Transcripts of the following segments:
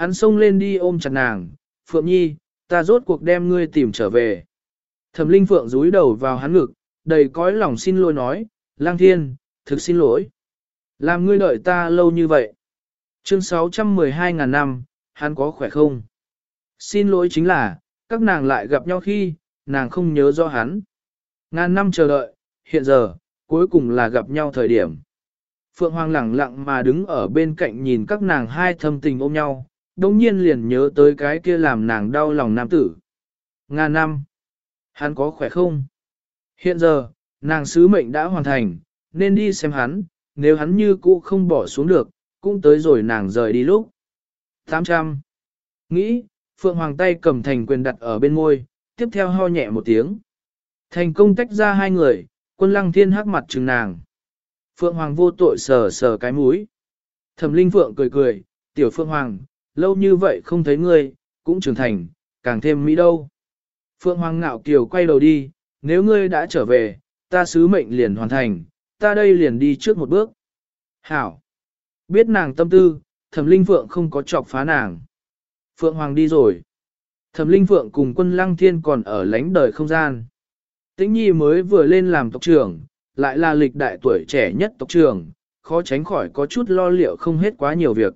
Hắn xông lên đi ôm chặt nàng, Phượng Nhi, ta rốt cuộc đem ngươi tìm trở về. Thẩm Linh Phượng rúi đầu vào hắn ngực, đầy cõi lòng xin lỗi nói, Lang Thiên, thực xin lỗi. Làm ngươi đợi ta lâu như vậy. Chương 612 ngàn năm, hắn có khỏe không? Xin lỗi chính là, các nàng lại gặp nhau khi, nàng không nhớ rõ hắn. Ngàn năm chờ đợi, hiện giờ, cuối cùng là gặp nhau thời điểm. Phượng Hoàng lẳng lặng mà đứng ở bên cạnh nhìn các nàng hai thâm tình ôm nhau, đồng nhiên liền nhớ tới cái kia làm nàng đau lòng nam tử. Ngàn năm, hắn có khỏe không? Hiện giờ, nàng sứ mệnh đã hoàn thành, nên đi xem hắn, nếu hắn như cũ không bỏ xuống được, cũng tới rồi nàng rời đi lúc. 800. Nghĩ, Phượng Hoàng tay cầm thành quyền đặt ở bên môi, tiếp theo ho nhẹ một tiếng. Thành công tách ra hai người, quân lăng thiên hắc mặt trừng nàng. Phượng Hoàng vô tội sờ sờ cái mũi. Thẩm Linh Phượng cười cười, tiểu Phượng Hoàng, lâu như vậy không thấy ngươi, cũng trưởng thành, càng thêm mỹ đâu. Phượng Hoàng ngạo kiều quay đầu đi, nếu ngươi đã trở về, ta sứ mệnh liền hoàn thành, ta đây liền đi trước một bước. Hảo! Biết nàng tâm tư, thẩm linh phượng không có chọc phá nàng. Phượng Hoàng đi rồi. Thẩm linh phượng cùng quân lăng thiên còn ở lánh đời không gian. Tĩnh nhi mới vừa lên làm tộc trưởng, lại là lịch đại tuổi trẻ nhất tộc trưởng, khó tránh khỏi có chút lo liệu không hết quá nhiều việc.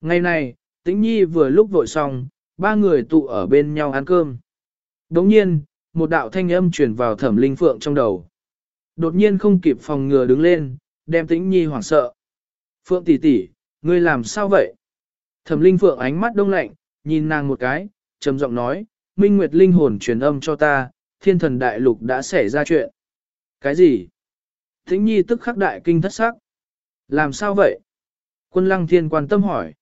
Ngày nay Tĩnh nhi vừa lúc vội xong, ba người tụ ở bên nhau ăn cơm. Đồng nhiên, một đạo thanh âm truyền vào thẩm linh phượng trong đầu. Đột nhiên không kịp phòng ngừa đứng lên, đem tĩnh nhi hoảng sợ. Phượng tỷ tỷ, ngươi làm sao vậy? Thẩm linh phượng ánh mắt đông lạnh, nhìn nàng một cái, trầm giọng nói, Minh Nguyệt linh hồn truyền âm cho ta, thiên thần đại lục đã xảy ra chuyện. Cái gì? Tĩnh nhi tức khắc đại kinh thất sắc. Làm sao vậy? Quân lăng thiên quan tâm hỏi.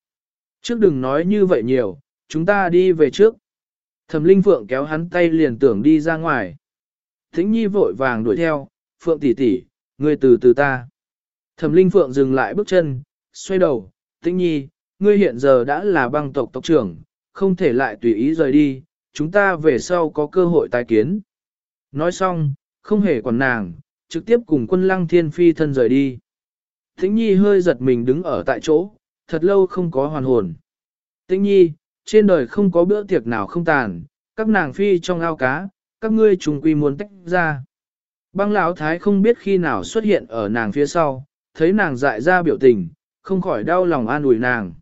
Trước đừng nói như vậy nhiều, chúng ta đi về trước. Thẩm linh phượng kéo hắn tay liền tưởng đi ra ngoài. thính nhi vội vàng đuổi theo, phượng tỷ tỷ, ngươi từ từ ta. Thẩm linh phượng dừng lại bước chân, xoay đầu, tĩnh nhi, ngươi hiện giờ đã là băng tộc tộc trưởng, không thể lại tùy ý rời đi, chúng ta về sau có cơ hội tái kiến. Nói xong, không hề còn nàng, trực tiếp cùng quân lăng thiên phi thân rời đi. Tĩnh nhi hơi giật mình đứng ở tại chỗ, thật lâu không có hoàn hồn. Tĩnh nhi, trên đời không có bữa tiệc nào không tàn, các nàng phi trong ao cá, các ngươi trùng quy muốn tách ra. Băng lão thái không biết khi nào xuất hiện ở nàng phía sau, thấy nàng dại ra biểu tình, không khỏi đau lòng an ủi nàng.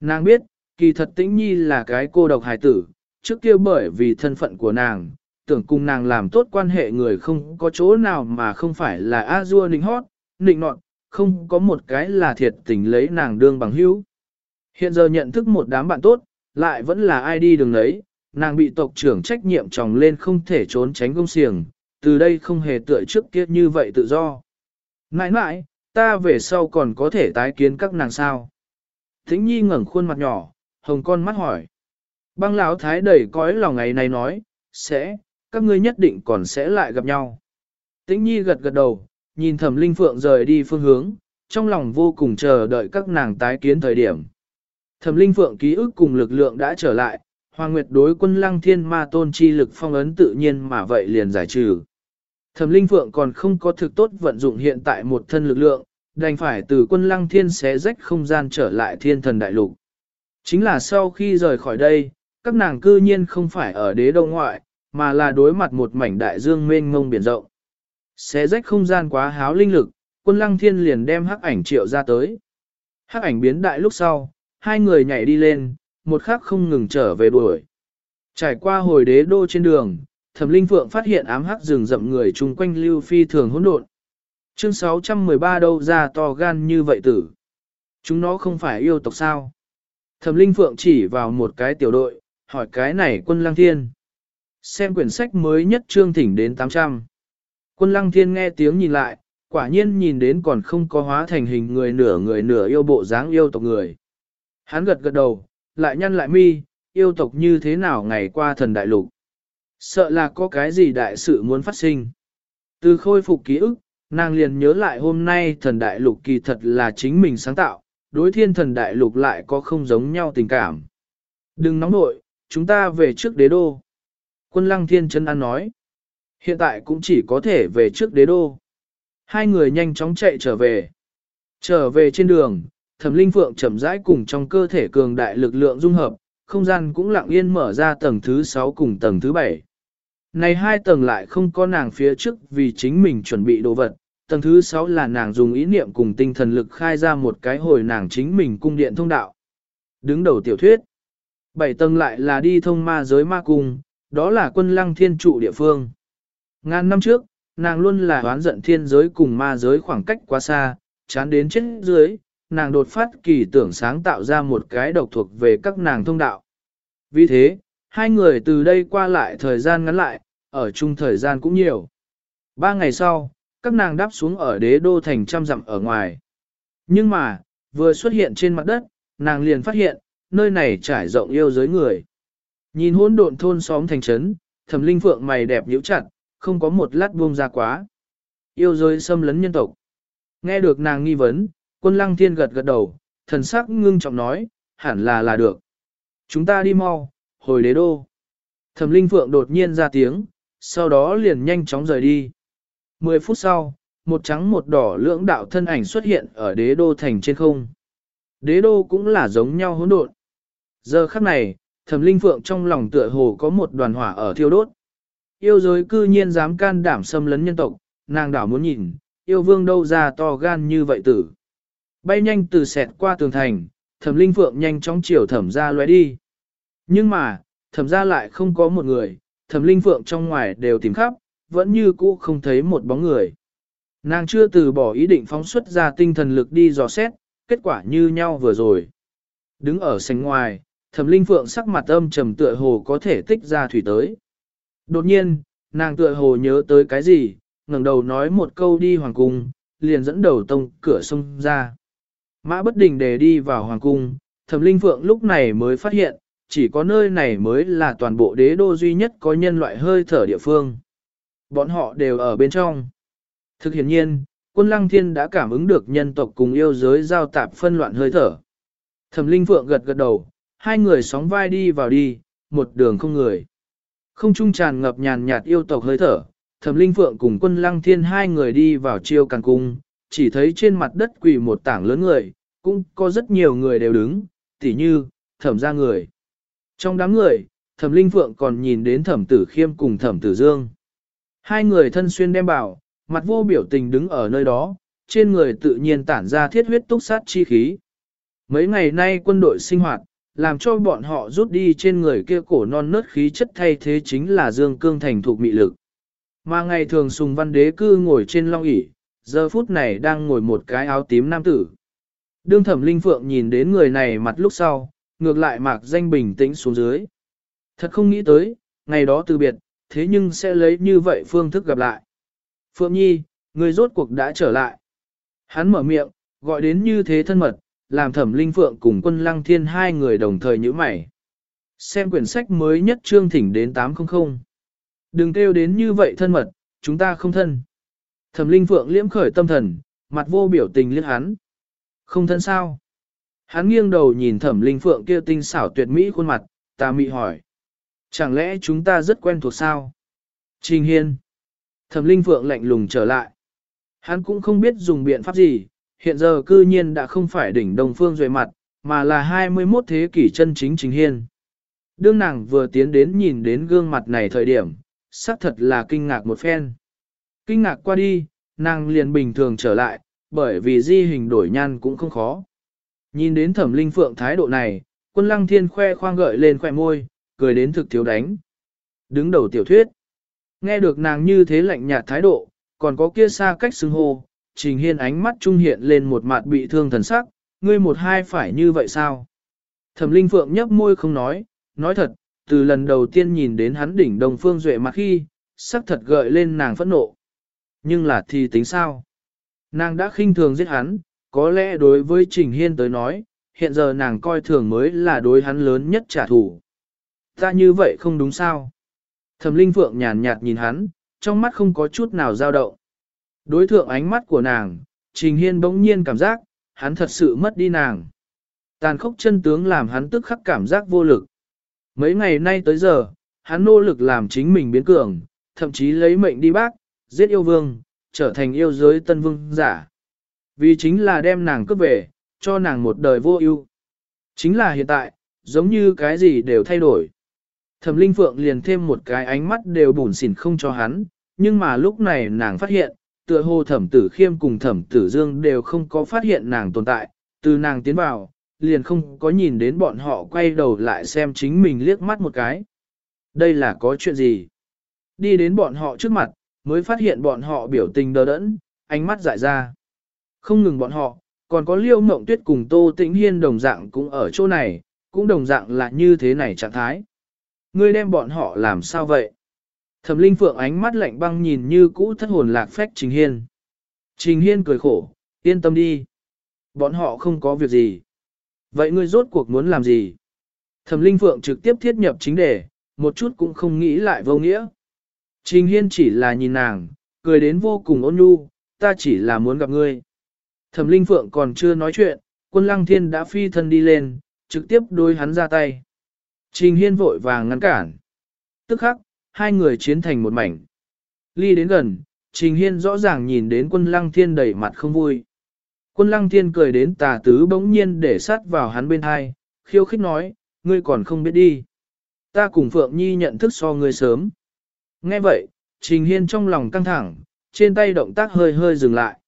Nàng biết, kỳ thật tĩnh nhi là cái cô độc hài tử, trước kia bởi vì thân phận của nàng, tưởng cùng nàng làm tốt quan hệ người không có chỗ nào mà không phải là a dua nịnh hót, nịnh nọt, không có một cái là thiệt tình lấy nàng đương bằng hữu. Hiện giờ nhận thức một đám bạn tốt, lại vẫn là ai đi đường đấy, nàng bị tộc trưởng trách nhiệm tròng lên không thể trốn tránh công xiềng, từ đây không hề tựa trước kia như vậy tự do. Nãi nãi, ta về sau còn có thể tái kiến các nàng sao. Thính nhi ngẩng khuôn mặt nhỏ, hồng con mắt hỏi. Băng lão thái đầy cõi lòng ngày này nói, sẽ, các ngươi nhất định còn sẽ lại gặp nhau. Tĩnh nhi gật gật đầu, nhìn thẩm linh phượng rời đi phương hướng, trong lòng vô cùng chờ đợi các nàng tái kiến thời điểm. Thẩm linh phượng ký ức cùng lực lượng đã trở lại, Hoàng Nguyệt đối quân lăng thiên ma tôn chi lực phong ấn tự nhiên mà vậy liền giải trừ. Thẩm linh phượng còn không có thực tốt vận dụng hiện tại một thân lực lượng, đành phải từ quân lăng thiên xé rách không gian trở lại thiên thần đại lục. Chính là sau khi rời khỏi đây, các nàng cư nhiên không phải ở đế đông ngoại, mà là đối mặt một mảnh đại dương mênh mông biển rộng. Xé rách không gian quá háo linh lực, quân lăng thiên liền đem hắc ảnh triệu ra tới. Hắc ảnh biến đại lúc sau, hai người nhảy đi lên, một khắc không ngừng trở về đuổi. Trải qua hồi đế đô trên đường, Thẩm Linh Phượng phát hiện ám hắc rừng rậm người chung quanh lưu phi thường hỗn độn. Chương 613 đâu ra to gan như vậy tử. Chúng nó không phải yêu tộc sao? Thẩm Linh Phượng chỉ vào một cái tiểu đội, hỏi cái này quân lăng thiên. Xem quyển sách mới nhất trương thỉnh đến 800. Quân lăng thiên nghe tiếng nhìn lại, quả nhiên nhìn đến còn không có hóa thành hình người nửa người nửa yêu bộ dáng yêu tộc người. Hắn gật gật đầu, lại nhăn lại mi, yêu tộc như thế nào ngày qua thần đại lục. Sợ là có cái gì đại sự muốn phát sinh. Từ khôi phục ký ức, nàng liền nhớ lại hôm nay thần đại lục kỳ thật là chính mình sáng tạo, đối thiên thần đại lục lại có không giống nhau tình cảm. Đừng nóng nội, chúng ta về trước đế đô. Quân lăng thiên chân ăn nói. Hiện tại cũng chỉ có thể về trước đế đô. Hai người nhanh chóng chạy trở về. Trở về trên đường, thẩm linh phượng chậm rãi cùng trong cơ thể cường đại lực lượng dung hợp, không gian cũng lặng yên mở ra tầng thứ 6 cùng tầng thứ 7. Này hai tầng lại không có nàng phía trước vì chính mình chuẩn bị đồ vật, tầng thứ 6 là nàng dùng ý niệm cùng tinh thần lực khai ra một cái hồi nàng chính mình cung điện thông đạo. Đứng đầu tiểu thuyết. Bảy tầng lại là đi thông ma giới ma cung, đó là quân lăng thiên trụ địa phương. Ngàn năm trước, nàng luôn là đoán giận thiên giới cùng ma giới khoảng cách quá xa, chán đến chết dưới, nàng đột phát kỳ tưởng sáng tạo ra một cái độc thuộc về các nàng thông đạo. Vì thế, hai người từ đây qua lại thời gian ngắn lại, ở chung thời gian cũng nhiều. Ba ngày sau, các nàng đáp xuống ở đế đô thành trăm dặm ở ngoài. Nhưng mà, vừa xuất hiện trên mặt đất, nàng liền phát hiện, nơi này trải rộng yêu giới người. Nhìn hỗn độn thôn xóm thành trấn, thẩm linh phượng mày đẹp nhíu chặt, không có một lát buông ra quá. Yêu giới xâm lấn nhân tộc. Nghe được nàng nghi vấn, quân lăng thiên gật gật đầu, thần sắc ngưng trọng nói, hẳn là là được. Chúng ta đi mau, hồi đế đô. Thẩm linh phượng đột nhiên ra tiếng, sau đó liền nhanh chóng rời đi. Mười phút sau, một trắng một đỏ lưỡng đạo thân ảnh xuất hiện ở đế đô thành trên không. Đế đô cũng là giống nhau hỗn độn. Giờ khắc này, thẩm linh phượng trong lòng tựa hồ có một đoàn hỏa ở thiêu đốt. Yêu giới cư nhiên dám can đảm xâm lấn nhân tộc, nàng đảo muốn nhìn, yêu vương đâu ra to gan như vậy tử. Bay nhanh từ sẹt qua tường thành, thẩm linh phượng nhanh chóng chiều thẩm ra lóe đi. Nhưng mà, thẩm ra lại không có một người, thẩm linh phượng trong ngoài đều tìm khắp, vẫn như cũ không thấy một bóng người. Nàng chưa từ bỏ ý định phóng xuất ra tinh thần lực đi dò xét, kết quả như nhau vừa rồi. Đứng ở sánh ngoài, thẩm linh phượng sắc mặt âm trầm tựa hồ có thể tích ra thủy tới. Đột nhiên, nàng tựa hồ nhớ tới cái gì, ngẩng đầu nói một câu đi hoàng cung, liền dẫn đầu tông cửa sông ra. Mã bất đình để đi vào hoàng cung, thẩm linh phượng lúc này mới phát hiện, chỉ có nơi này mới là toàn bộ đế đô duy nhất có nhân loại hơi thở địa phương. Bọn họ đều ở bên trong. Thực hiện nhiên, quân lăng thiên đã cảm ứng được nhân tộc cùng yêu giới giao tạp phân loạn hơi thở. Thẩm linh phượng gật gật đầu, hai người sóng vai đi vào đi, một đường không người. Không trung tràn ngập nhàn nhạt yêu tộc hơi thở, thẩm linh phượng cùng quân lăng thiên hai người đi vào chiêu càng cung, chỉ thấy trên mặt đất quỳ một tảng lớn người, cũng có rất nhiều người đều đứng, tỉ như, thẩm ra người. Trong đám người, thẩm linh phượng còn nhìn đến thẩm tử khiêm cùng thẩm tử dương. Hai người thân xuyên đem bảo, mặt vô biểu tình đứng ở nơi đó, trên người tự nhiên tản ra thiết huyết túc sát chi khí. Mấy ngày nay quân đội sinh hoạt, làm cho bọn họ rút đi trên người kia cổ non nớt khí chất thay thế chính là dương cương thành thuộc mị lực. Mà ngày thường sùng văn đế cư ngồi trên long ỷ giờ phút này đang ngồi một cái áo tím nam tử. Đương thẩm linh phượng nhìn đến người này mặt lúc sau, ngược lại mạc danh bình tĩnh xuống dưới. Thật không nghĩ tới, ngày đó từ biệt, thế nhưng sẽ lấy như vậy phương thức gặp lại. Phượng Nhi, người rốt cuộc đã trở lại. Hắn mở miệng, gọi đến như thế thân mật, làm thẩm linh phượng cùng quân lăng thiên hai người đồng thời nhíu mày. Xem quyển sách mới nhất trương thỉnh đến 800. Đừng kêu đến như vậy thân mật, chúng ta không thân. Thẩm linh phượng liễm khởi tâm thần, mặt vô biểu tình liếc hắn. Không thân sao? Hắn nghiêng đầu nhìn thẩm linh phượng kia tinh xảo tuyệt mỹ khuôn mặt, ta mị hỏi. Chẳng lẽ chúng ta rất quen thuộc sao? Trình Hiên. Thẩm linh phượng lạnh lùng trở lại. Hắn cũng không biết dùng biện pháp gì, hiện giờ cư nhiên đã không phải đỉnh đồng phương duệ mặt, mà là 21 thế kỷ chân chính Trình Hiên. Đương nàng vừa tiến đến nhìn đến gương mặt này thời điểm, xác thật là kinh ngạc một phen. Kinh ngạc qua đi, nàng liền bình thường trở lại, bởi vì di hình đổi nhan cũng không khó. Nhìn đến thẩm linh phượng thái độ này, quân lăng thiên khoe khoang gợi lên khoe môi, cười đến thực thiếu đánh. Đứng đầu tiểu thuyết. Nghe được nàng như thế lạnh nhạt thái độ, còn có kia xa cách xưng hô, trình hiên ánh mắt trung hiện lên một mặt bị thương thần sắc, ngươi một hai phải như vậy sao? Thẩm linh phượng nhấp môi không nói, nói thật, từ lần đầu tiên nhìn đến hắn đỉnh đồng phương duệ mặt khi, sắc thật gợi lên nàng phẫn nộ. Nhưng là thì tính sao? Nàng đã khinh thường giết hắn, có lẽ đối với Trình Hiên tới nói, hiện giờ nàng coi thường mới là đối hắn lớn nhất trả thù. Ta như vậy không đúng sao? Thẩm Linh Phượng nhàn nhạt nhìn hắn, trong mắt không có chút nào dao động. Đối thượng ánh mắt của nàng, Trình Hiên bỗng nhiên cảm giác, hắn thật sự mất đi nàng. Tàn khốc chân tướng làm hắn tức khắc cảm giác vô lực. Mấy ngày nay tới giờ, hắn nỗ lực làm chính mình biến cường, thậm chí lấy mệnh đi bác, giết yêu vương, trở thành yêu giới tân vương giả. Vì chính là đem nàng cướp về, cho nàng một đời vô ưu. Chính là hiện tại, giống như cái gì đều thay đổi. Thẩm Linh Phượng liền thêm một cái ánh mắt đều bùn xỉn không cho hắn, nhưng mà lúc này nàng phát hiện, tựa hồ thẩm tử khiêm cùng thẩm tử dương đều không có phát hiện nàng tồn tại, từ nàng tiến vào, liền không có nhìn đến bọn họ quay đầu lại xem chính mình liếc mắt một cái. Đây là có chuyện gì? Đi đến bọn họ trước mặt, mới phát hiện bọn họ biểu tình đờ đẫn, ánh mắt dại ra. Không ngừng bọn họ, còn có liêu mộng tuyết cùng tô tĩnh hiên đồng dạng cũng ở chỗ này, cũng đồng dạng là như thế này trạng thái. Ngươi đem bọn họ làm sao vậy? Thẩm Linh Phượng ánh mắt lạnh băng nhìn như cũ thất hồn lạc phách Trình Hiên. Trình Hiên cười khổ, yên tâm đi. Bọn họ không có việc gì. Vậy ngươi rốt cuộc muốn làm gì? Thẩm Linh Phượng trực tiếp thiết nhập chính đề, một chút cũng không nghĩ lại vô nghĩa. Trình Hiên chỉ là nhìn nàng, cười đến vô cùng ôn nhu, ta chỉ là muốn gặp ngươi. Thẩm Linh Phượng còn chưa nói chuyện, quân lăng thiên đã phi thân đi lên, trực tiếp đôi hắn ra tay. Trình Hiên vội vàng ngăn cản. Tức khắc, hai người chiến thành một mảnh. Ly đến gần, Trình Hiên rõ ràng nhìn đến quân lăng thiên đầy mặt không vui. Quân lăng thiên cười đến tà tứ bỗng nhiên để sát vào hắn bên hai, khiêu khích nói, ngươi còn không biết đi. Ta cùng Phượng Nhi nhận thức so ngươi sớm. Nghe vậy, Trình Hiên trong lòng căng thẳng, trên tay động tác hơi hơi dừng lại.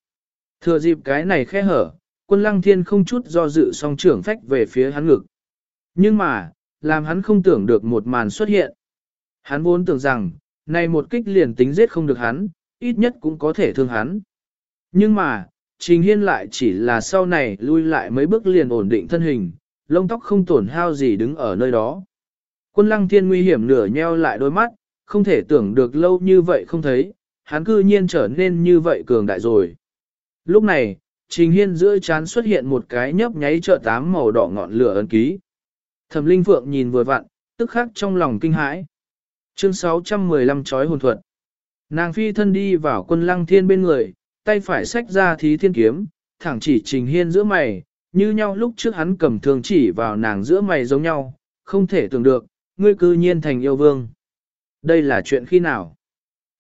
Thừa dịp cái này khẽ hở, quân lăng thiên không chút do dự song trưởng phách về phía hắn ngực. Nhưng mà, làm hắn không tưởng được một màn xuất hiện. Hắn vốn tưởng rằng, này một kích liền tính giết không được hắn, ít nhất cũng có thể thương hắn. Nhưng mà, Trình Hiên lại chỉ là sau này lui lại mấy bước liền ổn định thân hình, lông tóc không tổn hao gì đứng ở nơi đó. Quân lăng thiên nguy hiểm nửa nheo lại đôi mắt, không thể tưởng được lâu như vậy không thấy, hắn cư nhiên trở nên như vậy cường đại rồi. Lúc này, Trình Hiên giữa chán xuất hiện một cái nhấp nháy trợ tám màu đỏ ngọn lửa ấn ký. Thẩm Linh Phượng nhìn vừa vặn, tức khắc trong lòng kinh hãi. Chương 615 chói hồn thuật. Nàng phi thân đi vào quân lăng thiên bên người, tay phải xách ra thí thiên kiếm, thẳng chỉ Trình Hiên giữa mày, như nhau lúc trước hắn cầm thường chỉ vào nàng giữa mày giống nhau, không thể tưởng được, ngươi cư nhiên thành yêu vương. Đây là chuyện khi nào?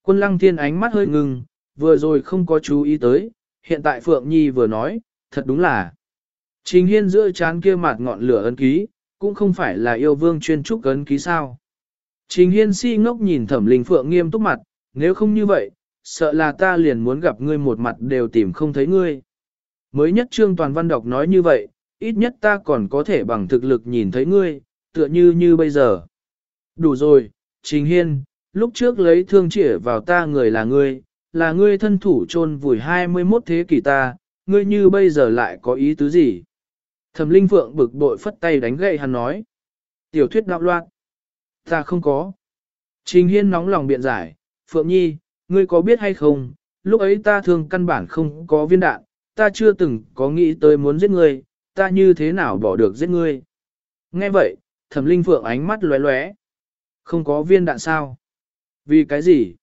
Quân lăng thiên ánh mắt hơi ngừng, vừa rồi không có chú ý tới, hiện tại Phượng Nhi vừa nói, thật đúng là. Trình hiên giữa chán kia mặt ngọn lửa ấn ký, cũng không phải là yêu vương chuyên trúc ấn ký sao. Trình hiên si ngốc nhìn thẩm linh Phượng nghiêm túc mặt, nếu không như vậy, sợ là ta liền muốn gặp ngươi một mặt đều tìm không thấy ngươi. Mới nhất trương toàn văn đọc nói như vậy, ít nhất ta còn có thể bằng thực lực nhìn thấy ngươi, tựa như như bây giờ. Đủ rồi, Trình Hiên, lúc trước lấy thương chỉ vào ta người là ngươi, là ngươi thân thủ chôn vùi 21 thế kỷ ta, ngươi như bây giờ lại có ý tứ gì? Thẩm Linh Phượng bực bội phất tay đánh gậy hắn nói. Tiểu thuyết đạo loạn. Ta không có. Trình Hiên nóng lòng biện giải, Phượng Nhi, ngươi có biết hay không, lúc ấy ta thường căn bản không có viên đạn, ta chưa từng có nghĩ tới muốn giết ngươi, ta như thế nào bỏ được giết ngươi. Nghe vậy, Thẩm Linh Phượng ánh mắt lóe lóe. Không có viên đạn sao? Vì cái gì?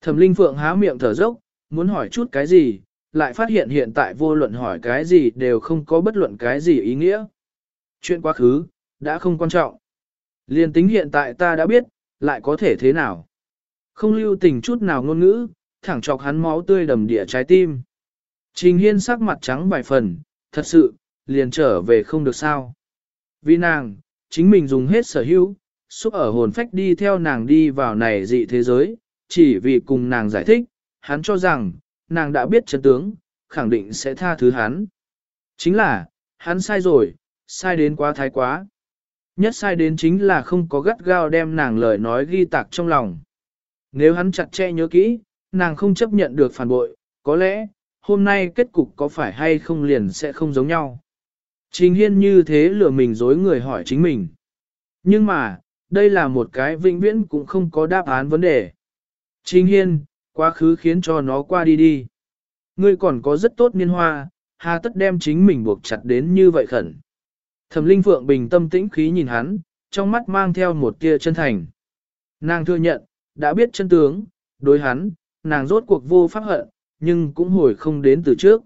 Thẩm Linh Phượng há miệng thở dốc, muốn hỏi chút cái gì, lại phát hiện hiện tại vô luận hỏi cái gì đều không có bất luận cái gì ý nghĩa. Chuyện quá khứ, đã không quan trọng. Liên tính hiện tại ta đã biết, lại có thể thế nào? Không lưu tình chút nào ngôn ngữ, thẳng chọc hắn máu tươi đầm địa trái tim. Trình Hiên sắc mặt trắng vài phần, thật sự, liền trở về không được sao. Vì nàng, chính mình dùng hết sở hữu, xúc ở hồn phách đi theo nàng đi vào này dị thế giới, chỉ vì cùng nàng giải thích, hắn cho rằng, nàng đã biết chân tướng, khẳng định sẽ tha thứ hắn. Chính là, hắn sai rồi, sai đến quá thái quá. Nhất sai đến chính là không có gắt gao đem nàng lời nói ghi tạc trong lòng. Nếu hắn chặt chẽ nhớ kỹ, nàng không chấp nhận được phản bội, có lẽ, hôm nay kết cục có phải hay không liền sẽ không giống nhau. Trình Hiên như thế lừa mình dối người hỏi chính mình. Nhưng mà, đây là một cái vĩnh viễn cũng không có đáp án vấn đề. Trình Hiên, quá khứ khiến cho nó qua đi đi. Ngươi còn có rất tốt niên hoa, hà tất đem chính mình buộc chặt đến như vậy khẩn. Thẩm Linh Phượng bình tâm tĩnh khí nhìn hắn, trong mắt mang theo một tia chân thành. Nàng thừa nhận, đã biết chân tướng, đối hắn, nàng rốt cuộc vô pháp hận, nhưng cũng hồi không đến từ trước.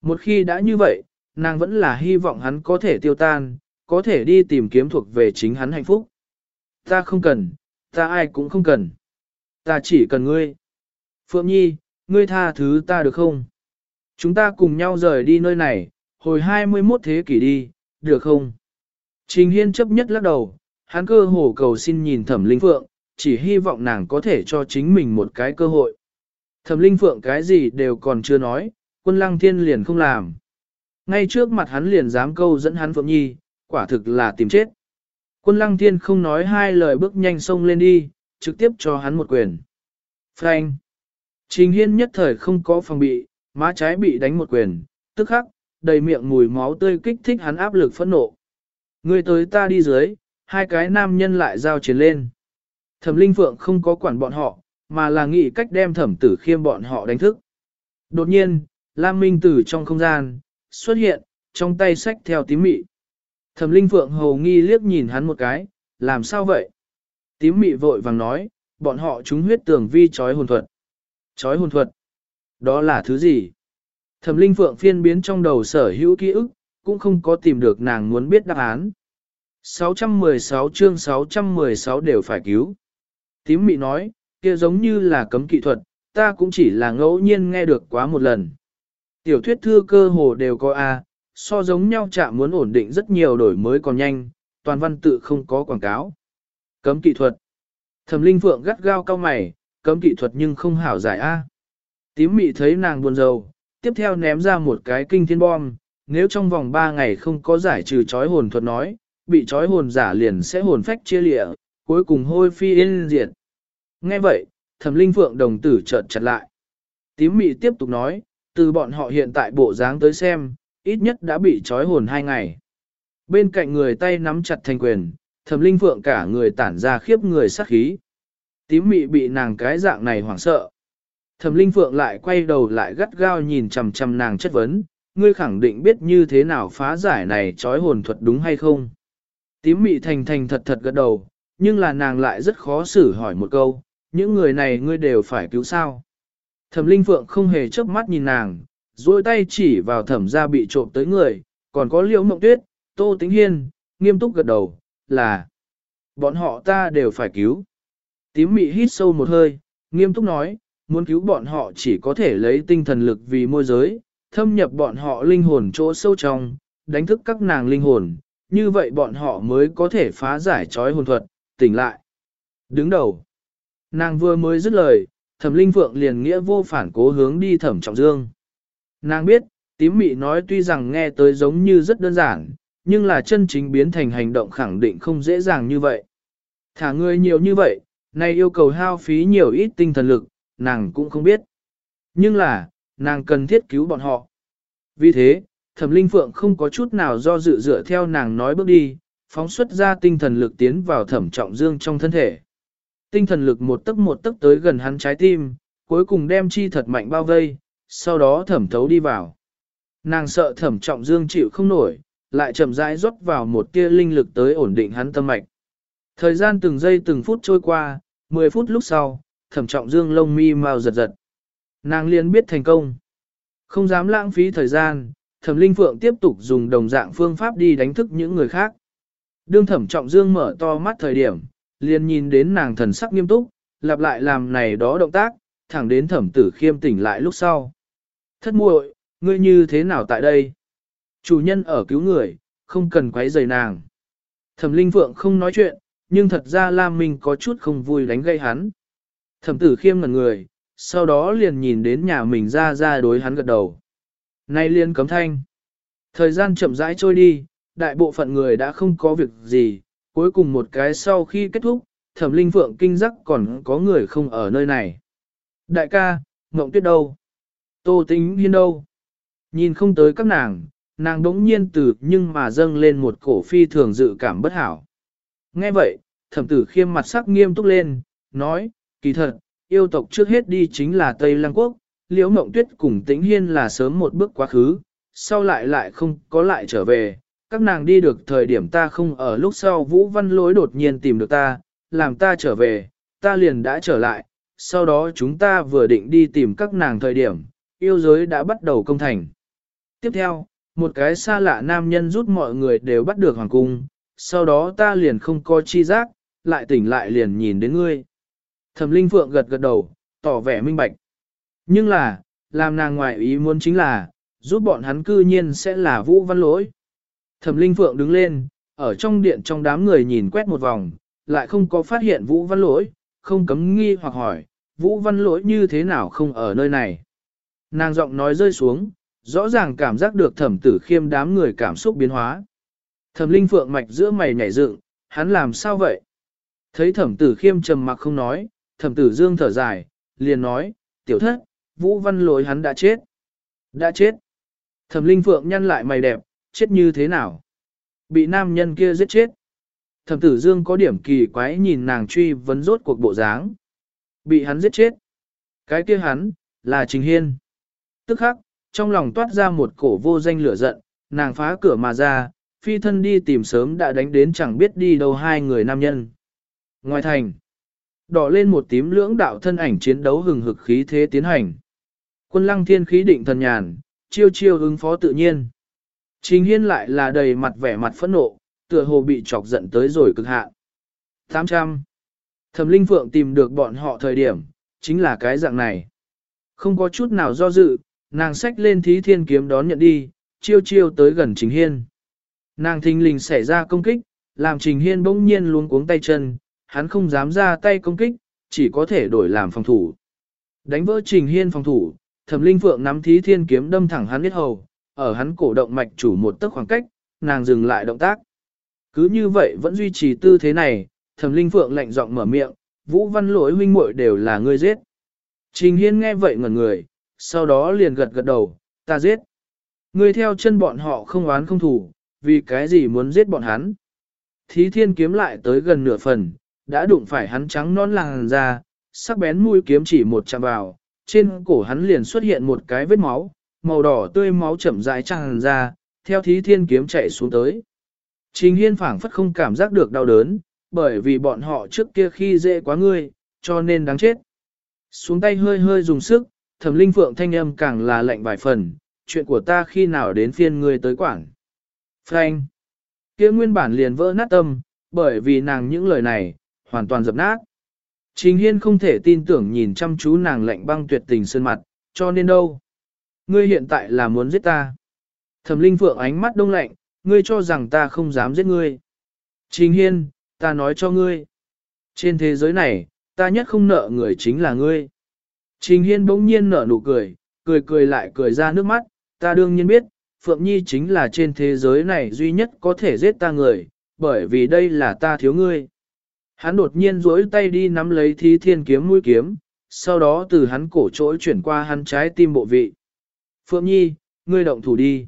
Một khi đã như vậy, nàng vẫn là hy vọng hắn có thể tiêu tan, có thể đi tìm kiếm thuộc về chính hắn hạnh phúc. Ta không cần, ta ai cũng không cần. Ta chỉ cần ngươi. Phượng Nhi, ngươi tha thứ ta được không? Chúng ta cùng nhau rời đi nơi này, hồi 21 thế kỷ đi, được không? Trình Hiên chấp nhất lắc đầu, hắn cơ hồ cầu xin nhìn thẩm linh phượng, chỉ hy vọng nàng có thể cho chính mình một cái cơ hội. Thẩm linh phượng cái gì đều còn chưa nói, quân lăng thiên liền không làm. Ngay trước mặt hắn liền dám câu dẫn hắn Phượng Nhi, quả thực là tìm chết. Quân lăng thiên không nói hai lời bước nhanh xông lên đi, trực tiếp cho hắn một quyền. Frank! Trình Hiên nhất thời không có phòng bị, má trái bị đánh một quyền, tức khắc, đầy miệng mùi máu tươi kích thích hắn áp lực phẫn nộ. Người tới ta đi dưới, hai cái nam nhân lại giao chiến lên. Thẩm Linh Phượng không có quản bọn họ, mà là nghĩ cách đem thẩm tử khiêm bọn họ đánh thức. Đột nhiên, Lam Minh Tử trong không gian, xuất hiện, trong tay sách theo tím mị. Thẩm Linh Phượng hầu nghi liếc nhìn hắn một cái, làm sao vậy? Tím mị vội vàng nói, bọn họ chúng huyết tường vi chói hồn thuật. Chói hồn thuật? Đó là thứ gì? Thẩm Linh Phượng phiên biến trong đầu sở hữu ký ức, cũng không có tìm được nàng muốn biết đáp án. 616 chương 616 đều phải cứu. Tím mị nói, kia giống như là cấm kỹ thuật, ta cũng chỉ là ngẫu nhiên nghe được quá một lần. Tiểu thuyết thư cơ hồ đều có A, so giống nhau chạm muốn ổn định rất nhiều đổi mới còn nhanh, toàn văn tự không có quảng cáo. Cấm kỹ thuật. Thẩm Linh Phượng gắt gao cao mày, cấm kỹ thuật nhưng không hảo giải A. Tím mị thấy nàng buồn rầu, tiếp theo ném ra một cái kinh thiên bom, nếu trong vòng 3 ngày không có giải trừ chói hồn thuật nói, bị chói hồn giả liền sẽ hồn phách chia lịa, cuối cùng hôi phi yên diệt. Nghe vậy, thẩm linh phượng đồng tử chợt chặt lại. Tím mị tiếp tục nói, từ bọn họ hiện tại bộ dáng tới xem, ít nhất đã bị trói hồn hai ngày. Bên cạnh người tay nắm chặt thành quyền, thẩm linh phượng cả người tản ra khiếp người sát khí. Tím mị bị nàng cái dạng này hoảng sợ. Thẩm linh phượng lại quay đầu lại gắt gao nhìn chằm chằm nàng chất vấn, ngươi khẳng định biết như thế nào phá giải này trói hồn thuật đúng hay không. Tím mị thành thành thật thật gật đầu, nhưng là nàng lại rất khó xử hỏi một câu, những người này ngươi đều phải cứu sao. Thẩm Linh Phượng không hề chớp mắt nhìn nàng, duỗi tay chỉ vào thẩm gia bị trộm tới người, còn có liễu mộng tuyết, tô Tĩnh hiên, nghiêm túc gật đầu, là bọn họ ta đều phải cứu. Tím mị hít sâu một hơi, nghiêm túc nói, muốn cứu bọn họ chỉ có thể lấy tinh thần lực vì môi giới, thâm nhập bọn họ linh hồn chỗ sâu trong, đánh thức các nàng linh hồn, như vậy bọn họ mới có thể phá giải trói hồn thuật, tỉnh lại. Đứng đầu, nàng vừa mới dứt lời, thẩm linh phượng liền nghĩa vô phản cố hướng đi thẩm trọng dương. Nàng biết, tím mị nói tuy rằng nghe tới giống như rất đơn giản, nhưng là chân chính biến thành hành động khẳng định không dễ dàng như vậy. Thả người nhiều như vậy, này yêu cầu hao phí nhiều ít tinh thần lực, nàng cũng không biết. Nhưng là, nàng cần thiết cứu bọn họ. Vì thế, thẩm linh phượng không có chút nào do dự dựa theo nàng nói bước đi, phóng xuất ra tinh thần lực tiến vào thẩm trọng dương trong thân thể. Tinh thần lực một tấc một tấc tới gần hắn trái tim, cuối cùng đem chi thật mạnh bao vây, sau đó thẩm thấu đi vào. Nàng sợ thẩm trọng dương chịu không nổi, lại chậm rãi rót vào một tia linh lực tới ổn định hắn tâm mạch. Thời gian từng giây từng phút trôi qua, 10 phút lúc sau, thẩm trọng dương lông mi mau giật giật. Nàng liền biết thành công. Không dám lãng phí thời gian, thẩm linh phượng tiếp tục dùng đồng dạng phương pháp đi đánh thức những người khác. Đương thẩm trọng dương mở to mắt thời điểm, liền nhìn đến nàng thần sắc nghiêm túc, lặp lại làm này đó động tác, thẳng đến thẩm tử khiêm tỉnh lại lúc sau. Thất muội, ngươi như thế nào tại đây? Chủ nhân ở cứu người, không cần quấy rầy nàng. Thẩm linh phượng không nói chuyện, nhưng thật ra Lam Minh có chút không vui đánh gây hắn. Thẩm tử khiêm ngẩn người, sau đó liền nhìn đến nhà mình ra ra đối hắn gật đầu. Nay liên cấm thanh. Thời gian chậm rãi trôi đi, đại bộ phận người đã không có việc gì, cuối cùng một cái sau khi kết thúc, thẩm linh phượng kinh giác còn có người không ở nơi này. Đại ca, Ngộng Tuyết đâu? Tô Tính Hiên đâu? Nhìn không tới các nàng, nàng đống nhiên từ nhưng mà dâng lên một cổ phi thường dự cảm bất hảo. Nghe vậy, thẩm tử khiêm mặt sắc nghiêm túc lên, nói, kỳ thật, yêu tộc trước hết đi chính là Tây Lăng Quốc, liễu mộng tuyết cùng tĩnh hiên là sớm một bước quá khứ, sau lại lại không có lại trở về, các nàng đi được thời điểm ta không ở lúc sau Vũ Văn Lối đột nhiên tìm được ta, làm ta trở về, ta liền đã trở lại, sau đó chúng ta vừa định đi tìm các nàng thời điểm, yêu giới đã bắt đầu công thành. Tiếp theo, một cái xa lạ nam nhân rút mọi người đều bắt được hoàng cung, sau đó ta liền không có chi giác, lại tỉnh lại liền nhìn đến ngươi. Thẩm Linh Phượng gật gật đầu, tỏ vẻ minh bạch. Nhưng là, làm nàng ngoại ý muốn chính là, giúp bọn hắn cư nhiên sẽ là Vũ Văn Lỗi. Thẩm Linh Phượng đứng lên, ở trong điện trong đám người nhìn quét một vòng, lại không có phát hiện Vũ Văn Lỗi, không cấm nghi hoặc hỏi, Vũ Văn Lỗi như thế nào không ở nơi này. Nàng giọng nói rơi xuống, rõ ràng cảm giác được thẩm tử khiêm đám người cảm xúc biến hóa. Thẩm Linh Phượng mạch giữa mày nhảy dựng, hắn làm sao vậy? Thấy thẩm tử khiêm trầm mặc không nói, thẩm tử dương thở dài, liền nói, tiểu thất, Vũ Văn Lỗi hắn đã chết. Đã chết. Thẩm Linh Phượng nhăn lại mày đẹp, chết như thế nào? Bị nam nhân kia giết chết. Thẩm tử dương có điểm kỳ quái nhìn nàng truy vấn rốt cuộc bộ dáng. Bị hắn giết chết. Cái kia hắn, là Trình Hiên. Tức khắc, trong lòng toát ra một cổ vô danh lửa giận, nàng phá cửa mà ra, phi thân đi tìm sớm đã đánh đến chẳng biết đi đâu hai người nam nhân. Ngoài thành, đỏ lên một tím lưỡng đạo thân ảnh chiến đấu hừng hực khí thế tiến hành. Quân lăng thiên khí định thần nhàn, chiêu chiêu ứng phó tự nhiên. Trình Hiên lại là đầy mặt vẻ mặt phẫn nộ, tựa hồ bị chọc giận tới rồi cực hạn. 800. Thẩm Linh Phượng tìm được bọn họ thời điểm, chính là cái dạng này. Không có chút nào do dự, nàng xách lên thí thiên kiếm đón nhận đi, chiêu chiêu tới gần Trình Hiên. Nàng thình lình xảy ra công kích, làm Trình Hiên bỗng nhiên luống cuống tay chân, hắn không dám ra tay công kích, chỉ có thể đổi làm phòng thủ. Đánh vỡ Trình Hiên phòng thủ, Thẩm Linh Phượng nắm thí thiên kiếm đâm thẳng hắn biết hầu, ở hắn cổ động mạch chủ một tấc khoảng cách, nàng dừng lại động tác. Cứ như vậy vẫn duy trì tư thế này, Thẩm Linh Phượng lạnh giọng mở miệng, Vũ Văn Lỗi huynh muội đều là ngươi giết. Trình Hiên nghe vậy ngẩn người, sau đó liền gật gật đầu, ta giết. Ngươi theo chân bọn họ không oán không thủ, vì cái gì muốn giết bọn hắn. Thí thiên kiếm lại tới gần nửa phần, đã đụng phải hắn trắng non làng ra, sắc bén mũi kiếm chỉ một chạm vào, trên cổ hắn liền xuất hiện một cái vết máu, màu đỏ tươi máu chậm rãi tràn ra, theo thí thiên kiếm chạy xuống tới. Trình Hiên phảng phất không cảm giác được đau đớn, bởi vì bọn họ trước kia khi dễ quá ngươi, cho nên đáng chết. Xuống tay hơi hơi dùng sức, thẩm linh phượng thanh âm càng là lạnh vài phần, chuyện của ta khi nào đến phiên ngươi tới quảng. Frank! kia nguyên bản liền vỡ nát tâm, bởi vì nàng những lời này, hoàn toàn dập nát. Trình Hiên không thể tin tưởng nhìn chăm chú nàng lạnh băng tuyệt tình sơn mặt, cho nên đâu. Ngươi hiện tại là muốn giết ta. Thẩm Linh Phượng ánh mắt đông lạnh, ngươi cho rằng ta không dám giết ngươi. Trình Hiên, ta nói cho ngươi. Trên thế giới này, ta nhất không nợ người chính là ngươi. Trình Hiên bỗng nhiên nở nụ cười, cười cười lại cười ra nước mắt, ta đương nhiên biết, Phượng Nhi chính là trên thế giới này duy nhất có thể giết ta người, bởi vì đây là ta thiếu ngươi. Hắn đột nhiên duỗi tay đi nắm lấy thí thiên kiếm mũi kiếm, sau đó từ hắn cổ trỗi chuyển qua hắn trái tim bộ vị. Phượng Nhi, ngươi động thủ đi.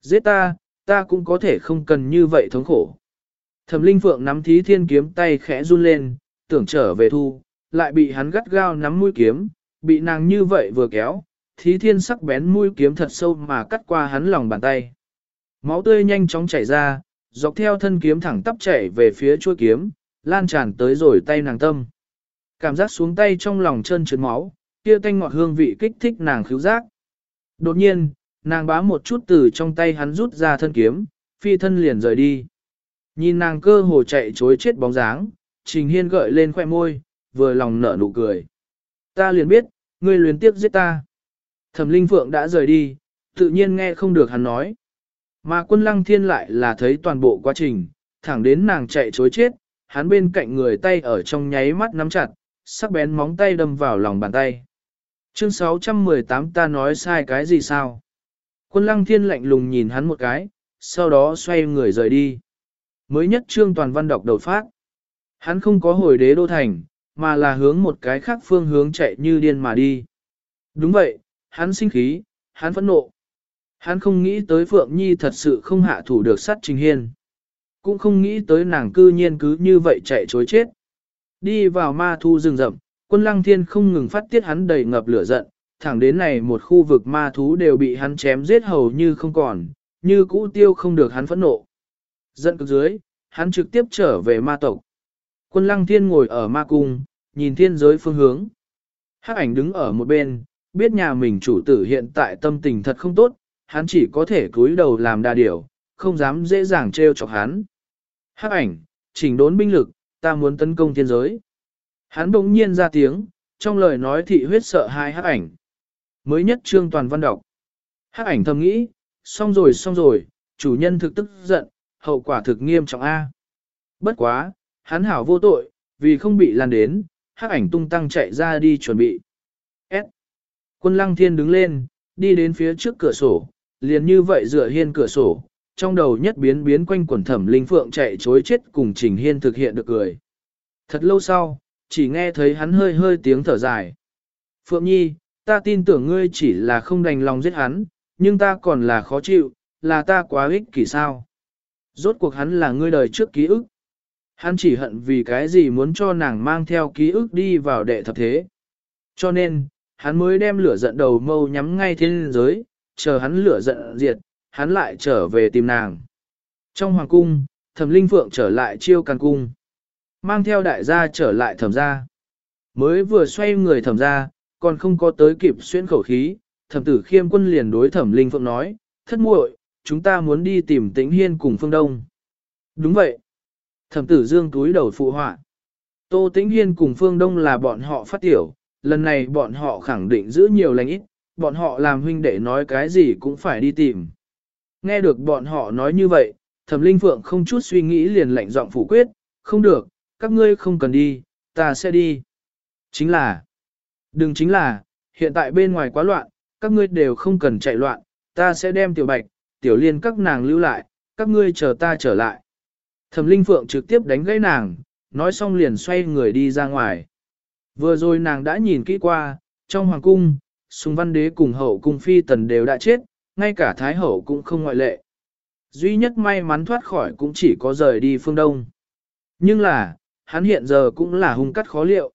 Giết ta, ta cũng có thể không cần như vậy thống khổ. Thẩm Linh Phượng nắm thí thiên kiếm tay khẽ run lên, tưởng trở về thu, lại bị hắn gắt gao nắm mũi kiếm, bị nàng như vậy vừa kéo, thí thiên sắc bén mũi kiếm thật sâu mà cắt qua hắn lòng bàn tay. Máu tươi nhanh chóng chảy ra, dọc theo thân kiếm thẳng tắp chảy về phía chuôi kiếm, lan tràn tới rồi tay nàng tâm. Cảm giác xuống tay trong lòng chân trượt máu, kia tanh ngọt hương vị kích thích nàng khứu giác. Đột nhiên, nàng bá một chút từ trong tay hắn rút ra thân kiếm, phi thân liền rời đi. Nhìn nàng cơ hồ chạy chối chết bóng dáng, Trình Hiên gợi lên khoẻ môi, vừa lòng nở nụ cười. Ta liền biết, ngươi luyến tiếp giết ta. Thẩm Linh Phượng đã rời đi, tự nhiên nghe không được hắn nói. Mà quân lăng thiên lại là thấy toàn bộ quá trình, thẳng đến nàng chạy chối chết, hắn bên cạnh người tay ở trong nháy mắt nắm chặt, sắc bén móng tay đâm vào lòng bàn tay. Chương 618 ta nói sai cái gì sao? Quân lăng thiên lạnh lùng nhìn hắn một cái, sau đó xoay người rời đi. Mới nhất trương toàn văn đọc đầu phát. Hắn không có hồi đế đô thành, mà là hướng một cái khác phương hướng chạy như điên mà đi. Đúng vậy, hắn sinh khí, hắn phẫn nộ. Hắn không nghĩ tới Phượng Nhi thật sự không hạ thủ được sát Trình Hiên. Cũng không nghĩ tới nàng cư nhiên cứ như vậy chạy chối chết. Đi vào ma thu rừng rậm, quân lăng thiên không ngừng phát tiết hắn đầy ngập lửa giận, thẳng đến này một khu vực ma thú đều bị hắn chém giết hầu như không còn, như cũ tiêu không được hắn phẫn nộ. Giận cực dưới, hắn trực tiếp trở về ma tộc. Quân lăng thiên ngồi ở ma cung, nhìn thiên giới phương hướng. Hắc ảnh đứng ở một bên, biết nhà mình chủ tử hiện tại tâm tình thật không tốt, hắn chỉ có thể cúi đầu làm đa điểu, không dám dễ dàng trêu chọc hắn. Hắc ảnh, chỉnh đốn binh lực, ta muốn tấn công thiên giới. Hắn bỗng nhiên ra tiếng, trong lời nói thị huyết sợ hai hắc ảnh. Mới nhất trương toàn văn đọc. Hắc ảnh thầm nghĩ, xong rồi xong rồi, chủ nhân thực tức giận, hậu quả thực nghiêm trọng A. Bất quá, hắn hảo vô tội, vì không bị lan đến, hắc ảnh tung tăng chạy ra đi chuẩn bị. S. Quân lăng thiên đứng lên, đi đến phía trước cửa sổ, liền như vậy dựa hiên cửa sổ, trong đầu nhất biến biến quanh quần thẩm linh phượng chạy chối chết cùng trình hiên thực hiện được cười. Thật lâu sau, chỉ nghe thấy hắn hơi hơi tiếng thở dài. Phượng Nhi, ta tin tưởng ngươi chỉ là không đành lòng giết hắn, nhưng ta còn là khó chịu, là ta quá ích kỷ sao. Rốt cuộc hắn là ngươi đời trước ký ức. Hắn chỉ hận vì cái gì muốn cho nàng mang theo ký ức đi vào đệ thập thế. Cho nên, hắn mới đem lửa giận đầu mâu nhắm ngay thiên giới, chờ hắn lửa giận diệt, hắn lại trở về tìm nàng. Trong hoàng cung, thẩm linh phượng trở lại chiêu càng cung. Mang theo đại gia trở lại thẩm gia. Mới vừa xoay người thẩm gia, còn không có tới kịp xuyên khẩu khí, thẩm tử khiêm quân liền đối thẩm linh phượng nói, thất muội, chúng ta muốn đi tìm tĩnh hiên cùng phương đông. Đúng vậy. Thẩm tử dương túi đầu phụ họa. Tô tĩnh hiên cùng phương đông là bọn họ phát tiểu, lần này bọn họ khẳng định giữ nhiều lành ít, bọn họ làm huynh đệ nói cái gì cũng phải đi tìm. Nghe được bọn họ nói như vậy, thẩm linh phượng không chút suy nghĩ liền lạnh giọng phủ quyết, không được, các ngươi không cần đi, ta sẽ đi. Chính là, đừng chính là, hiện tại bên ngoài quá loạn, các ngươi đều không cần chạy loạn, ta sẽ đem tiểu bạch, tiểu liên các nàng lưu lại, các ngươi chờ ta trở lại. Thẩm linh phượng trực tiếp đánh gãy nàng, nói xong liền xoay người đi ra ngoài. Vừa rồi nàng đã nhìn kỹ qua, trong hoàng cung, sùng văn đế cùng hậu cung phi tần đều đã chết, ngay cả thái hậu cũng không ngoại lệ. Duy nhất may mắn thoát khỏi cũng chỉ có rời đi phương đông. Nhưng là, hắn hiện giờ cũng là hung cắt khó liệu.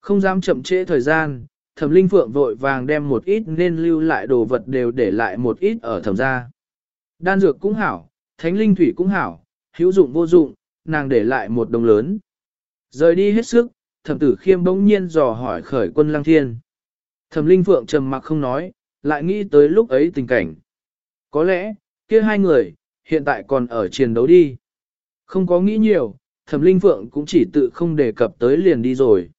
Không dám chậm trễ thời gian, thẩm linh phượng vội vàng đem một ít nên lưu lại đồ vật đều để lại một ít ở thẩm gia. Đan dược cũng hảo, thánh linh thủy cũng hảo, hữu dụng vô dụng, nàng để lại một đồng lớn. Rời đi hết sức, thẩm tử khiêm bỗng nhiên dò hỏi khởi quân lăng thiên. Thẩm linh phượng trầm mặc không nói, lại nghĩ tới lúc ấy tình cảnh. Có lẽ, kia hai người, hiện tại còn ở chiến đấu đi. Không có nghĩ nhiều, thẩm linh phượng cũng chỉ tự không đề cập tới liền đi rồi.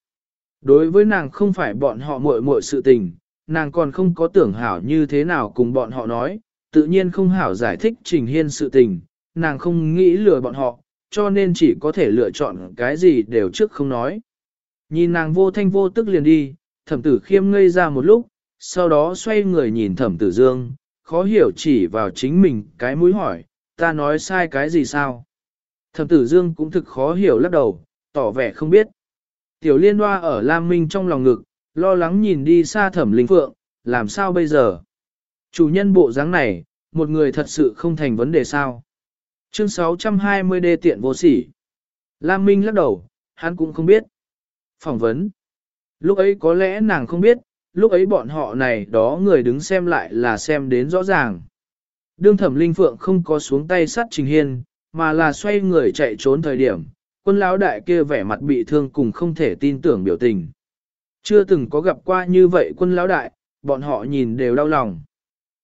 Đối với nàng không phải bọn họ muội muội sự tình, nàng còn không có tưởng hảo như thế nào cùng bọn họ nói, tự nhiên không hảo giải thích trình hiên sự tình, nàng không nghĩ lừa bọn họ, cho nên chỉ có thể lựa chọn cái gì đều trước không nói. Nhìn nàng vô thanh vô tức liền đi, thẩm tử khiêm ngây ra một lúc, sau đó xoay người nhìn thẩm tử dương, khó hiểu chỉ vào chính mình cái mũi hỏi, ta nói sai cái gì sao? Thẩm tử dương cũng thực khó hiểu lắc đầu, tỏ vẻ không biết. Tiểu liên hoa ở Lam Minh trong lòng ngực, lo lắng nhìn đi xa thẩm linh phượng, làm sao bây giờ? Chủ nhân bộ dáng này, một người thật sự không thành vấn đề sao? Chương 620 đê tiện vô sỉ. Lam Minh lắc đầu, hắn cũng không biết. Phỏng vấn. Lúc ấy có lẽ nàng không biết, lúc ấy bọn họ này đó người đứng xem lại là xem đến rõ ràng. Đương thẩm linh phượng không có xuống tay sát trình hiên, mà là xoay người chạy trốn thời điểm, quân lão đại kia vẻ mặt bị thương cùng không thể tin tưởng biểu tình. Chưa từng có gặp qua như vậy quân lão đại, bọn họ nhìn đều đau lòng.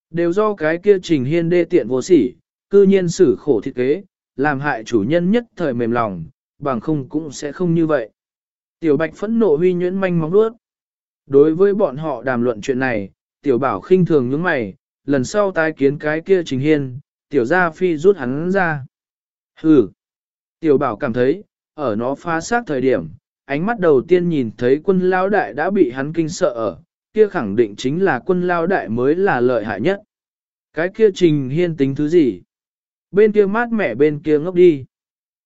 Đều do cái kia trình hiên đê tiện vô sỉ, cư nhiên xử khổ thiết kế, làm hại chủ nhân nhất thời mềm lòng, bằng không cũng sẽ không như vậy. Tiểu bạch phẫn nộ huy nhuyễn manh móng đuốt. Đối với bọn họ đàm luận chuyện này, tiểu bảo khinh thường những mày, lần sau tái kiến cái kia trình hiên, tiểu gia phi rút hắn ra. Hừ. Tiểu bảo cảm thấy, ở nó phá xác thời điểm, ánh mắt đầu tiên nhìn thấy quân lao đại đã bị hắn kinh sợ ở, kia khẳng định chính là quân lao đại mới là lợi hại nhất. Cái kia trình hiên tính thứ gì? Bên kia mát mẻ bên kia ngốc đi.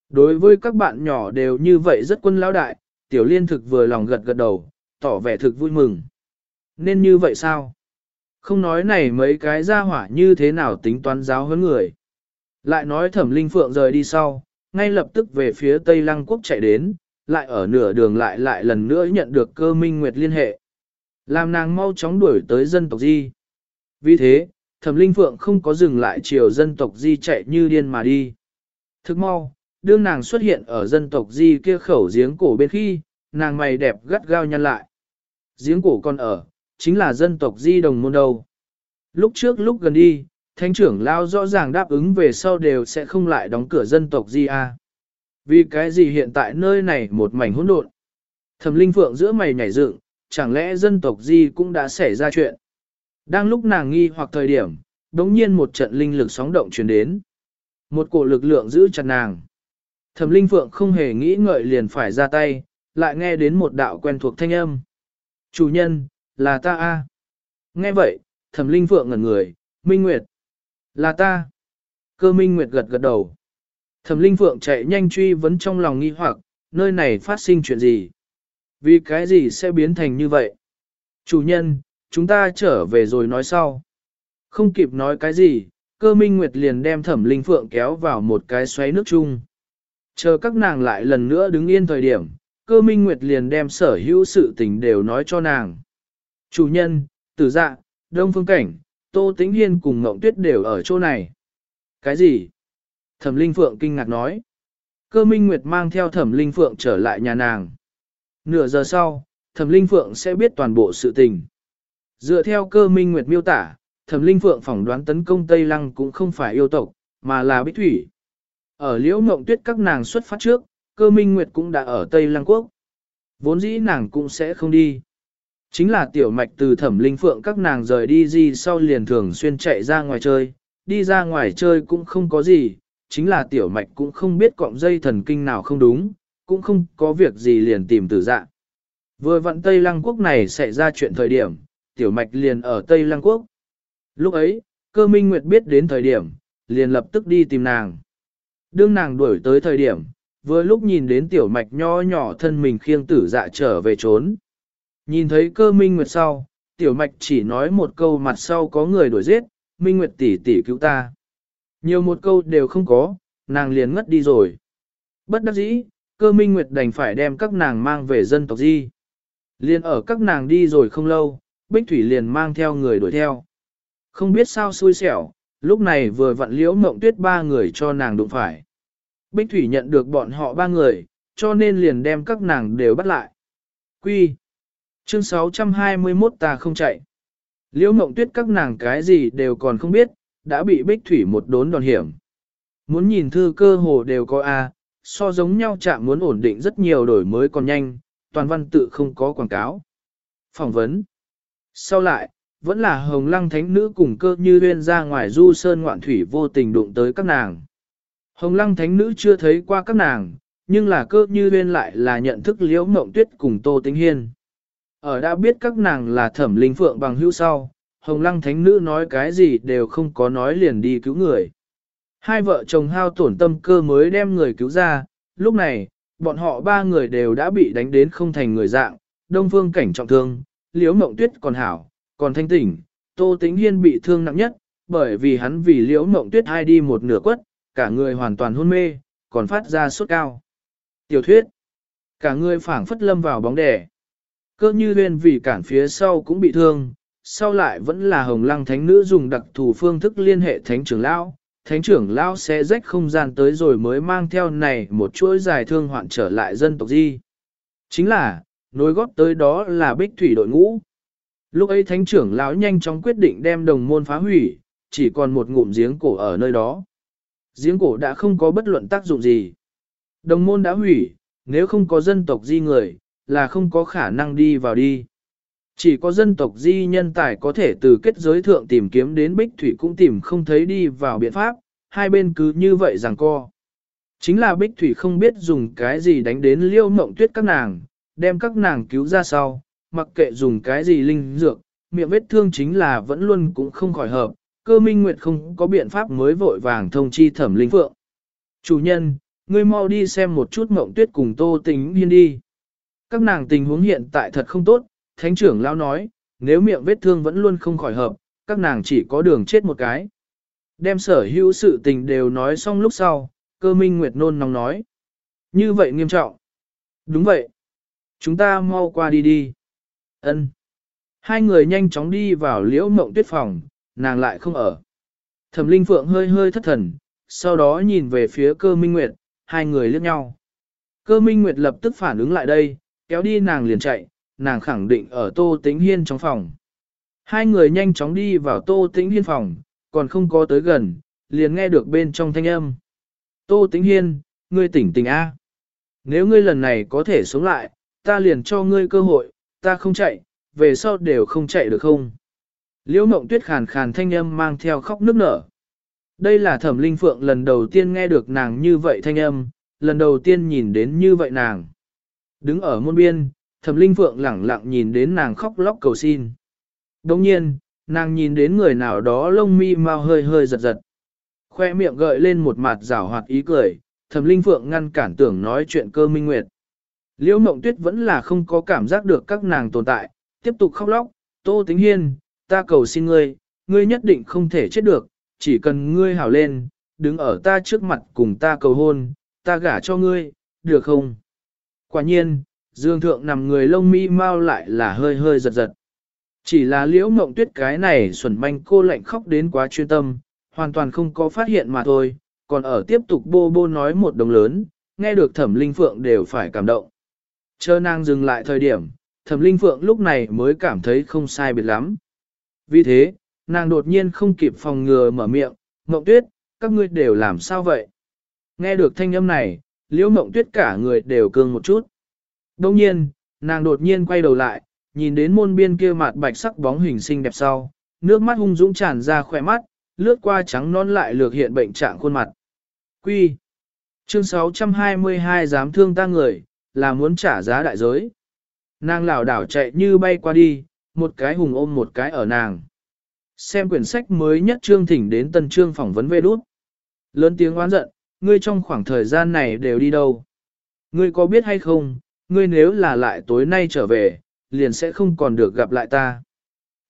Đối với các bạn nhỏ đều như vậy rất quân lao đại, tiểu liên thực vừa lòng gật gật đầu, tỏ vẻ thực vui mừng. Nên như vậy sao? Không nói này mấy cái ra hỏa như thế nào tính toán giáo huấn người. Lại nói thẩm linh phượng rời đi sau, ngay lập tức về phía Tây Lăng Quốc chạy đến, lại ở nửa đường lại lại lần nữa nhận được cơ minh nguyệt liên hệ. Làm nàng mau chóng đuổi tới dân tộc Di. Vì thế, thẩm linh phượng không có dừng lại chiều dân tộc Di chạy như điên mà đi. Thức mau, đương nàng xuất hiện ở dân tộc Di kia khẩu giếng cổ bên khi, nàng mày đẹp gắt gao nhăn lại. Giếng cổ còn ở, chính là dân tộc Di đồng môn đầu. Lúc trước lúc gần đi, thanh trưởng lao rõ ràng đáp ứng về sau đều sẽ không lại đóng cửa dân tộc Di A. Vì cái gì hiện tại nơi này một mảnh hỗn độn. Thẩm linh phượng giữa mày nhảy dựng, chẳng lẽ dân tộc Di cũng đã xảy ra chuyện. Đang lúc nàng nghi hoặc thời điểm, đống nhiên một trận linh lực sóng động truyền đến. Một cổ lực lượng giữ chặt nàng. Thẩm linh phượng không hề nghĩ ngợi liền phải ra tay, lại nghe đến một đạo quen thuộc thanh âm. Chủ nhân, là ta a. Nghe vậy, thẩm linh phượng ngẩn người, Minh Nguyệt. Là ta. Cơ Minh Nguyệt gật gật đầu. Thẩm linh phượng chạy nhanh truy vấn trong lòng nghi hoặc, nơi này phát sinh chuyện gì? Vì cái gì sẽ biến thành như vậy? Chủ nhân, chúng ta trở về rồi nói sau. Không kịp nói cái gì, cơ minh nguyệt liền đem thẩm linh phượng kéo vào một cái xoáy nước chung. Chờ các nàng lại lần nữa đứng yên thời điểm, cơ minh nguyệt liền đem sở hữu sự tình đều nói cho nàng. Chủ nhân, tử dạ, đông phương cảnh, tô tĩnh hiên cùng ngộng tuyết đều ở chỗ này. Cái gì? Thẩm linh phượng kinh ngạc nói. Cơ minh nguyệt mang theo thẩm linh phượng trở lại nhà nàng. Nửa giờ sau, thẩm linh phượng sẽ biết toàn bộ sự tình. Dựa theo cơ minh nguyệt miêu tả, thẩm linh phượng phỏng đoán tấn công Tây Lăng cũng không phải yêu tộc, mà là bích thủy. Ở liễu mộng tuyết các nàng xuất phát trước, cơ minh nguyệt cũng đã ở Tây Lăng Quốc. Vốn dĩ nàng cũng sẽ không đi. Chính là tiểu mạch từ thẩm linh phượng các nàng rời đi gì sau liền thường xuyên chạy ra ngoài chơi, đi ra ngoài chơi cũng không có gì, chính là tiểu mạch cũng không biết cọng dây thần kinh nào không đúng, cũng không có việc gì liền tìm tử dạ. Vừa vận Tây Lăng Quốc này xảy ra chuyện thời điểm, tiểu mạch liền ở Tây Lăng Quốc. Lúc ấy, cơ minh nguyệt biết đến thời điểm, liền lập tức đi tìm nàng. Đương nàng đuổi tới thời điểm, vừa lúc nhìn đến tiểu mạch nho nhỏ thân mình khiêng tử dạ trở về trốn. Nhìn thấy cơ minh nguyệt sau, tiểu mạch chỉ nói một câu mặt sau có người đuổi giết, minh nguyệt tỷ tỷ cứu ta. Nhiều một câu đều không có, nàng liền ngất đi rồi. Bất đắc dĩ, cơ minh nguyệt đành phải đem các nàng mang về dân tộc di. Liền ở các nàng đi rồi không lâu, Bích Thủy liền mang theo người đuổi theo. Không biết sao xui xẻo, lúc này vừa vặn liễu mộng tuyết ba người cho nàng đụng phải. Bích Thủy nhận được bọn họ ba người, cho nên liền đem các nàng đều bắt lại. Quy. Chương 621 ta không chạy. Liễu mộng tuyết các nàng cái gì đều còn không biết, đã bị Bích Thủy một đốn đòn hiểm. Muốn nhìn thư cơ hồ đều có A, so giống nhau chạm muốn ổn định rất nhiều đổi mới còn nhanh, toàn văn tự không có quảng cáo. Phỏng vấn. Sau lại, vẫn là hồng lăng thánh nữ cùng cơ như huyên ra ngoài du sơn ngoạn thủy vô tình đụng tới các nàng. Hồng lăng thánh nữ chưa thấy qua các nàng, nhưng là cơ như huyên lại là nhận thức liễu mộng tuyết cùng tô Tĩnh hiên. Ở đã biết các nàng là thẩm linh phượng bằng hữu sau, hồng lăng thánh nữ nói cái gì đều không có nói liền đi cứu người. Hai vợ chồng hao tổn tâm cơ mới đem người cứu ra, lúc này, bọn họ ba người đều đã bị đánh đến không thành người dạng, đông phương cảnh trọng thương, liễu mộng tuyết còn hảo, còn thanh tỉnh, tô tĩnh hiên bị thương nặng nhất, bởi vì hắn vì liễu mộng tuyết hai đi một nửa quất, cả người hoàn toàn hôn mê, còn phát ra sốt cao. Tiểu thuyết, cả người phảng phất lâm vào bóng đè. Cơ như huyên vì cản phía sau cũng bị thương, sau lại vẫn là hồng lăng thánh nữ dùng đặc thù phương thức liên hệ thánh trưởng lão. Thánh trưởng lão sẽ rách không gian tới rồi mới mang theo này một chuỗi dài thương hoạn trở lại dân tộc di. Chính là, nối góp tới đó là bích thủy đội ngũ. Lúc ấy thánh trưởng lão nhanh chóng quyết định đem đồng môn phá hủy, chỉ còn một ngụm giếng cổ ở nơi đó. Giếng cổ đã không có bất luận tác dụng gì. Đồng môn đã hủy, nếu không có dân tộc di người, là không có khả năng đi vào đi. Chỉ có dân tộc di nhân tài có thể từ kết giới thượng tìm kiếm đến bích thủy cũng tìm không thấy đi vào biện pháp, hai bên cứ như vậy rằng co. Chính là bích thủy không biết dùng cái gì đánh đến liêu mộng tuyết các nàng, đem các nàng cứu ra sau, mặc kệ dùng cái gì linh dược, miệng vết thương chính là vẫn luôn cũng không khỏi hợp, cơ minh nguyệt không có biện pháp mới vội vàng thông chi thẩm linh phượng. Chủ nhân, ngươi mau đi xem một chút mộng tuyết cùng tô tính hiên đi. Các nàng tình huống hiện tại thật không tốt, thánh trưởng lão nói, nếu miệng vết thương vẫn luôn không khỏi hợp, các nàng chỉ có đường chết một cái. Đem sở hữu sự tình đều nói xong lúc sau, cơ minh nguyệt nôn nóng nói. Như vậy nghiêm trọng. Đúng vậy. Chúng ta mau qua đi đi. Ân. Hai người nhanh chóng đi vào liễu mộng tuyết phòng, nàng lại không ở. Thẩm linh phượng hơi hơi thất thần, sau đó nhìn về phía cơ minh nguyệt, hai người liếc nhau. Cơ minh nguyệt lập tức phản ứng lại đây, kéo đi nàng liền chạy, nàng khẳng định ở tô tĩnh hiên trong phòng. Hai người nhanh chóng đi vào tô tĩnh hiên phòng, còn không có tới gần, liền nghe được bên trong thanh âm. Tô tĩnh hiên, ngươi tỉnh tỉnh A. Nếu ngươi lần này có thể sống lại, ta liền cho ngươi cơ hội, ta không chạy, về sau đều không chạy được không? Liễu mộng tuyết khàn khàn thanh âm mang theo khóc nức nở. Đây là thẩm linh phượng lần đầu tiên nghe được nàng như vậy thanh âm, lần đầu tiên nhìn đến như vậy nàng. Đứng ở môn biên, thẩm linh phượng lẳng lặng nhìn đến nàng khóc lóc cầu xin. Đồng nhiên, nàng nhìn đến người nào đó lông mi mau hơi hơi giật giật. Khoe miệng gợi lên một mặt rảo hoạt ý cười, thẩm linh phượng ngăn cản tưởng nói chuyện cơ minh nguyệt. Liễu mộng tuyết vẫn là không có cảm giác được các nàng tồn tại, tiếp tục khóc lóc, tô tính hiên, ta cầu xin ngươi, ngươi nhất định không thể chết được, chỉ cần ngươi hảo lên, đứng ở ta trước mặt cùng ta cầu hôn, ta gả cho ngươi, được không? Quả nhiên, dương thượng nằm người lông mi mau lại là hơi hơi giật giật. Chỉ là liễu mộng tuyết cái này xuẩn manh cô lạnh khóc đến quá chuyên tâm, hoàn toàn không có phát hiện mà thôi, còn ở tiếp tục bô bô nói một đồng lớn, nghe được thẩm linh phượng đều phải cảm động. Chờ nàng dừng lại thời điểm, thẩm linh phượng lúc này mới cảm thấy không sai biệt lắm. Vì thế, nàng đột nhiên không kịp phòng ngừa mở miệng, mộng tuyết, các ngươi đều làm sao vậy? Nghe được thanh âm này, liễu mộng tuyết cả người đều cương một chút. Đông nhiên, nàng đột nhiên quay đầu lại, nhìn đến môn biên kia mặt bạch sắc bóng hình xinh đẹp sau, nước mắt hung dũng tràn ra khỏe mắt, lướt qua trắng non lại lược hiện bệnh trạng khuôn mặt. Quy. Chương 622 dám thương ta người, là muốn trả giá đại giới. Nàng lảo đảo chạy như bay qua đi, một cái hùng ôm một cái ở nàng. Xem quyển sách mới nhất trương thỉnh đến tân trương phỏng vấn về đút. Lớn tiếng oán giận, ngươi trong khoảng thời gian này đều đi đâu? Ngươi có biết hay không, ngươi nếu là lại tối nay trở về, liền sẽ không còn được gặp lại ta.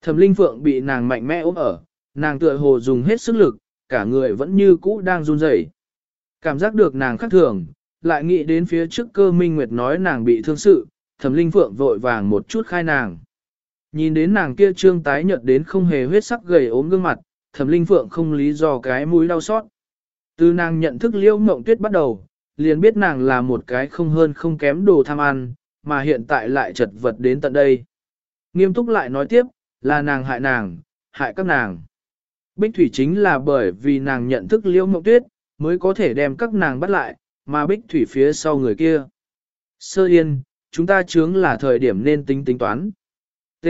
Thẩm Linh Phượng bị nàng mạnh mẽ ôm ở, nàng tựa hồ dùng hết sức lực, cả người vẫn như cũ đang run rẩy. Cảm giác được nàng khác thường, lại nghĩ đến phía trước cơ minh nguyệt nói nàng bị thương sự, Thẩm Linh Phượng vội vàng một chút khai nàng. Nhìn đến nàng kia trương tái nhợt đến không hề huyết sắc gầy ốm gương mặt, Thẩm Linh Phượng không lý do cái mũi đau xót. Từ nàng nhận thức liễu mộng tuyết bắt đầu, liền biết nàng là một cái không hơn không kém đồ tham ăn, mà hiện tại lại chật vật đến tận đây. Nghiêm túc lại nói tiếp, là nàng hại nàng, hại các nàng. Bích Thủy chính là bởi vì nàng nhận thức liễu mộng tuyết, mới có thể đem các nàng bắt lại, mà Bích Thủy phía sau người kia. Sơ yên, chúng ta chướng là thời điểm nên tính tính toán. T.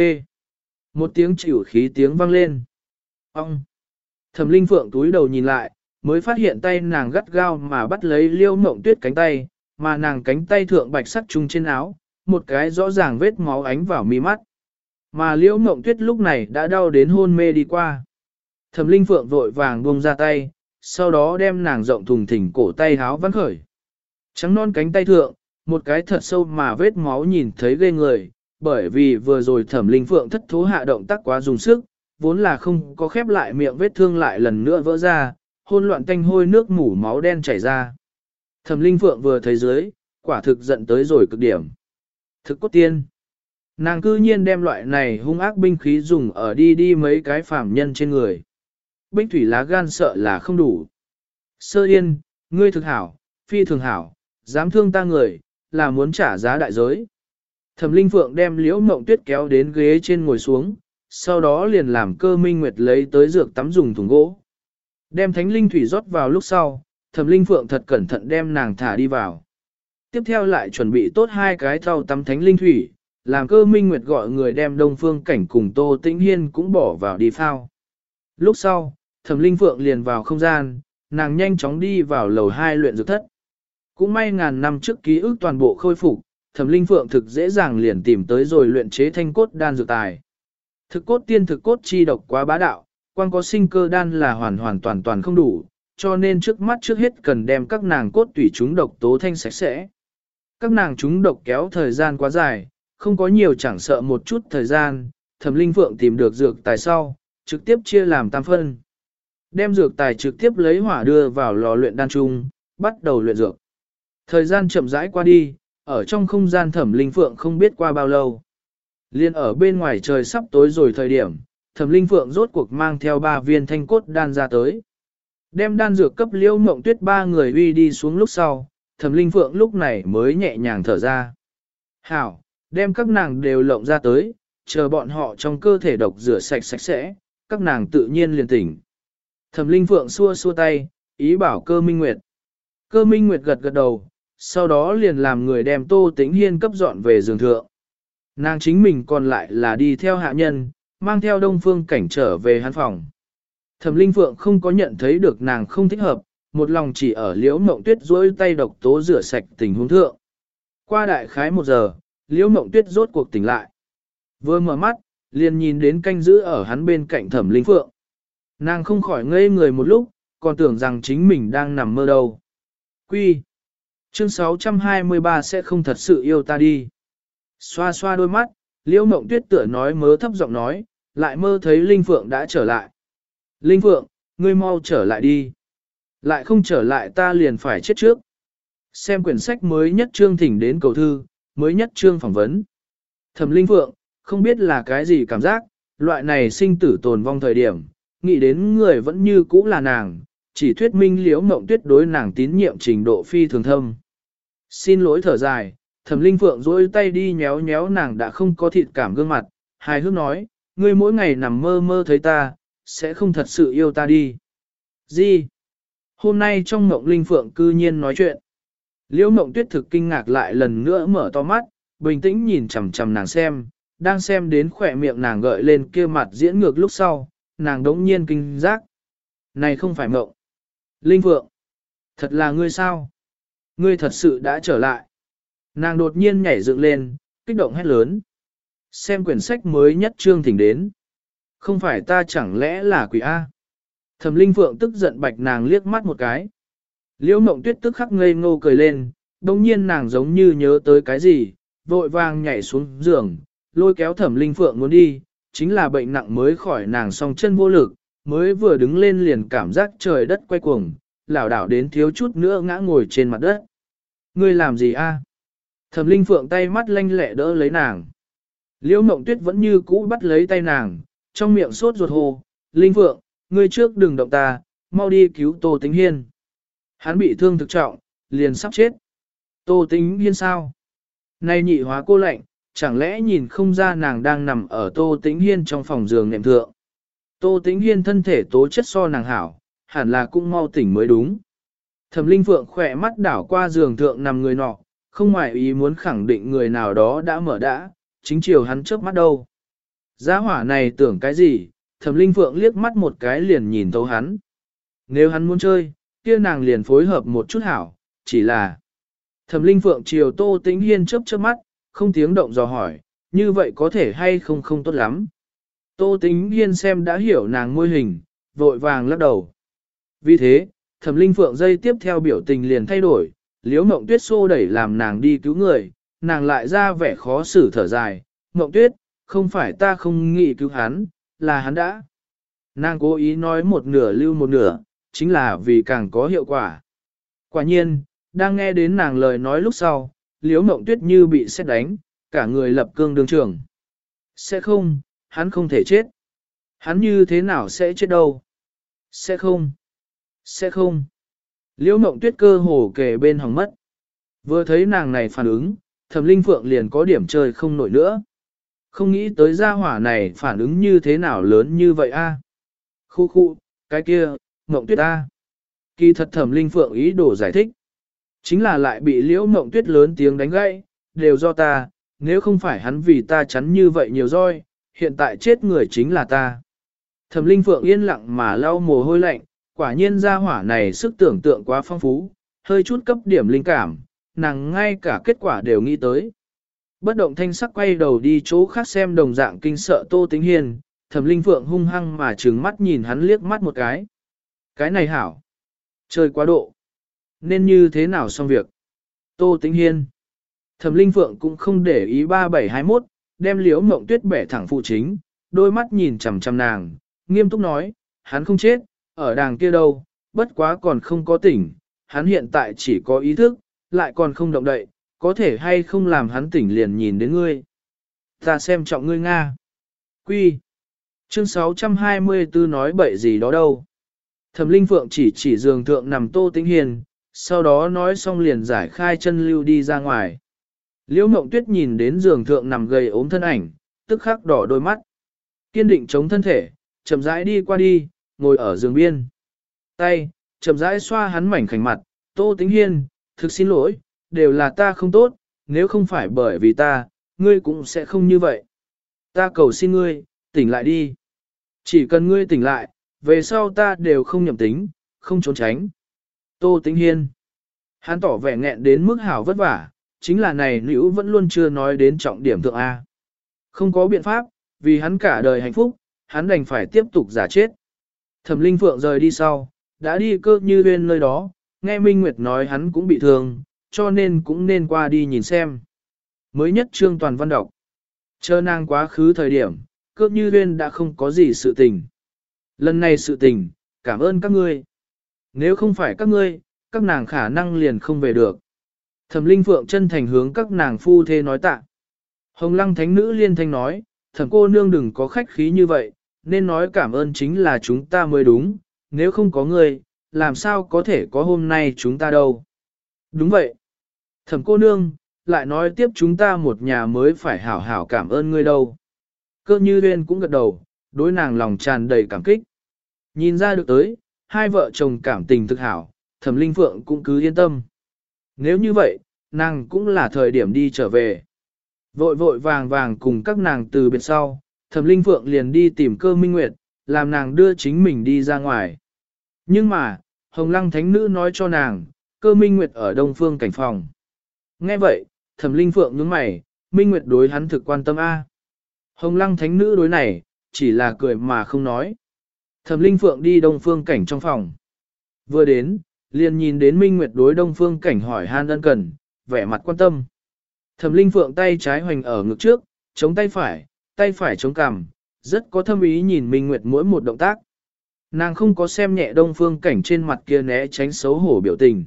Một tiếng chịu khí tiếng vang lên. Ông. Thẩm Linh Phượng túi đầu nhìn lại, mới phát hiện tay nàng gắt gao mà bắt lấy liêu mộng tuyết cánh tay, mà nàng cánh tay thượng bạch sắc trung trên áo, một cái rõ ràng vết máu ánh vào mi mắt. Mà liễu mộng tuyết lúc này đã đau đến hôn mê đi qua. Thẩm linh phượng vội vàng buông ra tay, sau đó đem nàng rộng thùng thình cổ tay háo vắn khởi. Trắng non cánh tay thượng, một cái thật sâu mà vết máu nhìn thấy ghê người, bởi vì vừa rồi thẩm linh phượng thất thố hạ động tác quá dùng sức, vốn là không có khép lại miệng vết thương lại lần nữa vỡ ra, hôn loạn tanh hôi nước mủ máu đen chảy ra. Thẩm linh phượng vừa thấy dưới, quả thực giận tới rồi cực điểm. Thực cốt tiên. Nàng cư nhiên đem loại này hung ác binh khí dùng ở đi đi mấy cái phạm nhân trên người. binh thủy lá gan sợ là không đủ. Sơ yên, ngươi thực hảo, phi thường hảo, dám thương ta người, là muốn trả giá đại giới. Thẩm Linh Phượng đem liễu mộng tuyết kéo đến ghế trên ngồi xuống, sau đó liền làm cơ minh nguyệt lấy tới dược tắm dùng thùng gỗ. Đem thánh linh thủy rót vào lúc sau, thẩm linh phượng thật cẩn thận đem nàng thả đi vào. Tiếp theo lại chuẩn bị tốt hai cái thau tắm thánh linh thủy, làm cơ minh nguyệt gọi người đem đông phương cảnh cùng tô tĩnh hiên cũng bỏ vào đi phao. Lúc sau, thẩm linh phượng liền vào không gian, nàng nhanh chóng đi vào lầu hai luyện dược thất. Cũng may ngàn năm trước ký ức toàn bộ khôi phục, thẩm linh phượng thực dễ dàng liền tìm tới rồi luyện chế thanh cốt đan dược tài. Thực cốt tiên thực cốt chi độc quá bá đạo, quan có sinh cơ đan là hoàn hoàn toàn toàn không đủ, cho nên trước mắt trước hết cần đem các nàng cốt tủy chúng độc tố thanh sạch sẽ. Các nàng chúng độc kéo thời gian quá dài, không có nhiều chẳng sợ một chút thời gian, thẩm linh phượng tìm được dược tài sau, trực tiếp chia làm tam phân. Đem dược tài trực tiếp lấy hỏa đưa vào lò luyện đan trung, bắt đầu luyện dược. Thời gian chậm rãi qua đi, ở trong không gian thẩm linh phượng không biết qua bao lâu. Liên ở bên ngoài trời sắp tối rồi thời điểm, thẩm linh phượng rốt cuộc mang theo ba viên thanh cốt đan ra tới. Đem đan dược cấp liễu mộng tuyết ba người uy đi xuống lúc sau, thẩm linh phượng lúc này mới nhẹ nhàng thở ra. Hảo, đem các nàng đều lộng ra tới, chờ bọn họ trong cơ thể độc rửa sạch sạch sẽ, các nàng tự nhiên liền tỉnh. Thẩm linh phượng xua xua tay, ý bảo cơ minh nguyệt. Cơ minh nguyệt gật gật đầu, sau đó liền làm người đem tô tĩnh hiên cấp dọn về giường thượng. Nàng chính mình còn lại là đi theo hạ nhân, mang theo đông phương cảnh trở về hắn phòng. Thẩm Linh Phượng không có nhận thấy được nàng không thích hợp, một lòng chỉ ở liễu mộng tuyết duỗi tay độc tố rửa sạch tình huống thượng. Qua đại khái một giờ, liễu mộng tuyết rốt cuộc tỉnh lại. Vừa mở mắt, liền nhìn đến canh giữ ở hắn bên cạnh thẩm linh phượng. Nàng không khỏi ngây người một lúc, còn tưởng rằng chính mình đang nằm mơ đâu. Quy. Chương 623 sẽ không thật sự yêu ta đi. Xoa xoa đôi mắt, liễu mộng tuyết tựa nói mớ thấp giọng nói, lại mơ thấy Linh Phượng đã trở lại. Linh Phượng, ngươi mau trở lại đi. Lại không trở lại ta liền phải chết trước. Xem quyển sách mới nhất trương thỉnh đến cầu thư, mới nhất trương phỏng vấn. Thẩm Linh Phượng, không biết là cái gì cảm giác, loại này sinh tử tồn vong thời điểm, nghĩ đến người vẫn như cũ là nàng, chỉ thuyết minh liễu mộng tuyết đối nàng tín nhiệm trình độ phi thường thâm. Xin lỗi thở dài, thẩm linh phượng dối tay đi nhéo nhéo nàng đã không có thịt cảm gương mặt, hài hước nói, ngươi mỗi ngày nằm mơ mơ thấy ta, sẽ không thật sự yêu ta đi. Gì? Hôm nay trong mộng linh phượng cư nhiên nói chuyện. Liễu mộng tuyết thực kinh ngạc lại lần nữa mở to mắt, bình tĩnh nhìn chằm chằm nàng xem, đang xem đến khỏe miệng nàng gợi lên kia mặt diễn ngược lúc sau, nàng đống nhiên kinh giác. Này không phải mộng. Linh Phượng, thật là ngươi sao? Ngươi thật sự đã trở lại. Nàng đột nhiên nhảy dựng lên, kích động hét lớn. Xem quyển sách mới nhất trương thỉnh đến. Không phải ta chẳng lẽ là quỷ A. Thẩm Linh Phượng tức giận bạch nàng liếc mắt một cái. Liễu mộng tuyết tức khắc ngây ngô cười lên, đồng nhiên nàng giống như nhớ tới cái gì, vội vàng nhảy xuống giường, lôi kéo thẩm linh phượng muốn đi, chính là bệnh nặng mới khỏi nàng song chân vô lực, mới vừa đứng lên liền cảm giác trời đất quay cuồng, lảo đảo đến thiếu chút nữa ngã ngồi trên mặt đất. Ngươi làm gì a? Thẩm linh phượng tay mắt lanh lẹ đỡ lấy nàng. Liễu mộng tuyết vẫn như cũ bắt lấy tay nàng, trong miệng sốt ruột hồ, linh phượng, ngươi trước đừng động ta, mau đi cứu tô Tĩnh hiên. Hắn bị thương thực trọng, liền sắp chết. Tô Tĩnh hiên sao? Nay nhị hóa cô lạnh, chẳng lẽ nhìn không ra nàng đang nằm ở Tô Tĩnh Hiên trong phòng giường nệm thượng. Tô Tĩnh Hiên thân thể tố chất so nàng hảo, hẳn là cũng mau tỉnh mới đúng. Thẩm Linh Phượng khỏe mắt đảo qua giường thượng nằm người nọ, không ngoài ý muốn khẳng định người nào đó đã mở đã, chính chiều hắn trước mắt đâu. Giá hỏa này tưởng cái gì, Thẩm Linh Phượng liếc mắt một cái liền nhìn thấu hắn. Nếu hắn muốn chơi, kia nàng liền phối hợp một chút hảo, chỉ là... Thẩm Linh Phượng chiều Tô Tĩnh Hiên chớp chớp mắt, không tiếng động dò hỏi, như vậy có thể hay không không tốt lắm. Tô tính hiên xem đã hiểu nàng môi hình, vội vàng lắc đầu. Vì thế, thẩm linh phượng dây tiếp theo biểu tình liền thay đổi, liếu mộng tuyết xô đẩy làm nàng đi cứu người, nàng lại ra vẻ khó xử thở dài, mộng tuyết, không phải ta không nghĩ cứu hắn, là hắn đã. Nàng cố ý nói một nửa lưu một nửa, chính là vì càng có hiệu quả. Quả nhiên, đang nghe đến nàng lời nói lúc sau, liếu mộng tuyết như bị xét đánh, cả người lập cương đường trường. Sẽ không, hắn không thể chết. Hắn như thế nào sẽ chết đâu? Sẽ không. Sẽ không. Liễu mộng tuyết cơ hồ kề bên hỏng mất. Vừa thấy nàng này phản ứng, thẩm linh phượng liền có điểm chơi không nổi nữa. Không nghĩ tới gia hỏa này phản ứng như thế nào lớn như vậy a? Khu khu, cái kia, mộng tuyết a. Kỳ thật thẩm linh phượng ý đồ giải thích. Chính là lại bị liễu mộng tuyết lớn tiếng đánh gãy, đều do ta, nếu không phải hắn vì ta chắn như vậy nhiều roi, hiện tại chết người chính là ta. Thẩm linh phượng yên lặng mà lau mồ hôi lạnh, quả nhiên ra hỏa này sức tưởng tượng quá phong phú, hơi chút cấp điểm linh cảm, nàng ngay cả kết quả đều nghĩ tới. Bất động thanh sắc quay đầu đi chỗ khác xem đồng dạng kinh sợ tô tĩnh hiền, thẩm linh phượng hung hăng mà trừng mắt nhìn hắn liếc mắt một cái. Cái này hảo. Chơi quá độ nên như thế nào xong việc. Tô Tĩnh Hiên. Thẩm Linh Phượng cũng không để ý 3721, đem liễu mộng tuyết bẻ thẳng phụ chính, đôi mắt nhìn chằm chằm nàng, nghiêm túc nói, hắn không chết, ở đàng kia đâu, bất quá còn không có tỉnh, hắn hiện tại chỉ có ý thức, lại còn không động đậy, có thể hay không làm hắn tỉnh liền nhìn đến ngươi. Ta xem trọng ngươi Nga. Quy. Chương 624 nói bậy gì đó đâu. Thẩm Linh Phượng chỉ chỉ giường thượng nằm Tô Tĩnh Hiền, sau đó nói xong liền giải khai chân lưu đi ra ngoài. Liễu mộng tuyết nhìn đến giường thượng nằm gầy ốm thân ảnh, tức khắc đỏ đôi mắt. Kiên định chống thân thể, chậm rãi đi qua đi, ngồi ở giường biên. Tay, chậm rãi xoa hắn mảnh khảnh mặt, tô tính hiên, thực xin lỗi, đều là ta không tốt, nếu không phải bởi vì ta, ngươi cũng sẽ không như vậy. Ta cầu xin ngươi, Tỉnh lại đi. Chỉ cần ngươi tỉnh lại, về sau ta đều không nhậm tính, không trốn tránh. Tô Tĩnh Hiên. Hắn tỏ vẻ nghẹn đến mức hảo vất vả, chính là này nữ vẫn luôn chưa nói đến trọng điểm thượng A. Không có biện pháp, vì hắn cả đời hạnh phúc, hắn đành phải tiếp tục giả chết. Thẩm Linh Phượng rời đi sau, đã đi cơ như bên nơi đó, nghe Minh Nguyệt nói hắn cũng bị thương, cho nên cũng nên qua đi nhìn xem. Mới nhất trương toàn văn đọc. Chờ nàng quá khứ thời điểm, cơ như bên đã không có gì sự tình. Lần này sự tình, cảm ơn các ngươi. Nếu không phải các ngươi, các nàng khả năng liền không về được. Thẩm Linh Phượng chân thành hướng các nàng phu thê nói tạ. Hồng Lăng Thánh Nữ liên thanh nói, thẩm cô nương đừng có khách khí như vậy, nên nói cảm ơn chính là chúng ta mới đúng, nếu không có người, làm sao có thể có hôm nay chúng ta đâu. Đúng vậy. Thẩm cô nương, lại nói tiếp chúng ta một nhà mới phải hảo hảo cảm ơn ngươi đâu. Cơ như Uyên cũng gật đầu, đối nàng lòng tràn đầy cảm kích. Nhìn ra được tới, hai vợ chồng cảm tình thực hảo, thẩm linh phượng cũng cứ yên tâm. Nếu như vậy, nàng cũng là thời điểm đi trở về. Vội vội vàng vàng cùng các nàng từ biệt sau, thẩm linh phượng liền đi tìm cơ minh nguyệt, làm nàng đưa chính mình đi ra ngoài. Nhưng mà, Hồng Lăng Thánh Nữ nói cho nàng, cơ minh nguyệt ở đông phương cảnh phòng. Nghe vậy, thẩm linh phượng nhướng mày, minh nguyệt đối hắn thực quan tâm A. Hồng Lăng Thánh Nữ đối này, chỉ là cười mà không nói. Thẩm linh phượng đi đông phương cảnh trong phòng. Vừa đến, liền nhìn đến Minh Nguyệt đối đông phương cảnh hỏi han ân cần, vẻ mặt quan tâm. Thẩm linh phượng tay trái hoành ở ngực trước, chống tay phải, tay phải chống cằm, rất có thâm ý nhìn Minh Nguyệt mỗi một động tác. Nàng không có xem nhẹ đông phương cảnh trên mặt kia né tránh xấu hổ biểu tình.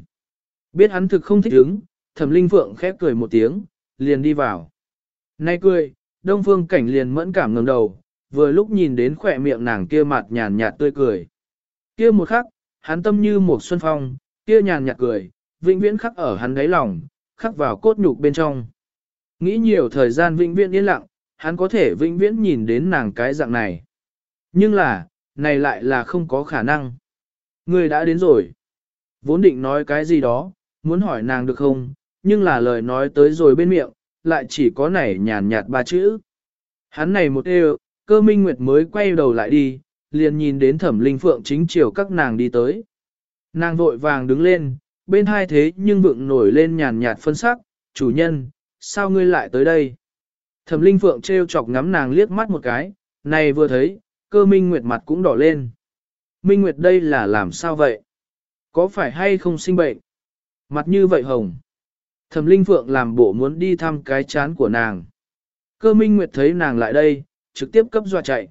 Biết hắn thực không thích ứng, thẩm linh phượng khép cười một tiếng, liền đi vào. Nay cười, đông phương cảnh liền mẫn cảm ngẩng đầu, vừa lúc nhìn đến khỏe miệng nàng kia mặt nhàn nhạt tươi cười. Kia một khắc, hắn tâm như một xuân phong, kia nhàn nhạt cười, vĩnh viễn khắc ở hắn đáy lòng, khắc vào cốt nhục bên trong. Nghĩ nhiều thời gian vĩnh viễn yên lặng, hắn có thể vĩnh viễn nhìn đến nàng cái dạng này. Nhưng là, này lại là không có khả năng. Người đã đến rồi. Vốn định nói cái gì đó, muốn hỏi nàng được không, nhưng là lời nói tới rồi bên miệng, lại chỉ có nảy nhàn nhạt ba chữ. Hắn này một đều, cơ minh nguyệt mới quay đầu lại đi, liền nhìn đến thẩm linh phượng chính chiều các nàng đi tới. Nàng vội vàng đứng lên, bên hai thế nhưng vượng nổi lên nhàn nhạt phân sắc, chủ nhân, sao ngươi lại tới đây? Thẩm linh phượng treo chọc ngắm nàng liếc mắt một cái, này vừa thấy, cơ minh nguyệt mặt cũng đỏ lên. Minh nguyệt đây là làm sao vậy? Có phải hay không sinh bệnh? Mặt như vậy hồng. Thẩm linh phượng làm bộ muốn đi thăm cái chán của nàng. Cơ minh nguyệt thấy nàng lại đây, trực tiếp cấp dọa chạy.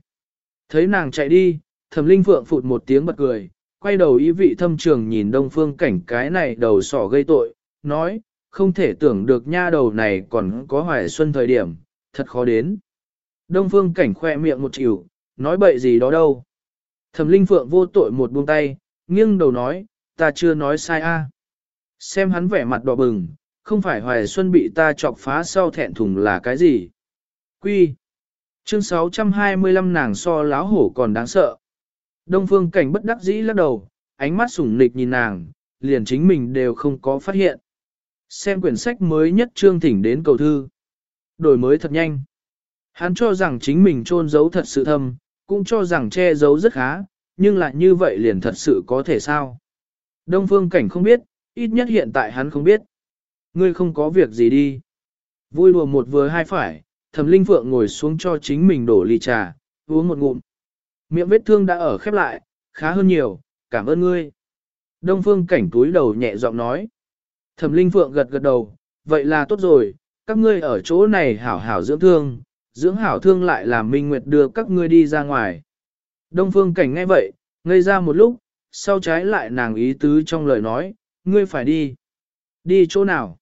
Thấy nàng chạy đi, thẩm linh phượng phụt một tiếng bật cười, quay đầu ý vị thâm trường nhìn đông phương cảnh cái này đầu sỏ gây tội, nói, không thể tưởng được nha đầu này còn có hoài xuân thời điểm, thật khó đến. Đông phương cảnh khoe miệng một chịu, nói bậy gì đó đâu. Thẩm linh phượng vô tội một buông tay, nghiêng đầu nói, ta chưa nói sai a. Xem hắn vẻ mặt đỏ bừng, không phải hoài xuân bị ta chọc phá sau thẹn thùng là cái gì. Quy. Chương 625 nàng so láo hổ còn đáng sợ. Đông phương cảnh bất đắc dĩ lắc đầu, ánh mắt sủng nịch nhìn nàng, liền chính mình đều không có phát hiện. Xem quyển sách mới nhất trương thỉnh đến cầu thư. Đổi mới thật nhanh. Hắn cho rằng chính mình trôn giấu thật sự thâm, cũng cho rằng che giấu rất khá, nhưng lại như vậy liền thật sự có thể sao. Đông phương cảnh không biết, ít nhất hiện tại hắn không biết. Ngươi không có việc gì đi. Vui đùa một vừa hai phải, thẩm linh phượng ngồi xuống cho chính mình đổ ly trà, uống một ngụm. Miệng vết thương đã ở khép lại, khá hơn nhiều, cảm ơn ngươi. Đông phương cảnh túi đầu nhẹ giọng nói. Thẩm linh phượng gật gật đầu, vậy là tốt rồi, các ngươi ở chỗ này hảo hảo dưỡng thương, dưỡng hảo thương lại làm Minh Nguyệt đưa các ngươi đi ra ngoài. Đông phương cảnh nghe vậy, ngây ra một lúc, sau trái lại nàng ý tứ trong lời nói, ngươi phải đi. Đi chỗ nào?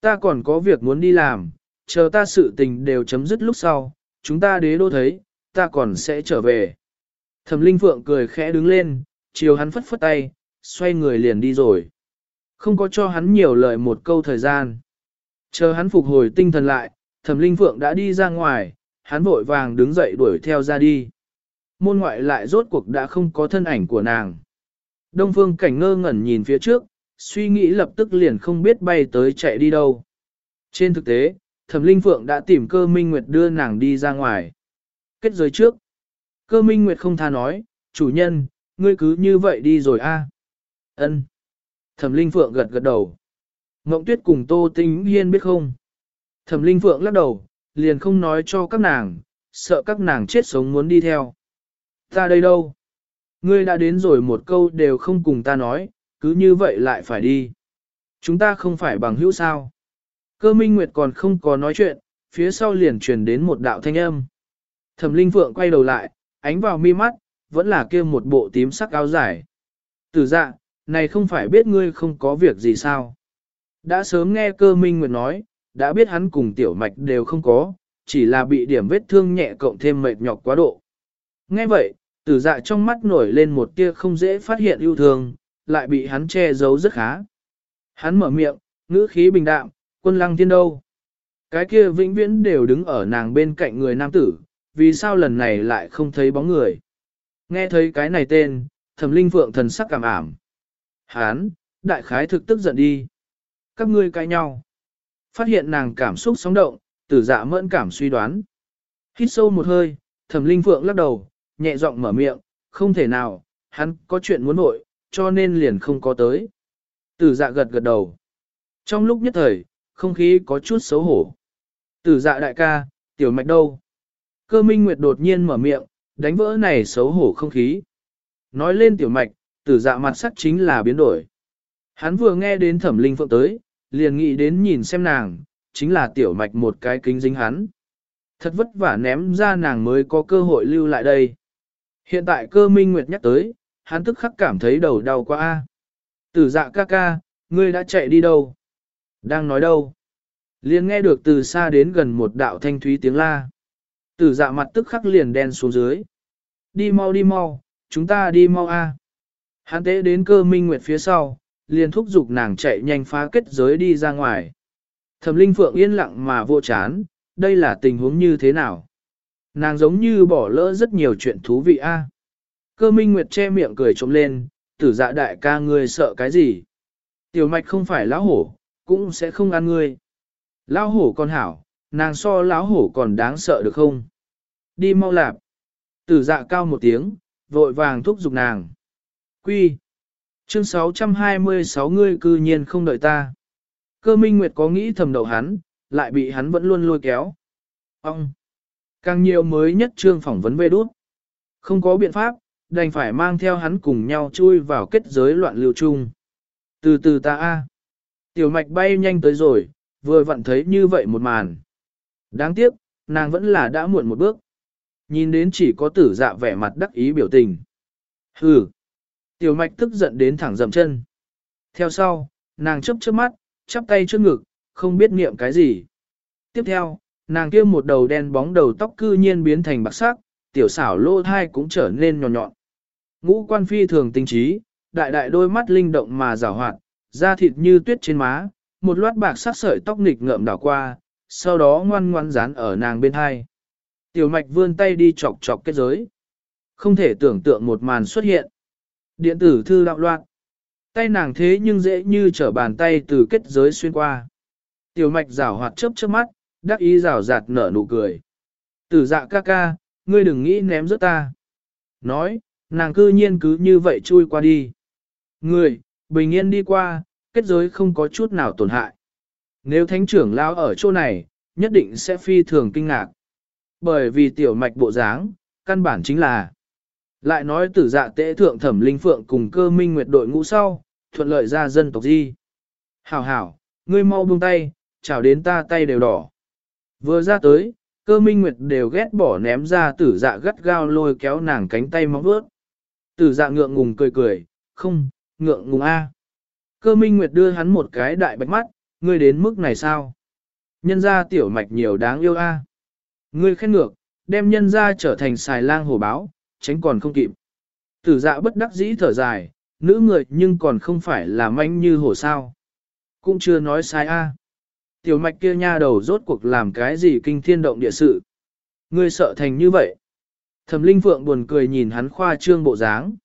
Ta còn có việc muốn đi làm, chờ ta sự tình đều chấm dứt lúc sau, chúng ta đế đô thấy, ta còn sẽ trở về. Thẩm Linh Phượng cười khẽ đứng lên, chiều hắn phất phất tay, xoay người liền đi rồi. Không có cho hắn nhiều lời một câu thời gian. Chờ hắn phục hồi tinh thần lại, Thẩm Linh Phượng đã đi ra ngoài, hắn vội vàng đứng dậy đuổi theo ra đi. Môn ngoại lại rốt cuộc đã không có thân ảnh của nàng. Đông Phương Cảnh ngơ ngẩn nhìn phía trước, suy nghĩ lập tức liền không biết bay tới chạy đi đâu. Trên thực tế, Thẩm Linh Phượng đã tìm cơ minh nguyệt đưa nàng đi ra ngoài. Kết giới trước. Cơ minh nguyệt không tha nói, chủ nhân, ngươi cứ như vậy đi rồi a. Ân. Thẩm Linh Phượng gật gật đầu. Ngộng Tuyết cùng Tô Tinh Hiên biết không? Thẩm Linh Phượng lắc đầu, liền không nói cho các nàng, sợ các nàng chết sống muốn đi theo. Ta đây đâu? Ngươi đã đến rồi một câu đều không cùng ta nói, cứ như vậy lại phải đi. Chúng ta không phải bằng hữu sao. Cơ minh nguyệt còn không có nói chuyện, phía sau liền truyền đến một đạo thanh âm. Thẩm Linh Phượng quay đầu lại, ánh vào mi mắt, vẫn là kia một bộ tím sắc áo dài. Tử dạ, này không phải biết ngươi không có việc gì sao. Đã sớm nghe cơ minh nguyệt nói, đã biết hắn cùng tiểu mạch đều không có, chỉ là bị điểm vết thương nhẹ cộng thêm mệt nhọc quá độ. Nghe vậy, tử dạ trong mắt nổi lên một tia không dễ phát hiện yêu thương, lại bị hắn che giấu rất khá. Hắn mở miệng, ngữ khí bình đạm, quân lăng thiên đâu. Cái kia vĩnh viễn đều đứng ở nàng bên cạnh người nam tử, vì sao lần này lại không thấy bóng người. Nghe thấy cái này tên, thẩm linh phượng thần sắc cảm ảm. Hán, đại khái thực tức giận đi. Các ngươi cãi nhau. Phát hiện nàng cảm xúc sóng động, tử dạ mẫn cảm suy đoán. Hít sâu một hơi, thẩm linh phượng lắc đầu, nhẹ giọng mở miệng, không thể nào, hắn có chuyện muốn nội, cho nên liền không có tới. Tử dạ gật gật đầu. Trong lúc nhất thời, không khí có chút xấu hổ. Tử dạ đại ca, tiểu mạch đâu? Cơ minh nguyệt đột nhiên mở miệng, đánh vỡ này xấu hổ không khí. Nói lên tiểu mạch, tử dạ mặt sắc chính là biến đổi. Hắn vừa nghe đến thẩm linh phượng tới, liền nghĩ đến nhìn xem nàng, chính là tiểu mạch một cái kính dính hắn. Thật vất vả ném ra nàng mới có cơ hội lưu lại đây. Hiện tại cơ minh nguyệt nhắc tới, hắn tức khắc cảm thấy đầu đau quá a. Tử dạ ca ca, ngươi đã chạy đi đâu? Đang nói đâu? Liền nghe được từ xa đến gần một đạo thanh thúy tiếng la. Tử dạ mặt tức khắc liền đen xuống dưới. Đi mau đi mau, chúng ta đi mau a. Hắn tế đến cơ minh nguyệt phía sau, liền thúc giục nàng chạy nhanh phá kết giới đi ra ngoài. Thẩm linh phượng yên lặng mà vô chán, đây là tình huống như thế nào? Nàng giống như bỏ lỡ rất nhiều chuyện thú vị a. Cơ minh nguyệt che miệng cười trộm lên, tử dạ đại ca ngươi sợ cái gì? Tiểu mạch không phải lão hổ, cũng sẽ không ăn ngươi. Lão hổ còn hảo, nàng so lão hổ còn đáng sợ được không? Đi mau lạp. Tử dạ cao một tiếng, vội vàng thúc giục nàng. Quy. Chương 626 ngươi cư nhiên không đợi ta. Cơ minh nguyệt có nghĩ thầm đầu hắn, lại bị hắn vẫn luôn lôi kéo. Ông. Càng nhiều mới nhất trương phỏng vấn về đút. Không có biện pháp, đành phải mang theo hắn cùng nhau chui vào kết giới loạn lưu chung. Từ từ ta a. Tiểu mạch bay nhanh tới rồi, vừa vặn thấy như vậy một màn. Đáng tiếc, nàng vẫn là đã muộn một bước. Nhìn đến chỉ có tử dạ vẻ mặt đắc ý biểu tình. Hừ. Tiểu mạch tức giận đến thẳng dậm chân. Theo sau, nàng chấp chớp mắt, chắp tay trước ngực, không biết niệm cái gì. Tiếp theo, nàng kia một đầu đen bóng đầu tóc cư nhiên biến thành bạc sắc, tiểu xảo lô thai cũng trở nên nhọn nhọn. Ngũ quan phi thường tinh trí, đại đại đôi mắt linh động mà rào hoạt, da thịt như tuyết trên má, một loát bạc sắc sợi tóc nghịch ngợm đảo qua, sau đó ngoan ngoan dán ở nàng bên hai. Tiểu mạch vươn tay đi chọc chọc kết giới. Không thể tưởng tượng một màn xuất hiện. Điện tử thư đạo loạn. Tay nàng thế nhưng dễ như trở bàn tay từ kết giới xuyên qua. Tiểu mạch rảo hoạt chớp chớp mắt, đắc ý rảo rạt nở nụ cười. Tử dạ ca ca, ngươi đừng nghĩ ném rớt ta. Nói, nàng cư nhiên cứ như vậy chui qua đi. Ngươi, bình yên đi qua, kết giới không có chút nào tổn hại. Nếu thánh trưởng lao ở chỗ này, nhất định sẽ phi thường kinh ngạc. Bởi vì tiểu mạch bộ dáng, căn bản chính là lại nói tử dạ tế thượng thẩm linh phượng cùng cơ minh nguyệt đội ngũ sau, thuận lợi ra dân tộc di. Hảo hảo, ngươi mau buông tay, chào đến ta tay đều đỏ. Vừa ra tới, cơ minh nguyệt đều ghét bỏ ném ra tử dạ gắt gao lôi kéo nàng cánh tay móng vuốt. Tử dạ ngượng ngùng cười cười, không, ngượng ngùng a. Cơ minh nguyệt đưa hắn một cái đại bạch mắt, ngươi đến mức này sao? Nhân ra tiểu mạch nhiều đáng yêu a. Ngươi khen ngược, đem nhân ra trở thành xài lang hổ báo, tránh còn không kịp. Tử dạ bất đắc dĩ thở dài, nữ người nhưng còn không phải là manh như hổ sao. Cũng chưa nói sai a. Tiểu mạch kia nha đầu rốt cuộc làm cái gì kinh thiên động địa sự. Ngươi sợ thành như vậy. Thẩm Linh Phượng buồn cười nhìn hắn khoa trương bộ dáng.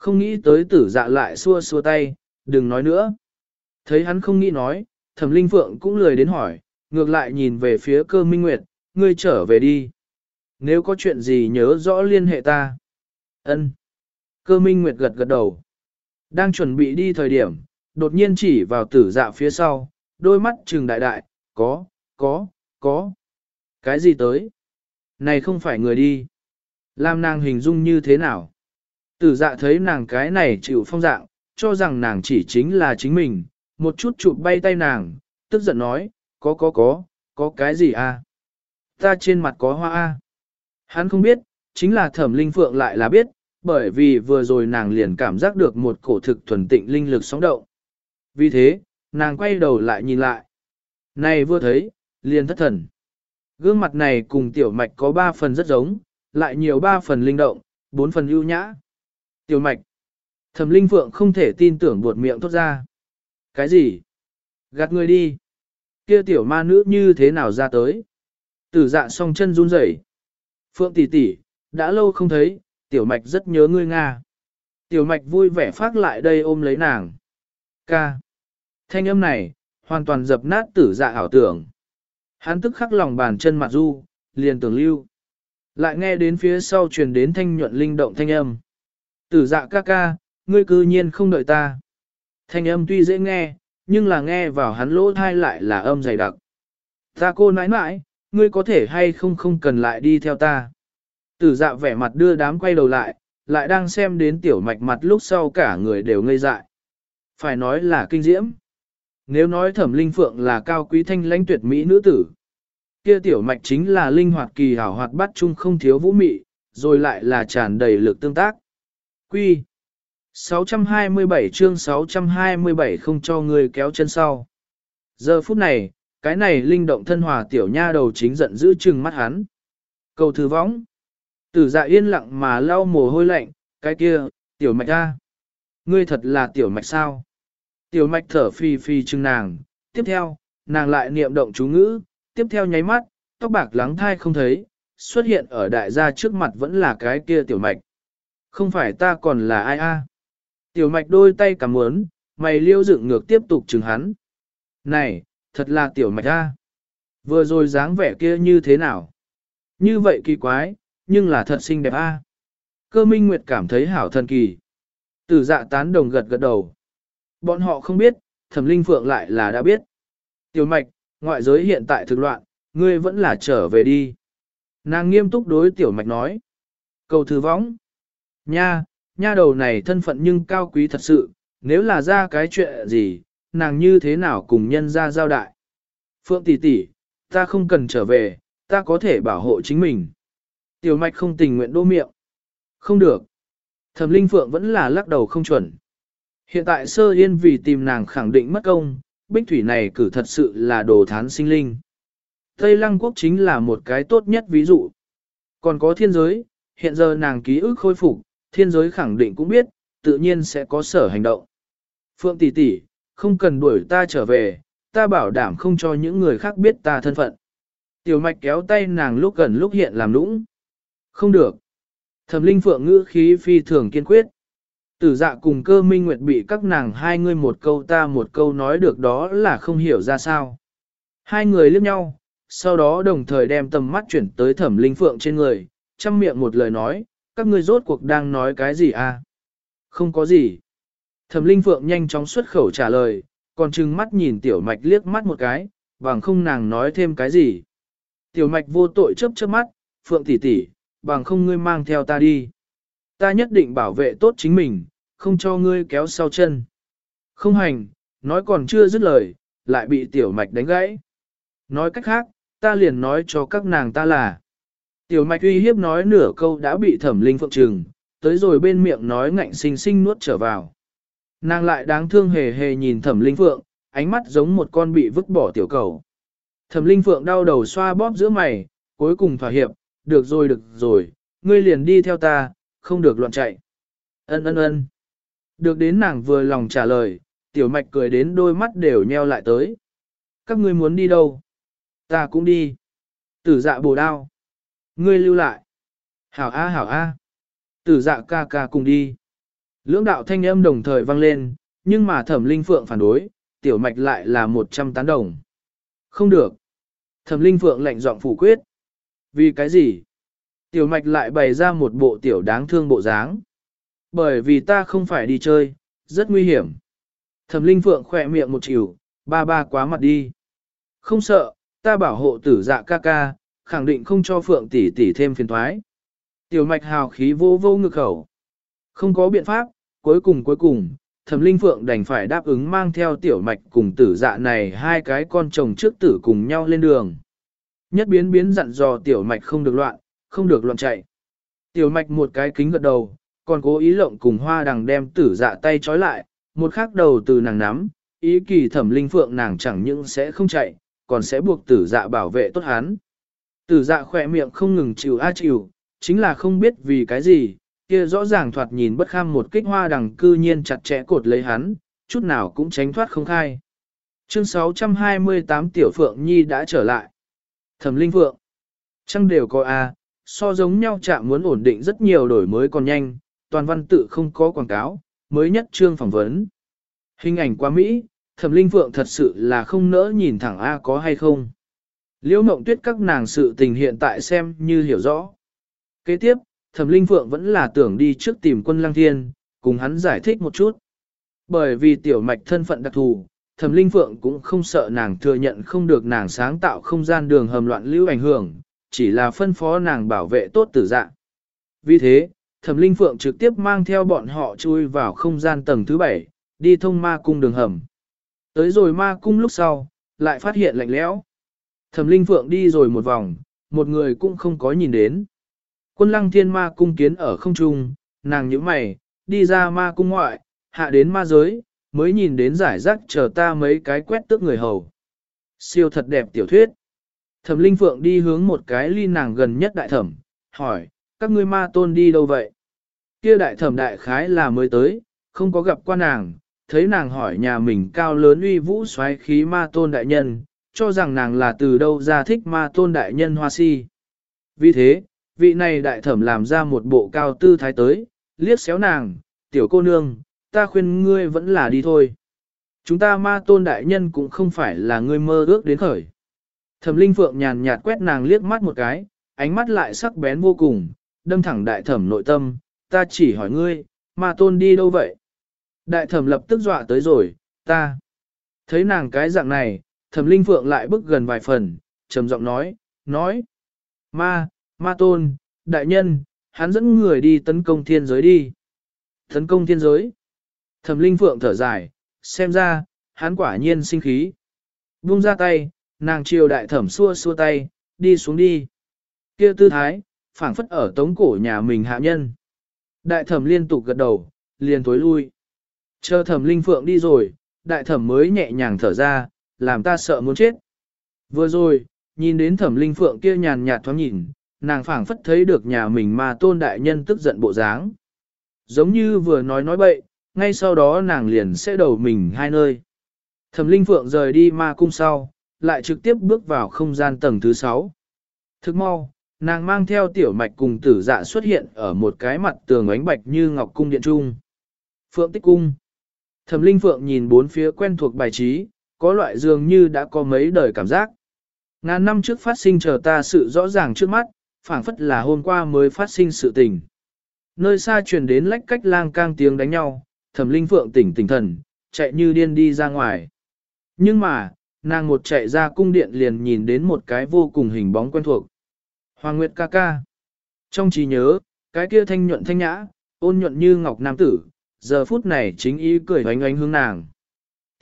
Không nghĩ tới tử dạ lại xua xua tay, đừng nói nữa. Thấy hắn không nghĩ nói, Thẩm Linh Phượng cũng lười đến hỏi, ngược lại nhìn về phía cơ minh nguyệt, ngươi trở về đi. nếu có chuyện gì nhớ rõ liên hệ ta. Ân. Cơ minh nguyệt gật gật đầu. Đang chuẩn bị đi thời điểm, đột nhiên chỉ vào tử dạ phía sau, đôi mắt trừng đại đại, có, có, có. Cái gì tới? Này không phải người đi. Làm nàng hình dung như thế nào? Tử dạ thấy nàng cái này chịu phong dạng, cho rằng nàng chỉ chính là chính mình, một chút chụp bay tay nàng, tức giận nói, có có có, có cái gì à? Ta trên mặt có hoa à? Hắn không biết, chính là thẩm linh phượng lại là biết, bởi vì vừa rồi nàng liền cảm giác được một cổ thực thuần tịnh linh lực sóng động. Vì thế, nàng quay đầu lại nhìn lại. Này vừa thấy, liền thất thần. Gương mặt này cùng tiểu mạch có ba phần rất giống, lại nhiều ba phần linh động, bốn phần ưu nhã. Tiểu mạch. Thẩm linh phượng không thể tin tưởng buột miệng thốt ra. Cái gì? Gạt người đi. Kia tiểu ma nữ như thế nào ra tới? Tử dạ song chân run rẩy. Phượng tỷ tỷ, đã lâu không thấy, tiểu mạch rất nhớ ngươi Nga. Tiểu mạch vui vẻ phát lại đây ôm lấy nàng. Ca. Thanh âm này, hoàn toàn dập nát tử dạ ảo tưởng. Hắn tức khắc lòng bàn chân mặt du, liền tưởng lưu. Lại nghe đến phía sau truyền đến thanh nhuận linh động thanh âm. Tử dạ ca ca, ngươi cư nhiên không đợi ta. Thanh âm tuy dễ nghe, nhưng là nghe vào hắn lỗ thai lại là âm dày đặc. Ta cô nãi nãi, ngươi có thể hay không không cần lại đi theo ta. Tử dạ vẻ mặt đưa đám quay đầu lại, lại đang xem đến tiểu mạch mặt lúc sau cả người đều ngây dại. Phải nói là kinh diễm. Nếu nói thẩm linh phượng là cao quý thanh lãnh tuyệt mỹ nữ tử, kia tiểu mạch chính là linh hoạt kỳ hảo hoạt bắt chung không thiếu vũ mị, rồi lại là tràn đầy lực tương tác. Quy 627 chương 627 không cho người kéo chân sau. Giờ phút này, cái này linh động thân hòa tiểu nha đầu chính giận giữ chừng mắt hắn. Cầu thư võng. Tử dạ yên lặng mà lau mồ hôi lạnh, cái kia, tiểu mạch ra. Ngươi thật là tiểu mạch sao? Tiểu mạch thở phì phì chừng nàng, tiếp theo, nàng lại niệm động chú ngữ, tiếp theo nháy mắt, tóc bạc lắng thai không thấy, xuất hiện ở đại gia trước mặt vẫn là cái kia tiểu mạch. Không phải ta còn là ai a? Tiểu mạch đôi tay cảm muốn, mày liêu dựng ngược tiếp tục chừng hắn. Này, thật là tiểu mạch a. Vừa rồi dáng vẻ kia như thế nào? Như vậy kỳ quái, nhưng là thật xinh đẹp a. Cơ minh nguyệt cảm thấy hảo thần kỳ. Tử dạ tán đồng gật gật đầu. Bọn họ không biết, thẩm linh phượng lại là đã biết. Tiểu mạch, ngoại giới hiện tại thực loạn, ngươi vẫn là trở về đi. Nàng nghiêm túc đối tiểu mạch nói. Cầu thư võng. Nha, nha đầu này thân phận nhưng cao quý thật sự, nếu là ra cái chuyện gì, nàng như thế nào cùng nhân ra giao đại. Phượng tỷ tỷ, ta không cần trở về, ta có thể bảo hộ chính mình. Tiểu mạch không tình nguyện đô miệng. Không được. Thẩm linh phượng vẫn là lắc đầu không chuẩn. Hiện tại sơ yên vì tìm nàng khẳng định mất công, bích thủy này cử thật sự là đồ thán sinh linh. Tây lăng quốc chính là một cái tốt nhất ví dụ. Còn có thiên giới, hiện giờ nàng ký ức khôi phục, thiên giới khẳng định cũng biết, tự nhiên sẽ có sở hành động. Phượng tỷ tỷ, không cần đuổi ta trở về, ta bảo đảm không cho những người khác biết ta thân phận. Tiểu mạch kéo tay nàng lúc gần lúc hiện làm nũng. Không được. Thẩm linh phượng ngữ khí phi thường kiên quyết. Tử dạ cùng cơ minh nguyệt bị các nàng hai người một câu ta một câu nói được đó là không hiểu ra sao. Hai người liếc nhau, sau đó đồng thời đem tầm mắt chuyển tới thẩm linh phượng trên người, chăm miệng một lời nói, các ngươi rốt cuộc đang nói cái gì à? Không có gì. Thẩm linh phượng nhanh chóng xuất khẩu trả lời, còn trừng mắt nhìn tiểu mạch liếc mắt một cái, bằng không nàng nói thêm cái gì. Tiểu mạch vô tội chớp chớp mắt, phượng tỷ tỷ, bằng không ngươi mang theo ta đi. Ta nhất định bảo vệ tốt chính mình, không cho ngươi kéo sau chân. Không hành, nói còn chưa dứt lời, lại bị tiểu mạch đánh gãy. Nói cách khác, ta liền nói cho các nàng ta là. Tiểu mạch uy hiếp nói nửa câu đã bị thẩm linh phượng trừng, tới rồi bên miệng nói ngạnh sinh sinh nuốt trở vào. Nàng lại đáng thương hề hề nhìn thẩm linh phượng, ánh mắt giống một con bị vứt bỏ tiểu cầu. Thẩm linh phượng đau đầu xoa bóp giữa mày, cuối cùng thỏa hiệp, được rồi được rồi, ngươi liền đi theo ta, không được loạn chạy. Ân ân ân. Được đến nàng vừa lòng trả lời, tiểu mạch cười đến đôi mắt đều nheo lại tới. Các ngươi muốn đi đâu? Ta cũng đi. Tử dạ bồ đao. Ngươi lưu lại. Hảo A hảo A. Tử dạ ca ca cùng đi. Lưỡng đạo thanh âm đồng thời vang lên, nhưng mà thẩm linh phượng phản đối, tiểu mạch lại là một trăm tán đồng. Không được. Thẩm linh phượng lệnh giọng phủ quyết. Vì cái gì? Tiểu mạch lại bày ra một bộ tiểu đáng thương bộ dáng. Bởi vì ta không phải đi chơi, rất nguy hiểm. Thẩm linh phượng khỏe miệng một chịu, ba ba quá mặt đi. Không sợ, ta bảo hộ tử dạ ca ca, khẳng định không cho phượng tỷ tỷ thêm phiền thoái. Tiểu mạch hào khí vô vô ngực khẩu. Không có biện pháp, cuối cùng cuối cùng, thẩm linh phượng đành phải đáp ứng mang theo tiểu mạch cùng tử dạ này hai cái con chồng trước tử cùng nhau lên đường. Nhất biến biến dặn dò tiểu mạch không được loạn, không được loạn chạy. Tiểu mạch một cái kính gật đầu, còn cố ý lộng cùng hoa đằng đem tử dạ tay trói lại, một khắc đầu từ nàng nắm, ý kỳ thẩm linh phượng nàng chẳng những sẽ không chạy, còn sẽ buộc tử dạ bảo vệ tốt hắn. Tử dạ khỏe miệng không ngừng chịu a chịu, chính là không biết vì cái gì, kia rõ ràng thoạt nhìn bất kham một kích hoa đằng cư nhiên chặt chẽ cột lấy hắn, chút nào cũng tránh thoát không khai. Chương 628 Tiểu Phượng Nhi đã trở lại. Thẩm Linh Phượng. Trăng đều có A, so giống nhau chạm muốn ổn định rất nhiều đổi mới còn nhanh, toàn văn tự không có quảng cáo, mới nhất chương phỏng vấn. Hình ảnh quá Mỹ, Thẩm Linh Phượng thật sự là không nỡ nhìn thẳng A có hay không. Liễu mộng tuyết các nàng sự tình hiện tại xem như hiểu rõ. Kế tiếp, Thẩm Linh Phượng vẫn là tưởng đi trước tìm quân Lăng Thiên, cùng hắn giải thích một chút. Bởi vì tiểu mạch thân phận đặc thù, Thẩm Linh Phượng cũng không sợ nàng thừa nhận không được nàng sáng tạo không gian đường hầm loạn lưu ảnh hưởng, chỉ là phân phó nàng bảo vệ tốt tử dạng. Vì thế, Thẩm Linh Phượng trực tiếp mang theo bọn họ chui vào không gian tầng thứ bảy, đi thông ma cung đường hầm. Tới rồi ma cung lúc sau, lại phát hiện lạnh lẽo. Thẩm Linh Phượng đi rồi một vòng, một người cũng không có nhìn đến. Quân lăng thiên ma cung kiến ở không trung, nàng nhíu mày, đi ra ma cung ngoại, hạ đến ma giới, mới nhìn đến giải rác chờ ta mấy cái quét tước người hầu. Siêu thật đẹp tiểu thuyết. Thẩm Linh Phượng đi hướng một cái ly nàng gần nhất đại thẩm, hỏi, các ngươi ma tôn đi đâu vậy? Kia đại thẩm đại khái là mới tới, không có gặp qua nàng, thấy nàng hỏi nhà mình cao lớn uy vũ xoáy khí ma tôn đại nhân, cho rằng nàng là từ đâu ra thích ma tôn đại nhân hoa si. Vì thế, vị này đại thẩm làm ra một bộ cao tư thái tới, liếc xéo nàng, tiểu cô nương, ta khuyên ngươi vẫn là đi thôi. Chúng ta ma tôn đại nhân cũng không phải là ngươi mơ ước đến khởi. Thẩm linh phượng nhàn nhạt quét nàng liếc mắt một cái, ánh mắt lại sắc bén vô cùng, đâm thẳng đại thẩm nội tâm, ta chỉ hỏi ngươi, ma tôn đi đâu vậy? Đại thẩm lập tức dọa tới rồi, ta. Thấy nàng cái dạng này, thẩm linh phượng lại bước gần vài phần, trầm giọng nói, nói. Ma, ma tôn, đại nhân, hắn dẫn người đi tấn công thiên giới đi. Tấn công thiên giới. Thẩm linh phượng thở dài, xem ra, hắn quả nhiên sinh khí. Buông ra tay, nàng triều đại thẩm xua xua tay, đi xuống đi. Kia tư thái, phảng phất ở tống cổ nhà mình hạ nhân. Đại thẩm liên tục gật đầu, liền tối lui. Chờ thẩm linh phượng đi rồi, đại thẩm mới nhẹ nhàng thở ra, làm ta sợ muốn chết. Vừa rồi, nhìn đến thẩm linh phượng kia nhàn nhạt thoáng nhìn, nàng phảng phất thấy được nhà mình mà tôn đại nhân tức giận bộ dáng. Giống như vừa nói nói bậy, ngay sau đó nàng liền sẽ đầu mình hai nơi. Thẩm linh phượng rời đi ma cung sau, lại trực tiếp bước vào không gian tầng thứ sáu. Thức mau, nàng mang theo tiểu mạch cùng tử dạ xuất hiện ở một cái mặt tường ánh bạch như ngọc cung điện trung. Phượng tích cung. Thẩm linh phượng nhìn bốn phía quen thuộc bài trí, có loại dường như đã có mấy đời cảm giác. Ngàn năm trước phát sinh chờ ta sự rõ ràng trước mắt, phảng phất là hôm qua mới phát sinh sự tình. Nơi xa truyền đến lách cách lang cang tiếng đánh nhau, thẩm linh phượng tỉnh tỉnh thần, chạy như điên đi ra ngoài. Nhưng mà, nàng một chạy ra cung điện liền nhìn đến một cái vô cùng hình bóng quen thuộc. Hoàng Nguyệt ca ca. Trong trí nhớ, cái kia thanh nhuận thanh nhã, ôn nhuận như ngọc nam tử, giờ phút này chính ý cười oánh oánh hướng nàng.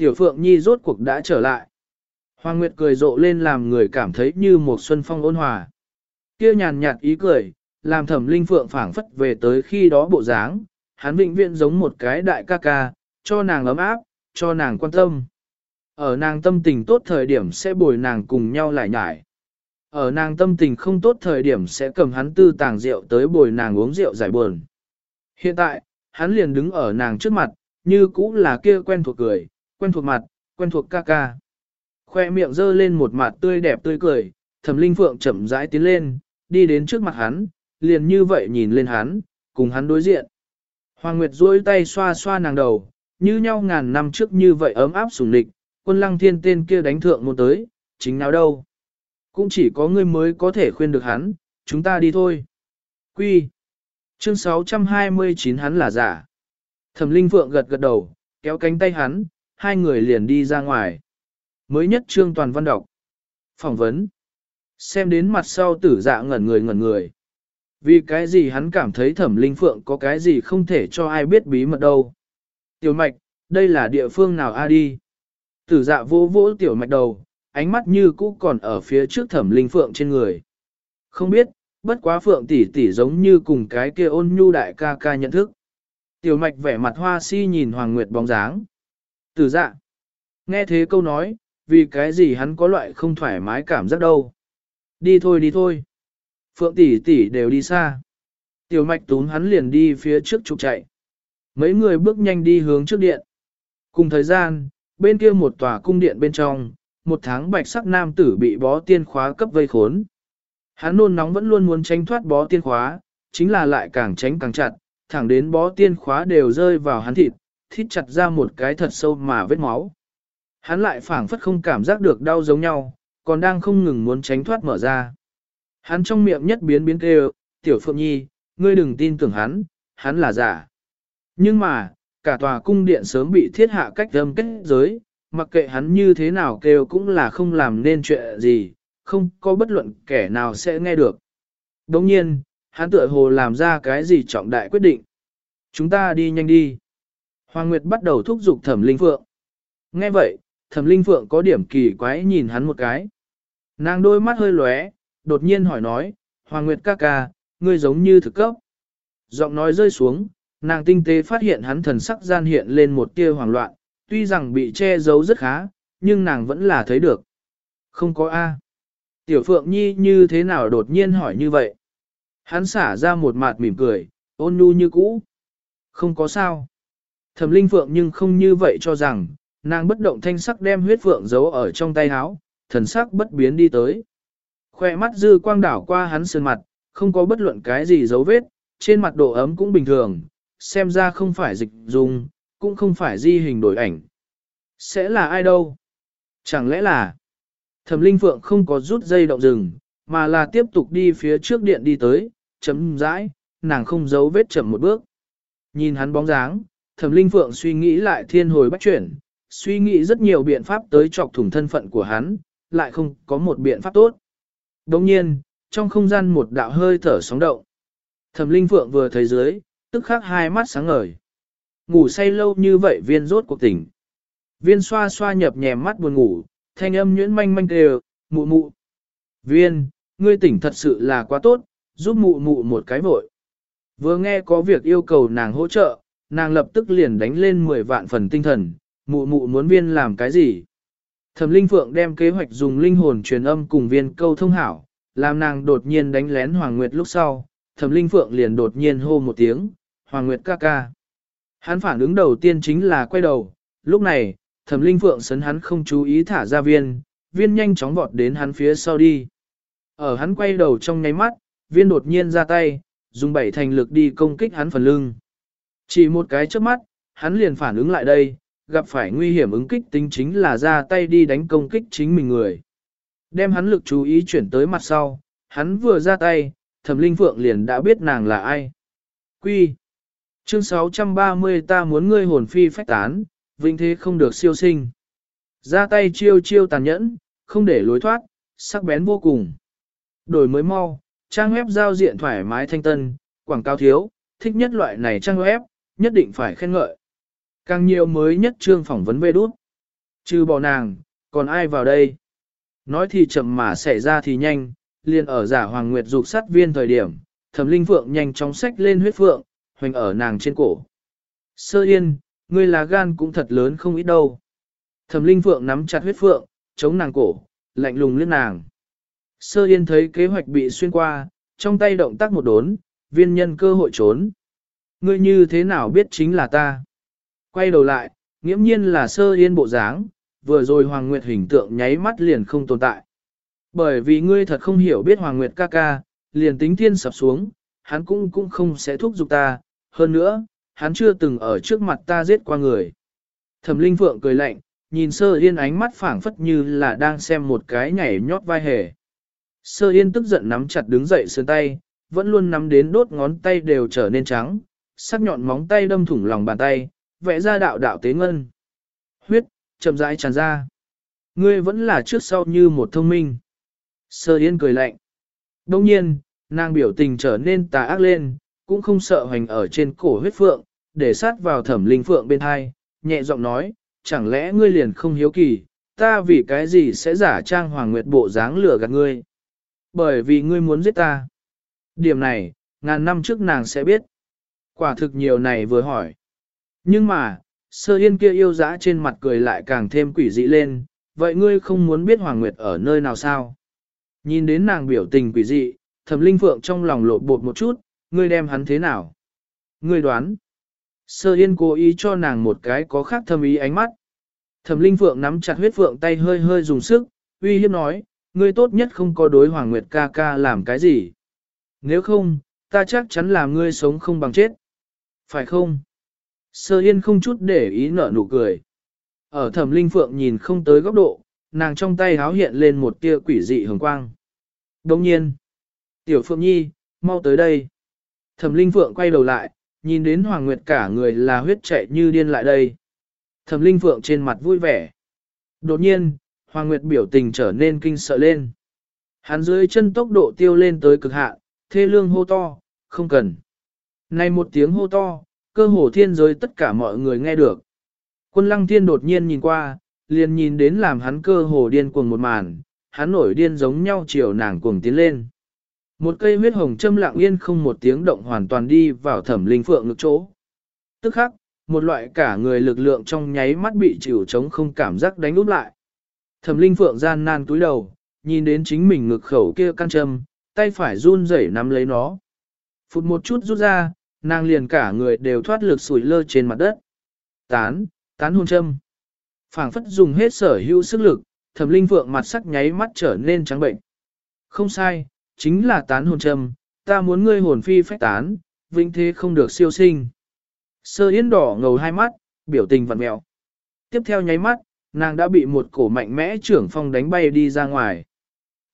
Tiểu Phượng Nhi rốt cuộc đã trở lại. Hoàng Nguyệt cười rộ lên làm người cảm thấy như một xuân phong ôn hòa. Kia nhàn nhạt ý cười, làm thẩm linh phượng phảng phất về tới khi đó bộ dáng, hắn vĩnh viễn giống một cái đại ca ca, cho nàng ấm áp, cho nàng quan tâm. Ở nàng tâm tình tốt thời điểm sẽ bồi nàng cùng nhau lại nhải. Ở nàng tâm tình không tốt thời điểm sẽ cầm hắn tư tàng rượu tới bồi nàng uống rượu giải buồn. Hiện tại, hắn liền đứng ở nàng trước mặt, như cũ là kia quen thuộc cười, quen thuộc mặt, quen thuộc ca ca. Khoe miệng dơ lên một mặt tươi đẹp tươi cười, thẩm linh phượng chậm rãi tiến lên, đi đến trước mặt hắn, liền như vậy nhìn lên hắn, cùng hắn đối diện. Hoàng Nguyệt duỗi tay xoa xoa nàng đầu, như nhau ngàn năm trước như vậy ấm áp sủng lịch, quân lăng thiên tên kia đánh thượng một tới, chính nào đâu. Cũng chỉ có ngươi mới có thể khuyên được hắn, chúng ta đi thôi. Quy. Chương 629 hắn là giả. Thẩm Linh Phượng gật gật đầu, kéo cánh tay hắn, hai người liền đi ra ngoài. Mới nhất trương toàn văn đọc. Phỏng vấn. Xem đến mặt sau tử dạ ngẩn người ngẩn người. Vì cái gì hắn cảm thấy thẩm linh phượng có cái gì không thể cho ai biết bí mật đâu. Tiểu mạch, đây là địa phương nào a đi. Tử dạ vô vỗ tiểu mạch đầu, ánh mắt như cũ còn ở phía trước thẩm linh phượng trên người. Không biết, bất quá phượng tỷ tỷ giống như cùng cái kia ôn nhu đại ca ca nhận thức. Tiểu mạch vẻ mặt hoa si nhìn Hoàng Nguyệt bóng dáng từ dạ. Nghe thế câu nói, vì cái gì hắn có loại không thoải mái cảm giác đâu. Đi thôi đi thôi. Phượng tỷ tỷ đều đi xa. Tiểu mạch tún hắn liền đi phía trước trục chạy. Mấy người bước nhanh đi hướng trước điện. Cùng thời gian, bên kia một tòa cung điện bên trong, một tháng bạch sắc nam tử bị bó tiên khóa cấp vây khốn. Hắn nôn nóng vẫn luôn muốn tránh thoát bó tiên khóa, chính là lại càng tránh càng chặt, thẳng đến bó tiên khóa đều rơi vào hắn thịt, thít chặt ra một cái thật sâu mà vết máu. Hắn lại phảng phất không cảm giác được đau giống nhau, còn đang không ngừng muốn tránh thoát mở ra. Hắn trong miệng nhất biến biến kêu, tiểu phượng nhi, ngươi đừng tin tưởng hắn, hắn là giả. Nhưng mà, cả tòa cung điện sớm bị thiết hạ cách âm kết giới, mặc kệ hắn như thế nào kêu cũng là không làm nên chuyện gì, không có bất luận kẻ nào sẽ nghe được. Đồng nhiên, hắn tựa hồ làm ra cái gì trọng đại quyết định. Chúng ta đi nhanh đi. Hoàng Nguyệt bắt đầu thúc giục thẩm linh phượng. Nghe vậy, thẩm linh phượng có điểm kỳ quái nhìn hắn một cái. Nàng đôi mắt hơi lóe, đột nhiên hỏi nói, Hoàng Nguyệt ca ca, ngươi giống như thực cấp. Giọng nói rơi xuống, nàng tinh tế phát hiện hắn thần sắc gian hiện lên một tia hoảng loạn, tuy rằng bị che giấu rất khá, nhưng nàng vẫn là thấy được. Không có A. Tiểu Phượng Nhi như thế nào đột nhiên hỏi như vậy? Hắn xả ra một mặt mỉm cười, ôn nhu như cũ. Không có sao. Thẩm Linh Phượng nhưng không như vậy cho rằng, nàng bất động thanh sắc đem huyết phượng giấu ở trong tay áo, thần sắc bất biến đi tới. Khoe mắt dư quang đảo qua hắn sơn mặt, không có bất luận cái gì dấu vết, trên mặt độ ấm cũng bình thường, xem ra không phải dịch dùng, cũng không phải di hình đổi ảnh. Sẽ là ai đâu? Chẳng lẽ là Thẩm Linh Phượng không có rút dây động rừng, mà là tiếp tục đi phía trước điện đi tới, chấm rãi, nàng không giấu vết chậm một bước. Nhìn hắn bóng dáng, Thẩm Linh Phượng suy nghĩ lại thiên hồi bách chuyển, suy nghĩ rất nhiều biện pháp tới chọc thủng thân phận của hắn, lại không có một biện pháp tốt. Đồng nhiên, trong không gian một đạo hơi thở sóng động. Thẩm Linh Phượng vừa thấy dưới, tức khắc hai mắt sáng ngời. Ngủ say lâu như vậy viên rốt cuộc tỉnh. Viên xoa xoa nhập nhèm mắt buồn ngủ, thanh âm nhuyễn manh manh đều, mụ mụ. Viên, ngươi tỉnh thật sự là quá tốt, giúp mụ mụ một cái vội. Vừa nghe có việc yêu cầu nàng hỗ trợ, nàng lập tức liền đánh lên 10 vạn phần tinh thần, mụ mụ muốn viên làm cái gì. Thẩm Linh Phượng đem kế hoạch dùng linh hồn truyền âm cùng viên câu thông hảo, làm nàng đột nhiên đánh lén Hoàng Nguyệt lúc sau, Thẩm Linh Phượng liền đột nhiên hô một tiếng, Hoàng Nguyệt ca ca. Hắn phản ứng đầu tiên chính là quay đầu, lúc này, Thẩm Linh Phượng sấn hắn không chú ý thả ra viên, viên nhanh chóng vọt đến hắn phía sau đi. Ở hắn quay đầu trong nháy mắt, viên đột nhiên ra tay, dùng bảy thành lực đi công kích hắn phần lưng. Chỉ một cái chớp mắt, hắn liền phản ứng lại đây, gặp phải nguy hiểm ứng kích tính chính là ra tay đi đánh công kích chính mình người. Đem hắn lực chú ý chuyển tới mặt sau, hắn vừa ra tay, thẩm linh phượng liền đã biết nàng là ai. Quy. Chương 630 ta muốn ngươi hồn phi phách tán, vinh thế không được siêu sinh. Ra tay chiêu chiêu tàn nhẫn, không để lối thoát, sắc bén vô cùng. Đổi mới mau, trang web giao diện thoải mái thanh tân, quảng cáo thiếu, thích nhất loại này trang web, nhất định phải khen ngợi. Càng nhiều mới nhất trương phỏng vấn về đút. Trừ bỏ nàng, còn ai vào đây? Nói thì chậm mà xảy ra thì nhanh, liền ở giả hoàng nguyệt dục sát viên thời điểm, thẩm linh phượng nhanh chóng sách lên huyết phượng, hoành ở nàng trên cổ. Sơ yên, ngươi là gan cũng thật lớn không ít đâu. Thẩm linh phượng nắm chặt huyết phượng, chống nàng cổ, lạnh lùng liếc nàng. Sơ yên thấy kế hoạch bị xuyên qua, trong tay động tác một đốn, viên nhân cơ hội trốn. Ngươi như thế nào biết chính là ta? Quay đầu lại, nghiễm nhiên là sơ yên bộ dáng, vừa rồi Hoàng Nguyệt hình tượng nháy mắt liền không tồn tại. Bởi vì ngươi thật không hiểu biết Hoàng Nguyệt ca ca, liền tính thiên sập xuống, hắn cũng cũng không sẽ thúc giục ta, hơn nữa, hắn chưa từng ở trước mặt ta giết qua người. Thẩm Linh Phượng cười lạnh, nhìn Sơ Yên ánh mắt phảng phất như là đang xem một cái nhảy nhót vai hề. Sơ Yên tức giận nắm chặt đứng dậy sơn tay, vẫn luôn nắm đến đốt ngón tay đều trở nên trắng, sắc nhọn móng tay đâm thủng lòng bàn tay, vẽ ra đạo đạo tế ngân. Huyết, chậm rãi tràn ra. Ngươi vẫn là trước sau như một thông minh. Sơ Yên cười lạnh. Đông nhiên, nàng biểu tình trở nên tà ác lên, cũng không sợ hoành ở trên cổ huyết phượng, để sát vào thẩm linh phượng bên hai, nhẹ giọng nói, chẳng lẽ ngươi liền không hiếu kỳ, ta vì cái gì sẽ giả trang hoàng nguyệt bộ dáng lửa gạt ngươi? Bởi vì ngươi muốn giết ta. Điểm này, ngàn năm trước nàng sẽ biết. Quả thực nhiều này vừa hỏi. Nhưng mà, sơ yên kia yêu dã trên mặt cười lại càng thêm quỷ dị lên, vậy ngươi không muốn biết Hoàng Nguyệt ở nơi nào sao? Nhìn đến nàng biểu tình quỷ dị, thẩm linh phượng trong lòng lộ bột một chút, ngươi đem hắn thế nào? Ngươi đoán. Sơ yên cố ý cho nàng một cái có khác thâm ý ánh mắt. Thẩm linh phượng nắm chặt huyết phượng tay hơi hơi dùng sức, uy hiếp nói, ngươi tốt nhất không có đối Hoàng Nguyệt ca ca làm cái gì. Nếu không, ta chắc chắn là ngươi sống không bằng chết. Phải không? Sơ yên không chút để ý nở nụ cười. Ở thẩm linh phượng nhìn không tới góc độ, nàng trong tay háo hiện lên một tia quỷ dị hồng quang. Đồng nhiên, tiểu phượng nhi, mau tới đây. Thẩm linh phượng quay đầu lại, nhìn đến Hoàng Nguyệt cả người là huyết chạy như điên lại đây. Thẩm linh phượng trên mặt vui vẻ. Đột nhiên, Hoàng Nguyệt biểu tình trở nên kinh sợ lên. Hắn dưới chân tốc độ tiêu lên tới cực hạn, thê lương hô to, không cần. Này một tiếng hô to, cơ hồ thiên giới tất cả mọi người nghe được. Quân lăng thiên đột nhiên nhìn qua, liền nhìn đến làm hắn cơ hồ điên cuồng một màn, hắn nổi điên giống nhau chiều nàng cuồng tiến lên. Một cây huyết hồng châm lặng yên không một tiếng động hoàn toàn đi vào thẩm linh phượng ngực chỗ. Tức khắc, một loại cả người lực lượng trong nháy mắt bị chịu chống không cảm giác đánh úp lại. Thẩm linh phượng gian nan túi đầu, nhìn đến chính mình ngực khẩu kia căn châm, tay phải run rẩy nắm lấy nó. Phụt một chút rút ra, nàng liền cả người đều thoát lực sủi lơ trên mặt đất. Tán, tán hôn châm. phảng phất dùng hết sở hữu sức lực, thẩm linh phượng mặt sắc nháy mắt trở nên trắng bệnh. Không sai, chính là tán hồn châm, ta muốn ngươi hồn phi phách tán, vĩnh thế không được siêu sinh. Sơ yến đỏ ngầu hai mắt, biểu tình vặn mẹo. Tiếp theo nháy mắt, nàng đã bị một cổ mạnh mẽ trưởng phong đánh bay đi ra ngoài.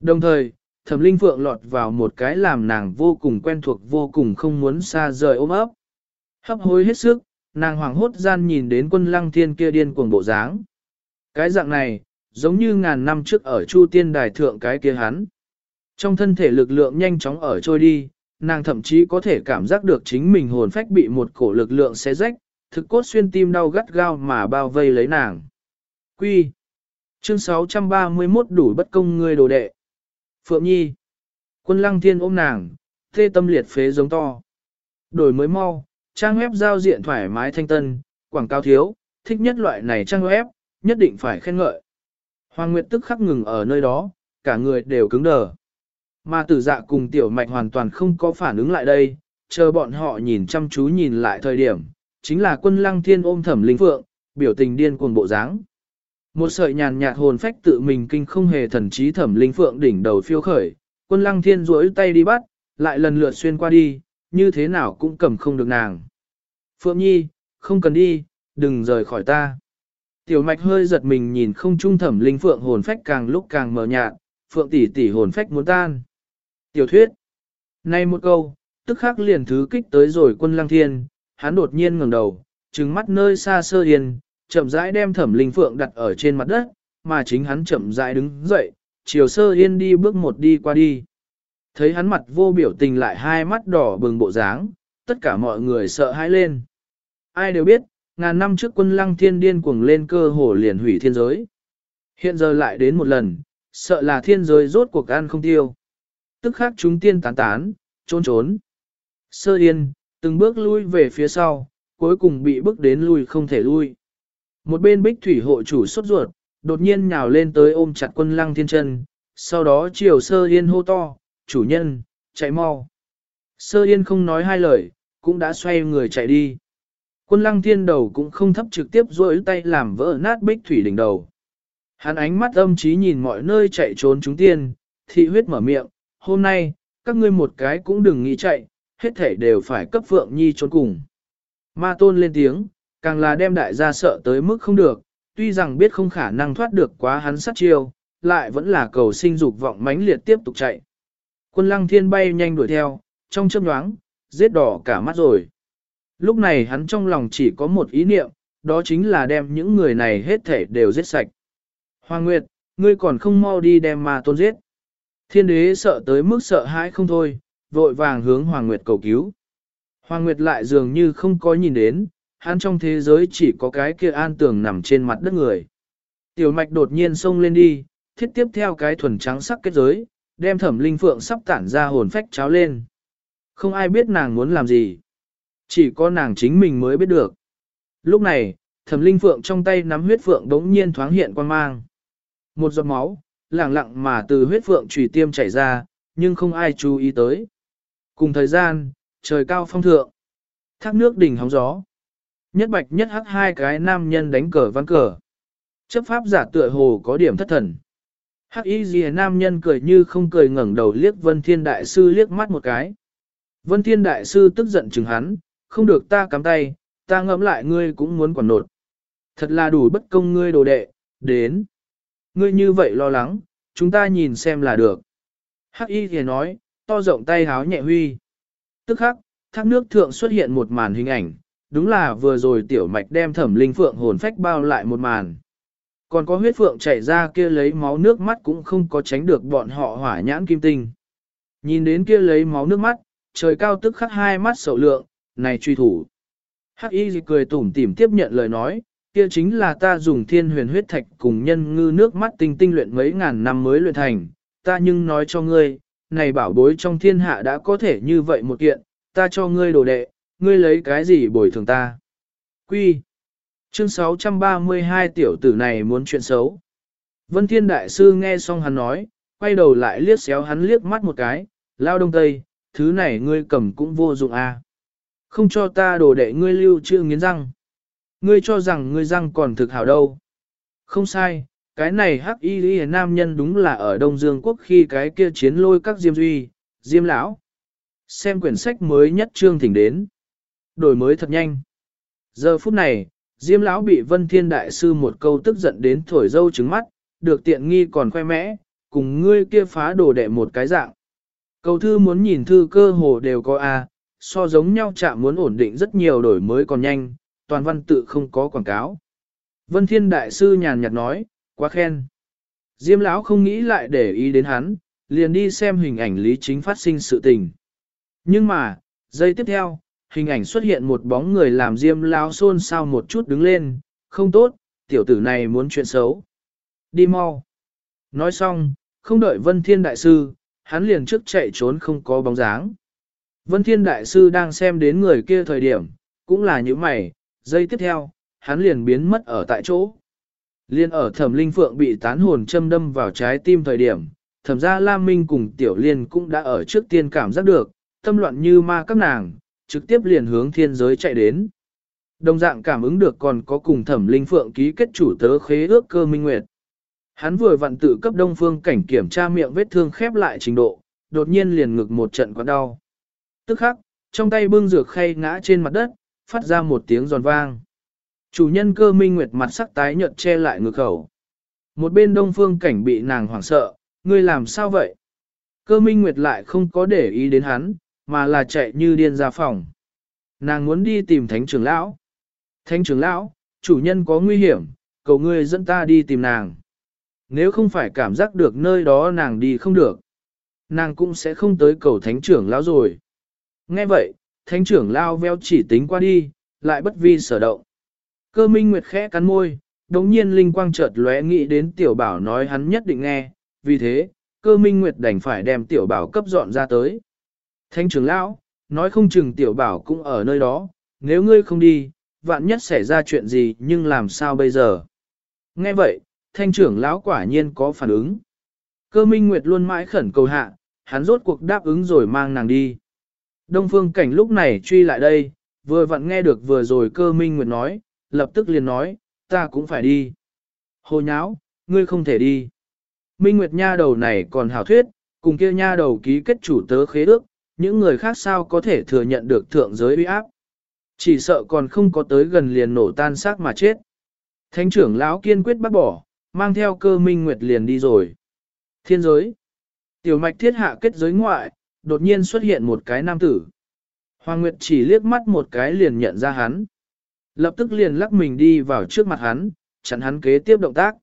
Đồng thời, thẩm linh phượng lọt vào một cái làm nàng vô cùng quen thuộc vô cùng không muốn xa rời ôm ấp. Hấp hối hết sức, nàng hoảng hốt gian nhìn đến quân lăng thiên kia điên cuồng bộ dáng. Cái dạng này, giống như ngàn năm trước ở Chu Tiên Đài Thượng cái kia hắn. Trong thân thể lực lượng nhanh chóng ở trôi đi, nàng thậm chí có thể cảm giác được chính mình hồn phách bị một cổ lực lượng xé rách, thực cốt xuyên tim đau gắt gao mà bao vây lấy nàng. Quy. Chương 631 đủ bất công ngươi đồ đệ. Phượng Nhi. Quân lăng thiên ôm nàng, thê tâm liệt phế giống to. Đổi mới mau, trang web giao diện thoải mái thanh tân, quảng cáo thiếu, thích nhất loại này trang web, nhất định phải khen ngợi. Hoàng Nguyệt tức khắc ngừng ở nơi đó, cả người đều cứng đờ. Mà tử dạ cùng tiểu mạch hoàn toàn không có phản ứng lại đây, chờ bọn họ nhìn chăm chú nhìn lại thời điểm, chính là quân lăng thiên ôm thẩm linh phượng, biểu tình điên cuồng bộ dáng. Một sợi nhàn nhạt hồn phách tự mình kinh không hề thần trí thẩm linh phượng đỉnh đầu phiêu khởi, quân lăng thiên duỗi tay đi bắt, lại lần lượt xuyên qua đi, như thế nào cũng cầm không được nàng. Phượng nhi, không cần đi, đừng rời khỏi ta. Tiểu mạch hơi giật mình nhìn không trung thẩm linh phượng hồn phách càng lúc càng mờ nhạt, phượng tỷ tỷ hồn phách muốn tan. Tiểu thuyết. Nay một câu, tức khắc liền thứ kích tới rồi quân lăng thiên, hắn đột nhiên ngẩng đầu, trừng mắt nơi xa sơ yên, chậm rãi đem thẩm linh phượng đặt ở trên mặt đất, mà chính hắn chậm rãi đứng dậy, chiều sơ yên đi bước một đi qua đi. Thấy hắn mặt vô biểu tình lại hai mắt đỏ bừng bộ dáng, tất cả mọi người sợ hãi lên. Ai đều biết, ngàn năm trước quân lăng thiên điên cuồng lên cơ hồ liền hủy thiên giới. Hiện giờ lại đến một lần, sợ là thiên giới rốt cuộc ăn không tiêu. Tức khác chúng tiên tán tán, trốn trốn. Sơ yên, từng bước lui về phía sau, cuối cùng bị bước đến lui không thể lui. Một bên bích thủy hộ chủ sốt ruột, đột nhiên nhào lên tới ôm chặt quân lăng thiên chân, sau đó chiều sơ yên hô to, chủ nhân, chạy mau. Sơ yên không nói hai lời, cũng đã xoay người chạy đi. Quân lăng thiên đầu cũng không thấp trực tiếp duỗi tay làm vỡ nát bích thủy đỉnh đầu. Hắn ánh mắt âm trí nhìn mọi nơi chạy trốn chúng tiên, thị huyết mở miệng, hôm nay, các ngươi một cái cũng đừng nghĩ chạy, hết thể đều phải cấp Phượng Nhi trốn cùng. Ma tôn lên tiếng, càng là đem đại gia sợ tới mức không được, tuy rằng biết không khả năng thoát được quá hắn sát chiêu, lại vẫn là cầu sinh dục vọng mãnh liệt tiếp tục chạy. Quân lăng thiên bay nhanh đuổi theo, trong chớp nhoáng, giết đỏ cả mắt rồi. Lúc này hắn trong lòng chỉ có một ý niệm, đó chính là đem những người này hết thể đều giết sạch. Hoàng Nguyệt, ngươi còn không mau đi đem ma tôn giết. Thiên đế sợ tới mức sợ hãi không thôi, vội vàng hướng Hoàng Nguyệt cầu cứu. Hoàng Nguyệt lại dường như không có nhìn đến, hắn trong thế giới chỉ có cái kia an tường nằm trên mặt đất người. Tiểu mạch đột nhiên xông lên đi, thiết tiếp theo cái thuần trắng sắc kết giới, đem thẩm linh phượng sắp tản ra hồn phách cháo lên. Không ai biết nàng muốn làm gì. Chỉ có nàng chính mình mới biết được. Lúc này, thẩm linh phượng trong tay nắm huyết phượng đống nhiên thoáng hiện quan mang. Một giọt máu, lẳng lặng mà từ huyết phượng trùy tiêm chảy ra, nhưng không ai chú ý tới. Cùng thời gian, trời cao phong thượng. Thác nước đỉnh hóng gió. Nhất bạch nhất hắc hai cái nam nhân đánh cờ văn cờ. Chấp pháp giả tựa hồ có điểm thất thần. Hắc y gì nam nhân cười như không cười ngẩng đầu liếc Vân Thiên Đại Sư liếc mắt một cái. Vân Thiên Đại Sư tức giận chừng hắn, không được ta cắm tay, ta ngẫm lại ngươi cũng muốn quản nột. Thật là đủ bất công ngươi đồ đệ, đến. Ngươi như vậy lo lắng, chúng ta nhìn xem là được. Hắc y thì nói, to rộng tay háo nhẹ huy. Tức khắc, thác nước thượng xuất hiện một màn hình ảnh, đúng là vừa rồi tiểu mạch đem thẩm linh phượng hồn phách bao lại một màn. Còn có huyết phượng chảy ra kia lấy máu nước mắt cũng không có tránh được bọn họ hỏa nhãn kim tinh. Nhìn đến kia lấy máu nước mắt, trời cao tức khắc hai mắt sầu lượng, này truy thủ. Hắc y cười tủm tỉm tiếp nhận lời nói, kia chính là ta dùng thiên huyền huyết thạch cùng nhân ngư nước mắt tinh tinh luyện mấy ngàn năm mới luyện thành, ta nhưng nói cho ngươi, này bảo bối trong thiên hạ đã có thể như vậy một kiện, ta cho ngươi đồ đệ, ngươi lấy cái gì bồi thường ta. Quy. Chương 632 tiểu tử này muốn chuyện xấu. Vân Thiên Đại Sư nghe xong hắn nói, quay đầu lại liếc xéo hắn liếc mắt một cái, lao đông tây, thứ này ngươi cầm cũng vô dụng à. Không cho ta đồ đệ ngươi lưu chưa nghiến răng. Ngươi cho rằng ngươi răng còn thực hảo đâu. Không sai, cái này hắc y lý nam nhân đúng là ở Đông Dương Quốc khi cái kia chiến lôi các diêm duy, diêm lão. Xem quyển sách mới nhất trương thỉnh đến. Đổi mới thật nhanh. Giờ phút này, diêm lão bị vân thiên đại sư một câu tức giận đến thổi dâu trứng mắt, được tiện nghi còn khoe mẽ, cùng ngươi kia phá đồ đệ một cái dạng. Cầu thư muốn nhìn thư cơ hồ đều có A, so giống nhau chạm muốn ổn định rất nhiều đổi mới còn nhanh, toàn văn tự không có quảng cáo. Vân Thiên Đại Sư nhàn nhạt nói, quá khen. Diêm lão không nghĩ lại để ý đến hắn, liền đi xem hình ảnh lý chính phát sinh sự tình. Nhưng mà, giây tiếp theo, hình ảnh xuất hiện một bóng người làm Diêm lão xôn xao một chút đứng lên, không tốt, tiểu tử này muốn chuyện xấu. Đi mau. Nói xong, không đợi Vân Thiên Đại Sư, hắn liền trước chạy trốn không có bóng dáng. Vân Thiên Đại Sư đang xem đến người kia thời điểm, cũng là như mày, giây tiếp theo, hắn liền biến mất ở tại chỗ. Liên ở thẩm linh phượng bị tán hồn châm đâm vào trái tim thời điểm, thẩm gia Lam Minh cùng tiểu liên cũng đã ở trước tiên cảm giác được, tâm loạn như ma các nàng, trực tiếp liền hướng thiên giới chạy đến. Đồng dạng cảm ứng được còn có cùng thẩm linh phượng ký kết chủ tớ khế ước cơ minh nguyệt. Hắn vừa vặn tự cấp đông phương cảnh kiểm tra miệng vết thương khép lại trình độ, đột nhiên liền ngực một trận quặn đau. Tức khắc, trong tay bưng dược khay ngã trên mặt đất, phát ra một tiếng giòn vang. Chủ nhân cơ minh nguyệt mặt sắc tái nhợt che lại ngực khẩu. Một bên đông phương cảnh bị nàng hoảng sợ, ngươi làm sao vậy? Cơ minh nguyệt lại không có để ý đến hắn, mà là chạy như điên ra phòng. Nàng muốn đi tìm thánh trưởng lão. Thánh trưởng lão, chủ nhân có nguy hiểm, cầu ngươi dẫn ta đi tìm nàng. Nếu không phải cảm giác được nơi đó nàng đi không được, nàng cũng sẽ không tới cầu thánh trưởng lão rồi. Nghe vậy, thánh trưởng lão veo chỉ tính qua đi, lại bất vi sở động. Cơ minh nguyệt khẽ cắn môi, đống nhiên linh quang chợt lóe nghĩ đến tiểu bảo nói hắn nhất định nghe, vì thế, cơ minh nguyệt đành phải đem tiểu bảo cấp dọn ra tới. Thánh trưởng lão, nói không chừng tiểu bảo cũng ở nơi đó, nếu ngươi không đi, vạn nhất xảy ra chuyện gì nhưng làm sao bây giờ. Nghe vậy, thanh trưởng lão quả nhiên có phản ứng. Cơ minh nguyệt luôn mãi khẩn cầu hạ, hắn rốt cuộc đáp ứng rồi mang nàng đi. Đông phương cảnh lúc này truy lại đây, vừa vặn nghe được vừa rồi cơ minh nguyệt nói, lập tức liền nói, ta cũng phải đi. Hồ nháo, ngươi không thể đi. Minh Nguyệt nha đầu này còn hảo thuyết, cùng kia nha đầu ký kết chủ tớ khế ước, những người khác sao có thể thừa nhận được thượng giới uy áp. Chỉ sợ còn không có tới gần liền nổ tan xác mà chết. Thánh trưởng lão kiên quyết bắt bỏ, mang theo cơ Minh Nguyệt liền đi rồi. Thiên giới. Tiểu mạch thiết hạ kết giới ngoại, đột nhiên xuất hiện một cái nam tử. Hoàng Nguyệt chỉ liếc mắt một cái liền nhận ra hắn. Lập tức liền lắc mình đi vào trước mặt hắn, chặn hắn kế tiếp động tác.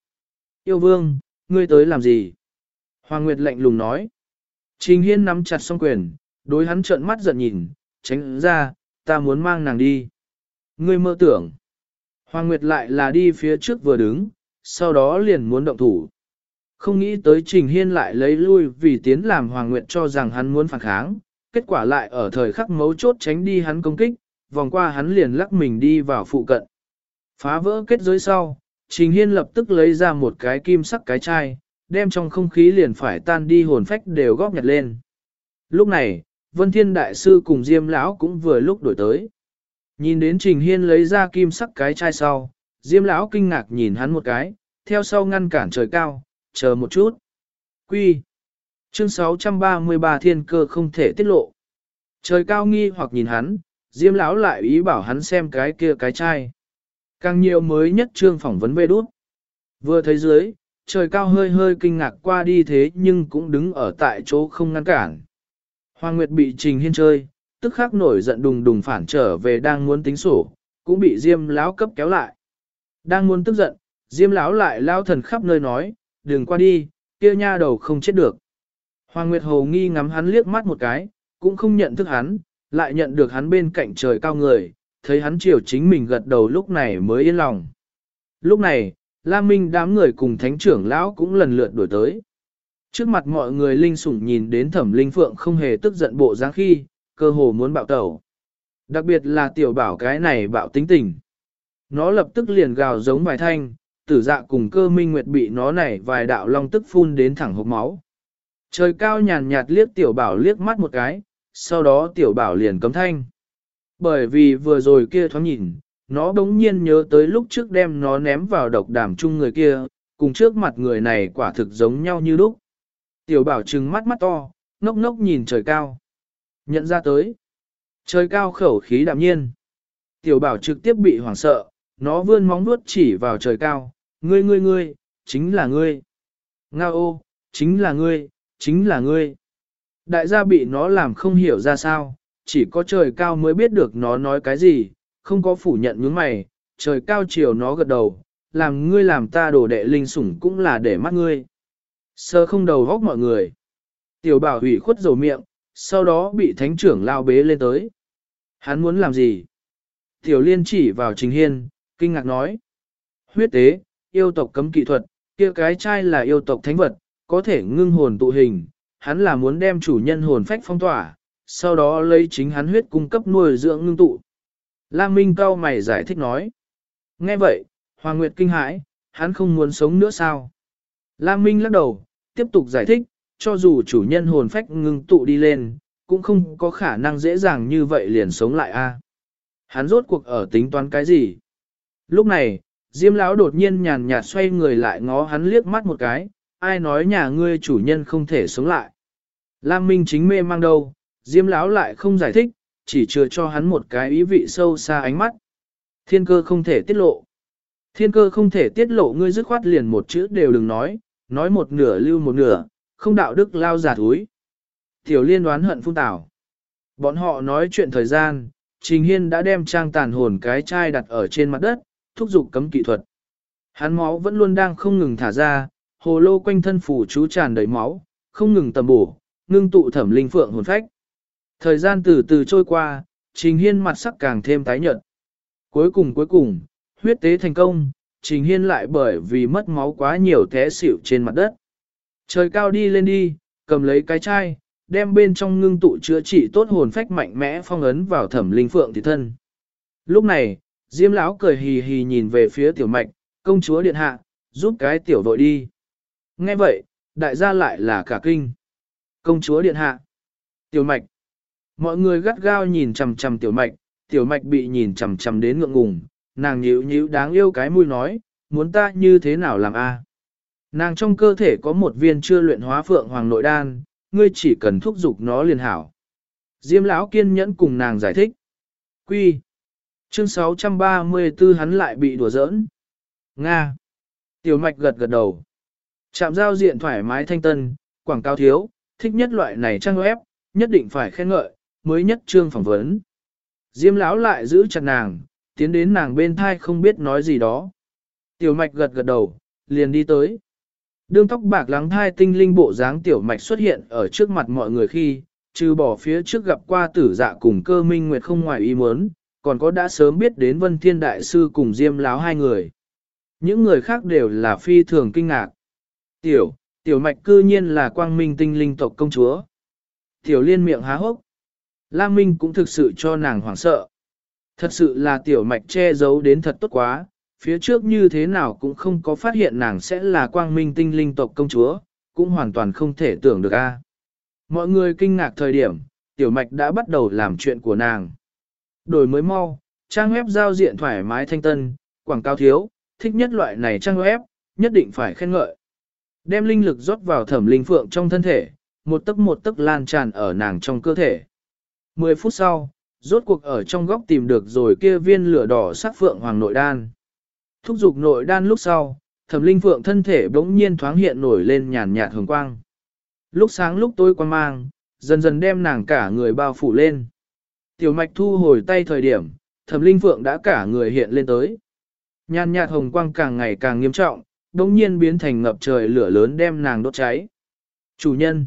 Yêu vương, ngươi tới làm gì? Hoàng Nguyệt lạnh lùng nói. Trình Hiên nắm chặt song quyền, đối hắn trợn mắt giận nhìn, tránh ra, ta muốn mang nàng đi. Ngươi mơ tưởng. Hoàng Nguyệt lại là đi phía trước vừa đứng, sau đó liền muốn động thủ. Không nghĩ tới Trình Hiên lại lấy lui vì tiến làm Hoàng Nguyệt cho rằng hắn muốn phản kháng, kết quả lại ở thời khắc mấu chốt tránh đi hắn công kích, vòng qua hắn liền lắc mình đi vào phụ cận. Phá vỡ kết giới sau, Trình Hiên lập tức lấy ra một cái kim sắc cái chai, đem trong không khí liền phải tan đi hồn phách đều góp nhặt lên. Lúc này, Vân Thiên Đại Sư cùng Diêm Lão cũng vừa lúc đổi tới. Nhìn đến Trình Hiên lấy ra kim sắc cái chai sau, Diêm Lão kinh ngạc nhìn hắn một cái, theo sau ngăn cản trời cao, chờ một chút. Quy. Chương 633 thiên cơ không thể tiết lộ. Trời cao nghi hoặc nhìn hắn, Diêm Lão lại ý bảo hắn xem cái kia cái chai. Càng nhiều mới nhất trương phỏng vấn về đút. Vừa thấy dưới, trời cao hơi hơi kinh ngạc qua đi thế nhưng cũng đứng ở tại chỗ không ngăn cản. Hoàng Nguyệt bị Trình Hiên chơi, tức khắc nổi giận đùng đùng phản trở về đang muốn tính sổ, cũng bị Diêm lão cấp kéo lại. Đang muốn tức giận, Diêm lão lại lao thần khắp nơi nói, đừng qua đi, kia nha đầu không chết được. Hoàng Nguyệt Hồ nghi ngắm hắn liếc mắt một cái, cũng không nhận thức hắn, lại nhận được hắn bên cạnh trời cao người, thấy hắn chiều chính mình gật đầu lúc này mới yên lòng. Lúc này, Lam Minh đám người cùng thánh trưởng lão cũng lần lượt đổi tới. Trước mặt mọi người linh sủng nhìn đến thẩm linh phượng không hề tức giận bộ dáng khi, cơ hồ muốn bạo tẩu. Đặc biệt là tiểu bảo cái này bạo tính tình. Nó lập tức liền gào giống vài thanh, tử dạ cùng cơ minh nguyệt bị nó này vài đạo long tức phun đến thẳng hốc máu. Trời cao nhàn nhạt liếc tiểu bảo liếc mắt một cái, sau đó tiểu bảo liền cấm thanh. Bởi vì vừa rồi kia thoáng nhìn, nó đống nhiên nhớ tới lúc trước đem nó ném vào độc đàm chung người kia, cùng trước mặt người này quả thực giống nhau như lúc. Tiểu bảo trừng mắt mắt to, ngốc ngốc nhìn trời cao. Nhận ra tới. Trời cao khẩu khí đạm nhiên. Tiểu bảo trực tiếp bị hoảng sợ, nó vươn móng nuốt chỉ vào trời cao. Ngươi ngươi ngươi, chính là ngươi. Nga ô, chính là ngươi, chính là ngươi. Đại gia bị nó làm không hiểu ra sao, chỉ có trời cao mới biết được nó nói cái gì, không có phủ nhận những mày, trời cao chiều nó gật đầu, làm ngươi làm ta đổ đệ linh sủng cũng là để mắt ngươi. Sơ không đầu góc mọi người. Tiểu bảo hủy khuất dầu miệng, sau đó bị thánh trưởng lao bế lên tới. Hắn muốn làm gì? Tiểu liên chỉ vào trình hiên, kinh ngạc nói. Huyết tế, yêu tộc cấm kỹ thuật, kia cái trai là yêu tộc thánh vật, có thể ngưng hồn tụ hình. Hắn là muốn đem chủ nhân hồn phách phong tỏa, sau đó lấy chính hắn huyết cung cấp nuôi dưỡng ngưng tụ. Lam Minh cao mày giải thích nói. Nghe vậy, Hoàng Nguyệt kinh hãi, hắn không muốn sống nữa sao? Lam Minh lắc đầu, tiếp tục giải thích, cho dù chủ nhân hồn phách ngưng tụ đi lên, cũng không có khả năng dễ dàng như vậy liền sống lại a. Hắn rốt cuộc ở tính toán cái gì? Lúc này, Diêm lão đột nhiên nhàn nhạt xoay người lại ngó hắn liếc mắt một cái, ai nói nhà ngươi chủ nhân không thể sống lại. Lam Minh chính mê mang đâu, Diêm lão lại không giải thích, chỉ chừa cho hắn một cái ý vị sâu xa ánh mắt. Thiên cơ không thể tiết lộ. Thiên cơ không thể tiết lộ ngươi dứt khoát liền một chữ đều đừng nói, nói một nửa lưu một nửa, không đạo đức lao giả thúi. Tiểu liên đoán hận phun tảo. Bọn họ nói chuyện thời gian, Trình Hiên đã đem trang tàn hồn cái chai đặt ở trên mặt đất, thúc giục cấm kỹ thuật. Hắn máu vẫn luôn đang không ngừng thả ra, hồ lô quanh thân phủ chú tràn đầy máu, không ngừng tầm bổ, ngưng tụ thẩm linh phượng hồn phách. Thời gian từ từ trôi qua, Trình Hiên mặt sắc càng thêm tái nhợt. Cuối cùng cuối cùng, huyết tế thành công, Trình Hiên lại bởi vì mất máu quá nhiều té xỉu trên mặt đất. Trời cao đi lên đi, cầm lấy cái chai, đem bên trong ngưng tụ chữa trị tốt hồn phách mạnh mẽ phong ấn vào thẩm linh phượng thì thân. Lúc này, Diêm lão cười hì hì nhìn về phía tiểu mạch, công chúa điện hạ, giúp cái tiểu vội đi. Nghe vậy, đại gia lại là cả kinh. Công chúa điện hạ. Tiểu mạch. Mọi người gắt gao nhìn chằm chằm tiểu mạch, tiểu mạch bị nhìn chằm chằm đến ngượng ngùng, nàng nhíu nhíu đáng yêu cái mũi nói, muốn ta như thế nào làm a? Nàng trong cơ thể có một viên chưa luyện hóa phượng hoàng nội đan, ngươi chỉ cần thúc giục nó liền hảo. Diêm lão kiên nhẫn cùng nàng giải thích. Quy. Chương 634 hắn lại bị đùa giỡn. Nga. Tiểu mạch gật gật đầu. chạm giao diện thoải mái thanh tân, quảng cáo thiếu, thích nhất loại này trang web, nhất định phải khen ngợi, mới nhất trương phỏng vấn. Diêm lão lại giữ chặt nàng, tiến đến nàng bên thai không biết nói gì đó. Tiểu mạch gật gật đầu, liền đi tới. Đương tóc bạc lắng thai tinh linh bộ dáng tiểu mạch xuất hiện ở trước mặt mọi người khi, trừ bỏ phía trước gặp qua tử dạ cùng cơ minh nguyệt không ngoài ý muốn, còn có đã sớm biết đến vân thiên đại sư cùng diêm láo hai người. Những người khác đều là phi thường kinh ngạc. Tiểu, tiểu mạch cư nhiên là quang minh tinh linh tộc công chúa. Tiểu liên miệng há hốc. Lam Minh cũng thực sự cho nàng hoảng sợ. Thật sự là tiểu mạch che giấu đến thật tốt quá, phía trước như thế nào cũng không có phát hiện nàng sẽ là quang minh tinh linh tộc công chúa, cũng hoàn toàn không thể tưởng được a. Mọi người kinh ngạc thời điểm, tiểu mạch đã bắt đầu làm chuyện của nàng. Đổi mới mau, trang web giao diện thoải mái thanh tân, quảng cáo thiếu, thích nhất loại này trang web, nhất định phải khen ngợi. Đem linh lực rót vào thẩm linh phượng trong thân thể, một tấc một tấc lan tràn ở nàng trong cơ thể. Mười phút sau, rốt cuộc ở trong góc tìm được rồi kia viên lửa đỏ sắc phượng hoàng nội đan. Thúc dục nội đan lúc sau, thẩm linh phượng thân thể bỗng nhiên thoáng hiện nổi lên nhàn nhạt hồng quang. Lúc sáng lúc tối quan mang, dần dần đem nàng cả người bao phủ lên. Tiểu mạch thu hồi tay thời điểm, thẩm linh phượng đã cả người hiện lên tới. Nhàn nhạt hồng quang càng ngày càng nghiêm trọng, bỗng nhiên biến thành ngập trời lửa lớn đem nàng đốt cháy. Chủ nhân.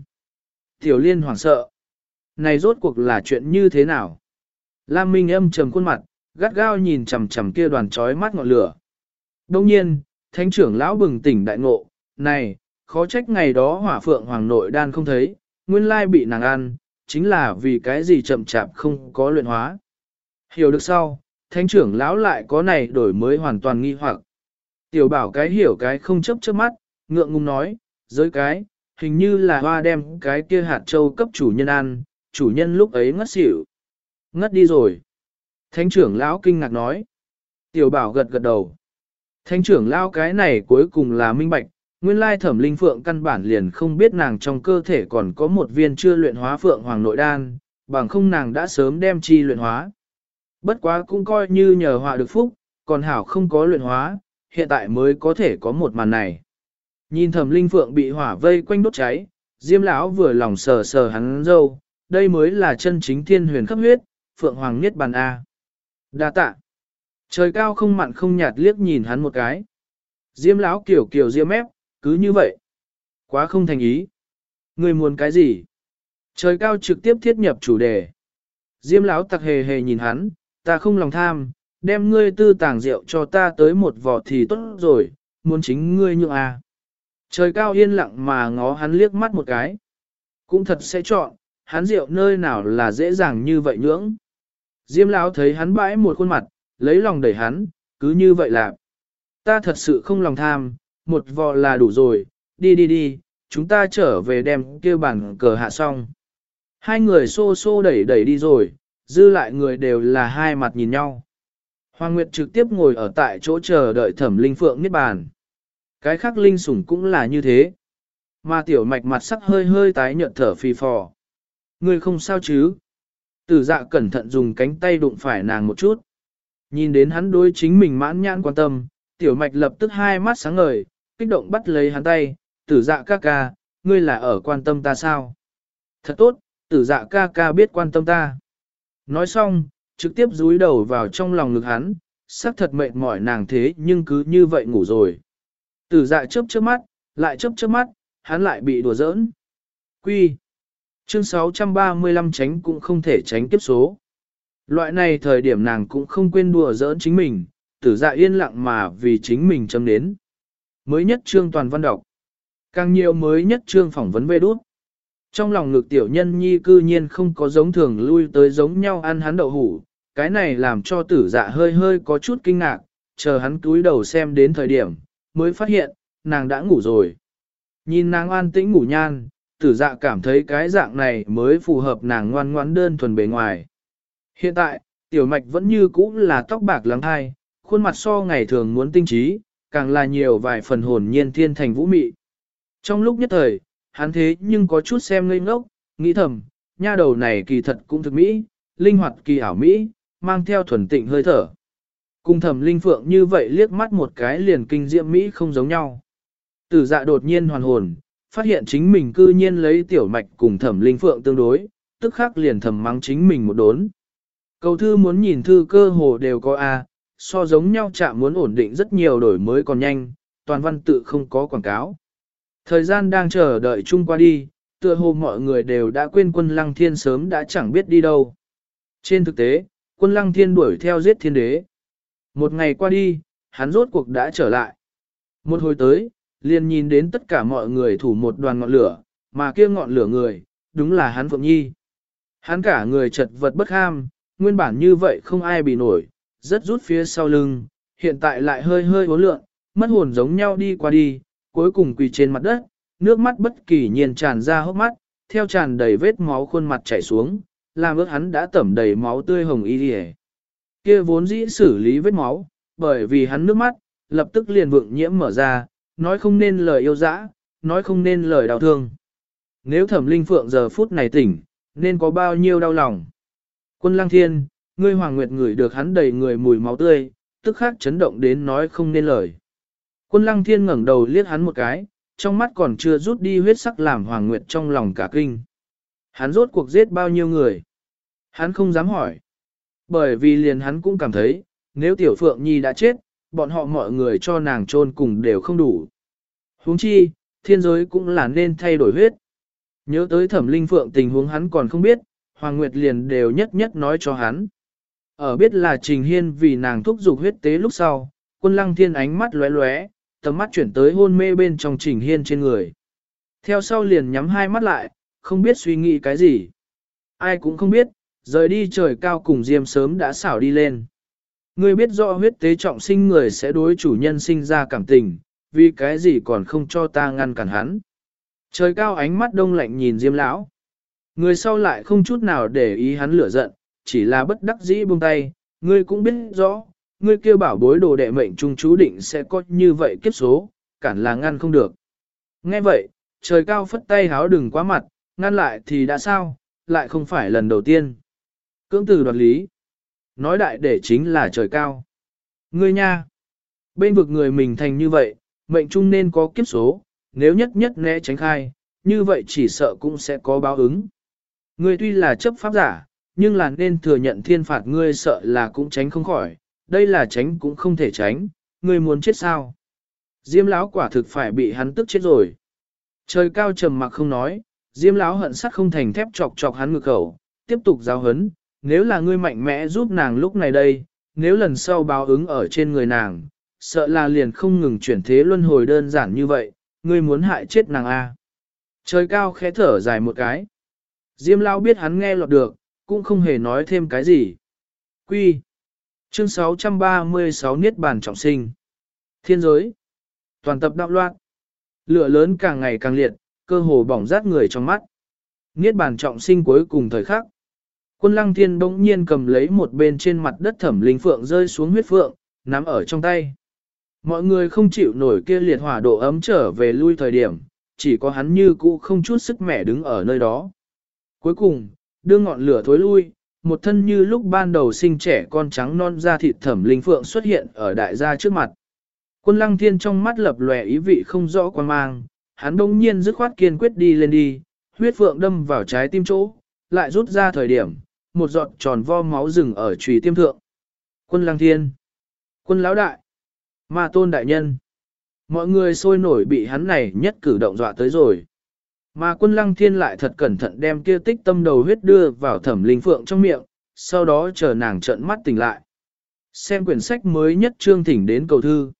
Tiểu liên hoảng sợ. Này rốt cuộc là chuyện như thế nào? Lam Minh âm trầm khuôn mặt, gắt gao nhìn chằm chằm kia đoàn trói mắt ngọn lửa. Đông nhiên, thánh trưởng lão bừng tỉnh đại ngộ, này, khó trách ngày đó hỏa phượng hoàng nội đan không thấy, nguyên lai bị nàng ăn, chính là vì cái gì chậm chạp không có luyện hóa. Hiểu được sau, thánh trưởng lão lại có này đổi mới hoàn toàn nghi hoặc. Tiểu bảo cái hiểu cái không chấp trước mắt, ngượng ngùng nói, giới cái, hình như là hoa đem cái kia hạt châu cấp chủ nhân ăn, chủ nhân lúc ấy ngất xỉu. Ngất đi rồi. Thánh trưởng lão kinh ngạc nói. Tiểu bảo gật gật đầu. Thánh trưởng lão cái này cuối cùng là minh bạch, nguyên lai thẩm linh phượng căn bản liền không biết nàng trong cơ thể còn có một viên chưa luyện hóa phượng hoàng nội đan, bằng không nàng đã sớm đem chi luyện hóa. Bất quá cũng coi như nhờ họa được phúc, còn hảo không có luyện hóa, hiện tại mới có thể có một màn này. Nhìn thẩm linh phượng bị hỏa vây quanh đốt cháy, diêm lão vừa lòng sờ sờ hắn dâu, đây mới là chân chính thiên huyền khắp huyết, phượng hoàng niết bàn A. đa tạ. Trời cao không mặn không nhạt liếc nhìn hắn một cái. Diêm lão kiểu kiểu diêm ép, cứ như vậy. Quá không thành ý. Người muốn cái gì? Trời cao trực tiếp thiết nhập chủ đề. Diêm lão tặc hề hề nhìn hắn, ta không lòng tham, đem ngươi tư tàng rượu cho ta tới một vò thì tốt rồi, muốn chính ngươi nhượng à. Trời cao yên lặng mà ngó hắn liếc mắt một cái. Cũng thật sẽ chọn, hắn rượu nơi nào là dễ dàng như vậy nhưỡng. Diêm lão thấy hắn bãi một khuôn mặt, lấy lòng đẩy hắn, cứ như vậy là. Ta thật sự không lòng tham, một vò là đủ rồi, đi đi đi, chúng ta trở về đem kia bản cờ hạ xong. Hai người xô xô đẩy đẩy đi rồi, dư lại người đều là hai mặt nhìn nhau. Hoàng Nguyệt trực tiếp ngồi ở tại chỗ chờ đợi thẩm linh phượng niết bàn. Cái khác linh sủng cũng là như thế. Mà tiểu mạch mặt sắc hơi hơi tái nhợt thở phì phò. Người không sao chứ? Tử dạ cẩn thận dùng cánh tay đụng phải nàng một chút. Nhìn đến hắn đối chính mình mãn nhãn quan tâm, tiểu mạch lập tức hai mắt sáng ngời, kích động bắt lấy hắn tay, tử dạ ca ca, ngươi là ở quan tâm ta sao? Thật tốt, tử dạ ca ca biết quan tâm ta. Nói xong, trực tiếp dúi đầu vào trong lòng ngực hắn, sắc thật mệt mỏi nàng thế nhưng cứ như vậy ngủ rồi. Tử dạ chớp chớp mắt, lại chớp chớp mắt, hắn lại bị đùa giỡn. Quy. Chương 635 tránh cũng không thể tránh tiếp số. Loại này thời điểm nàng cũng không quên đùa giỡn chính mình, tử dạ yên lặng mà vì chính mình châm đến. Mới nhất trương toàn văn đọc. Càng nhiều mới nhất trương phỏng vấn về đút. Trong lòng ngực tiểu nhân nhi cư nhiên không có giống thường lui tới giống nhau ăn hắn đậu hủ, cái này làm cho tử dạ hơi hơi có chút kinh ngạc, chờ hắn cúi đầu xem đến thời điểm, mới phát hiện, nàng đã ngủ rồi. Nhìn nàng an tĩnh ngủ nhan, tử dạ cảm thấy cái dạng này mới phù hợp nàng ngoan ngoãn đơn thuần bề ngoài. Hiện tại, tiểu mạch vẫn như cũ là tóc bạc lắng thai, khuôn mặt so ngày thường muốn tinh trí, càng là nhiều vài phần hồn nhiên thiên thành vũ mị. Trong lúc nhất thời, hắn thế nhưng có chút xem ngây ngốc, nghĩ thầm, nha đầu này kỳ thật cũng thực mỹ, linh hoạt kỳ ảo mỹ, mang theo thuần tịnh hơi thở. Cùng thầm linh phượng như vậy liếc mắt một cái liền kinh diệm mỹ không giống nhau. Tử dạ đột nhiên hoàn hồn, phát hiện chính mình cư nhiên lấy tiểu mạch cùng thẩm linh phượng tương đối, tức khắc liền thầm mắng chính mình một đốn. Cầu thư muốn nhìn thư cơ hồ đều có A, so giống nhau chạm muốn ổn định rất nhiều đổi mới còn nhanh, toàn văn tự không có quảng cáo. Thời gian đang chờ đợi chung qua đi, tựa hồ mọi người đều đã quên quân lăng thiên sớm đã chẳng biết đi đâu. Trên thực tế, quân lăng thiên đuổi theo giết thiên đế. Một ngày qua đi, hắn rốt cuộc đã trở lại. Một hồi tới, liền nhìn đến tất cả mọi người thủ một đoàn ngọn lửa, mà kia ngọn lửa người, đúng là hắn Phượng Nhi. Hắn cả người chật vật bất ham, nguyên bản như vậy không ai bị nổi, rất rút phía sau lưng, hiện tại lại hơi hơi hố lượng, mất hồn giống nhau đi qua đi, cuối cùng quỳ trên mặt đất, nước mắt bất kỳ nhiên tràn ra hốc mắt, theo tràn đầy vết máu khuôn mặt chảy xuống, làm ước hắn đã tẩm đầy máu tươi hồng y đi Kia vốn dĩ xử lý vết máu, bởi vì hắn nước mắt, lập tức liền vượng nhiễm mở ra, nói không nên lời yêu dã, nói không nên lời đau thương. Nếu thẩm linh phượng giờ phút này tỉnh, nên có bao nhiêu đau lòng. Quân lăng thiên, ngươi hoàng nguyệt ngửi được hắn đầy người mùi máu tươi, tức khắc chấn động đến nói không nên lời. Quân lăng thiên ngẩng đầu liếc hắn một cái, trong mắt còn chưa rút đi huyết sắc làm hoàng nguyệt trong lòng cả kinh. Hắn rốt cuộc giết bao nhiêu người? Hắn không dám hỏi. Bởi vì liền hắn cũng cảm thấy, nếu tiểu phượng nhi đã chết, bọn họ mọi người cho nàng chôn cùng đều không đủ. huống chi, thiên giới cũng là nên thay đổi huyết. Nhớ tới thẩm linh phượng tình huống hắn còn không biết, Hoàng Nguyệt liền đều nhất nhất nói cho hắn. Ở biết là Trình Hiên vì nàng thúc giục huyết tế lúc sau, quân lăng thiên ánh mắt lóe lóe, tầm mắt chuyển tới hôn mê bên trong Trình Hiên trên người. Theo sau liền nhắm hai mắt lại, không biết suy nghĩ cái gì. Ai cũng không biết, rời đi trời cao cùng diêm sớm đã xảo đi lên. Ngươi biết rõ huyết tế trọng sinh người sẽ đối chủ nhân sinh ra cảm tình, vì cái gì còn không cho ta ngăn cản hắn. Trời cao ánh mắt đông lạnh nhìn diêm lão. Người sau lại không chút nào để ý hắn lửa giận, chỉ là bất đắc dĩ buông tay, ngươi cũng biết rõ, ngươi kêu bảo bối đồ đệ mệnh trung chú định sẽ có như vậy kiếp số, cản là ngăn không được. Nghe vậy, trời cao phất tay háo đừng quá mặt, ngăn lại thì đã sao, lại không phải lần đầu tiên. Cưỡng từ đoạt lý. Nói đại để chính là trời cao. Ngươi nha. Bên vực người mình thành như vậy, mệnh trung nên có kiếp số, nếu nhất nhất né tránh khai, như vậy chỉ sợ cũng sẽ có báo ứng. Ngươi tuy là chấp pháp giả, nhưng là nên thừa nhận thiên phạt ngươi sợ là cũng tránh không khỏi, đây là tránh cũng không thể tránh, ngươi muốn chết sao? Diêm lão quả thực phải bị hắn tức chết rồi. Trời cao trầm mặc không nói, Diêm lão hận sắt không thành thép chọc chọc hắn ngực khẩu, tiếp tục giáo hấn, nếu là ngươi mạnh mẽ giúp nàng lúc này đây, nếu lần sau báo ứng ở trên người nàng, sợ là liền không ngừng chuyển thế luân hồi đơn giản như vậy, ngươi muốn hại chết nàng a. Trời cao khẽ thở dài một cái. Diêm lão biết hắn nghe lọt được, cũng không hề nói thêm cái gì. Quy. Chương 636 Niết Bàn Trọng Sinh. Thiên giới. Toàn tập đạo loạn. Lửa lớn càng ngày càng liệt, cơ hồ bỏng rát người trong mắt. Niết Bàn Trọng Sinh cuối cùng thời khắc. Quân lăng thiên bỗng nhiên cầm lấy một bên trên mặt đất thẩm linh phượng rơi xuống huyết phượng, nắm ở trong tay. Mọi người không chịu nổi kia liệt hỏa độ ấm trở về lui thời điểm, chỉ có hắn như cũ không chút sức mẻ đứng ở nơi đó. Cuối cùng, đưa ngọn lửa thối lui, một thân như lúc ban đầu sinh trẻ con trắng non da thịt thẩm linh phượng xuất hiện ở đại gia trước mặt. Quân lăng thiên trong mắt lập lòe ý vị không rõ quan mang, hắn đông nhiên dứt khoát kiên quyết đi lên đi, huyết phượng đâm vào trái tim chỗ, lại rút ra thời điểm, một giọt tròn vo máu rừng ở trùy tiêm thượng. Quân lăng thiên, quân lão đại, ma tôn đại nhân. Mọi người sôi nổi bị hắn này nhất cử động dọa tới rồi. Mà quân lăng thiên lại thật cẩn thận đem kia tích tâm đầu huyết đưa vào thẩm linh phượng trong miệng, sau đó chờ nàng trợn mắt tỉnh lại. Xem quyển sách mới nhất trương thỉnh đến cầu thư.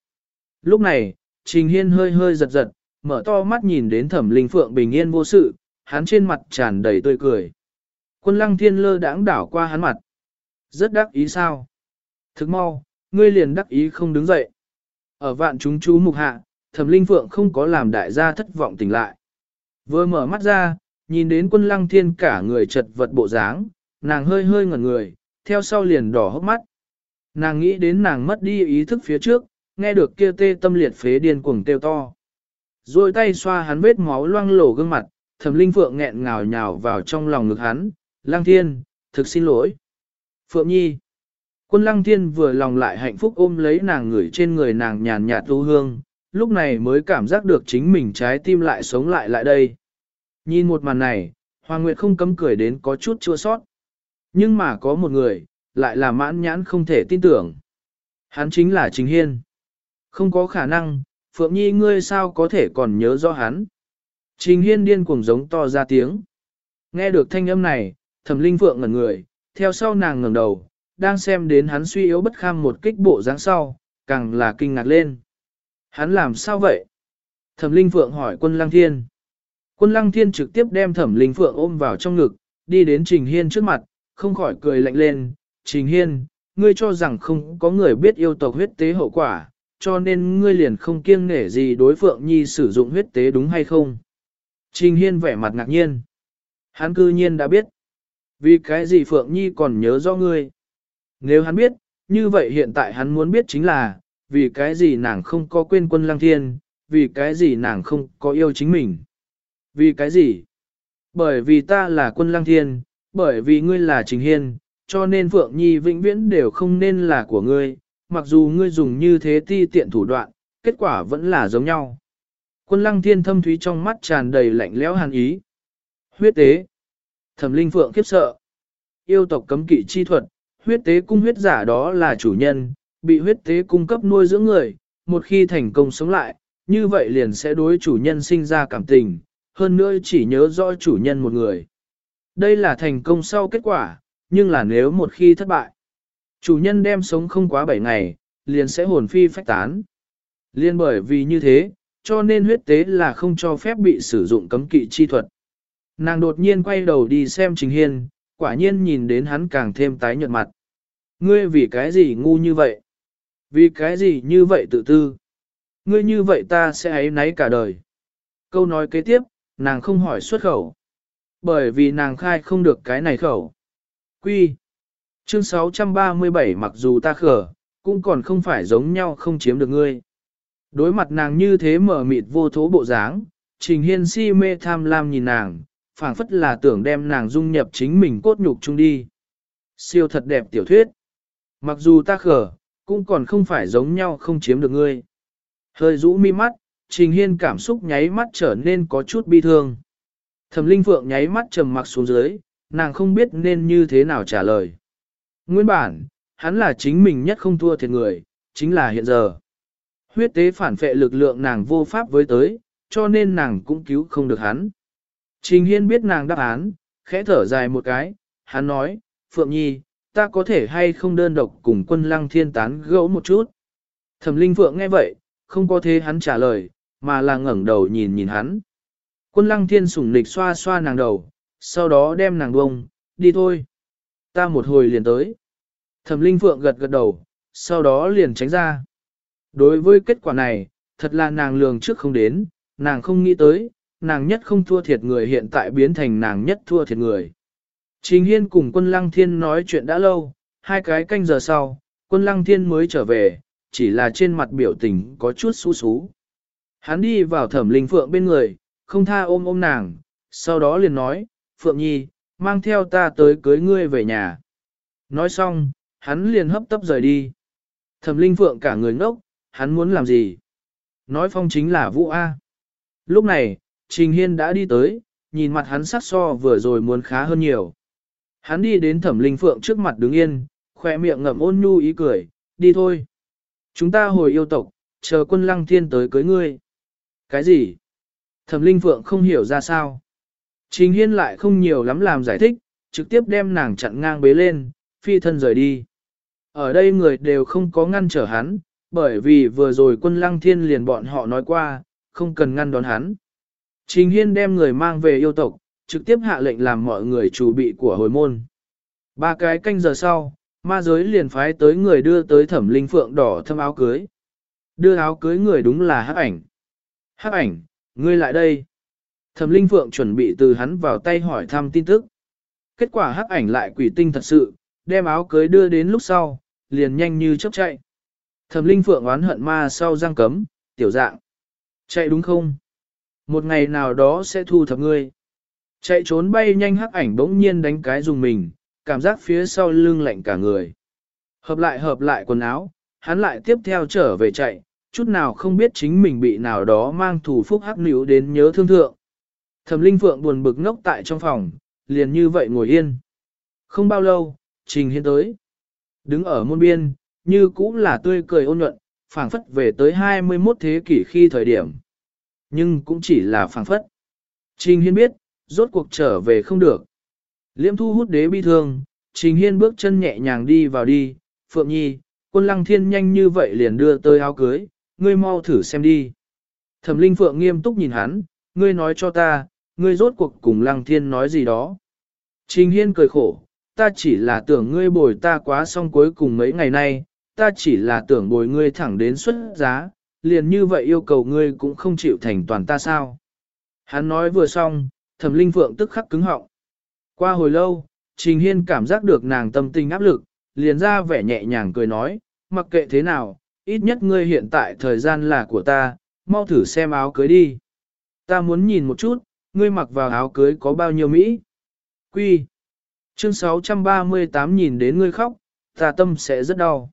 Lúc này, Trình Hiên hơi hơi giật giật, mở to mắt nhìn đến thẩm linh phượng bình yên vô sự, hắn trên mặt tràn đầy tươi cười. Quân lăng thiên lơ đãng đảo qua hắn mặt. Rất đắc ý sao? Thức mau, ngươi liền đắc ý không đứng dậy. Ở vạn chúng chú mục hạ, thẩm linh phượng không có làm đại gia thất vọng tỉnh lại. Vừa mở mắt ra, nhìn đến quân lăng thiên cả người chật vật bộ dáng, nàng hơi hơi ngẩn người, theo sau liền đỏ hốc mắt. Nàng nghĩ đến nàng mất đi ý thức phía trước, nghe được kia tê tâm liệt phế điên cuồng kêu to. Rồi tay xoa hắn vết máu loang lổ gương mặt, thẩm linh phượng nghẹn ngào nhào vào trong lòng ngực hắn, lăng thiên, thực xin lỗi. Phượng nhi. Quân lăng thiên vừa lòng lại hạnh phúc ôm lấy nàng ngửi trên người nàng nhàn nhạt tu hương, lúc này mới cảm giác được chính mình trái tim lại sống lại lại đây. Nhìn một màn này, Hoàng Nguyệt không cấm cười đến có chút chua sót. Nhưng mà có một người, lại là mãn nhãn không thể tin tưởng. Hắn chính là Trình Hiên. Không có khả năng, Phượng Nhi ngươi sao có thể còn nhớ rõ hắn. Trình Hiên điên cuồng giống to ra tiếng. Nghe được thanh âm này, thẩm linh Phượng ngẩn người, theo sau nàng ngẩng đầu, đang xem đến hắn suy yếu bất kham một kích bộ dáng sau, càng là kinh ngạc lên. Hắn làm sao vậy? Thẩm linh Phượng hỏi quân lăng thiên. Quân lăng thiên trực tiếp đem thẩm linh Phượng ôm vào trong ngực, đi đến Trình Hiên trước mặt, không khỏi cười lạnh lên. Trình Hiên, ngươi cho rằng không có người biết yêu tộc huyết tế hậu quả, cho nên ngươi liền không kiêng nể gì đối Phượng Nhi sử dụng huyết tế đúng hay không? Trình Hiên vẻ mặt ngạc nhiên. Hắn cư nhiên đã biết. Vì cái gì Phượng Nhi còn nhớ do ngươi? Nếu hắn biết, như vậy hiện tại hắn muốn biết chính là, vì cái gì nàng không có quên quân lăng thiên, vì cái gì nàng không có yêu chính mình. Vì cái gì? Bởi vì ta là quân lăng thiên, bởi vì ngươi là Trình Hiên, cho nên Phượng Nhi vĩnh viễn đều không nên là của ngươi, mặc dù ngươi dùng như thế ti tiện thủ đoạn, kết quả vẫn là giống nhau. Quân lăng thiên thâm thúy trong mắt tràn đầy lạnh lẽo hàn ý. Huyết tế. Thẩm linh phượng khiếp sợ. Yêu tộc cấm kỵ chi thuật, huyết tế cung huyết giả đó là chủ nhân, bị huyết tế cung cấp nuôi dưỡng người, một khi thành công sống lại, như vậy liền sẽ đối chủ nhân sinh ra cảm tình, hơn nữa chỉ nhớ rõ chủ nhân một người. Đây là thành công sau kết quả, nhưng là nếu một khi thất bại, chủ nhân đem sống không quá 7 ngày, liền sẽ hồn phi phách tán. Liên bởi vì như thế, cho nên huyết tế là không cho phép bị sử dụng cấm kỵ chi thuật. Nàng đột nhiên quay đầu đi xem Trình Hiên, quả nhiên nhìn đến hắn càng thêm tái nhợt mặt. Ngươi vì cái gì ngu như vậy? Vì cái gì như vậy tự tư? Ngươi như vậy ta sẽ ấy náy cả đời. Câu nói kế tiếp, nàng không hỏi xuất khẩu. Bởi vì nàng khai không được cái này khẩu. Quy. Chương 637 mặc dù ta khở, cũng còn không phải giống nhau không chiếm được ngươi. Đối mặt nàng như thế mở mịt vô thố bộ dáng, Trình Hiên si mê tham lam nhìn nàng, phảng phất là tưởng đem nàng dung nhập chính mình cốt nhục chung đi. Siêu thật đẹp tiểu thuyết. Mặc dù ta khở, cũng còn không phải giống nhau không chiếm được ngươi. Hơi rũ mi mắt, Trình Hiên cảm xúc nháy mắt trở nên có chút bi thương. Thẩm Linh Phượng nháy mắt trầm mặc xuống dưới, nàng không biết nên như thế nào trả lời. Nguyên bản, hắn là chính mình nhất không thua thiệt người, chính là hiện giờ. Huyết tế phản phệ lực lượng nàng vô pháp với tới, cho nên nàng cũng cứu không được hắn. Trình Hiên biết nàng đáp án, khẽ thở dài một cái, hắn nói, Phượng Nhi, ta có thể hay không đơn độc cùng quân lăng thiên tán gẫu một chút. Thẩm Linh Phượng nghe vậy, không có thế hắn trả lời, mà là ngẩng đầu nhìn nhìn hắn. Quân lăng thiên sủng nịch xoa xoa nàng đầu, sau đó đem nàng bông, đi thôi. Ta một hồi liền tới. Thẩm Linh Phượng gật gật đầu, sau đó liền tránh ra. Đối với kết quả này, thật là nàng lường trước không đến, nàng không nghĩ tới, nàng nhất không thua thiệt người hiện tại biến thành nàng nhất thua thiệt người. Trình Hiên cùng quân Lăng Thiên nói chuyện đã lâu, hai cái canh giờ sau, quân Lăng Thiên mới trở về, chỉ là trên mặt biểu tình có chút xú xú. Hắn đi vào thẩm linh phượng bên người, không tha ôm ôm nàng, sau đó liền nói, Phượng Nhi, mang theo ta tới cưới ngươi về nhà. Nói xong, hắn liền hấp tấp rời đi. Thẩm linh phượng cả người ngốc, hắn muốn làm gì? Nói phong chính là Vũ A. Lúc này, Trình Hiên đã đi tới, nhìn mặt hắn sắc so vừa rồi muốn khá hơn nhiều. Hắn đi đến thẩm linh phượng trước mặt đứng yên, khoe miệng ngậm ôn nhu ý cười, đi thôi. Chúng ta hồi yêu tộc, chờ quân lăng thiên tới cưới ngươi. Cái gì? Thẩm linh phượng không hiểu ra sao. Trình Hiên lại không nhiều lắm làm giải thích, trực tiếp đem nàng chặn ngang bế lên, phi thân rời đi. Ở đây người đều không có ngăn trở hắn, bởi vì vừa rồi quân lăng thiên liền bọn họ nói qua, không cần ngăn đón hắn. Trình Hiên đem người mang về yêu tộc, trực tiếp hạ lệnh làm mọi người chủ bị của hồi môn. Ba cái canh giờ sau, ma giới liền phái tới người đưa tới thẩm linh phượng đỏ thâm áo cưới. Đưa áo cưới người đúng là hắc ảnh. Hắc ảnh, ngươi lại đây. Thẩm linh phượng chuẩn bị từ hắn vào tay hỏi thăm tin tức. Kết quả hắc ảnh lại quỷ tinh thật sự, đem áo cưới đưa đến lúc sau, liền nhanh như chớp chạy. Thẩm linh phượng oán hận ma sau giang cấm, tiểu dạng. Chạy đúng không? Một ngày nào đó sẽ thu thập ngươi. Chạy trốn bay nhanh hắc ảnh bỗng nhiên đánh cái dùng mình, cảm giác phía sau lưng lạnh cả người. Hợp lại hợp lại quần áo, hắn lại tiếp theo trở về chạy, chút nào không biết chính mình bị nào đó mang thủ phúc hắc nữ đến nhớ thương thượng. Thẩm Linh Phượng buồn bực ngốc tại trong phòng, liền như vậy ngồi yên. Không bao lâu, Trình Hiên tới. Đứng ở môn biên, như cũng là tươi cười ôn nhuận, phảng phất về tới 21 thế kỷ khi thời điểm. Nhưng cũng chỉ là phảng phất. Trình Hiên biết, rốt cuộc trở về không được. Liễm thu hút đế bi thương, Trình Hiên bước chân nhẹ nhàng đi vào đi, Phượng Nhi, quân lăng thiên nhanh như vậy liền đưa tới áo cưới, ngươi mau thử xem đi. Thẩm Linh Phượng nghiêm túc nhìn hắn, ngươi nói cho ta, ngươi rốt cuộc cùng lăng thiên nói gì đó. Trình Hiên cười khổ, ta chỉ là tưởng ngươi bồi ta quá xong cuối cùng mấy ngày nay, ta chỉ là tưởng bồi ngươi thẳng đến xuất giá, liền như vậy yêu cầu ngươi cũng không chịu thành toàn ta sao. Hắn nói vừa xong, thẩm linh phượng tức khắc cứng họng. Qua hồi lâu, Trình Hiên cảm giác được nàng tâm tình áp lực, liền ra vẻ nhẹ nhàng cười nói, mặc kệ thế nào, ít nhất ngươi hiện tại thời gian là của ta, mau thử xem áo cưới đi. Ta muốn nhìn một chút, ngươi mặc vào áo cưới có bao nhiêu Mỹ. Quy. Chương 638 nhìn đến ngươi khóc, ta tâm sẽ rất đau.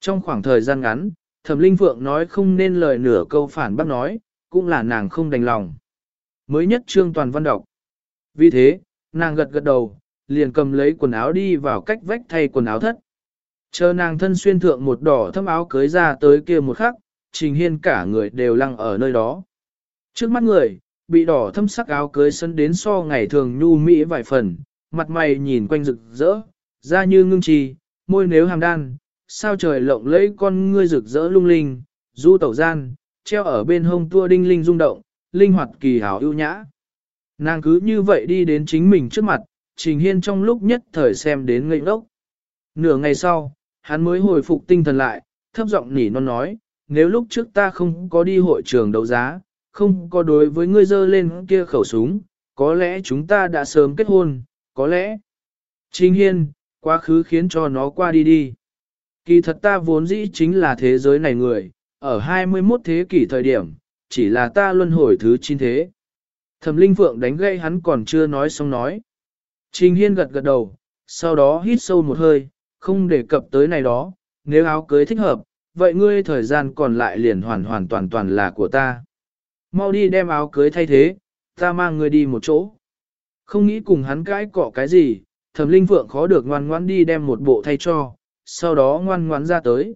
Trong khoảng thời gian ngắn, Thẩm Linh Phượng nói không nên lời nửa câu phản bác nói, cũng là nàng không đành lòng. Mới nhất trương toàn văn đọc. Vì thế, nàng gật gật đầu, liền cầm lấy quần áo đi vào cách vách thay quần áo thất. Chờ nàng thân xuyên thượng một đỏ thâm áo cưới ra tới kia một khắc, Trình Hiên cả người đều lăng ở nơi đó. Trước mắt người, bị đỏ thâm sắc áo cưới sân đến so ngày thường nhu mỹ vài phần, mặt mày nhìn quanh rực rỡ, da như ngưng trì, môi nếu hàm đan, sao trời lộng lẫy con ngươi rực rỡ lung linh, du tẩu gian, treo ở bên hông tua đinh linh rung động, linh hoạt kỳ hảo ưu nhã. Nàng cứ như vậy đi đến chính mình trước mặt, Trình Hiên trong lúc nhất thời xem đến ngây ngốc. Nửa ngày sau, hắn mới hồi phục tinh thần lại, thấp giọng nỉ non nói, nếu lúc trước ta không có đi hội trường đấu giá, không có đối với ngươi dơ lên kia khẩu súng, có lẽ chúng ta đã sớm kết hôn, có lẽ. Trình Hiên, quá khứ khiến cho nó qua đi đi. Kỳ thật ta vốn dĩ chính là thế giới này người, ở 21 thế kỷ thời điểm, chỉ là ta luân hồi thứ chín thế. Thẩm Linh Phượng đánh gây hắn còn chưa nói xong nói. Trình Hiên gật gật đầu, sau đó hít sâu một hơi, không đề cập tới này đó, nếu áo cưới thích hợp, vậy ngươi thời gian còn lại liền hoàn hoàn toàn toàn là của ta. Mau đi đem áo cưới thay thế, ta mang ngươi đi một chỗ. Không nghĩ cùng hắn cãi cọ cái gì, thẩm linh phượng khó được ngoan ngoãn đi đem một bộ thay cho, sau đó ngoan ngoãn ra tới.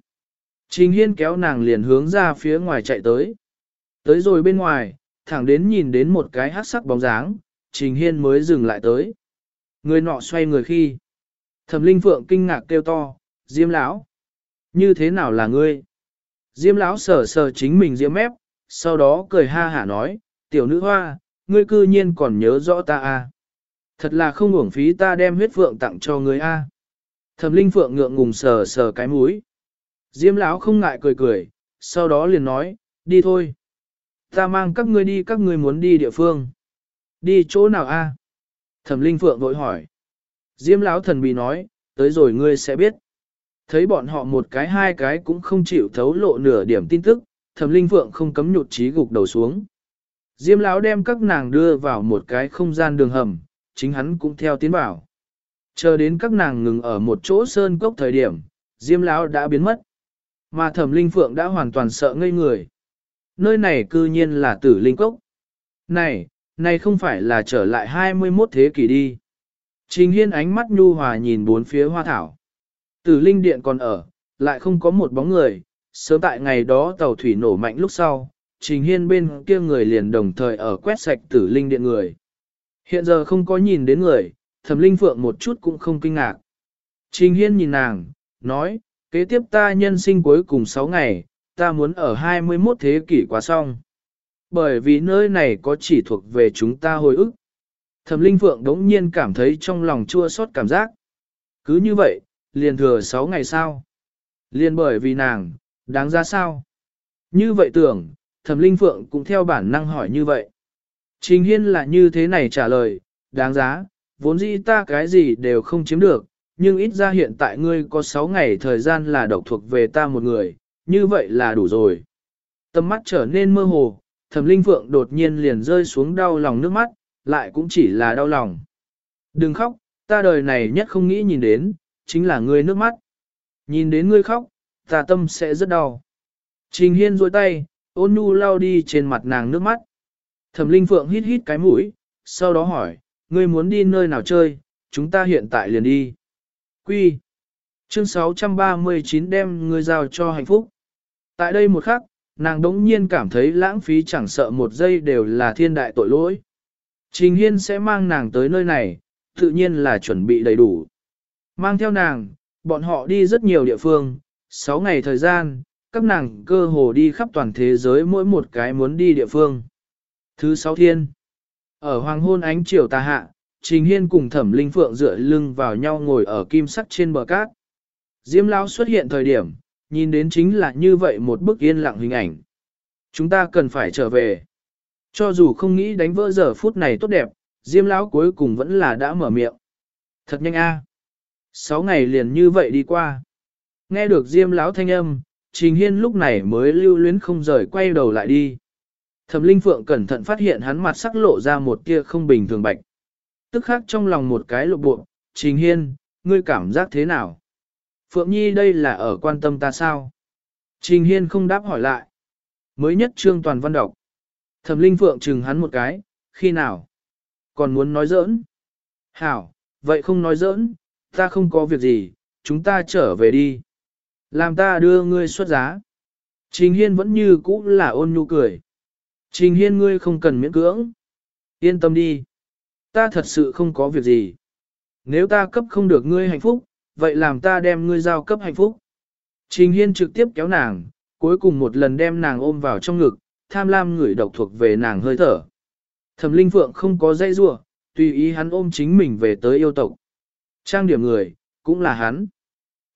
Trình Hiên kéo nàng liền hướng ra phía ngoài chạy tới. Tới rồi bên ngoài, thẳng đến nhìn đến một cái hát sắc bóng dáng, Trình Hiên mới dừng lại tới. Người nọ xoay người khi. Thẩm Linh Phượng kinh ngạc kêu to, Diêm lão, như thế nào là ngươi? Diêm lão sờ sờ chính mình diêm mép, sau đó cười ha hả nói, tiểu nữ hoa, ngươi cư nhiên còn nhớ rõ ta à? Thật là không uổng phí ta đem huyết phượng tặng cho ngươi a. À? Thẩm Linh Phượng ngượng ngùng sờ sờ cái mũi. Diêm lão không ngại cười cười, sau đó liền nói, đi thôi. Ta mang các ngươi đi các ngươi muốn đi địa phương. Đi chỗ nào a? Thẩm Linh Phượng vội hỏi. Diêm lão thần bị nói, tới rồi ngươi sẽ biết. Thấy bọn họ một cái hai cái cũng không chịu thấu lộ nửa điểm tin tức, Thẩm Linh Phượng không cấm nhụt chí gục đầu xuống. Diêm lão đem các nàng đưa vào một cái không gian đường hầm, chính hắn cũng theo tiến vào. Chờ đến các nàng ngừng ở một chỗ sơn cốc thời điểm, Diêm lão đã biến mất. Mà Thẩm Linh Phượng đã hoàn toàn sợ ngây người. Nơi này cư nhiên là tử linh cốc. Này, này không phải là trở lại 21 thế kỷ đi. Trình Hiên ánh mắt nhu hòa nhìn bốn phía hoa thảo. Tử linh điện còn ở, lại không có một bóng người, sớm tại ngày đó tàu thủy nổ mạnh lúc sau, Trình Hiên bên kia người liền đồng thời ở quét sạch tử linh điện người. Hiện giờ không có nhìn đến người, thẩm linh phượng một chút cũng không kinh ngạc. Trình Hiên nhìn nàng, nói, kế tiếp ta nhân sinh cuối cùng 6 ngày, ta muốn ở 21 thế kỷ qua xong. Bởi vì nơi này có chỉ thuộc về chúng ta hồi ức. Thẩm Linh Phượng đống nhiên cảm thấy trong lòng chua xót cảm giác. Cứ như vậy, liền thừa 6 ngày sau. Liền bởi vì nàng, đáng ra sao? Như vậy tưởng, Thẩm Linh Phượng cũng theo bản năng hỏi như vậy. Trình Hiên là như thế này trả lời, đáng giá, vốn dĩ ta cái gì đều không chiếm được, nhưng ít ra hiện tại ngươi có 6 ngày thời gian là độc thuộc về ta một người, như vậy là đủ rồi. Tâm mắt trở nên mơ hồ, thẩm linh phượng đột nhiên liền rơi xuống đau lòng nước mắt, lại cũng chỉ là đau lòng. Đừng khóc, ta đời này nhất không nghĩ nhìn đến, chính là ngươi nước mắt. Nhìn đến ngươi khóc, ta tâm sẽ rất đau. Trình Hiên duỗi tay, ôn nhu lau đi trên mặt nàng nước mắt. Thẩm Linh Phượng hít hít cái mũi, sau đó hỏi, ngươi muốn đi nơi nào chơi, chúng ta hiện tại liền đi. Quy. Chương 639 đem ngươi giao cho hạnh phúc. Tại đây một khắc, nàng đống nhiên cảm thấy lãng phí chẳng sợ một giây đều là thiên đại tội lỗi. Trình Hiên sẽ mang nàng tới nơi này, tự nhiên là chuẩn bị đầy đủ. Mang theo nàng, bọn họ đi rất nhiều địa phương, 6 ngày thời gian, các nàng cơ hồ đi khắp toàn thế giới mỗi một cái muốn đi địa phương. Thứ sáu thiên, ở hoàng hôn ánh chiều tà hạ, Trình Hiên cùng Thẩm Linh Phượng dựa lưng vào nhau ngồi ở kim sắc trên bờ cát. Diêm Lão xuất hiện thời điểm, nhìn đến chính là như vậy một bức yên lặng hình ảnh. Chúng ta cần phải trở về. Cho dù không nghĩ đánh vỡ giờ phút này tốt đẹp, Diêm Lão cuối cùng vẫn là đã mở miệng. Thật nhanh a. Sáu ngày liền như vậy đi qua. Nghe được Diêm Lão thanh âm, Trình Hiên lúc này mới lưu luyến không rời quay đầu lại đi. Thẩm Linh Phượng cẩn thận phát hiện hắn mặt sắc lộ ra một tia không bình thường bạch. Tức khắc trong lòng một cái lộ bộ, Trình Hiên, ngươi cảm giác thế nào? Phượng Nhi đây là ở quan tâm ta sao? Trình Hiên không đáp hỏi lại. Mới nhất trương toàn văn đọc. Thẩm Linh Phượng chừng hắn một cái, khi nào? Còn muốn nói giỡn? Hảo, vậy không nói giỡn, ta không có việc gì, chúng ta trở về đi. Làm ta đưa ngươi xuất giá. Trình Hiên vẫn như cũ là ôn nhu cười. Trình Hiên ngươi không cần miễn cưỡng. Yên tâm đi. Ta thật sự không có việc gì. Nếu ta cấp không được ngươi hạnh phúc, vậy làm ta đem ngươi giao cấp hạnh phúc. Trình Hiên trực tiếp kéo nàng, cuối cùng một lần đem nàng ôm vào trong ngực, tham lam người độc thuộc về nàng hơi thở. Thẩm Linh Phượng không có dây rua, tùy ý hắn ôm chính mình về tới yêu tộc. Trang điểm người, cũng là hắn.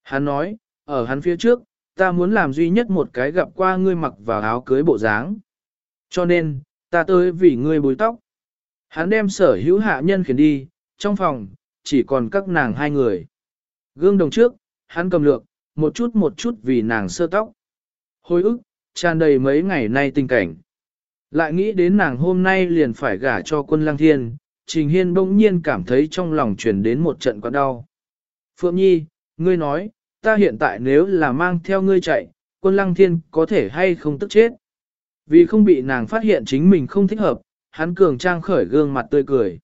Hắn nói, ở hắn phía trước, ta muốn làm duy nhất một cái gặp qua ngươi mặc vào áo cưới bộ dáng. Cho nên, ta tới vì ngươi bối tóc. Hắn đem sở hữu hạ nhân khiển đi, trong phòng, chỉ còn các nàng hai người. Gương đồng trước, hắn cầm lược, một chút một chút vì nàng sơ tóc. Hồi ức, tràn đầy mấy ngày nay tình cảnh. Lại nghĩ đến nàng hôm nay liền phải gả cho quân lang thiên, Trình Hiên bỗng nhiên cảm thấy trong lòng truyền đến một trận quặn đau. Phượng Nhi, ngươi nói, ta hiện tại nếu là mang theo ngươi chạy, quân lăng thiên có thể hay không tức chết. Vì không bị nàng phát hiện chính mình không thích hợp, hắn cường trang khởi gương mặt tươi cười.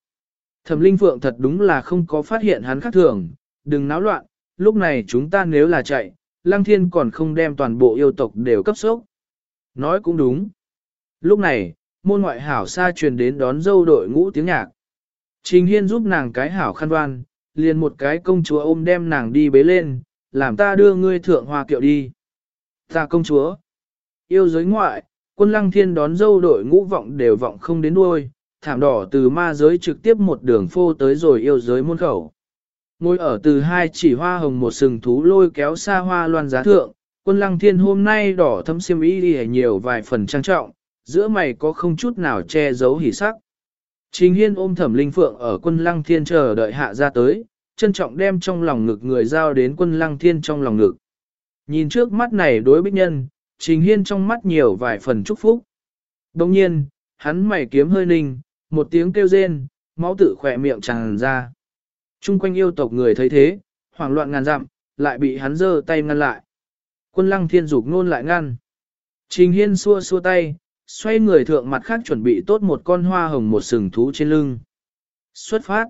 Thẩm Linh Phượng thật đúng là không có phát hiện hắn khác thường, đừng náo loạn, lúc này chúng ta nếu là chạy, Lăng Thiên còn không đem toàn bộ yêu tộc đều cấp sốc. Nói cũng đúng. Lúc này, môn ngoại hảo xa truyền đến đón dâu đội ngũ tiếng nhạc. Trình Hiên giúp nàng cái hảo khăn đoan, liền một cái công chúa ôm đem nàng đi bế lên, làm ta đưa ngươi thượng hoa kiệu đi. Ta công chúa. Yêu giới ngoại, quân lăng thiên đón dâu đội ngũ vọng đều vọng không đến đuôi, thảm đỏ từ ma giới trực tiếp một đường phô tới rồi yêu giới môn khẩu. Ngồi ở từ hai chỉ hoa hồng một sừng thú lôi kéo xa hoa loan giá thượng, quân lăng thiên hôm nay đỏ thấm xiêm y đi nhiều vài phần trang trọng, giữa mày có không chút nào che giấu hỉ sắc. Trình Hiên ôm thẩm linh phượng ở quân lăng thiên chờ đợi hạ ra tới, trân trọng đem trong lòng ngực người giao đến quân lăng thiên trong lòng ngực. Nhìn trước mắt này đối bích nhân, Trình Hiên trong mắt nhiều vài phần chúc phúc. Đồng nhiên, hắn mày kiếm hơi ninh, một tiếng kêu rên, máu tự khỏe miệng tràn ra. Trung quanh yêu tộc người thấy thế, hoảng loạn ngàn dặm, lại bị hắn giơ tay ngăn lại. Quân lăng thiên dục nôn lại ngăn. Trình Hiên xua xua tay, xoay người thượng mặt khác chuẩn bị tốt một con hoa hồng một sừng thú trên lưng. Xuất phát.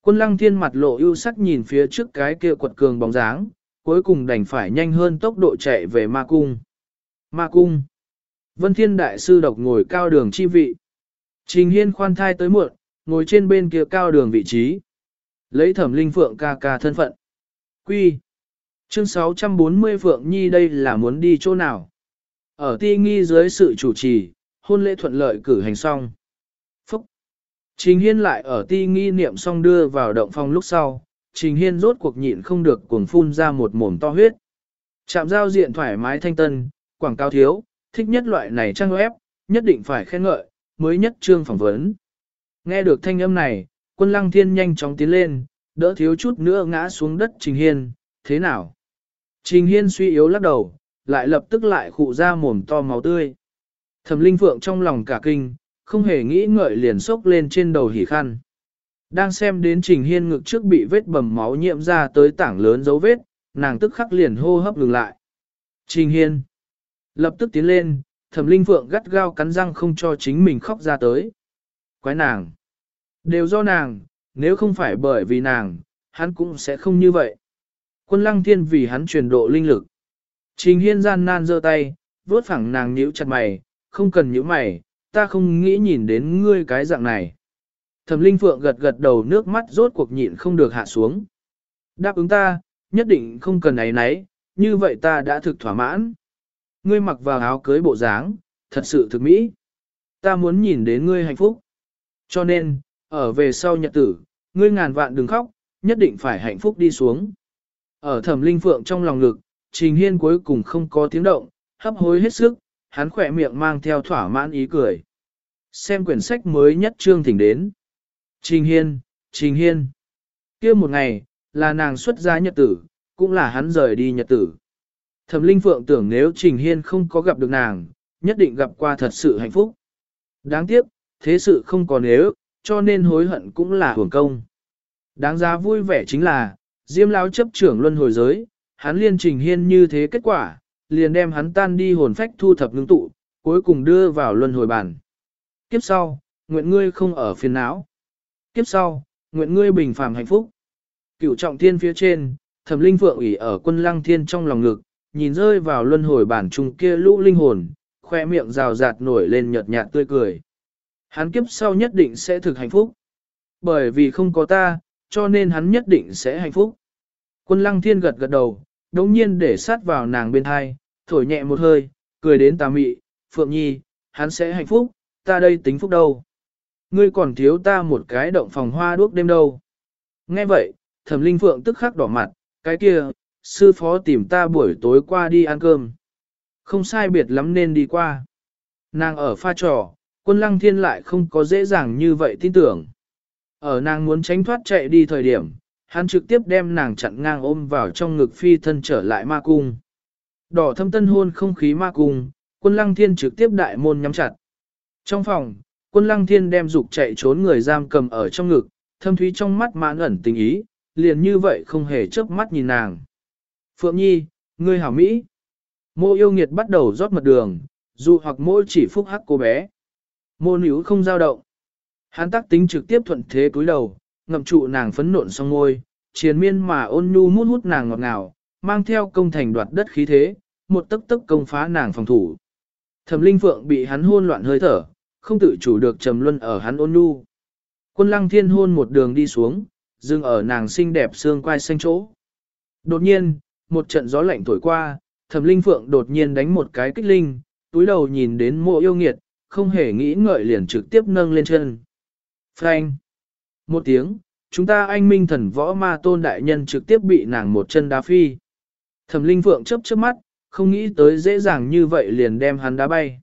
Quân lăng thiên mặt lộ ưu sắc nhìn phía trước cái kia quật cường bóng dáng, cuối cùng đành phải nhanh hơn tốc độ chạy về ma cung. Ma cung. Vân thiên đại sư độc ngồi cao đường chi vị. Trình hiên khoan thai tới muộn, ngồi trên bên kia cao đường vị trí. Lấy thẩm linh phượng ca ca thân phận. Quy. Chương 640 Phượng Nhi đây là muốn đi chỗ nào? Ở ti nghi dưới sự chủ trì, hôn lễ thuận lợi cử hành xong. phúc Trình Hiên lại ở ti nghi niệm xong đưa vào động phòng lúc sau, Trình Hiên rốt cuộc nhịn không được cuồng phun ra một mồm to huyết. Chạm giao diện thoải mái thanh tân, quảng cáo thiếu, thích nhất loại này trang web, nhất định phải khen ngợi, mới nhất trương phỏng vấn. Nghe được thanh âm này, quân lăng thiên nhanh chóng tiến lên, đỡ thiếu chút nữa ngã xuống đất Trình Hiên, thế nào? Trình Hiên suy yếu lắc đầu, lại lập tức lại khụ ra mồm to máu tươi. Thẩm Linh Phượng trong lòng cả kinh, không hề nghĩ ngợi liền sốc lên trên đầu hỉ khăn. Đang xem đến Trình Hiên ngực trước bị vết bầm máu nhiễm ra tới tảng lớn dấu vết, nàng tức khắc liền hô hấp ngừng lại. Trình Hiên lập tức tiến lên, thẩm linh phượng gắt gao cắn răng không cho chính mình khóc ra tới. Quái nàng! Đều do nàng, nếu không phải bởi vì nàng, hắn cũng sẽ không như vậy. Quân lăng thiên vì hắn truyền độ linh lực. Trình hiên gian nan giơ tay, vuốt phẳng nàng nhíu chặt mày, không cần nhíu mày, ta không nghĩ nhìn đến ngươi cái dạng này. Thẩm linh phượng gật gật đầu nước mắt rốt cuộc nhịn không được hạ xuống. Đáp ứng ta, nhất định không cần ấy nấy, như vậy ta đã thực thỏa mãn. Ngươi mặc vào áo cưới bộ dáng, thật sự thực mỹ. Ta muốn nhìn đến ngươi hạnh phúc. Cho nên, ở về sau nhật tử, ngươi ngàn vạn đừng khóc, nhất định phải hạnh phúc đi xuống. Ở thẩm linh phượng trong lòng ngực, Trình Hiên cuối cùng không có tiếng động, hấp hối hết sức, hắn khỏe miệng mang theo thỏa mãn ý cười. Xem quyển sách mới nhất trương thỉnh đến. Trình Hiên, Trình Hiên. kia một ngày, là nàng xuất gia nhật tử, cũng là hắn rời đi nhật tử. Thẩm Linh Phượng tưởng nếu Trình Hiên không có gặp được nàng, nhất định gặp qua thật sự hạnh phúc. Đáng tiếc, thế sự không còn nếu, cho nên hối hận cũng là hưởng công. Đáng giá vui vẻ chính là, Diêm Lão chấp trưởng luân hồi giới, hắn liên Trình Hiên như thế kết quả, liền đem hắn tan đi hồn phách thu thập ngưng tụ, cuối cùng đưa vào luân hồi bản. Kiếp sau, nguyện ngươi không ở phiền não. Kiếp sau, nguyện ngươi bình phàm hạnh phúc. Cựu trọng thiên phía trên, thẩm linh phượng ủy ở quân lăng thiên trong lòng ngực, nhìn rơi vào luân hồi bản trung kia lũ linh hồn, khoe miệng rào rạt nổi lên nhợt nhạt tươi cười. Hắn kiếp sau nhất định sẽ thực hạnh phúc. Bởi vì không có ta, cho nên hắn nhất định sẽ hạnh phúc. Quân lăng thiên gật gật đầu, đống nhiên để sát vào nàng bên hai, thổi nhẹ một hơi, cười đến tà mị, Phượng Nhi, hắn sẽ hạnh phúc, ta đây tính phúc đâu. Ngươi còn thiếu ta một cái động phòng hoa đuốc đêm đâu. Nghe vậy, thẩm linh Phượng tức khắc đỏ mặt, cái kia, sư phó tìm ta buổi tối qua đi ăn cơm. Không sai biệt lắm nên đi qua. Nàng ở pha trò, quân lăng thiên lại không có dễ dàng như vậy tin tưởng. Ở nàng muốn tránh thoát chạy đi thời điểm, hắn trực tiếp đem nàng chặn ngang ôm vào trong ngực phi thân trở lại ma cung. Đỏ thâm tân hôn không khí ma cung, quân lăng thiên trực tiếp đại môn nhắm chặt. Trong phòng, quân lăng thiên đem dục chạy trốn người giam cầm ở trong ngực, thâm thúy trong mắt mãn ẩn tình ý, liền như vậy không hề chớp mắt nhìn nàng. Phượng Nhi, ngươi hảo Mỹ. Mô yêu nghiệt bắt đầu rót mật đường, dù hoặc môi chỉ phúc hắc cô bé. Mô nữ không dao động. Hắn tác tính trực tiếp thuận thế cúi đầu, ngậm trụ nàng phấn nộn song ngôi, triền miên mà ôn nhu mút hút nàng ngọt ngào, mang theo công thành đoạt đất khí thế, một tức tức công phá nàng phòng thủ. Thẩm Linh Phượng bị hắn hôn loạn hơi thở, không tự chủ được trầm luân ở hắn ôn nhu. Quân Lăng Thiên hôn một đường đi xuống, dừng ở nàng xinh đẹp xương quai xanh chỗ. Đột nhiên, một trận gió lạnh thổi qua, Thẩm Linh Phượng đột nhiên đánh một cái kích linh, túi đầu nhìn đến mộ yêu nghiệt, không hề nghĩ ngợi liền trực tiếp nâng lên chân. Phanh! Một tiếng, chúng ta anh minh thần võ ma tôn đại nhân trực tiếp bị nàng một chân đá phi. Thẩm Linh Phượng chớp chớp mắt, không nghĩ tới dễ dàng như vậy liền đem hắn đá bay.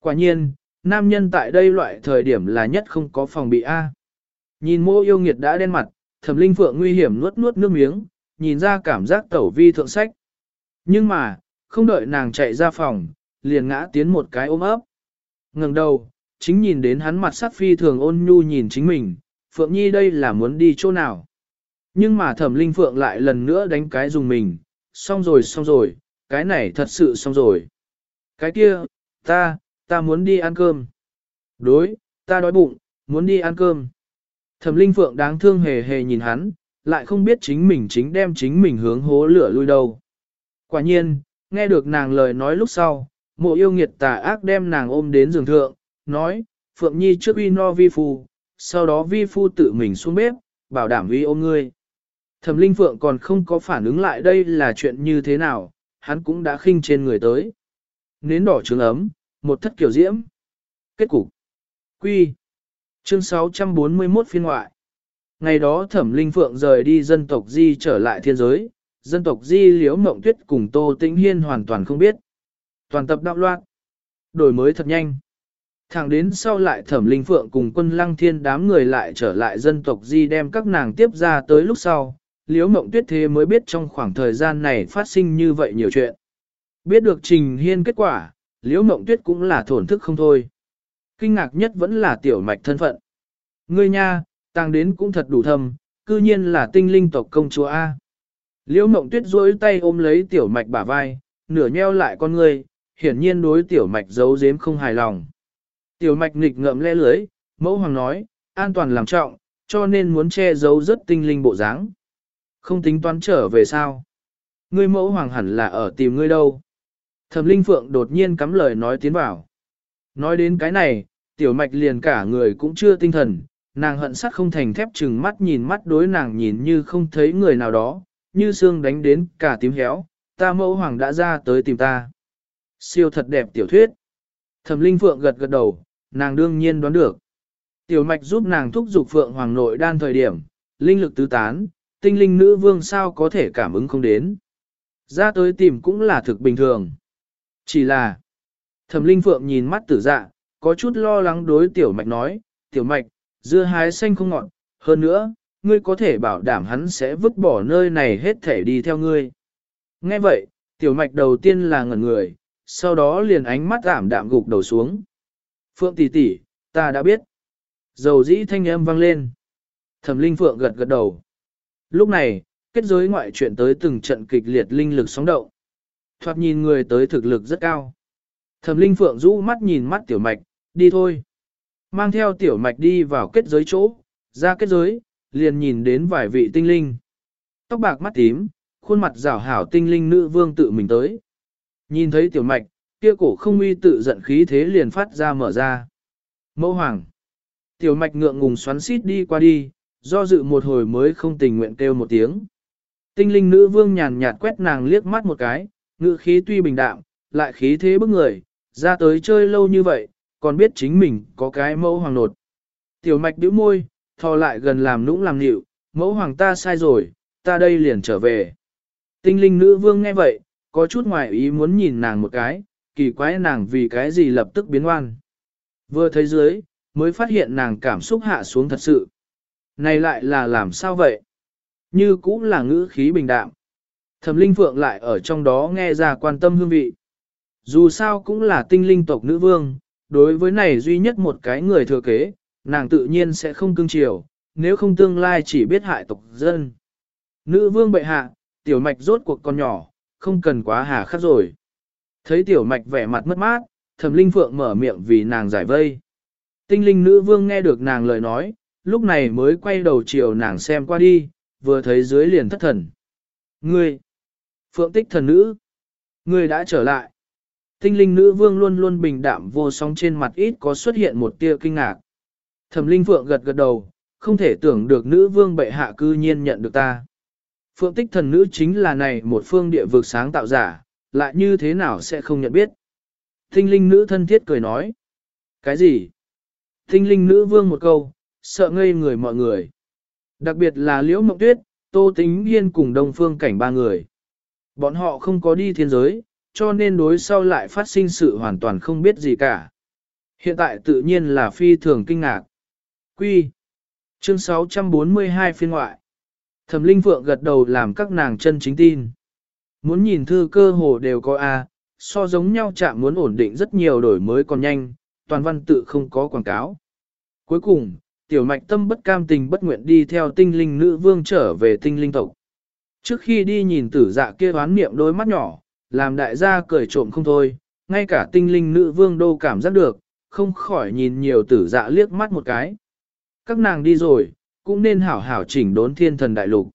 Quả nhiên, nam nhân tại đây loại thời điểm là nhất không có phòng bị A. Nhìn mô yêu nghiệt đã đen mặt, thẩm linh phượng nguy hiểm nuốt nuốt nước miếng, nhìn ra cảm giác tẩu vi thượng sách. Nhưng mà, không đợi nàng chạy ra phòng, liền ngã tiến một cái ôm ấp. ngẩng đầu, chính nhìn đến hắn mặt sắc phi thường ôn nhu nhìn chính mình, Phượng Nhi đây là muốn đi chỗ nào. Nhưng mà thẩm linh Phượng lại lần nữa đánh cái dùng mình, xong rồi xong rồi, cái này thật sự xong rồi. Cái kia, ta, ta muốn đi ăn cơm. Đối, ta đói bụng, muốn đi ăn cơm. Thẩm Linh Phượng đáng thương hề hề nhìn hắn, lại không biết chính mình chính đem chính mình hướng hố lửa lui đâu. Quả nhiên, nghe được nàng lời nói lúc sau, mộ yêu nghiệt tà ác đem nàng ôm đến giường thượng, nói, Phượng Nhi trước uy no vi phu, sau đó vi phu tự mình xuống bếp, bảo đảm uy ôm ngươi. Thẩm Linh Phượng còn không có phản ứng lại đây là chuyện như thế nào, hắn cũng đã khinh trên người tới. Nến đỏ trứng ấm, một thất kiểu diễm. Kết cục. Quy. Chương 641 phiên ngoại. Ngày đó thẩm linh phượng rời đi dân tộc Di trở lại thiên giới, dân tộc Di liễu mộng tuyết cùng Tô Tĩnh Hiên hoàn toàn không biết. Toàn tập đạo loạn. Đổi mới thật nhanh. Thẳng đến sau lại thẩm linh phượng cùng quân lăng thiên đám người lại trở lại dân tộc Di đem các nàng tiếp ra tới lúc sau, liễu mộng tuyết thế mới biết trong khoảng thời gian này phát sinh như vậy nhiều chuyện. Biết được trình hiên kết quả, liễu mộng tuyết cũng là thổn thức không thôi. Kinh ngạc nhất vẫn là tiểu mạch thân phận. Ngươi nha, tăng đến cũng thật đủ thâm, cư nhiên là tinh linh tộc công chúa A. Liễu mộng tuyết duỗi tay ôm lấy tiểu mạch bả vai, nửa nheo lại con người, hiển nhiên đối tiểu mạch giấu giếm không hài lòng. Tiểu mạch nghịch ngợm le lưới, mẫu hoàng nói, an toàn làm trọng, cho nên muốn che giấu rất tinh linh bộ dáng. Không tính toán trở về sao? Ngươi mẫu hoàng hẳn là ở tìm ngươi đâu? Thẩm Linh Phượng đột nhiên cắm lời nói tiến vào. Nói đến cái này, tiểu mạch liền cả người cũng chưa tinh thần, nàng hận sắt không thành thép chừng mắt nhìn mắt đối nàng nhìn như không thấy người nào đó, như xương đánh đến cả tím héo, ta mẫu hoàng đã ra tới tìm ta. Siêu thật đẹp tiểu thuyết. Thẩm Linh Phượng gật gật đầu, nàng đương nhiên đoán được. Tiểu mạch giúp nàng thúc giục Phượng Hoàng nội đan thời điểm, linh lực tứ tán, tinh linh nữ vương sao có thể cảm ứng không đến. Ra tới tìm cũng là thực bình thường. Chỉ là, thẩm linh Phượng nhìn mắt tử dạ, có chút lo lắng đối tiểu mạch nói, tiểu mạch, dưa hái xanh không ngọt, hơn nữa, ngươi có thể bảo đảm hắn sẽ vứt bỏ nơi này hết thể đi theo ngươi. Nghe vậy, tiểu mạch đầu tiên là ngẩn người, sau đó liền ánh mắt ảm đạm gục đầu xuống. Phượng tỷ tỷ, ta đã biết. Dầu dĩ thanh âm vang lên. Thẩm linh phượng gật gật đầu. Lúc này, kết giới ngoại chuyện tới từng trận kịch liệt linh lực sóng động. Thoạt nhìn người tới thực lực rất cao. Thẩm linh phượng rũ mắt nhìn mắt tiểu mạch, đi thôi. Mang theo tiểu mạch đi vào kết giới chỗ, ra kết giới, liền nhìn đến vài vị tinh linh. Tóc bạc mắt tím, khuôn mặt rảo hảo tinh linh nữ vương tự mình tới. Nhìn thấy tiểu mạch, kia cổ không uy tự giận khí thế liền phát ra mở ra. Mẫu hoàng. Tiểu mạch ngượng ngùng xoắn xít đi qua đi, do dự một hồi mới không tình nguyện kêu một tiếng. Tinh linh nữ vương nhàn nhạt quét nàng liếc mắt một cái, ngự khí tuy bình đạm, lại khí thế bức người, ra tới chơi lâu như vậy, còn biết chính mình có cái mẫu hoàng nột. Tiểu mạch bĩu môi, thò lại gần làm nũng làm nịu, mẫu hoàng ta sai rồi, ta đây liền trở về. Tinh linh nữ vương nghe vậy, có chút ngoài ý muốn nhìn nàng một cái, kỳ quái nàng vì cái gì lập tức biến oan. Vừa thấy dưới, mới phát hiện nàng cảm xúc hạ xuống thật sự. Này lại là làm sao vậy? Như cũng là ngữ khí bình đạm. Thẩm linh phượng lại ở trong đó nghe ra quan tâm hương vị. Dù sao cũng là tinh linh tộc nữ vương, đối với này duy nhất một cái người thừa kế, nàng tự nhiên sẽ không cưng chiều, nếu không tương lai chỉ biết hại tộc dân. Nữ vương bệ hạ, tiểu mạch rốt cuộc con nhỏ, không cần quá hà khắc rồi. Thấy tiểu mạch vẻ mặt mất mát, thẩm linh phượng mở miệng vì nàng giải vây. Tinh linh nữ vương nghe được nàng lời nói, lúc này mới quay đầu chiều nàng xem qua đi, vừa thấy dưới liền thất thần. Ngươi! Phượng tích thần nữ! Ngươi đã trở lại! Tinh linh nữ vương luôn luôn bình đạm vô song trên mặt ít có xuất hiện một tia kinh ngạc. Thẩm linh phượng gật gật đầu, không thể tưởng được nữ vương bệ hạ cư nhiên nhận được ta. Phượng tích thần nữ chính là này một phương địa vực sáng tạo giả, lại như thế nào sẽ không nhận biết. Tinh linh nữ thân thiết cười nói. Cái gì? Tinh linh nữ vương một câu, sợ ngây người mọi người. Đặc biệt là liễu mộng tuyết, tô tính hiên cùng đông phương cảnh ba người. Bọn họ không có đi thiên giới, cho nên đối sau lại phát sinh sự hoàn toàn không biết gì cả. Hiện tại tự nhiên là phi thường kinh ngạc. Quy. Chương 642 phiên ngoại. Thẩm Linh Phượng gật đầu làm các nàng chân chính tin. Muốn nhìn thư cơ hồ đều có A, so giống nhau chạm muốn ổn định rất nhiều đổi mới còn nhanh, toàn văn tự không có quảng cáo. Cuối cùng, tiểu mạch tâm bất cam tình bất nguyện đi theo tinh linh nữ vương trở về tinh linh tộc. Trước khi đi nhìn tử dạ kia đoán niệm đôi mắt nhỏ, làm đại gia cười trộm không thôi, ngay cả tinh linh nữ vương đô cảm giác được, không khỏi nhìn nhiều tử dạ liếc mắt một cái. Các nàng đi rồi, cũng nên hảo hảo chỉnh đốn thiên thần đại lục.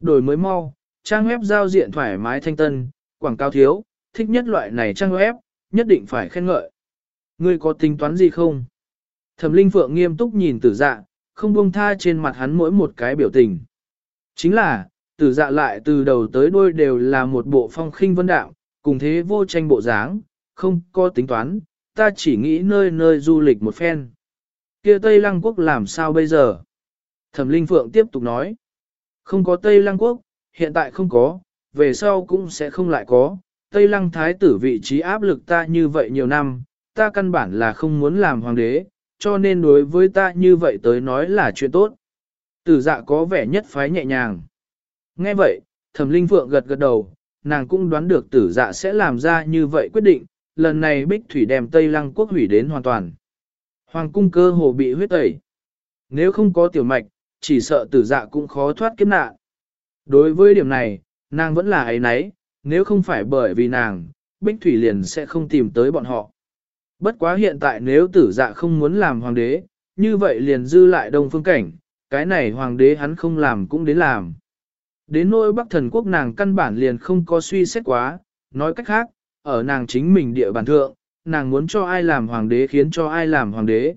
Đổi mới mau, trang web giao diện thoải mái thanh tân, quảng cáo thiếu, thích nhất loại này trang web, nhất định phải khen ngợi. Ngươi có tính toán gì không? Thẩm Linh Phượng nghiêm túc nhìn tử dạ, không buông tha trên mặt hắn mỗi một cái biểu tình. Chính là, tử dạ lại từ đầu tới đuôi đều là một bộ phong khinh vân đạo, cùng thế vô tranh bộ dáng, không có tính toán, ta chỉ nghĩ nơi nơi du lịch một phen. Kia Tây Lăng Quốc làm sao bây giờ? Thẩm Linh Phượng tiếp tục nói, không có Tây Lăng Quốc, hiện tại không có, về sau cũng sẽ không lại có. Tây Lăng Thái tử vị trí áp lực ta như vậy nhiều năm, ta căn bản là không muốn làm hoàng đế, cho nên đối với ta như vậy tới nói là chuyện tốt. Tử dạ có vẻ nhất phái nhẹ nhàng. Nghe vậy, thẩm linh phượng gật gật đầu, nàng cũng đoán được tử dạ sẽ làm ra như vậy quyết định, lần này bích thủy đem Tây Lăng quốc hủy đến hoàn toàn. Hoàng cung cơ hồ bị huyết tẩy. Nếu không có tiểu mạch, chỉ sợ tử dạ cũng khó thoát kiếp nạn. Đối với điểm này, nàng vẫn là ấy nấy, nếu không phải bởi vì nàng, bích thủy liền sẽ không tìm tới bọn họ. Bất quá hiện tại nếu tử dạ không muốn làm hoàng đế, như vậy liền dư lại đông phương cảnh, cái này hoàng đế hắn không làm cũng đến làm. Đến nỗi bắc thần quốc nàng căn bản liền không có suy xét quá, nói cách khác, ở nàng chính mình địa bàn thượng, nàng muốn cho ai làm hoàng đế khiến cho ai làm hoàng đế.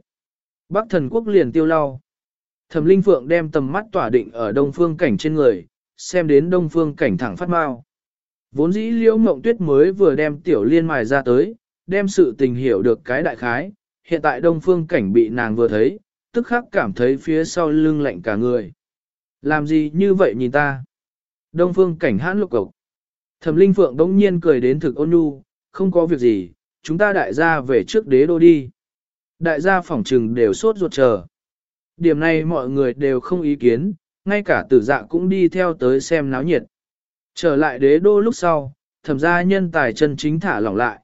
Bắc thần quốc liền tiêu lau. Thẩm Linh Phượng đem tầm mắt tỏa định ở đông phương cảnh trên người, xem đến đông phương cảnh thẳng phát mau. Vốn dĩ liễu mộng tuyết mới vừa đem tiểu liên mài ra tới, đem sự tình hiểu được cái đại khái, hiện tại đông phương cảnh bị nàng vừa thấy, tức khắc cảm thấy phía sau lưng lạnh cả người. Làm gì như vậy nhìn ta? Đông phương cảnh hãn lục cộc. Thẩm Linh Phượng đống nhiên cười đến thực ôn nhu, không có việc gì, chúng ta đại gia về trước đế đô đi. Đại gia phỏng trừng đều sốt ruột chờ. Điểm này mọi người đều không ý kiến, ngay cả tử dạ cũng đi theo tới xem náo nhiệt. Trở lại đế đô lúc sau, thẩm gia nhân tài chân chính thả lỏng lại.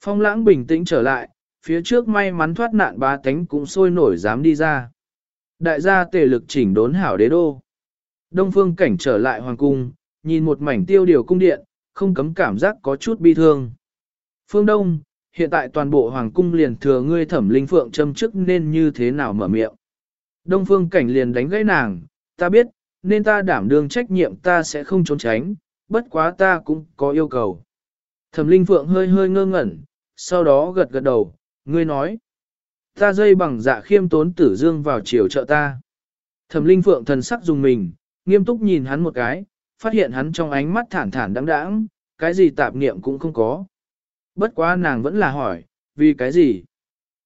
Phong lãng bình tĩnh trở lại, phía trước may mắn thoát nạn ba tánh cũng sôi nổi dám đi ra. Đại gia tề lực chỉnh đốn hảo đế đô. Đông phương cảnh trở lại hoàng cung, nhìn một mảnh tiêu điều cung điện, không cấm cảm giác có chút bi thương. Phương Đông, hiện tại toàn bộ hoàng cung liền thừa ngươi thẩm linh phượng châm chức nên như thế nào mở miệng. Đông phương cảnh liền đánh gãy nàng, ta biết, nên ta đảm đương trách nhiệm ta sẽ không trốn tránh, bất quá ta cũng có yêu cầu. Thẩm linh phượng hơi hơi ngơ ngẩn, sau đó gật gật đầu, ngươi nói. Ta dây bằng dạ khiêm tốn tử dương vào chiều trợ ta. Thẩm linh phượng thần sắc dùng mình, nghiêm túc nhìn hắn một cái, phát hiện hắn trong ánh mắt thản thản đáng đáng, cái gì tạp niệm cũng không có. Bất quá nàng vẫn là hỏi, vì cái gì?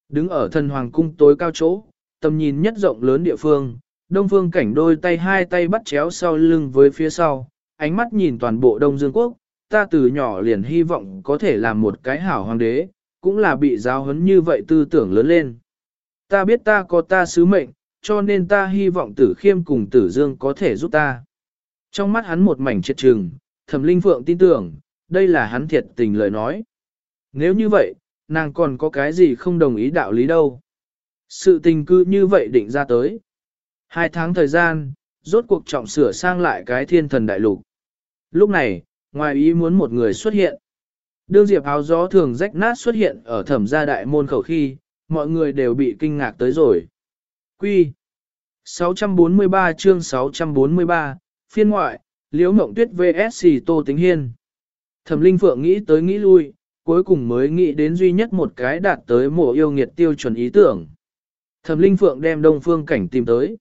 Đứng ở thần hoàng cung tối cao chỗ, tầm nhìn nhất rộng lớn địa phương, đông phương cảnh đôi tay hai tay bắt chéo sau lưng với phía sau, ánh mắt nhìn toàn bộ Đông Dương Quốc, ta từ nhỏ liền hy vọng có thể làm một cái hảo hoàng đế, cũng là bị giáo huấn như vậy tư tưởng lớn lên. Ta biết ta có ta sứ mệnh, cho nên ta hy vọng tử khiêm cùng tử dương có thể giúp ta. Trong mắt hắn một mảnh triệt trừng, thẩm linh phượng tin tưởng, đây là hắn thiệt tình lời nói. Nếu như vậy, nàng còn có cái gì không đồng ý đạo lý đâu. Sự tình cư như vậy định ra tới. Hai tháng thời gian, rốt cuộc trọng sửa sang lại cái thiên thần đại lục. Lúc này, ngoài ý muốn một người xuất hiện. Đương diệp áo gió thường rách nát xuất hiện ở thẩm gia đại môn khẩu khi, mọi người đều bị kinh ngạc tới rồi. Quy 643 chương 643, phiên ngoại, liễu mộng tuyết VSC Tô Tính Hiên. Thẩm Linh Phượng nghĩ tới nghĩ lui, cuối cùng mới nghĩ đến duy nhất một cái đạt tới mộ yêu nghiệt tiêu chuẩn ý tưởng. Thẩm Linh Phượng đem Đông Phương Cảnh tìm tới.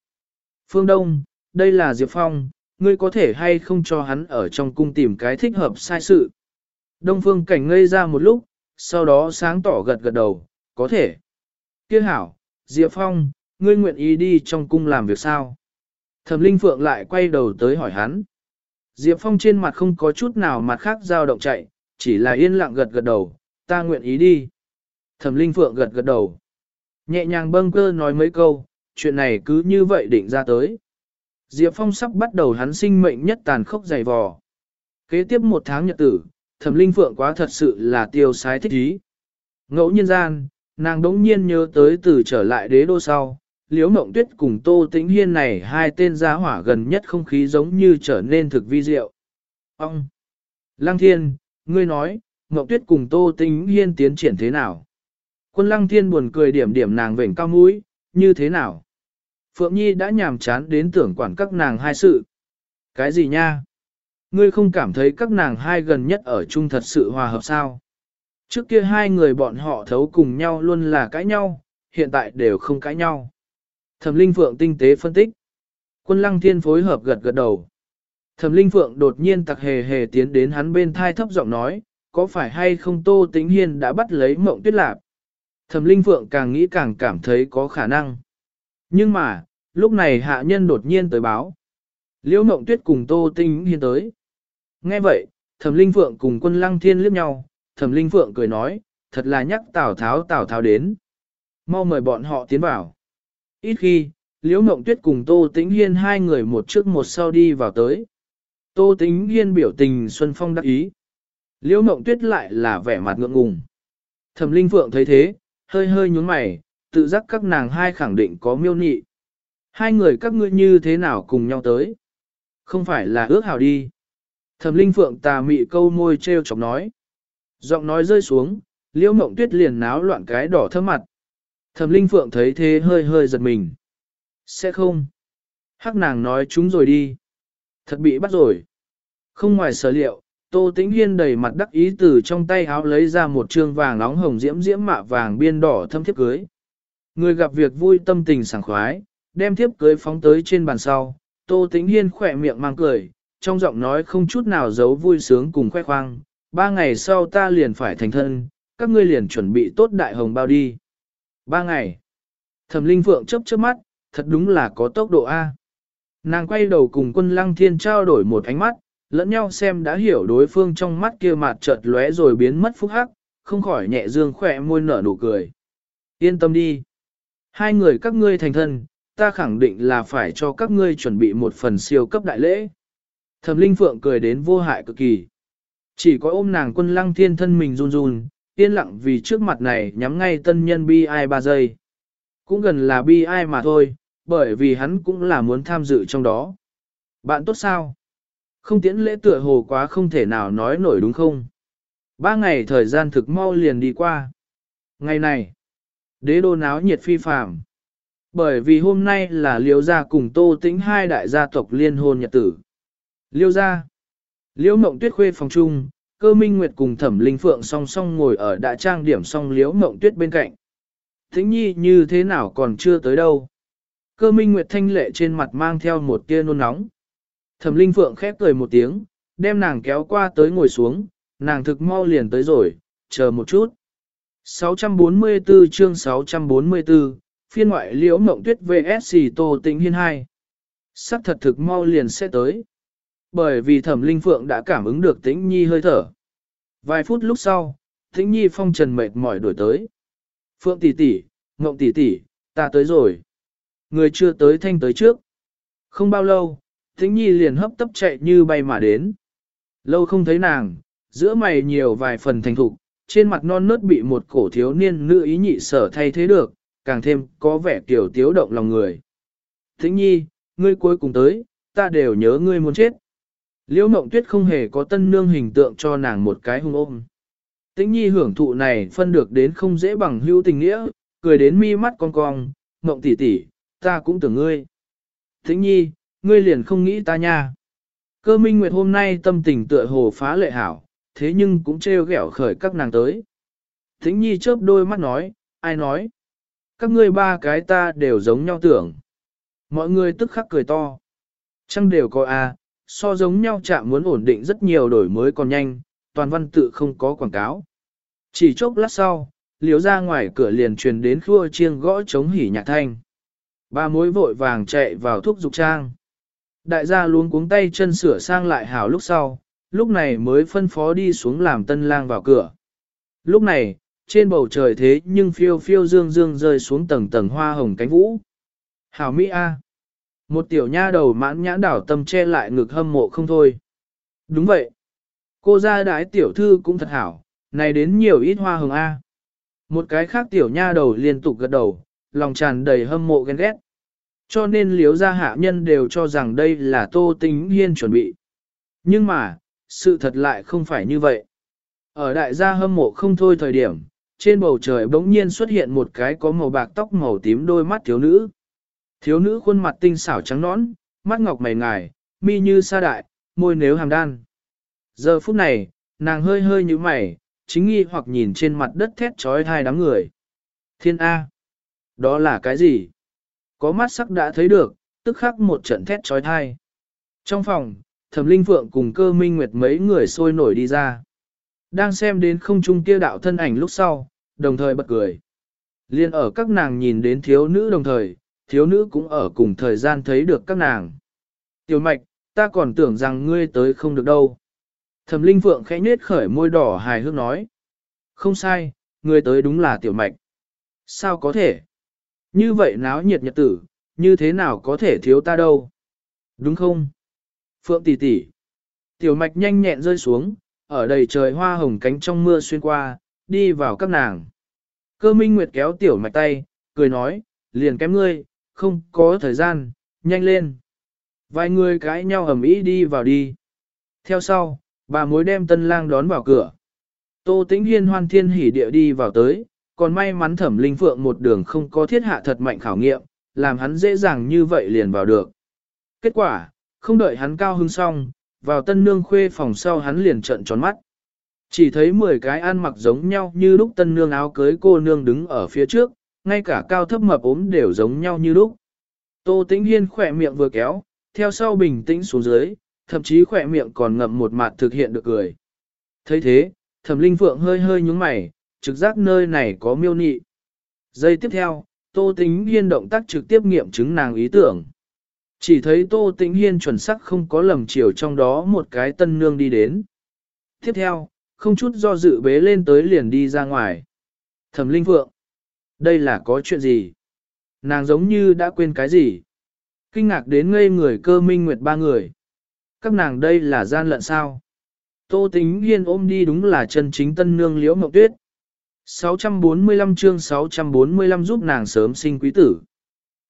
Phương Đông, đây là Diệp Phong, ngươi có thể hay không cho hắn ở trong cung tìm cái thích hợp sai sự. Đông Phương Cảnh ngây ra một lúc, sau đó sáng tỏ gật gật đầu, có thể. Kiếc hảo, Diệp Phong, ngươi nguyện ý đi trong cung làm việc sao? Thẩm Linh Phượng lại quay đầu tới hỏi hắn. Diệp Phong trên mặt không có chút nào mặt khác dao động chạy, chỉ là yên lặng gật gật đầu, ta nguyện ý đi. Thẩm Linh Phượng gật gật đầu. Nhẹ nhàng bâng cơ nói mấy câu, chuyện này cứ như vậy định ra tới. Diệp Phong sắp bắt đầu hắn sinh mệnh nhất tàn khốc dày vò. Kế tiếp một tháng nhật tử, Thẩm Linh Phượng quá thật sự là tiêu sái thích ý. Ngẫu nhiên gian, nàng đống nhiên nhớ tới từ trở lại đế đô sau, Liễu Mộng Tuyết cùng Tô Tĩnh Hiên này hai tên gia hỏa gần nhất không khí giống như trở nên thực vi diệu. Ông! Lăng Thiên, ngươi nói, Mộng Tuyết cùng Tô Tĩnh Hiên tiến triển thế nào? Quân Lăng Thiên buồn cười điểm điểm nàng vểnh cao mũi, như thế nào? Phượng Nhi đã nhàm chán đến tưởng quản các nàng hai sự. Cái gì nha? Ngươi không cảm thấy các nàng hai gần nhất ở chung thật sự hòa hợp sao? Trước kia hai người bọn họ thấu cùng nhau luôn là cãi nhau, hiện tại đều không cãi nhau. Thẩm Linh Phượng tinh tế phân tích. Quân Lăng Thiên phối hợp gật gật đầu. Thẩm Linh Phượng đột nhiên tặc hề hề tiến đến hắn bên thai thấp giọng nói, có phải hay không Tô Tĩnh Hiên đã bắt lấy mộng tuyết lạp? Thẩm Linh Phượng càng nghĩ càng cảm thấy có khả năng. Nhưng mà, lúc này hạ nhân đột nhiên tới báo. Liễu mộng tuyết cùng Tô Tĩnh Hiên tới. Nghe vậy, Thẩm Linh Phượng cùng quân Lăng Thiên liếc nhau, Thẩm Linh Phượng cười nói, thật là nhắc Tào Tháo Tào Tháo đến. Mau mời bọn họ tiến vào. Ít khi, Liễu Mộng Tuyết cùng Tô Tĩnh Hiên hai người một trước một sau đi vào tới. Tô Tĩnh Hiên biểu tình Xuân Phong đắc ý. Liễu Mộng Tuyết lại là vẻ mặt ngượng ngùng. Thẩm Linh Phượng thấy thế, hơi hơi nhún mày, tự giác các nàng hai khẳng định có miêu nị. Hai người các ngươi như thế nào cùng nhau tới? Không phải là ước hảo đi. Thẩm Linh Phượng tà mị câu môi treo chọc nói. Giọng nói rơi xuống, Liễu Mộng Tuyết liền náo loạn cái đỏ thơm mặt. Thẩm Linh Phượng thấy thế hơi hơi giật mình. Sẽ không. Hắc nàng nói chúng rồi đi. Thật bị bắt rồi. Không ngoài sở liệu, Tô Tĩnh Hiên đầy mặt đắc ý từ trong tay áo lấy ra một trương vàng nóng hồng diễm diễm mạ vàng biên đỏ thâm thiếp cưới. Người gặp việc vui tâm tình sảng khoái, đem thiếp cưới phóng tới trên bàn sau. Tô Tĩnh Hiên khỏe miệng mang cười, trong giọng nói không chút nào giấu vui sướng cùng khoe khoang. Ba ngày sau ta liền phải thành thân, các ngươi liền chuẩn bị tốt đại hồng bao đi. Ba ngày. Thẩm Linh Phượng chớp chớp mắt, thật đúng là có tốc độ A. Nàng quay đầu cùng quân lăng thiên trao đổi một ánh mắt, lẫn nhau xem đã hiểu đối phương trong mắt kia mặt chợt lóe rồi biến mất phúc hắc, không khỏi nhẹ dương khỏe môi nở nụ cười. Yên tâm đi. Hai người các ngươi thành thân, ta khẳng định là phải cho các ngươi chuẩn bị một phần siêu cấp đại lễ. Thẩm Linh Phượng cười đến vô hại cực kỳ. Chỉ có ôm nàng quân lăng thiên thân mình run run, yên lặng vì trước mặt này nhắm ngay tân nhân bi ai ba giây. Cũng gần là bi ai mà thôi, bởi vì hắn cũng là muốn tham dự trong đó. Bạn tốt sao? Không tiễn lễ tựa hồ quá không thể nào nói nổi đúng không? Ba ngày thời gian thực mau liền đi qua. Ngày này, đế đô náo nhiệt phi phàm. Bởi vì hôm nay là liêu gia cùng tô tĩnh hai đại gia tộc liên hôn nhật tử. Liêu gia, liêu mộng tuyết khuê phòng trung, cơ minh nguyệt cùng thẩm linh phượng song song ngồi ở đại trang điểm song liếu mộng tuyết bên cạnh. Thính nhi như thế nào còn chưa tới đâu. Cơ minh nguyệt thanh lệ trên mặt mang theo một tia nôn nóng. Thẩm linh phượng khép cười một tiếng, đem nàng kéo qua tới ngồi xuống, nàng thực mau liền tới rồi, chờ một chút. 644 chương 644, phiên ngoại liễu mộng tuyết VSC Tô Tĩnh Hiên 2. Sắc thật thực mau liền sẽ tới. Bởi vì thẩm linh phượng đã cảm ứng được tĩnh nhi hơi thở. Vài phút lúc sau, tĩnh nhi phong trần mệt mỏi đổi tới. Phượng tỷ tỷ, ngộng tỷ tỷ, ta tới rồi. Người chưa tới thanh tới trước. Không bao lâu, tĩnh nhi liền hấp tấp chạy như bay mà đến. Lâu không thấy nàng, giữa mày nhiều vài phần thành thục, trên mặt non nớt bị một cổ thiếu niên nữ ý nhị sở thay thế được, càng thêm có vẻ kiểu tiếu động lòng người. Tĩnh nhi, ngươi cuối cùng tới, ta đều nhớ ngươi muốn chết. Liễu mộng tuyết không hề có tân nương hình tượng cho nàng một cái hung ôm. Tĩnh nhi hưởng thụ này phân được đến không dễ bằng hữu tình nghĩa, cười đến mi mắt con cong, mộng tỷ tỷ, ta cũng tưởng ngươi. Tĩnh nhi, ngươi liền không nghĩ ta nha. Cơ minh nguyệt hôm nay tâm tình tựa hồ phá lệ hảo, thế nhưng cũng trêu ghẹo khởi các nàng tới. Tĩnh nhi chớp đôi mắt nói, ai nói? Các ngươi ba cái ta đều giống nhau tưởng. Mọi người tức khắc cười to. Chẳng đều có à, so giống nhau chạm muốn ổn định rất nhiều đổi mới còn nhanh, toàn văn tự không có quảng cáo. Chỉ chốc lát sau, liếu ra ngoài cửa liền truyền đến khua chiêng gõ chống hỉ nhạc thanh. Ba mối vội vàng chạy vào thuốc dục trang. Đại gia luôn cuống tay chân sửa sang lại hảo lúc sau, lúc này mới phân phó đi xuống làm tân lang vào cửa. Lúc này, trên bầu trời thế nhưng phiêu phiêu dương dương rơi xuống tầng tầng hoa hồng cánh vũ. Hảo Mỹ A. Một tiểu nha đầu mãn nhãn đảo tâm che lại ngực hâm mộ không thôi. Đúng vậy. Cô gia đái tiểu thư cũng thật hảo, này đến nhiều ít hoa hồng A. Một cái khác tiểu nha đầu liên tục gật đầu, lòng tràn đầy hâm mộ ghen ghét. Cho nên liếu gia hạ nhân đều cho rằng đây là tô tính hiên chuẩn bị. Nhưng mà, sự thật lại không phải như vậy. Ở đại gia hâm mộ không thôi thời điểm, trên bầu trời bỗng nhiên xuất hiện một cái có màu bạc tóc màu tím đôi mắt thiếu nữ. Thiếu nữ khuôn mặt tinh xảo trắng nõn, mắt ngọc mày ngài, mi như sa đại, môi nếu hàm đan. Giờ phút này, nàng hơi hơi như mày, chính nghi hoặc nhìn trên mặt đất thét trói hai đám người. Thiên A. Đó là cái gì? Có mắt sắc đã thấy được, tức khắc một trận thét trói thai. Trong phòng, thẩm linh phượng cùng cơ minh nguyệt mấy người sôi nổi đi ra. Đang xem đến không trung kia đạo thân ảnh lúc sau, đồng thời bật cười. Liên ở các nàng nhìn đến thiếu nữ đồng thời, thiếu nữ cũng ở cùng thời gian thấy được các nàng. Tiểu mạch, ta còn tưởng rằng ngươi tới không được đâu. Thẩm linh phượng khẽ nhếch khởi môi đỏ hài hước nói. Không sai, ngươi tới đúng là tiểu mạch. Sao có thể? Như vậy náo nhiệt nhật tử, như thế nào có thể thiếu ta đâu? Đúng không? Phượng tỷ tỷ. Tiểu mạch nhanh nhẹn rơi xuống, ở đầy trời hoa hồng cánh trong mưa xuyên qua, đi vào các nàng. Cơ minh nguyệt kéo tiểu mạch tay, cười nói, liền kém ngươi, không có thời gian, nhanh lên. Vài người cãi nhau ầm ĩ đi vào đi. Theo sau, bà mối đem tân lang đón vào cửa. Tô tĩnh hiên hoan thiên hỉ địa đi vào tới, còn may mắn thẩm linh phượng một đường không có thiết hạ thật mạnh khảo nghiệm, làm hắn dễ dàng như vậy liền vào được. Kết quả, không đợi hắn cao hứng xong, vào tân nương khuê phòng sau hắn liền trợn tròn mắt. Chỉ thấy 10 cái ăn mặc giống nhau như lúc tân nương áo cưới cô nương đứng ở phía trước, ngay cả cao thấp mập ốm đều giống nhau như lúc. Tô Tĩnh Hiên khỏe miệng vừa kéo, theo sau bình tĩnh xuống dưới, thậm chí khỏe miệng còn ngậm một mặt thực hiện được cười. thấy thế, thẩm linh phượng hơi hơi nhúng mày, trực giác nơi này có miêu nị. Giây tiếp theo, Tô Tĩnh Hiên động tác trực tiếp nghiệm chứng nàng ý tưởng. Chỉ thấy Tô Tĩnh Hiên chuẩn xác không có lầm chiều trong đó một cái tân nương đi đến. Tiếp theo, không chút do dự bế lên tới liền đi ra ngoài. Thẩm Linh Phượng, đây là có chuyện gì? Nàng giống như đã quên cái gì? Kinh ngạc đến ngây người cơ minh nguyệt ba người. Các nàng đây là gian lận sao? Tô Tĩnh Hiên ôm đi đúng là chân chính tân nương liễu mộng tuyết. 645 chương 645 giúp nàng sớm sinh quý tử.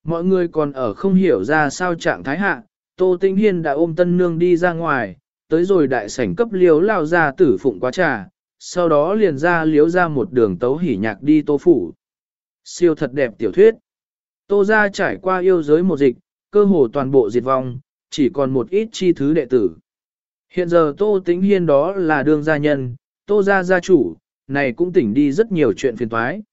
Mọi người còn ở không hiểu ra sao trạng thái hạ, Tô Tĩnh Hiên đã ôm tân nương đi ra ngoài, tới rồi đại sảnh cấp liếu lao ra tử phụng quá trà, sau đó liền ra liếu ra một đường tấu hỉ nhạc đi tô phủ. Siêu thật đẹp tiểu thuyết. Tô ra trải qua yêu giới một dịch, cơ hồ toàn bộ diệt vong, chỉ còn một ít chi thứ đệ tử. Hiện giờ Tô Tĩnh Hiên đó là đương gia nhân, Tô gia gia chủ, này cũng tỉnh đi rất nhiều chuyện phiền toái.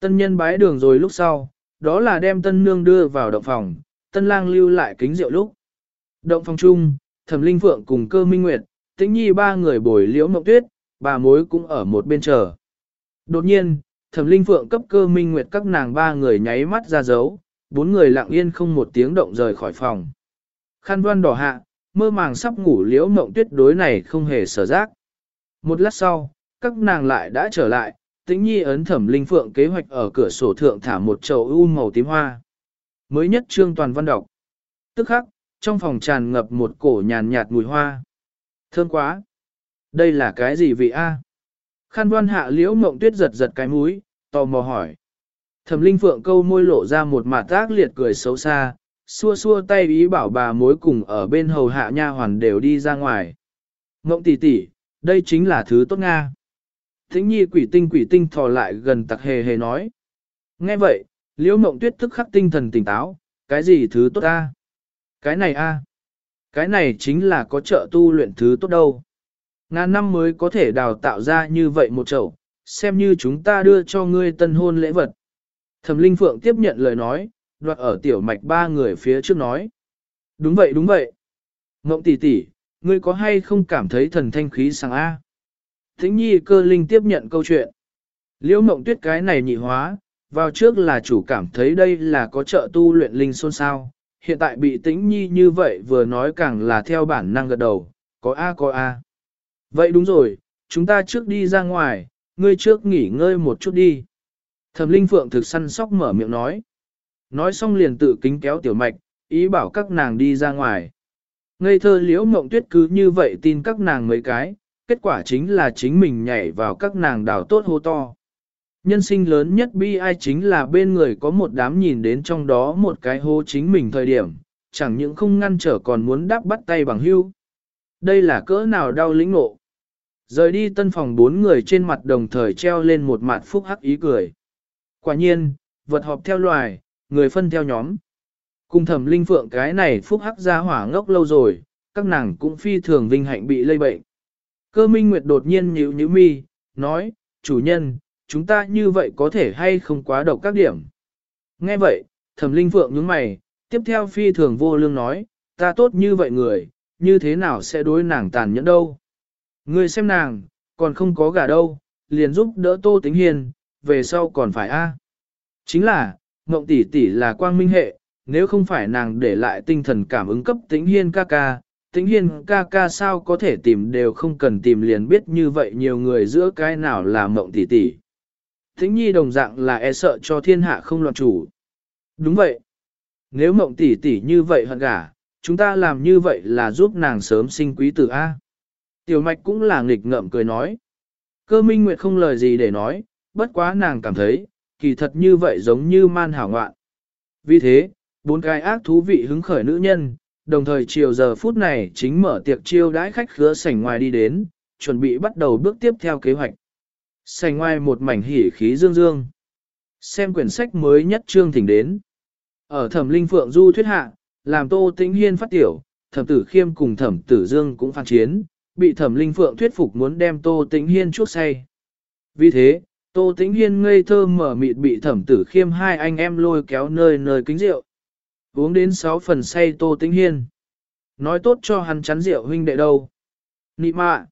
Tân nhân bái đường rồi lúc sau, đó là đem tân nương đưa vào động phòng, tân lang lưu lại kính rượu lúc. Động phòng chung, thẩm linh phượng cùng cơ minh nguyệt, tĩnh nhi ba người bồi liễu mộng tuyết, bà mối cũng ở một bên chờ. Đột nhiên, thẩm linh phượng cấp cơ minh nguyệt các nàng ba người nháy mắt ra dấu, bốn người lặng yên không một tiếng động rời khỏi phòng. Khăn đoan đỏ hạ, mơ màng sắp ngủ liễu mộng tuyết đối này không hề sở giác. Một lát sau, các nàng lại đã trở lại, tĩnh nhi ấn thẩm linh phượng kế hoạch ở cửa sổ thượng thả một chậu u màu tím hoa. Mới nhất trương toàn văn đọc. Tức khắc, trong phòng tràn ngập một cổ nhàn nhạt mùi hoa. Thơm quá! Đây là cái gì vị a? Khăn đoan hạ liễu mộng tuyết giật giật cái mũi, tò mò hỏi. Thẩm linh phượng câu môi lộ ra một mặt tác liệt cười xấu xa, xua xua tay ý bảo bà mối cùng ở bên hầu hạ nha hoàn đều đi ra ngoài. Ngộng tỷ tỷ, đây chính là thứ tốt Nga. Thính nhi quỷ tinh quỷ tinh thò lại gần tặc hề hề nói. Nghe vậy, liễu mộng tuyết tức khắc tinh thần tỉnh táo, cái gì thứ tốt ta? Cái này a, Cái này chính là có trợ tu luyện thứ tốt đâu. Ngàn năm mới có thể đào tạo ra như vậy một chậu, xem như chúng ta đưa cho ngươi tân hôn lễ vật. Thẩm Linh Phượng tiếp nhận lời nói, đoạt ở tiểu mạch ba người phía trước nói. Đúng vậy đúng vậy. Ngộng tỷ tỷ, ngươi có hay không cảm thấy thần thanh khí sáng A? Thính nhi cơ linh tiếp nhận câu chuyện. Liễu mộng tuyết cái này nhị hóa, vào trước là chủ cảm thấy đây là có trợ tu luyện linh xôn sao. Hiện tại bị tĩnh nhi như vậy vừa nói càng là theo bản năng gật đầu, có A có A. Vậy đúng rồi, chúng ta trước đi ra ngoài, ngươi trước nghỉ ngơi một chút đi. Thẩm Linh Phượng thực săn sóc mở miệng nói. Nói xong liền tự kính kéo tiểu mạch, ý bảo các nàng đi ra ngoài. Ngây thơ liễu mộng tuyết cứ như vậy tin các nàng mấy cái, kết quả chính là chính mình nhảy vào các nàng đào tốt hô to. Nhân sinh lớn nhất bi ai chính là bên người có một đám nhìn đến trong đó một cái hô chính mình thời điểm, chẳng những không ngăn trở còn muốn đáp bắt tay bằng hưu. Đây là cỡ nào đau lĩnh ngộ. Rời đi tân phòng bốn người trên mặt đồng thời treo lên một mặt phúc hắc ý cười. Quả nhiên, vật họp theo loài, người phân theo nhóm. Cùng thẩm linh phượng cái này phúc hắc ra hỏa ngốc lâu rồi, các nàng cũng phi thường vinh hạnh bị lây bệnh. Cơ minh nguyệt đột nhiên nhíu nhíu mi, nói, chủ nhân, chúng ta như vậy có thể hay không quá độc các điểm. Nghe vậy, thẩm linh phượng nhướng mày, tiếp theo phi thường vô lương nói, ta tốt như vậy người, như thế nào sẽ đối nàng tàn nhẫn đâu. Ngươi xem nàng, còn không có gà đâu, liền giúp đỡ tô tính hiền, về sau còn phải a. Chính là, Ngộng tỷ tỷ là quang minh hệ, nếu không phải nàng để lại tinh thần cảm ứng cấp tĩnh hiên ca ca, tĩnh hiên ca ca sao có thể tìm đều không cần tìm liền biết như vậy nhiều người giữa cái nào là mộng tỷ tỷ. Tính nhi đồng dạng là e sợ cho thiên hạ không loạn chủ. Đúng vậy. Nếu mộng tỷ tỷ như vậy hận gả, chúng ta làm như vậy là giúp nàng sớm sinh quý tử A. Tiểu mạch cũng là nghịch ngợm cười nói. Cơ minh nguyệt không lời gì để nói, bất quá nàng cảm thấy, kỳ thật như vậy giống như man hảo ngoạn. Vì thế, bốn cái ác thú vị hứng khởi nữ nhân, đồng thời chiều giờ phút này chính mở tiệc chiêu đãi khách khứa sảnh ngoài đi đến, chuẩn bị bắt đầu bước tiếp theo kế hoạch. Sảnh ngoài một mảnh hỉ khí dương dương. Xem quyển sách mới nhất trương thỉnh đến. Ở thẩm linh phượng du thuyết hạ, làm tô tĩnh hiên phát tiểu, thẩm tử khiêm cùng thẩm tử dương cũng phản chiến, bị thẩm linh phượng thuyết phục muốn đem tô tĩnh hiên chuốc say. Vì thế, tô tĩnh hiên ngây thơ mở mịt bị thẩm tử khiêm hai anh em lôi kéo nơi nơi kính rượu. Uống đến sáu phần say tô tĩnh hiên. Nói tốt cho hắn chắn rượu huynh đệ đâu. Nị mạ.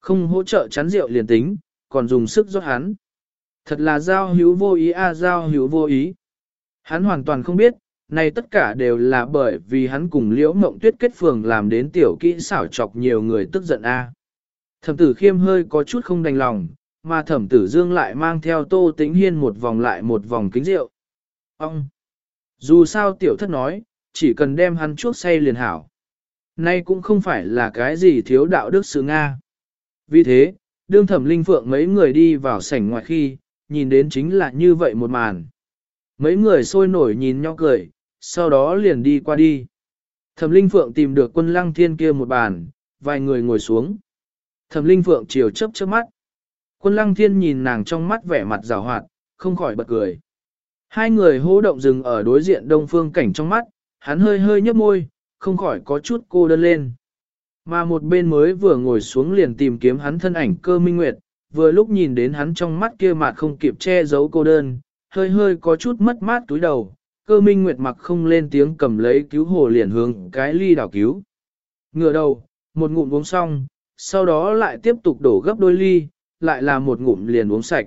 Không hỗ trợ chắn rượu liền tính, còn dùng sức rót hắn. Thật là giao hữu vô ý a giao hữu vô ý. Hắn hoàn toàn không biết, này tất cả đều là bởi vì hắn cùng liễu mộng tuyết kết phường làm đến tiểu kỹ xảo chọc nhiều người tức giận a. Thẩm tử khiêm hơi có chút không đành lòng, mà thẩm tử dương lại mang theo tô tĩnh hiên một vòng lại một vòng kính rượu. Ông! Dù sao tiểu thất nói, chỉ cần đem hắn chuốc say liền hảo. Nay cũng không phải là cái gì thiếu đạo đức sự Nga. Vì thế, đương thẩm linh phượng mấy người đi vào sảnh ngoài khi, nhìn đến chính là như vậy một màn. Mấy người sôi nổi nhìn nhau cười, sau đó liền đi qua đi. Thẩm linh phượng tìm được quân lăng thiên kia một bàn, vài người ngồi xuống. Thẩm linh phượng chiều chớp chớp mắt. Quân lăng thiên nhìn nàng trong mắt vẻ mặt rào hoạt, không khỏi bật cười. Hai người hô động dừng ở đối diện đông phương cảnh trong mắt, hắn hơi hơi nhấp môi, không khỏi có chút cô đơn lên. Mà một bên mới vừa ngồi xuống liền tìm kiếm hắn thân ảnh cơ minh nguyệt, vừa lúc nhìn đến hắn trong mắt kia mặt không kịp che giấu cô đơn, hơi hơi có chút mất mát túi đầu, cơ minh nguyệt mặc không lên tiếng cầm lấy cứu hồ liền hướng cái ly đảo cứu. Ngửa đầu, một ngụm uống xong, sau đó lại tiếp tục đổ gấp đôi ly, lại là một ngụm liền uống sạch.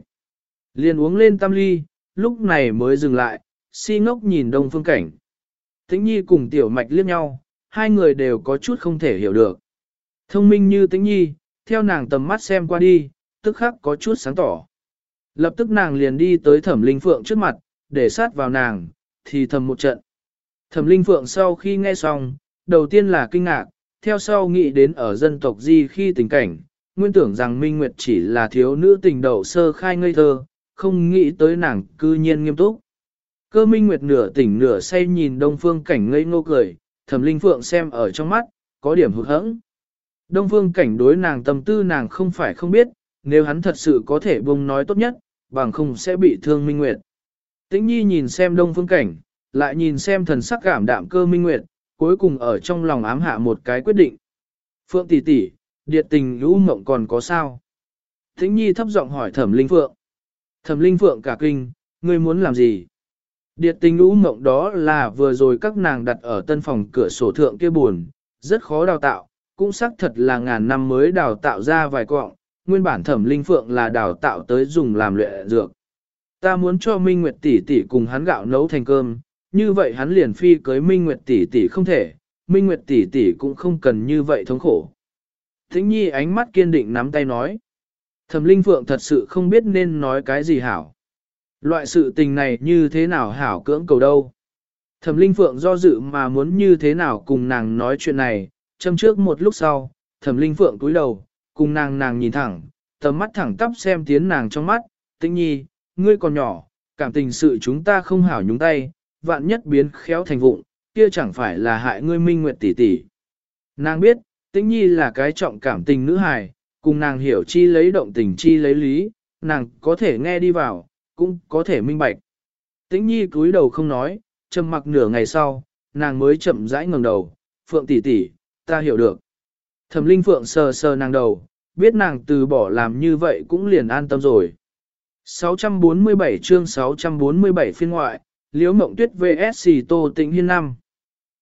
Liền uống lên tam ly, lúc này mới dừng lại, si ngốc nhìn đông phương cảnh. Tĩnh nhi cùng tiểu mạch liếc nhau, hai người đều có chút không thể hiểu được. Thông minh như tĩnh nhi, theo nàng tầm mắt xem qua đi, tức khắc có chút sáng tỏ. Lập tức nàng liền đi tới thẩm linh phượng trước mặt, để sát vào nàng, thì thầm một trận. Thẩm linh phượng sau khi nghe xong, đầu tiên là kinh ngạc, theo sau nghĩ đến ở dân tộc di khi tình cảnh, nguyên tưởng rằng Minh Nguyệt chỉ là thiếu nữ tình đầu sơ khai ngây thơ, không nghĩ tới nàng cư nhiên nghiêm túc. Cơ Minh Nguyệt nửa tỉnh nửa say nhìn đông phương cảnh ngây ngô cười, thẩm linh phượng xem ở trong mắt, có điểm hụt hẫng. Đông phương cảnh đối nàng tâm tư nàng không phải không biết, nếu hắn thật sự có thể buông nói tốt nhất, bằng không sẽ bị thương Minh Nguyệt. Tĩnh Nhi nhìn xem đông phương cảnh, lại nhìn xem thần sắc cảm đạm cơ Minh Nguyệt, cuối cùng ở trong lòng ám hạ một cái quyết định. Phượng tỷ tỷ, điệt tình lũ mộng còn có sao? Tĩnh Nhi thấp giọng hỏi Thẩm Linh Phượng. Thẩm Linh Phượng cả kinh, ngươi muốn làm gì? Điệt tình lũ mộng đó là vừa rồi các nàng đặt ở tân phòng cửa sổ thượng kia buồn, rất khó đào tạo, cũng xác thật là ngàn năm mới đào tạo ra vài cọng, nguyên bản thẩm linh phượng là đào tạo tới dùng làm luyện dược. Ta muốn cho Minh Nguyệt tỷ tỷ cùng hắn gạo nấu thành cơm, như vậy hắn liền phi cưới Minh Nguyệt tỷ tỷ không thể, Minh Nguyệt tỷ tỷ cũng không cần như vậy thống khổ. Thính nhi ánh mắt kiên định nắm tay nói. Thẩm linh phượng thật sự không biết nên nói cái gì hảo. Loại sự tình này như thế nào hảo cưỡng cầu đâu. Thẩm linh phượng do dự mà muốn như thế nào cùng nàng nói chuyện này, châm trước một lúc sau, thẩm linh phượng cúi đầu, cùng nàng nàng nhìn thẳng, tầm mắt thẳng tắp xem tiến nàng trong mắt, tĩnh nhi, ngươi còn nhỏ, cảm tình sự chúng ta không hảo nhúng tay, vạn nhất biến khéo thành vụng, kia chẳng phải là hại ngươi minh nguyệt tỷ tỷ. Nàng biết, tĩnh nhi là cái trọng cảm tình nữ hài, cùng nàng hiểu chi lấy động tình chi lấy lý, nàng có thể nghe đi vào, cũng có thể minh bạch. Tĩnh nhi cúi đầu không nói, trầm mặc nửa ngày sau, nàng mới chậm rãi ngẩng đầu, phượng tỷ tỷ, ta hiểu được. Thẩm linh phượng sờ sờ nàng đầu, biết nàng từ bỏ làm như vậy cũng liền an tâm rồi. 647 chương 647 phiên ngoại, Liễu Mộng Tuyết VS Tô Tĩnh Hiên năm.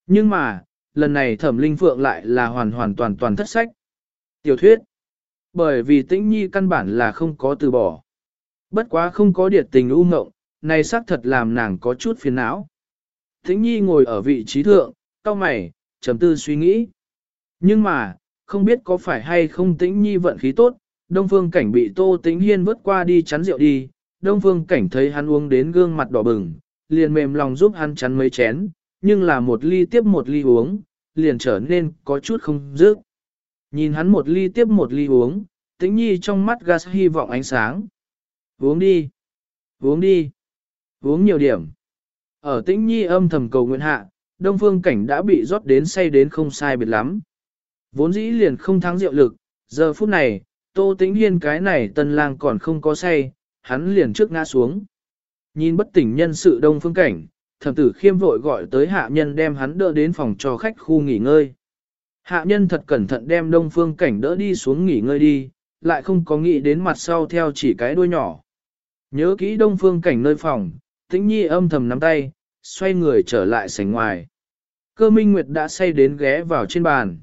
Nhưng mà, lần này Thẩm Linh Phượng lại là hoàn hoàn toàn toàn thất sách. Tiểu thuyết. Bởi vì Tĩnh Nhi căn bản là không có từ bỏ. Bất quá không có điệt tình u ngộng, này xác thật làm nàng có chút phiền não. Tĩnh Nhi ngồi ở vị trí thượng, cau mày, trầm tư suy nghĩ. Nhưng mà, không biết có phải hay không tĩnh nhi vận khí tốt, Đông Phương Cảnh bị Tô Tĩnh Hiên vứt qua đi chắn rượu đi, Đông Phương Cảnh thấy hắn uống đến gương mặt đỏ bừng, liền mềm lòng giúp hắn chắn mấy chén, nhưng là một ly tiếp một ly uống, liền trở nên có chút không dứt. Nhìn hắn một ly tiếp một ly uống, Tĩnh Nhi trong mắt gas hy vọng ánh sáng. Uống đi, uống đi, uống nhiều điểm. Ở Tĩnh Nhi âm thầm cầu nguyện hạ, Đông Phương Cảnh đã bị rót đến say đến không sai biệt lắm. Vốn dĩ liền không thắng rượu lực, giờ phút này, Tô Tĩnh Hiên cái này tân lang còn không có say, hắn liền trước ngã xuống. Nhìn bất tỉnh nhân sự đông phương cảnh, thẩm tử khiêm vội gọi tới hạ nhân đem hắn đỡ đến phòng cho khách khu nghỉ ngơi. Hạ nhân thật cẩn thận đem đông phương cảnh đỡ đi xuống nghỉ ngơi đi, lại không có nghĩ đến mặt sau theo chỉ cái đuôi nhỏ. Nhớ kỹ đông phương cảnh nơi phòng, tĩnh nhi âm thầm nắm tay, xoay người trở lại sảnh ngoài. Cơ minh nguyệt đã say đến ghé vào trên bàn.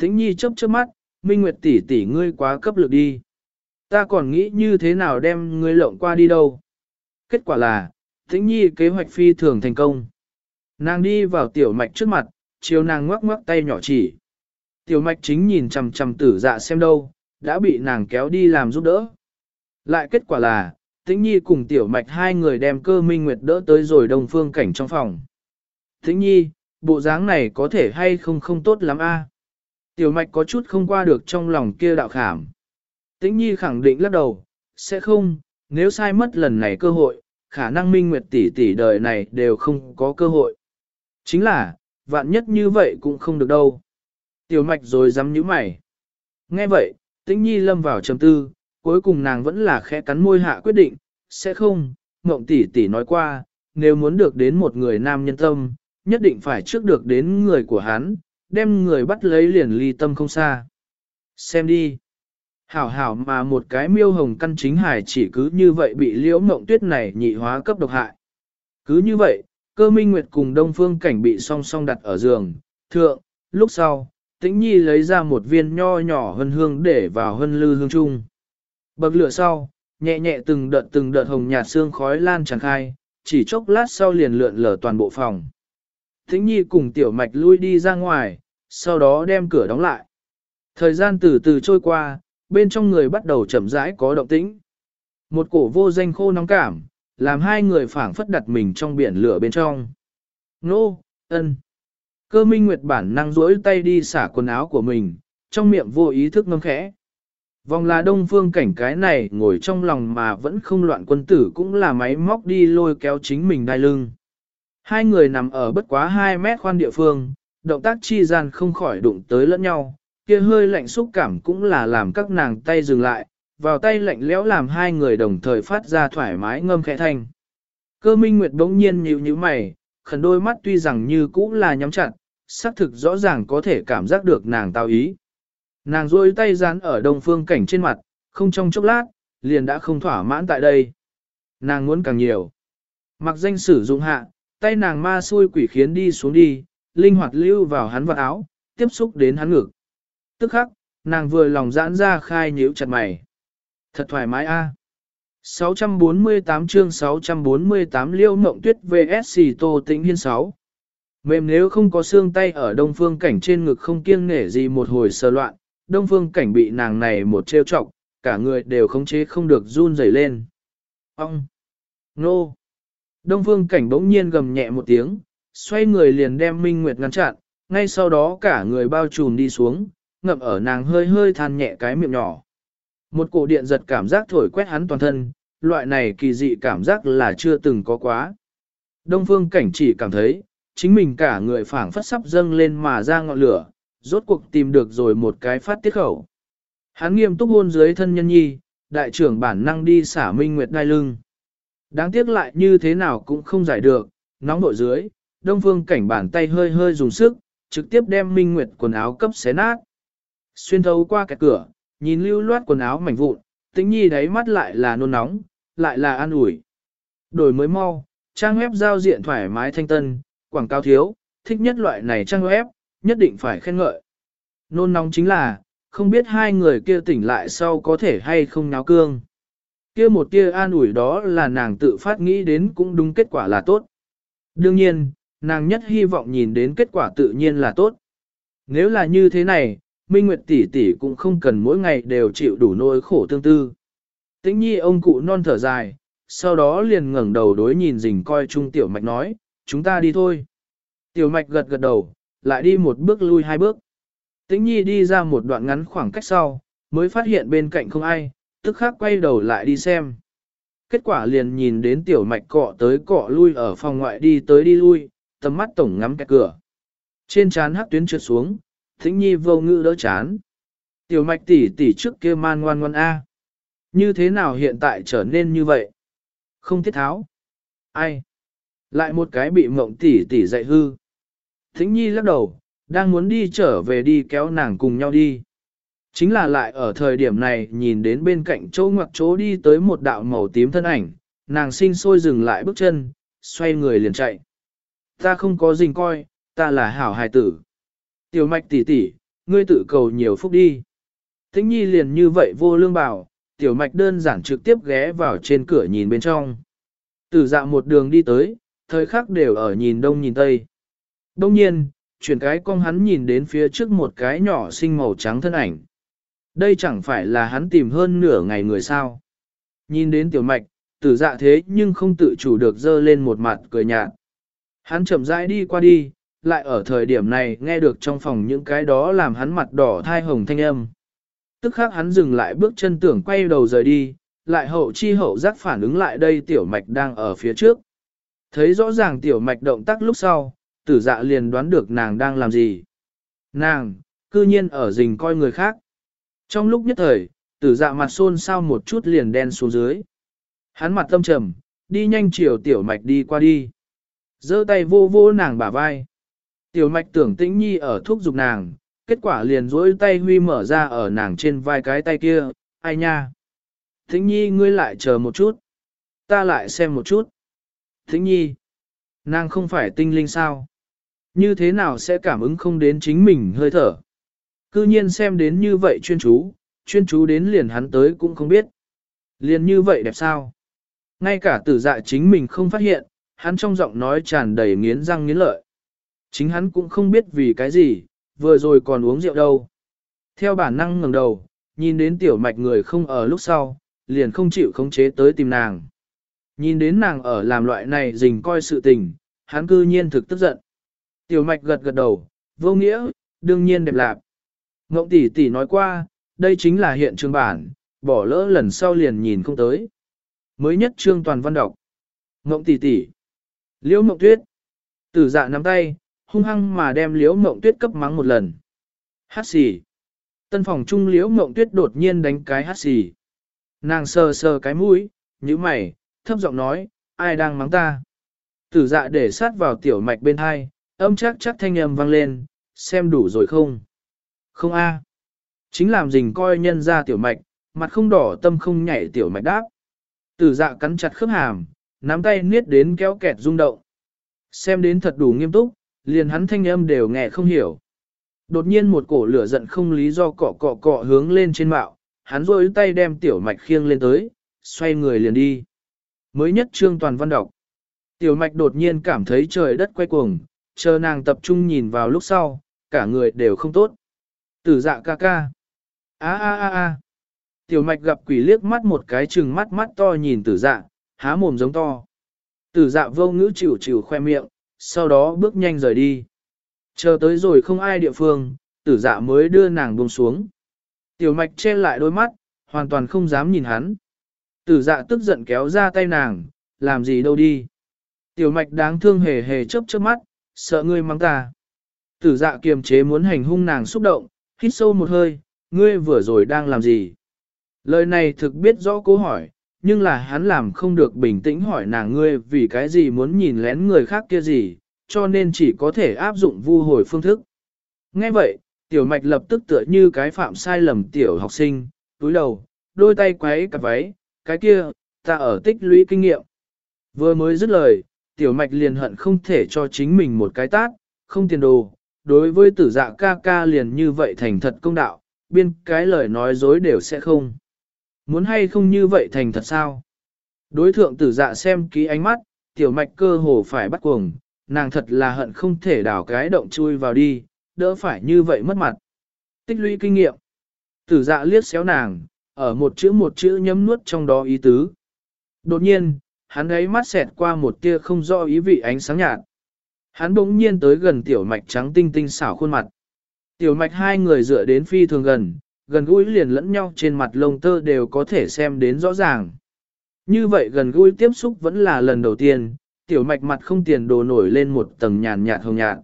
Tĩnh nhi chớp chớp mắt, minh nguyệt tỷ tỷ ngươi quá cấp lực đi. Ta còn nghĩ như thế nào đem ngươi lộng qua đi đâu. Kết quả là, tĩnh nhi kế hoạch phi thường thành công. Nàng đi vào tiểu mạch trước mặt, chiều nàng ngoắc ngoắc tay nhỏ chỉ. Tiểu mạch chính nhìn chằm chằm tử dạ xem đâu, đã bị nàng kéo đi làm giúp đỡ. Lại kết quả là, Tĩnh Nhi cùng Tiểu Mạch hai người đem cơ minh nguyệt đỡ tới rồi đồng phương cảnh trong phòng. Tĩnh Nhi, bộ dáng này có thể hay không không tốt lắm a? Tiểu Mạch có chút không qua được trong lòng kia đạo khảm. Tĩnh Nhi khẳng định lắc đầu, sẽ không, nếu sai mất lần này cơ hội, khả năng minh nguyệt tỷ tỷ đời này đều không có cơ hội. Chính là, vạn nhất như vậy cũng không được đâu. Tiểu Mạch rồi dám nhíu mày. Nghe vậy, Tĩnh Nhi lâm vào trầm tư, cuối cùng nàng vẫn là khẽ cắn môi hạ quyết định, sẽ không, mộng tỷ tỷ nói qua, nếu muốn được đến một người nam nhân tâm, nhất định phải trước được đến người của hắn, đem người bắt lấy liền ly tâm không xa. Xem đi. Hảo hảo mà một cái miêu hồng căn chính hải chỉ cứ như vậy bị liễu mộng tuyết này nhị hóa cấp độc hại. Cứ như vậy, cơ minh nguyệt cùng đông phương cảnh bị song song đặt ở giường, thượng, lúc sau, tĩnh nhi lấy ra một viên nho nhỏ hân hương để vào hân lư hương chung. Bậc lửa sau, nhẹ nhẹ từng đợt từng đợt hồng nhạt xương khói lan tràn khai, chỉ chốc lát sau liền lượn lờ toàn bộ phòng. Thính nhi cùng tiểu mạch lui đi ra ngoài, sau đó đem cửa đóng lại. Thời gian từ từ trôi qua, bên trong người bắt đầu chậm rãi có động tĩnh. Một cổ vô danh khô nóng cảm, làm hai người phảng phất đặt mình trong biển lửa bên trong. Nô, ân. Cơ minh nguyệt bản năng rỗi tay đi xả quần áo của mình, trong miệng vô ý thức ngâm khẽ. Vòng là đông phương cảnh cái này ngồi trong lòng mà vẫn không loạn quân tử cũng là máy móc đi lôi kéo chính mình đai lưng. Hai người nằm ở bất quá 2 mét khoan địa phương, động tác chi gian không khỏi đụng tới lẫn nhau, kia hơi lạnh xúc cảm cũng là làm các nàng tay dừng lại, vào tay lạnh lẽo làm hai người đồng thời phát ra thoải mái ngâm khẽ thanh. Cơ minh nguyệt bỗng nhiên nhíu nhíu mày, khẩn đôi mắt tuy rằng như cũ là nhắm chặt, xác thực rõ ràng có thể cảm giác được nàng tao ý. Nàng rôi tay dán ở đông phương cảnh trên mặt, không trong chốc lát, liền đã không thỏa mãn tại đây. Nàng muốn càng nhiều. Mặc danh sử dụng hạ, tay nàng ma xui quỷ khiến đi xuống đi, linh hoạt lưu vào hắn vật áo, tiếp xúc đến hắn ngực. Tức khắc, nàng vừa lòng giãn ra khai nhíu chặt mày. Thật thoải mái a. 648 chương 648 liêu mộng tuyết VSC Tô Tĩnh Hiên 6. Mềm nếu không có xương tay ở đông phương cảnh trên ngực không kiêng nể gì một hồi sờ loạn, đông phương cảnh bị nàng này một trêu chọc, cả người đều khống chế không được run rẩy lên. Ông! Nô! Đông phương cảnh bỗng nhiên gầm nhẹ một tiếng, xoay người liền đem Minh Nguyệt ngăn chặn, ngay sau đó cả người bao trùm đi xuống, ngậm ở nàng hơi hơi than nhẹ cái miệng nhỏ. Một cổ điện giật cảm giác thổi quét hắn toàn thân, loại này kỳ dị cảm giác là chưa từng có quá. Đông phương cảnh chỉ cảm thấy, chính mình cả người phảng phất sắp dâng lên mà ra ngọn lửa, rốt cuộc tìm được rồi một cái phát tiết khẩu. Hắn nghiêm túc hôn dưới thân nhân nhi, đại trưởng bản năng đi xả minh nguyệt đai lưng. Đáng tiếc lại như thế nào cũng không giải được, nóng nội dưới, đông phương cảnh bàn tay hơi hơi dùng sức, trực tiếp đem minh nguyệt quần áo cấp xé nát. Xuyên thấu qua cái cửa, nhìn lưu loát quần áo mảnh vụn, tĩnh nhi đáy mắt lại là nôn nóng, lại là an ủi. Đổi mới mau, trang web giao diện thoải mái thanh tân, quảng cáo thiếu, thích nhất loại này trang web, nhất định phải khen ngợi. Nôn nóng chính là, không biết hai người kia tỉnh lại sau có thể hay không náo cương. Kia một tia an ủi đó là nàng tự phát nghĩ đến cũng đúng kết quả là tốt. Đương nhiên, nàng nhất hy vọng nhìn đến kết quả tự nhiên là tốt. Nếu là như thế này, Minh Nguyệt tỷ tỷ cũng không cần mỗi ngày đều chịu đủ nỗi khổ tương tư. Tĩnh nhi ông cụ non thở dài, sau đó liền ngẩng đầu đối nhìn rình coi trung tiểu mạch nói, chúng ta đi thôi. Tiểu mạch gật gật đầu, lại đi một bước lui hai bước. Tĩnh nhi đi ra một đoạn ngắn khoảng cách sau, mới phát hiện bên cạnh không ai, tức khắc quay đầu lại đi xem. Kết quả liền nhìn đến tiểu mạch cọ tới cọ lui ở phòng ngoại đi tới đi lui, tầm mắt tổng ngắm kẹt cửa. Trên chán hắc tuyến trượt xuống, thính nhi vô ngữ đỡ chán. Tiểu mạch tỷ tỷ trước kia man ngoan ngoan A. Như thế nào hiện tại trở nên như vậy? Không thiết tháo. Ai? Lại một cái bị mộng tỷ tỷ dạy hư. Thính nhi lắc đầu, đang muốn đi trở về đi kéo nàng cùng nhau đi. Chính là lại ở thời điểm này nhìn đến bên cạnh chỗ ngoặc chỗ đi tới một đạo màu tím thân ảnh, nàng sinh sôi dừng lại bước chân, xoay người liền chạy. Ta không có gì coi, ta là hảo hài tử. Tiểu mạch tỷ tỷ, ngươi tự cầu nhiều phúc đi. Tĩnh nhi liền như vậy vô lương bảo, tiểu mạch đơn giản trực tiếp ghé vào trên cửa nhìn bên trong. Tử dạ một đường đi tới, thời khắc đều ở nhìn đông nhìn tây. Đông nhiên, chuyển cái con hắn nhìn đến phía trước một cái nhỏ xinh màu trắng thân ảnh. Đây chẳng phải là hắn tìm hơn nửa ngày người sao. Nhìn đến tiểu mạch, tử dạ thế nhưng không tự chủ được dơ lên một mặt cười nhạt. Hắn chậm rãi đi qua đi, lại ở thời điểm này nghe được trong phòng những cái đó làm hắn mặt đỏ thai hồng thanh âm. Tức khắc hắn dừng lại bước chân tưởng quay đầu rời đi, lại hậu chi hậu giác phản ứng lại đây tiểu mạch đang ở phía trước. Thấy rõ ràng tiểu mạch động tác lúc sau, tử dạ liền đoán được nàng đang làm gì. Nàng, cư nhiên ở rình coi người khác. Trong lúc nhất thời, tử dạ mặt xôn xao một chút liền đen xuống dưới. Hắn mặt tâm trầm, đi nhanh chiều tiểu mạch đi qua đi. giơ tay vô vô nàng bả vai. Tiểu mạch tưởng tĩnh nhi ở thuốc dục nàng, kết quả liền dối tay huy mở ra ở nàng trên vai cái tay kia, ai nha. Tĩnh nhi ngươi lại chờ một chút. Ta lại xem một chút. Tĩnh nhi, nàng không phải tinh linh sao? Như thế nào sẽ cảm ứng không đến chính mình hơi thở? Cư nhiên xem đến như vậy chuyên chú, chuyên chú đến liền hắn tới cũng không biết. Liền như vậy đẹp sao? Ngay cả tử dạ chính mình không phát hiện, hắn trong giọng nói tràn đầy nghiến răng nghiến lợi. Chính hắn cũng không biết vì cái gì, vừa rồi còn uống rượu đâu. Theo bản năng ngẩng đầu, nhìn đến tiểu mạch người không ở lúc sau, liền không chịu khống chế tới tìm nàng. Nhìn đến nàng ở làm loại này dình coi sự tình, hắn cư nhiên thực tức giận. Tiểu mạch gật gật đầu, vô nghĩa, đương nhiên đẹp lạp. Ngộng tỷ tỷ nói qua, đây chính là hiện trường bản, bỏ lỡ lần sau liền nhìn không tới. Mới nhất trương toàn văn đọc. Ngộng tỷ tỷ. Liễu Ngộng Tuyết. Tử dạ nắm tay, hung hăng mà đem Liễu Ngộng Tuyết cấp mắng một lần. Hát xì. Tân phòng trung Liễu Ngộng Tuyết đột nhiên đánh cái hát xì. Nàng sờ sờ cái mũi, như mày, thấp giọng nói, ai đang mắng ta. Tử dạ để sát vào tiểu mạch bên hai, âm chắc chắc thanh âm vang lên, xem đủ rồi không? Không a. Chính làm rình coi nhân ra tiểu mạch, mặt không đỏ tâm không nhảy tiểu mạch đáp. Tử dạ cắn chặt khớp hàm, nắm tay niết đến kéo kẹt rung động. Xem đến thật đủ nghiêm túc, liền hắn thanh âm đều nghe không hiểu. Đột nhiên một cổ lửa giận không lý do cọ cọ cọ hướng lên trên mạo, hắn rôi tay đem tiểu mạch khiêng lên tới, xoay người liền đi. Mới nhất trương toàn văn đọc. Tiểu mạch đột nhiên cảm thấy trời đất quay cuồng, chờ nàng tập trung nhìn vào lúc sau, cả người đều không tốt. Tử dạ ca ca. a a a a Tiểu mạch gặp quỷ liếc mắt một cái chừng mắt mắt to nhìn tử dạ, há mồm giống to. Tử dạ vô ngữ chịu chịu khoe miệng, sau đó bước nhanh rời đi. Chờ tới rồi không ai địa phương, tử dạ mới đưa nàng buông xuống. Tiểu mạch che lại đôi mắt, hoàn toàn không dám nhìn hắn. Tử dạ tức giận kéo ra tay nàng, làm gì đâu đi. Tiểu mạch đáng thương hề hề chớp chớp mắt, sợ ngươi mắng ta. Tử dạ kiềm chế muốn hành hung nàng xúc động, hít sâu một hơi, ngươi vừa rồi đang làm gì? Lời này thực biết rõ câu hỏi, nhưng là hắn làm không được bình tĩnh hỏi nàng ngươi vì cái gì muốn nhìn lén người khác kia gì, cho nên chỉ có thể áp dụng vu hồi phương thức. Nghe vậy, tiểu mạch lập tức tựa như cái phạm sai lầm tiểu học sinh, túi đầu, đôi tay quấy cặp váy, cái kia, ta ở tích lũy kinh nghiệm. Vừa mới dứt lời, tiểu mạch liền hận không thể cho chính mình một cái tát, không tiền đồ, đối với tử dạ ca ca liền như vậy thành thật công đạo, biên cái lời nói dối đều sẽ không. Muốn hay không như vậy thành thật sao? Đối thượng tử dạ xem ký ánh mắt, tiểu mạch cơ hồ phải bắt cuồng, nàng thật là hận không thể đào cái động chui vào đi, đỡ phải như vậy mất mặt. Tích lũy kinh nghiệm. Tử dạ liếc xéo nàng, ở một chữ một chữ nhấm nuốt trong đó ý tứ. Đột nhiên, hắn ấy mắt xẹt qua một tia không rõ ý vị ánh sáng nhạt. Hắn bỗng nhiên tới gần tiểu mạch trắng tinh tinh xảo khuôn mặt. Tiểu mạch hai người dựa đến phi thường gần, gần gũi liền lẫn nhau trên mặt lông tơ đều có thể xem đến rõ ràng. Như vậy gần gũi tiếp xúc vẫn là lần đầu tiên, tiểu mạch mặt không tiền đồ nổi lên một tầng nhàn nhạt hồng nhạt.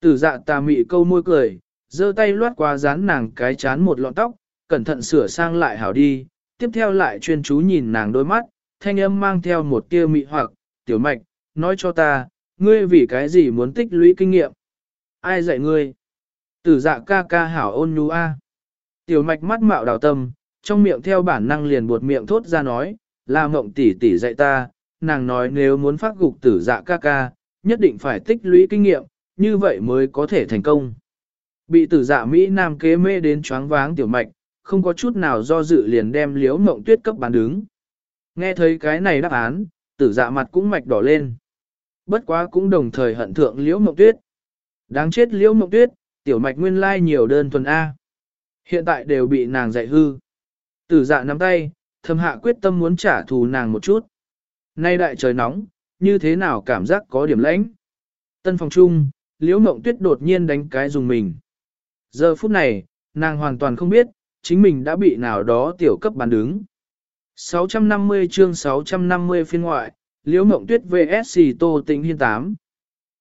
Tử dạ tà mị câu môi cười, giơ tay loát qua dán nàng cái chán một lọn tóc, cẩn thận sửa sang lại hảo đi, tiếp theo lại chuyên chú nhìn nàng đôi mắt, thanh âm mang theo một tia mị hoặc, tiểu mạch, nói cho ta, ngươi vì cái gì muốn tích lũy kinh nghiệm? Ai dạy ngươi? Tử dạ ca ca hảo ôn nhu a. Tiểu mạch mắt mạo đào tâm, trong miệng theo bản năng liền buột miệng thốt ra nói, là mộng tỷ tỷ dạy ta, nàng nói nếu muốn phát gục tử dạ ca ca, nhất định phải tích lũy kinh nghiệm, như vậy mới có thể thành công. Bị tử dạ Mỹ Nam kế mê đến choáng váng tiểu mạch, không có chút nào do dự liền đem liếu mộng tuyết cấp bán đứng. Nghe thấy cái này đáp án, tử dạ mặt cũng mạch đỏ lên. Bất quá cũng đồng thời hận thượng liễu mộng tuyết. Đáng chết liễu mộng tuyết, tiểu mạch nguyên lai nhiều đơn thuần A. Hiện tại đều bị nàng dạy hư. Tử dạ nắm tay, thầm hạ quyết tâm muốn trả thù nàng một chút. Nay đại trời nóng, như thế nào cảm giác có điểm lãnh. Tân phòng chung, liễu mộng tuyết đột nhiên đánh cái dùng mình. Giờ phút này, nàng hoàn toàn không biết, chính mình đã bị nào đó tiểu cấp bán đứng. 650 chương 650 phiên ngoại, liễu mộng tuyết VSC Tô Tĩnh Hiên 8.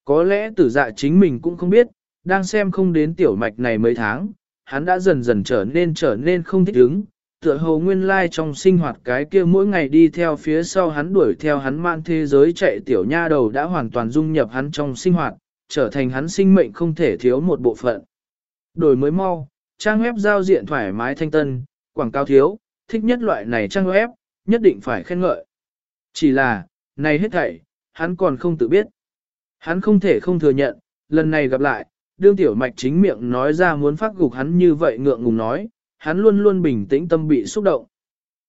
Có lẽ tử dạ chính mình cũng không biết, đang xem không đến tiểu mạch này mấy tháng, hắn đã dần dần trở nên trở nên không thích ứng, tựa hồ nguyên lai trong sinh hoạt cái kia mỗi ngày đi theo phía sau hắn đuổi theo hắn man thế giới chạy tiểu nha đầu đã hoàn toàn dung nhập hắn trong sinh hoạt, trở thành hắn sinh mệnh không thể thiếu một bộ phận. Đổi mới mau, trang web giao diện thoải mái thanh tân, quảng cáo thiếu, thích nhất loại này trang web, nhất định phải khen ngợi. Chỉ là, này hết thảy, hắn còn không tự biết. Hắn không thể không thừa nhận, lần này gặp lại, đương tiểu mạch chính miệng nói ra muốn phát gục hắn như vậy ngượng ngùng nói, hắn luôn luôn bình tĩnh tâm bị xúc động.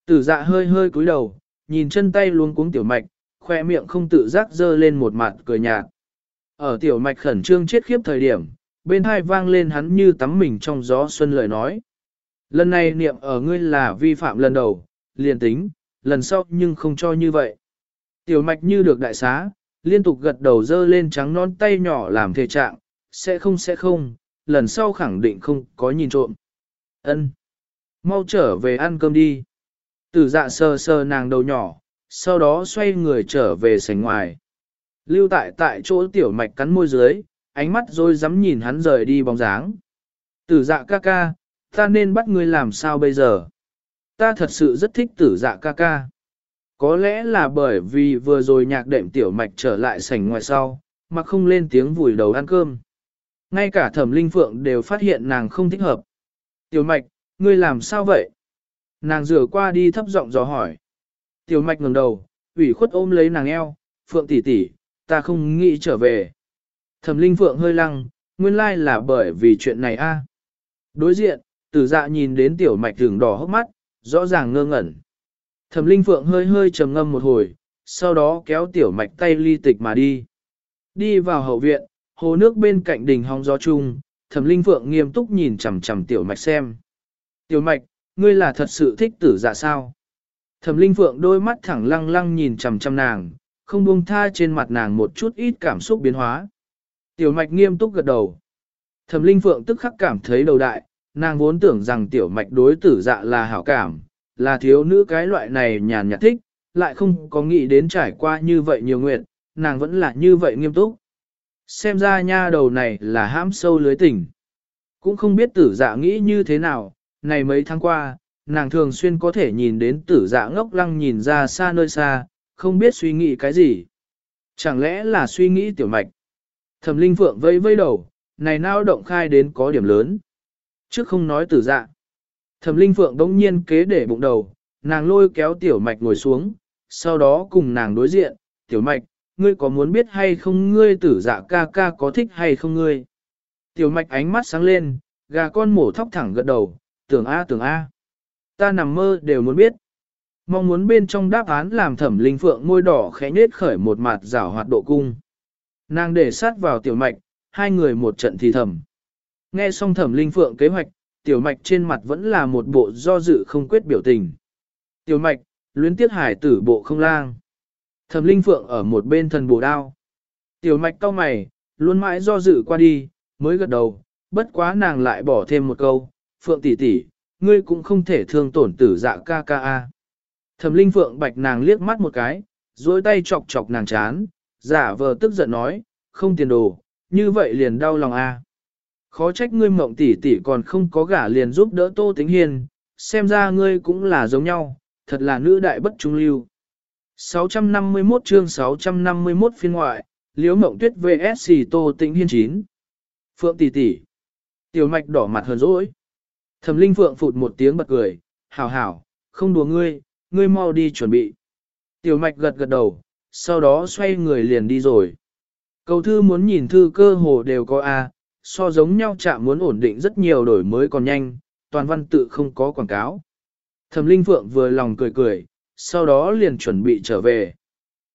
Tử dạ hơi hơi cúi đầu, nhìn chân tay luôn cuống tiểu mạch, khoe miệng không tự giác dơ lên một mặt cười nhạt. Ở tiểu mạch khẩn trương chết khiếp thời điểm, bên hai vang lên hắn như tắm mình trong gió xuân lời nói. Lần này niệm ở ngươi là vi phạm lần đầu, liền tính, lần sau nhưng không cho như vậy. Tiểu mạch như được đại xá, liên tục gật đầu dơ lên trắng non tay nhỏ làm thể trạng, sẽ không sẽ không, lần sau khẳng định không có nhìn trộm. Ân, Mau trở về ăn cơm đi. Tử dạ sờ sờ nàng đầu nhỏ, sau đó xoay người trở về sảnh ngoài. Lưu tại tại chỗ tiểu mạch cắn môi dưới, ánh mắt rồi dám nhìn hắn rời đi bóng dáng. Tử dạ ca ca, ta nên bắt ngươi làm sao bây giờ? Ta thật sự rất thích tử dạ ca ca. Có lẽ là bởi vì vừa rồi nhạc đệm tiểu mạch trở lại sảnh ngoài sau, mà không lên tiếng vùi đầu ăn cơm. Ngay cả thẩm linh phượng đều phát hiện nàng không thích hợp. Tiểu mạch, ngươi làm sao vậy? Nàng rửa qua đi thấp giọng dò hỏi. Tiểu mạch ngẩng đầu, ủy khuất ôm lấy nàng eo, phượng tỷ tỷ, ta không nghĩ trở về. Thẩm linh phượng hơi lăng, nguyên lai là bởi vì chuyện này a. Đối diện, tử dạ nhìn đến tiểu mạch thường đỏ hốc mắt, rõ ràng ngơ ngẩn. Thẩm linh phượng hơi hơi trầm ngâm một hồi, sau đó kéo tiểu mạch tay ly tịch mà đi. Đi vào hậu viện, hồ nước bên cạnh đỉnh hong gió chung, thẩm linh phượng nghiêm túc nhìn chằm chằm tiểu mạch xem. Tiểu mạch, ngươi là thật sự thích tử dạ sao? Thẩm linh phượng đôi mắt thẳng lăng lăng nhìn chằm chằm nàng, không buông tha trên mặt nàng một chút ít cảm xúc biến hóa. Tiểu mạch nghiêm túc gật đầu. Thẩm linh phượng tức khắc cảm thấy đầu đại, nàng vốn tưởng rằng tiểu mạch đối tử dạ là hảo cảm, là thiếu nữ cái loại này nhàn nhạt thích, lại không có nghĩ đến trải qua như vậy nhiều nguyện, nàng vẫn là như vậy nghiêm túc. Xem ra nha đầu này là hãm sâu lưới tình. Cũng không biết tử dạ nghĩ như thế nào, này mấy tháng qua, nàng thường xuyên có thể nhìn đến tử dạ ngốc lăng nhìn ra xa nơi xa, không biết suy nghĩ cái gì. Chẳng lẽ là suy nghĩ tiểu mạch? Thẩm linh phượng vây vây đầu, này nao động khai đến có điểm lớn. Trước không nói tử dạ. Thẩm linh phượng đống nhiên kế để bụng đầu, nàng lôi kéo tiểu mạch ngồi xuống, sau đó cùng nàng đối diện, tiểu mạch, ngươi có muốn biết hay không ngươi tử dạ ca ca có thích hay không ngươi? Tiểu mạch ánh mắt sáng lên, gà con mổ thóc thẳng gật đầu, tưởng A tưởng A. Ta nằm mơ đều muốn biết. Mong muốn bên trong đáp án làm thẩm linh phượng môi đỏ khẽ nết khởi một mặt rảo hoạt độ cung. Nàng để sát vào tiểu mạch, hai người một trận thì thầm. Nghe xong thẩm linh phượng kế hoạch, tiểu mạch trên mặt vẫn là một bộ do dự không quyết biểu tình. Tiểu mạch, luyến tiết hải tử bộ không lang. Thẩm linh phượng ở một bên thần bổ đao. Tiểu mạch cau mày, luôn mãi do dự qua đi, mới gật đầu, bất quá nàng lại bỏ thêm một câu, phượng tỷ tỷ, ngươi cũng không thể thương tổn tử dạ ca ca a. Thẩm linh phượng bạch nàng liếc mắt một cái, duỗi tay chọc chọc nàng chán, giả vờ tức giận nói, không tiền đồ, như vậy liền đau lòng a khó trách ngươi mộng tỷ tỷ còn không có gả liền giúp đỡ Tô Tĩnh Hiên, xem ra ngươi cũng là giống nhau, thật là nữ đại bất trung lưu. 651 chương 651 phiên ngoại, Liễu Mộng Tuyết VS Tô Tĩnh Hiên 9. Phượng tỷ tỷ. Tiểu Mạch đỏ mặt hơn dỗi. Thẩm Linh Phượng phụt một tiếng bật cười, "Hảo hảo, không đùa ngươi, ngươi mau đi chuẩn bị." Tiểu Mạch gật gật đầu, sau đó xoay người liền đi rồi. Cầu thư muốn nhìn thư cơ hồ đều có A, so giống nhau chạm muốn ổn định rất nhiều đổi mới còn nhanh, toàn văn tự không có quảng cáo. Thẩm Linh Phượng vừa lòng cười cười, sau đó liền chuẩn bị trở về.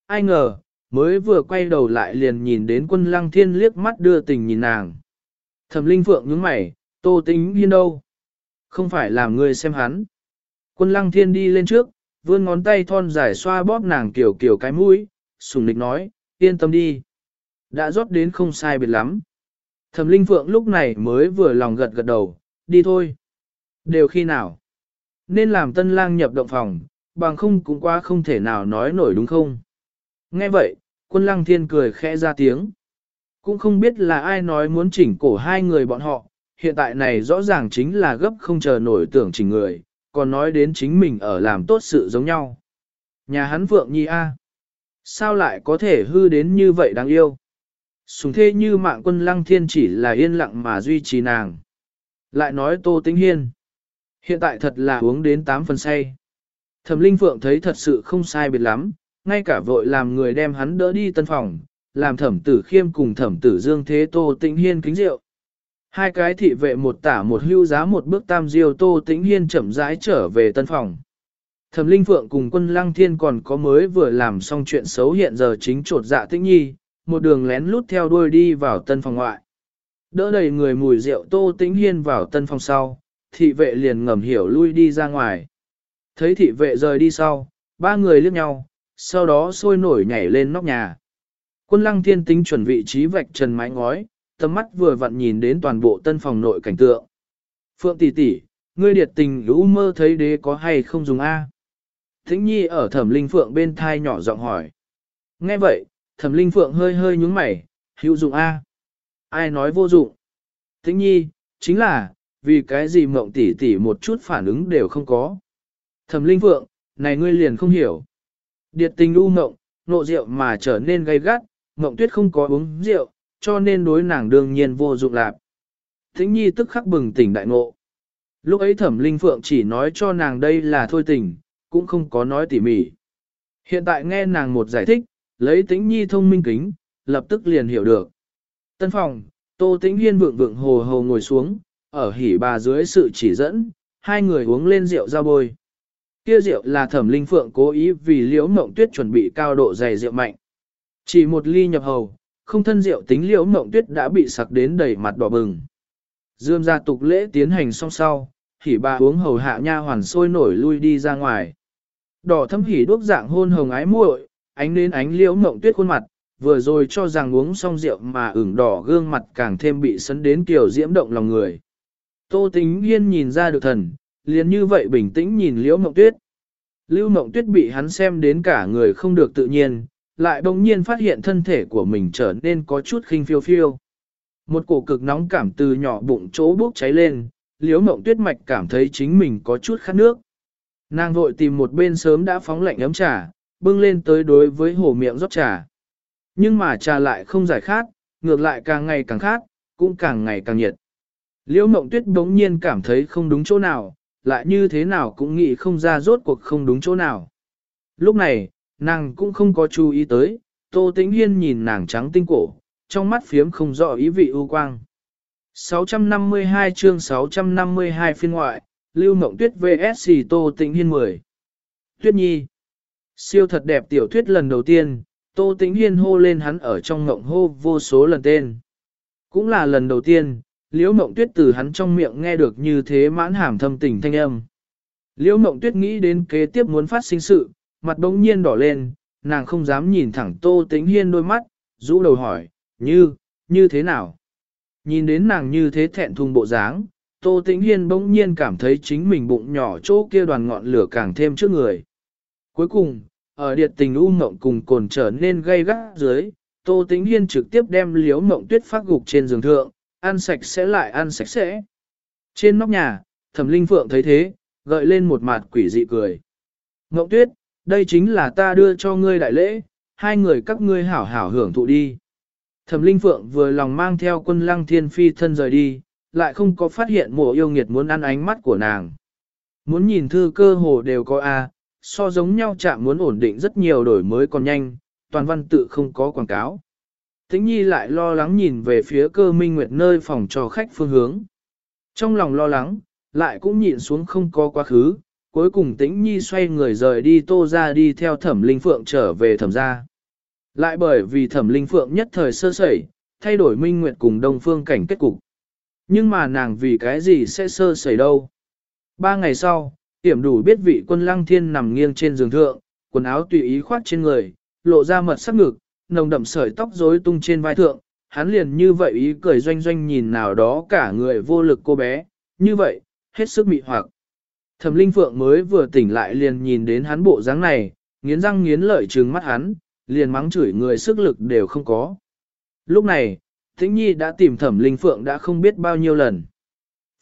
Ai ngờ, mới vừa quay đầu lại liền nhìn đến quân lăng thiên liếc mắt đưa tình nhìn nàng. Thẩm Linh Phượng nhướng mày, tô tính hiên đâu? Không phải làm người xem hắn. Quân lăng thiên đi lên trước, vươn ngón tay thon dài xoa bóp nàng kiểu kiểu cái mũi, sùng nịch nói, yên tâm đi. Đã rót đến không sai biệt lắm. Thẩm Linh Phượng lúc này mới vừa lòng gật gật đầu, đi thôi. Đều khi nào? Nên làm tân lang nhập động phòng, bằng không cũng quá không thể nào nói nổi đúng không? Nghe vậy, quân lăng thiên cười khẽ ra tiếng. Cũng không biết là ai nói muốn chỉnh cổ hai người bọn họ, hiện tại này rõ ràng chính là gấp không chờ nổi tưởng chỉnh người, còn nói đến chính mình ở làm tốt sự giống nhau. Nhà hắn Phượng Nhi A. Sao lại có thể hư đến như vậy đáng yêu? Sùng thê như mạng quân lăng thiên chỉ là yên lặng mà duy trì nàng. Lại nói Tô Tĩnh Hiên. Hiện tại thật là uống đến 8 phần say. Thẩm Linh Phượng thấy thật sự không sai biệt lắm, ngay cả vội làm người đem hắn đỡ đi tân phòng, làm thẩm tử khiêm cùng thẩm tử dương thế Tô Tĩnh Hiên kính rượu. Hai cái thị vệ một tả một hưu giá một bước tam diêu Tô Tĩnh Hiên chậm rãi trở về tân phòng. Thẩm Linh Phượng cùng quân Lăng Thiên còn có mới vừa làm xong chuyện xấu hiện giờ chính trột dạ Tĩnh Nhi, một đường lén lút theo đuôi đi vào tân phòng ngoại. Đỡ đầy người mùi rượu Tô Tĩnh Hiên vào tân phòng sau, thị vệ liền ngầm hiểu lui đi ra ngoài. Thấy thị vệ rời đi sau, ba người liếc nhau, sau đó sôi nổi nhảy lên nóc nhà. Quân lăng thiên tính chuẩn vị trí vạch trần mái ngói, tầm mắt vừa vặn nhìn đến toàn bộ tân phòng nội cảnh tượng. Phượng tỷ tỷ, ngươi điệt tình lũ mơ thấy đế có hay không dùng A. Thính nhi ở thẩm linh phượng bên thai nhỏ giọng hỏi. Nghe vậy, thẩm linh phượng hơi hơi nhúng mày, hữu dụng A. Ai nói vô dụng? Thính nhi, chính là, vì cái gì mộng tỷ tỷ một chút phản ứng đều không có. Thẩm linh phượng, này ngươi liền không hiểu. Điệt tình u mộng, nộ rượu mà trở nên gay gắt, mộng tuyết không có uống rượu, cho nên đối nàng đương nhiên vô dụng lạp. Thính nhi tức khắc bừng tỉnh đại ngộ. Lúc ấy thẩm linh phượng chỉ nói cho nàng đây là thôi tình, cũng không có nói tỉ mỉ. Hiện tại nghe nàng một giải thích, lấy tĩnh nhi thông minh kính, lập tức liền hiểu được. Tân phòng, tô tĩnh hiên vượng vượng hồ hồ ngồi xuống, ở hỉ bà dưới sự chỉ dẫn, hai người uống lên rượu ra bôi. Kia rượu là thẩm linh phượng cố ý vì liễu mộng tuyết chuẩn bị cao độ dày rượu mạnh. Chỉ một ly nhập hầu, không thân rượu tính liễu mộng tuyết đã bị sặc đến đầy mặt đỏ bừng. Dương gia tục lễ tiến hành xong sau, hỉ bà uống hầu hạ nha hoàn sôi nổi lui đi ra ngoài. Đỏ thâm hỉ đuốc dạng hôn hồng ái muội, ánh lên ánh liễu mộng tuyết khuôn mặt, vừa rồi cho rằng uống xong rượu mà ửng đỏ gương mặt càng thêm bị sấn đến kiểu diễm động lòng người. Tô tính hiên nhìn ra được thần, liền như vậy bình tĩnh nhìn liễu mộng tuyết. Lưu mộng tuyết bị hắn xem đến cả người không được tự nhiên, lại bỗng nhiên phát hiện thân thể của mình trở nên có chút khinh phiêu phiêu. Một cổ cực nóng cảm từ nhỏ bụng chỗ bốc cháy lên, liễu mộng tuyết mạch cảm thấy chính mình có chút khát nước. Nàng vội tìm một bên sớm đã phóng lạnh ấm trà, bưng lên tới đối với hồ miệng rót trà. Nhưng mà trà lại không giải khát, ngược lại càng ngày càng khát, cũng càng ngày càng nhiệt. Liễu mộng tuyết bỗng nhiên cảm thấy không đúng chỗ nào, lại như thế nào cũng nghĩ không ra rốt cuộc không đúng chỗ nào. Lúc này, nàng cũng không có chú ý tới, Tô Tĩnh Hiên nhìn nàng trắng tinh cổ, trong mắt phiếm không rõ ý vị ưu quang. 652 chương 652 phiên ngoại, Lưu Mộng Tuyết VS Tô Tĩnh Hiên 10. Tuyết Nhi Siêu thật đẹp tiểu thuyết lần đầu tiên, Tô Tĩnh Hiên hô lên hắn ở trong ngộng hô vô số lần tên. Cũng là lần đầu tiên, Liễu Mộng Tuyết từ hắn trong miệng nghe được như thế mãn hàm thâm tình thanh âm. Liễu Mộng Tuyết nghĩ đến kế tiếp muốn phát sinh sự, mặt bỗng nhiên đỏ lên, nàng không dám nhìn thẳng Tô Tĩnh Hiên đôi mắt, rũ đầu hỏi, như, như thế nào? Nhìn đến nàng như thế thẹn thùng bộ dáng, Tô Tĩnh Hiên bỗng nhiên cảm thấy chính mình bụng nhỏ chỗ kia đoàn ngọn lửa càng thêm trước người. Cuối cùng, ở điệt tình u mộng cùng cồn trở nên gây gắt dưới, Tô Tĩnh Hiên trực tiếp đem liếu mộng tuyết phát gục trên giường thượng, ăn sạch sẽ lại ăn sạch sẽ. Trên nóc nhà, thẩm linh phượng thấy thế, gợi lên một mặt quỷ dị cười. Mộng tuyết, đây chính là ta đưa cho ngươi đại lễ, hai người các ngươi hảo hảo hưởng thụ đi. Thẩm linh phượng vừa lòng mang theo quân lăng thiên phi thân rời đi, lại không có phát hiện mộ yêu nghiệt muốn ăn ánh mắt của nàng. Muốn nhìn thư cơ hồ đều có A, so giống nhau chạm muốn ổn định rất nhiều đổi mới còn nhanh, toàn văn tự không có quảng cáo. Tĩnh nhi lại lo lắng nhìn về phía cơ minh nguyệt nơi phòng cho khách phương hướng. Trong lòng lo lắng, lại cũng nhịn xuống không có quá khứ, cuối cùng tĩnh nhi xoay người rời đi tô ra đi theo thẩm linh phượng trở về thẩm gia. Lại bởi vì thẩm linh phượng nhất thời sơ sẩy, thay đổi minh nguyệt cùng đông phương cảnh kết cục. Nhưng mà nàng vì cái gì sẽ sơ sẩy đâu. Ba ngày sau, tiểm đủ biết vị quân lăng thiên nằm nghiêng trên giường thượng, quần áo tùy ý khoát trên người, lộ ra mật sắc ngực, nồng đậm sợi tóc rối tung trên vai thượng, hắn liền như vậy ý cười doanh doanh nhìn nào đó cả người vô lực cô bé, như vậy, hết sức mị hoặc. Thẩm Linh Phượng mới vừa tỉnh lại liền nhìn đến hắn bộ dáng này, nghiến răng nghiến lợi trừng mắt hắn, liền mắng chửi người sức lực đều không có. Lúc này, Thính Nhi đã tìm Thẩm Linh Phượng đã không biết bao nhiêu lần.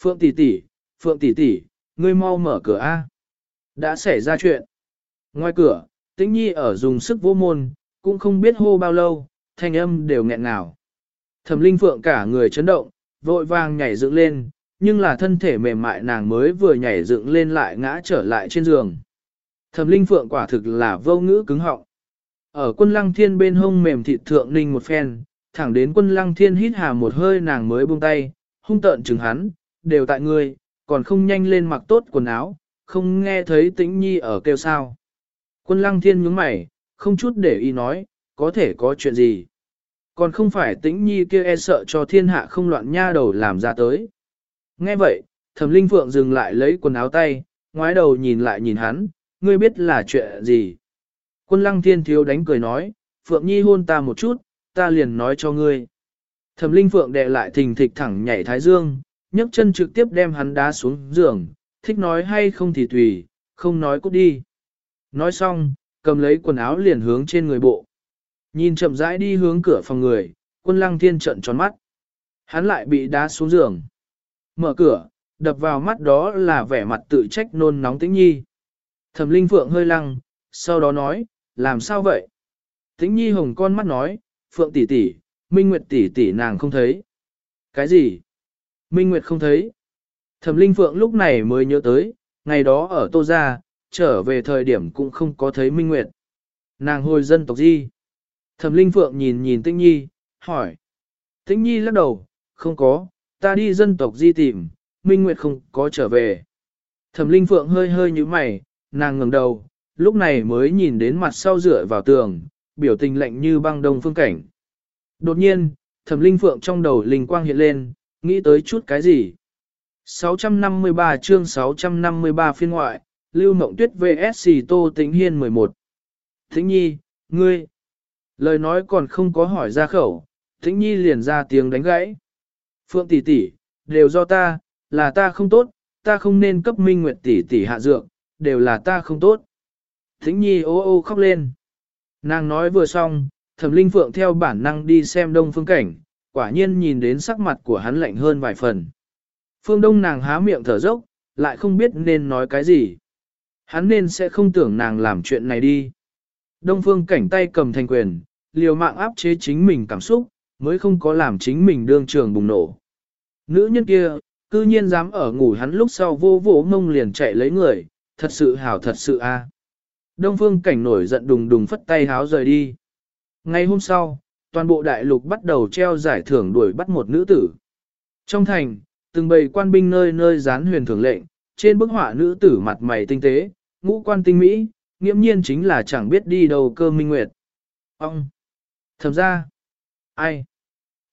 Phượng tỷ tỷ, Phượng tỷ tỷ, ngươi mau mở cửa a. Đã xảy ra chuyện. Ngoài cửa, Tĩnh Nhi ở dùng sức vô môn, cũng không biết hô bao lâu, thanh âm đều nghẹn ngào. Thẩm Linh Phượng cả người chấn động, vội vàng nhảy dựng lên, nhưng là thân thể mềm mại nàng mới vừa nhảy dựng lên lại ngã trở lại trên giường. Thẩm Linh Phượng quả thực là vô ngữ cứng họng. Ở quân lăng thiên bên hông mềm thịt thượng ninh một phen, thẳng đến quân lăng thiên hít hà một hơi nàng mới buông tay, hung tợn chừng hắn, đều tại ngươi, còn không nhanh lên mặc tốt quần áo, không nghe thấy tĩnh nhi ở kêu sao. Quân lăng thiên nhướng mày, không chút để ý nói, có thể có chuyện gì. Còn không phải tĩnh nhi kia e sợ cho thiên hạ không loạn nha đầu làm ra tới. Nghe vậy, thẩm linh phượng dừng lại lấy quần áo tay, ngoái đầu nhìn lại nhìn hắn, ngươi biết là chuyện gì. Quân lăng thiên thiếu đánh cười nói, phượng nhi hôn ta một chút, ta liền nói cho ngươi. Thẩm linh phượng đệ lại thình thịch thẳng nhảy thái dương, nhấc chân trực tiếp đem hắn đá xuống giường, thích nói hay không thì tùy, không nói cút đi. Nói xong, cầm lấy quần áo liền hướng trên người bộ. Nhìn chậm rãi đi hướng cửa phòng người, quân lăng thiên trận tròn mắt. Hắn lại bị đá xuống giường. Mở cửa, đập vào mắt đó là vẻ mặt tự trách nôn nóng tĩnh nhi. Thẩm linh phượng hơi lăng, sau đó nói, làm sao vậy? Tĩnh nhi hồng con mắt nói, phượng tỷ tỷ, minh nguyệt tỷ tỷ nàng không thấy. Cái gì? Minh nguyệt không thấy. Thẩm linh phượng lúc này mới nhớ tới, ngày đó ở tô gia, trở về thời điểm cũng không có thấy minh nguyệt. Nàng hồi dân tộc gì? Thẩm linh phượng nhìn nhìn tĩnh nhi, hỏi. Tĩnh nhi lắc đầu, không có, ta đi dân tộc di tìm, Minh Nguyệt không có trở về. Thẩm Linh Phượng hơi hơi như mày, nàng ngẩng đầu, lúc này mới nhìn đến mặt sau dựa vào tường, biểu tình lạnh như băng đông phương cảnh. Đột nhiên, Thẩm Linh Phượng trong đầu linh quang hiện lên, nghĩ tới chút cái gì? 653 chương 653 phiên ngoại, Lưu Mộng Tuyết VS Tô Tĩnh Hiên 11. Tĩnh Nhi, ngươi. Lời nói còn không có hỏi ra khẩu, Tĩnh Nhi liền ra tiếng đánh gãy. Phượng tỷ tỷ, đều do ta, là ta không tốt, ta không nên cấp minh nguyệt tỷ tỷ hạ dược, đều là ta không tốt. Thính nhi ô ô khóc lên. Nàng nói vừa xong, thẩm linh phượng theo bản năng đi xem đông phương cảnh, quả nhiên nhìn đến sắc mặt của hắn lạnh hơn vài phần. Phương đông nàng há miệng thở dốc, lại không biết nên nói cái gì. Hắn nên sẽ không tưởng nàng làm chuyện này đi. Đông phương cảnh tay cầm thành quyền, liều mạng áp chế chính mình cảm xúc, mới không có làm chính mình đương trường bùng nổ. Nữ nhân kia, cư nhiên dám ở ngủ hắn lúc sau vô vô mông liền chạy lấy người, thật sự hảo thật sự a. Đông phương cảnh nổi giận đùng đùng phất tay háo rời đi. Ngay hôm sau, toàn bộ đại lục bắt đầu treo giải thưởng đuổi bắt một nữ tử. Trong thành, từng bầy quan binh nơi nơi dán huyền thưởng lệnh, trên bức họa nữ tử mặt mày tinh tế, ngũ quan tinh mỹ, nghiễm nhiên chính là chẳng biết đi đâu cơ minh nguyệt. Ông! Thầm ra! Ai?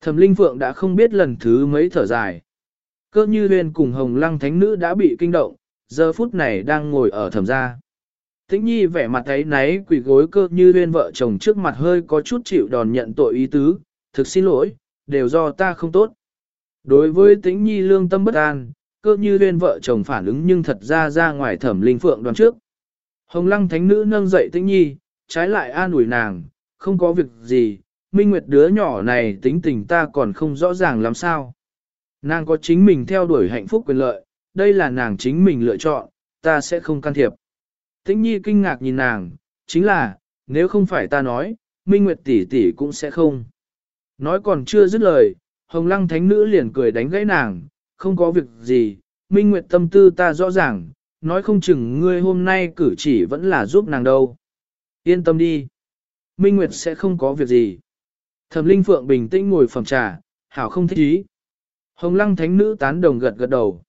Thẩm Linh Phượng đã không biết lần thứ mấy thở dài. Cơ như huyền cùng hồng lăng thánh nữ đã bị kinh động, giờ phút này đang ngồi ở thẩm gia. Tĩnh nhi vẻ mặt thấy náy quỷ gối cơ như huyên vợ chồng trước mặt hơi có chút chịu đòn nhận tội ý tứ, thực xin lỗi, đều do ta không tốt. Đối với tĩnh nhi lương tâm bất an, cơ như huyên vợ chồng phản ứng nhưng thật ra ra ngoài thẩm linh phượng đoàn trước. Hồng lăng thánh nữ nâng dậy tĩnh nhi, trái lại an ủi nàng, không có việc gì, Minh Nguyệt đứa nhỏ này tính tình ta còn không rõ ràng làm sao. Nàng có chính mình theo đuổi hạnh phúc quyền lợi, đây là nàng chính mình lựa chọn, ta sẽ không can thiệp. Tĩnh nhi kinh ngạc nhìn nàng, chính là, nếu không phải ta nói, Minh Nguyệt tỷ tỷ cũng sẽ không. Nói còn chưa dứt lời, Hồng Lăng Thánh Nữ liền cười đánh gãy nàng, không có việc gì, Minh Nguyệt tâm tư ta rõ ràng, nói không chừng ngươi hôm nay cử chỉ vẫn là giúp nàng đâu. Yên tâm đi. Minh Nguyệt sẽ không có việc gì. Thẩm Linh Phượng bình tĩnh ngồi phẩm trà, hảo không thích ý. Hồng Lăng Thánh Nữ tán đồng gật gật đầu.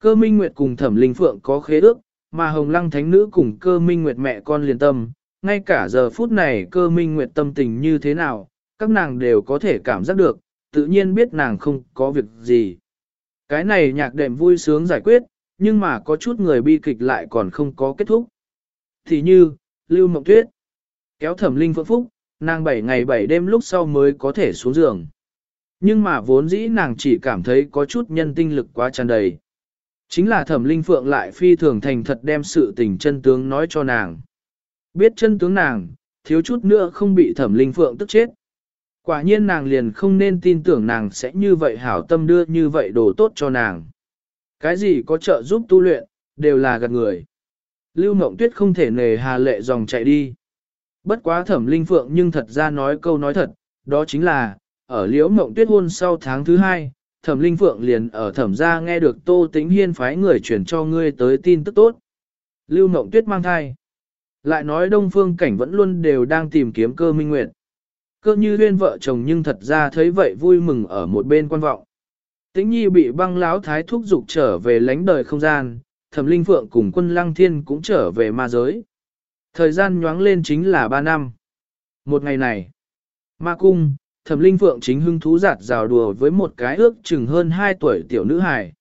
Cơ Minh Nguyệt cùng Thẩm Linh Phượng có khế ước, mà Hồng Lăng Thánh Nữ cùng cơ Minh Nguyệt mẹ con liền tâm. Ngay cả giờ phút này cơ Minh Nguyệt tâm tình như thế nào, các nàng đều có thể cảm giác được, tự nhiên biết nàng không có việc gì. Cái này nhạc đệm vui sướng giải quyết, nhưng mà có chút người bi kịch lại còn không có kết thúc. Thì như, Lưu Mộng Tuyết, kéo thẩm linh phượng phúc, nàng 7 ngày 7 đêm lúc sau mới có thể xuống giường. Nhưng mà vốn dĩ nàng chỉ cảm thấy có chút nhân tinh lực quá tràn đầy. Chính là thẩm linh phượng lại phi thường thành thật đem sự tình chân tướng nói cho nàng. Biết chân tướng nàng, thiếu chút nữa không bị thẩm linh phượng tức chết. Quả nhiên nàng liền không nên tin tưởng nàng sẽ như vậy hảo tâm đưa như vậy đồ tốt cho nàng. Cái gì có trợ giúp tu luyện, đều là gạt người. Lưu Mộng Tuyết không thể nề hà lệ dòng chạy đi. Bất quá thẩm linh phượng nhưng thật ra nói câu nói thật, đó chính là, ở liễu Mộng Tuyết hôn sau tháng thứ hai, thẩm linh phượng liền ở thẩm gia nghe được tô Tĩnh hiên phái người chuyển cho ngươi tới tin tức tốt. Lưu Mộng Tuyết mang thai. Lại nói đông phương cảnh vẫn luôn đều đang tìm kiếm cơ minh nguyệt. Cơ như huyên vợ chồng nhưng thật ra thấy vậy vui mừng ở một bên quan vọng. Tĩnh nhi bị băng láo thái thúc dục trở về lánh đời không gian, thẩm linh phượng cùng quân lăng thiên cũng trở về ma giới. Thời gian nhoáng lên chính là ba năm. Một ngày này, ma cung, thẩm linh phượng chính hưng thú giạt rào đùa với một cái ước chừng hơn 2 tuổi tiểu nữ hải.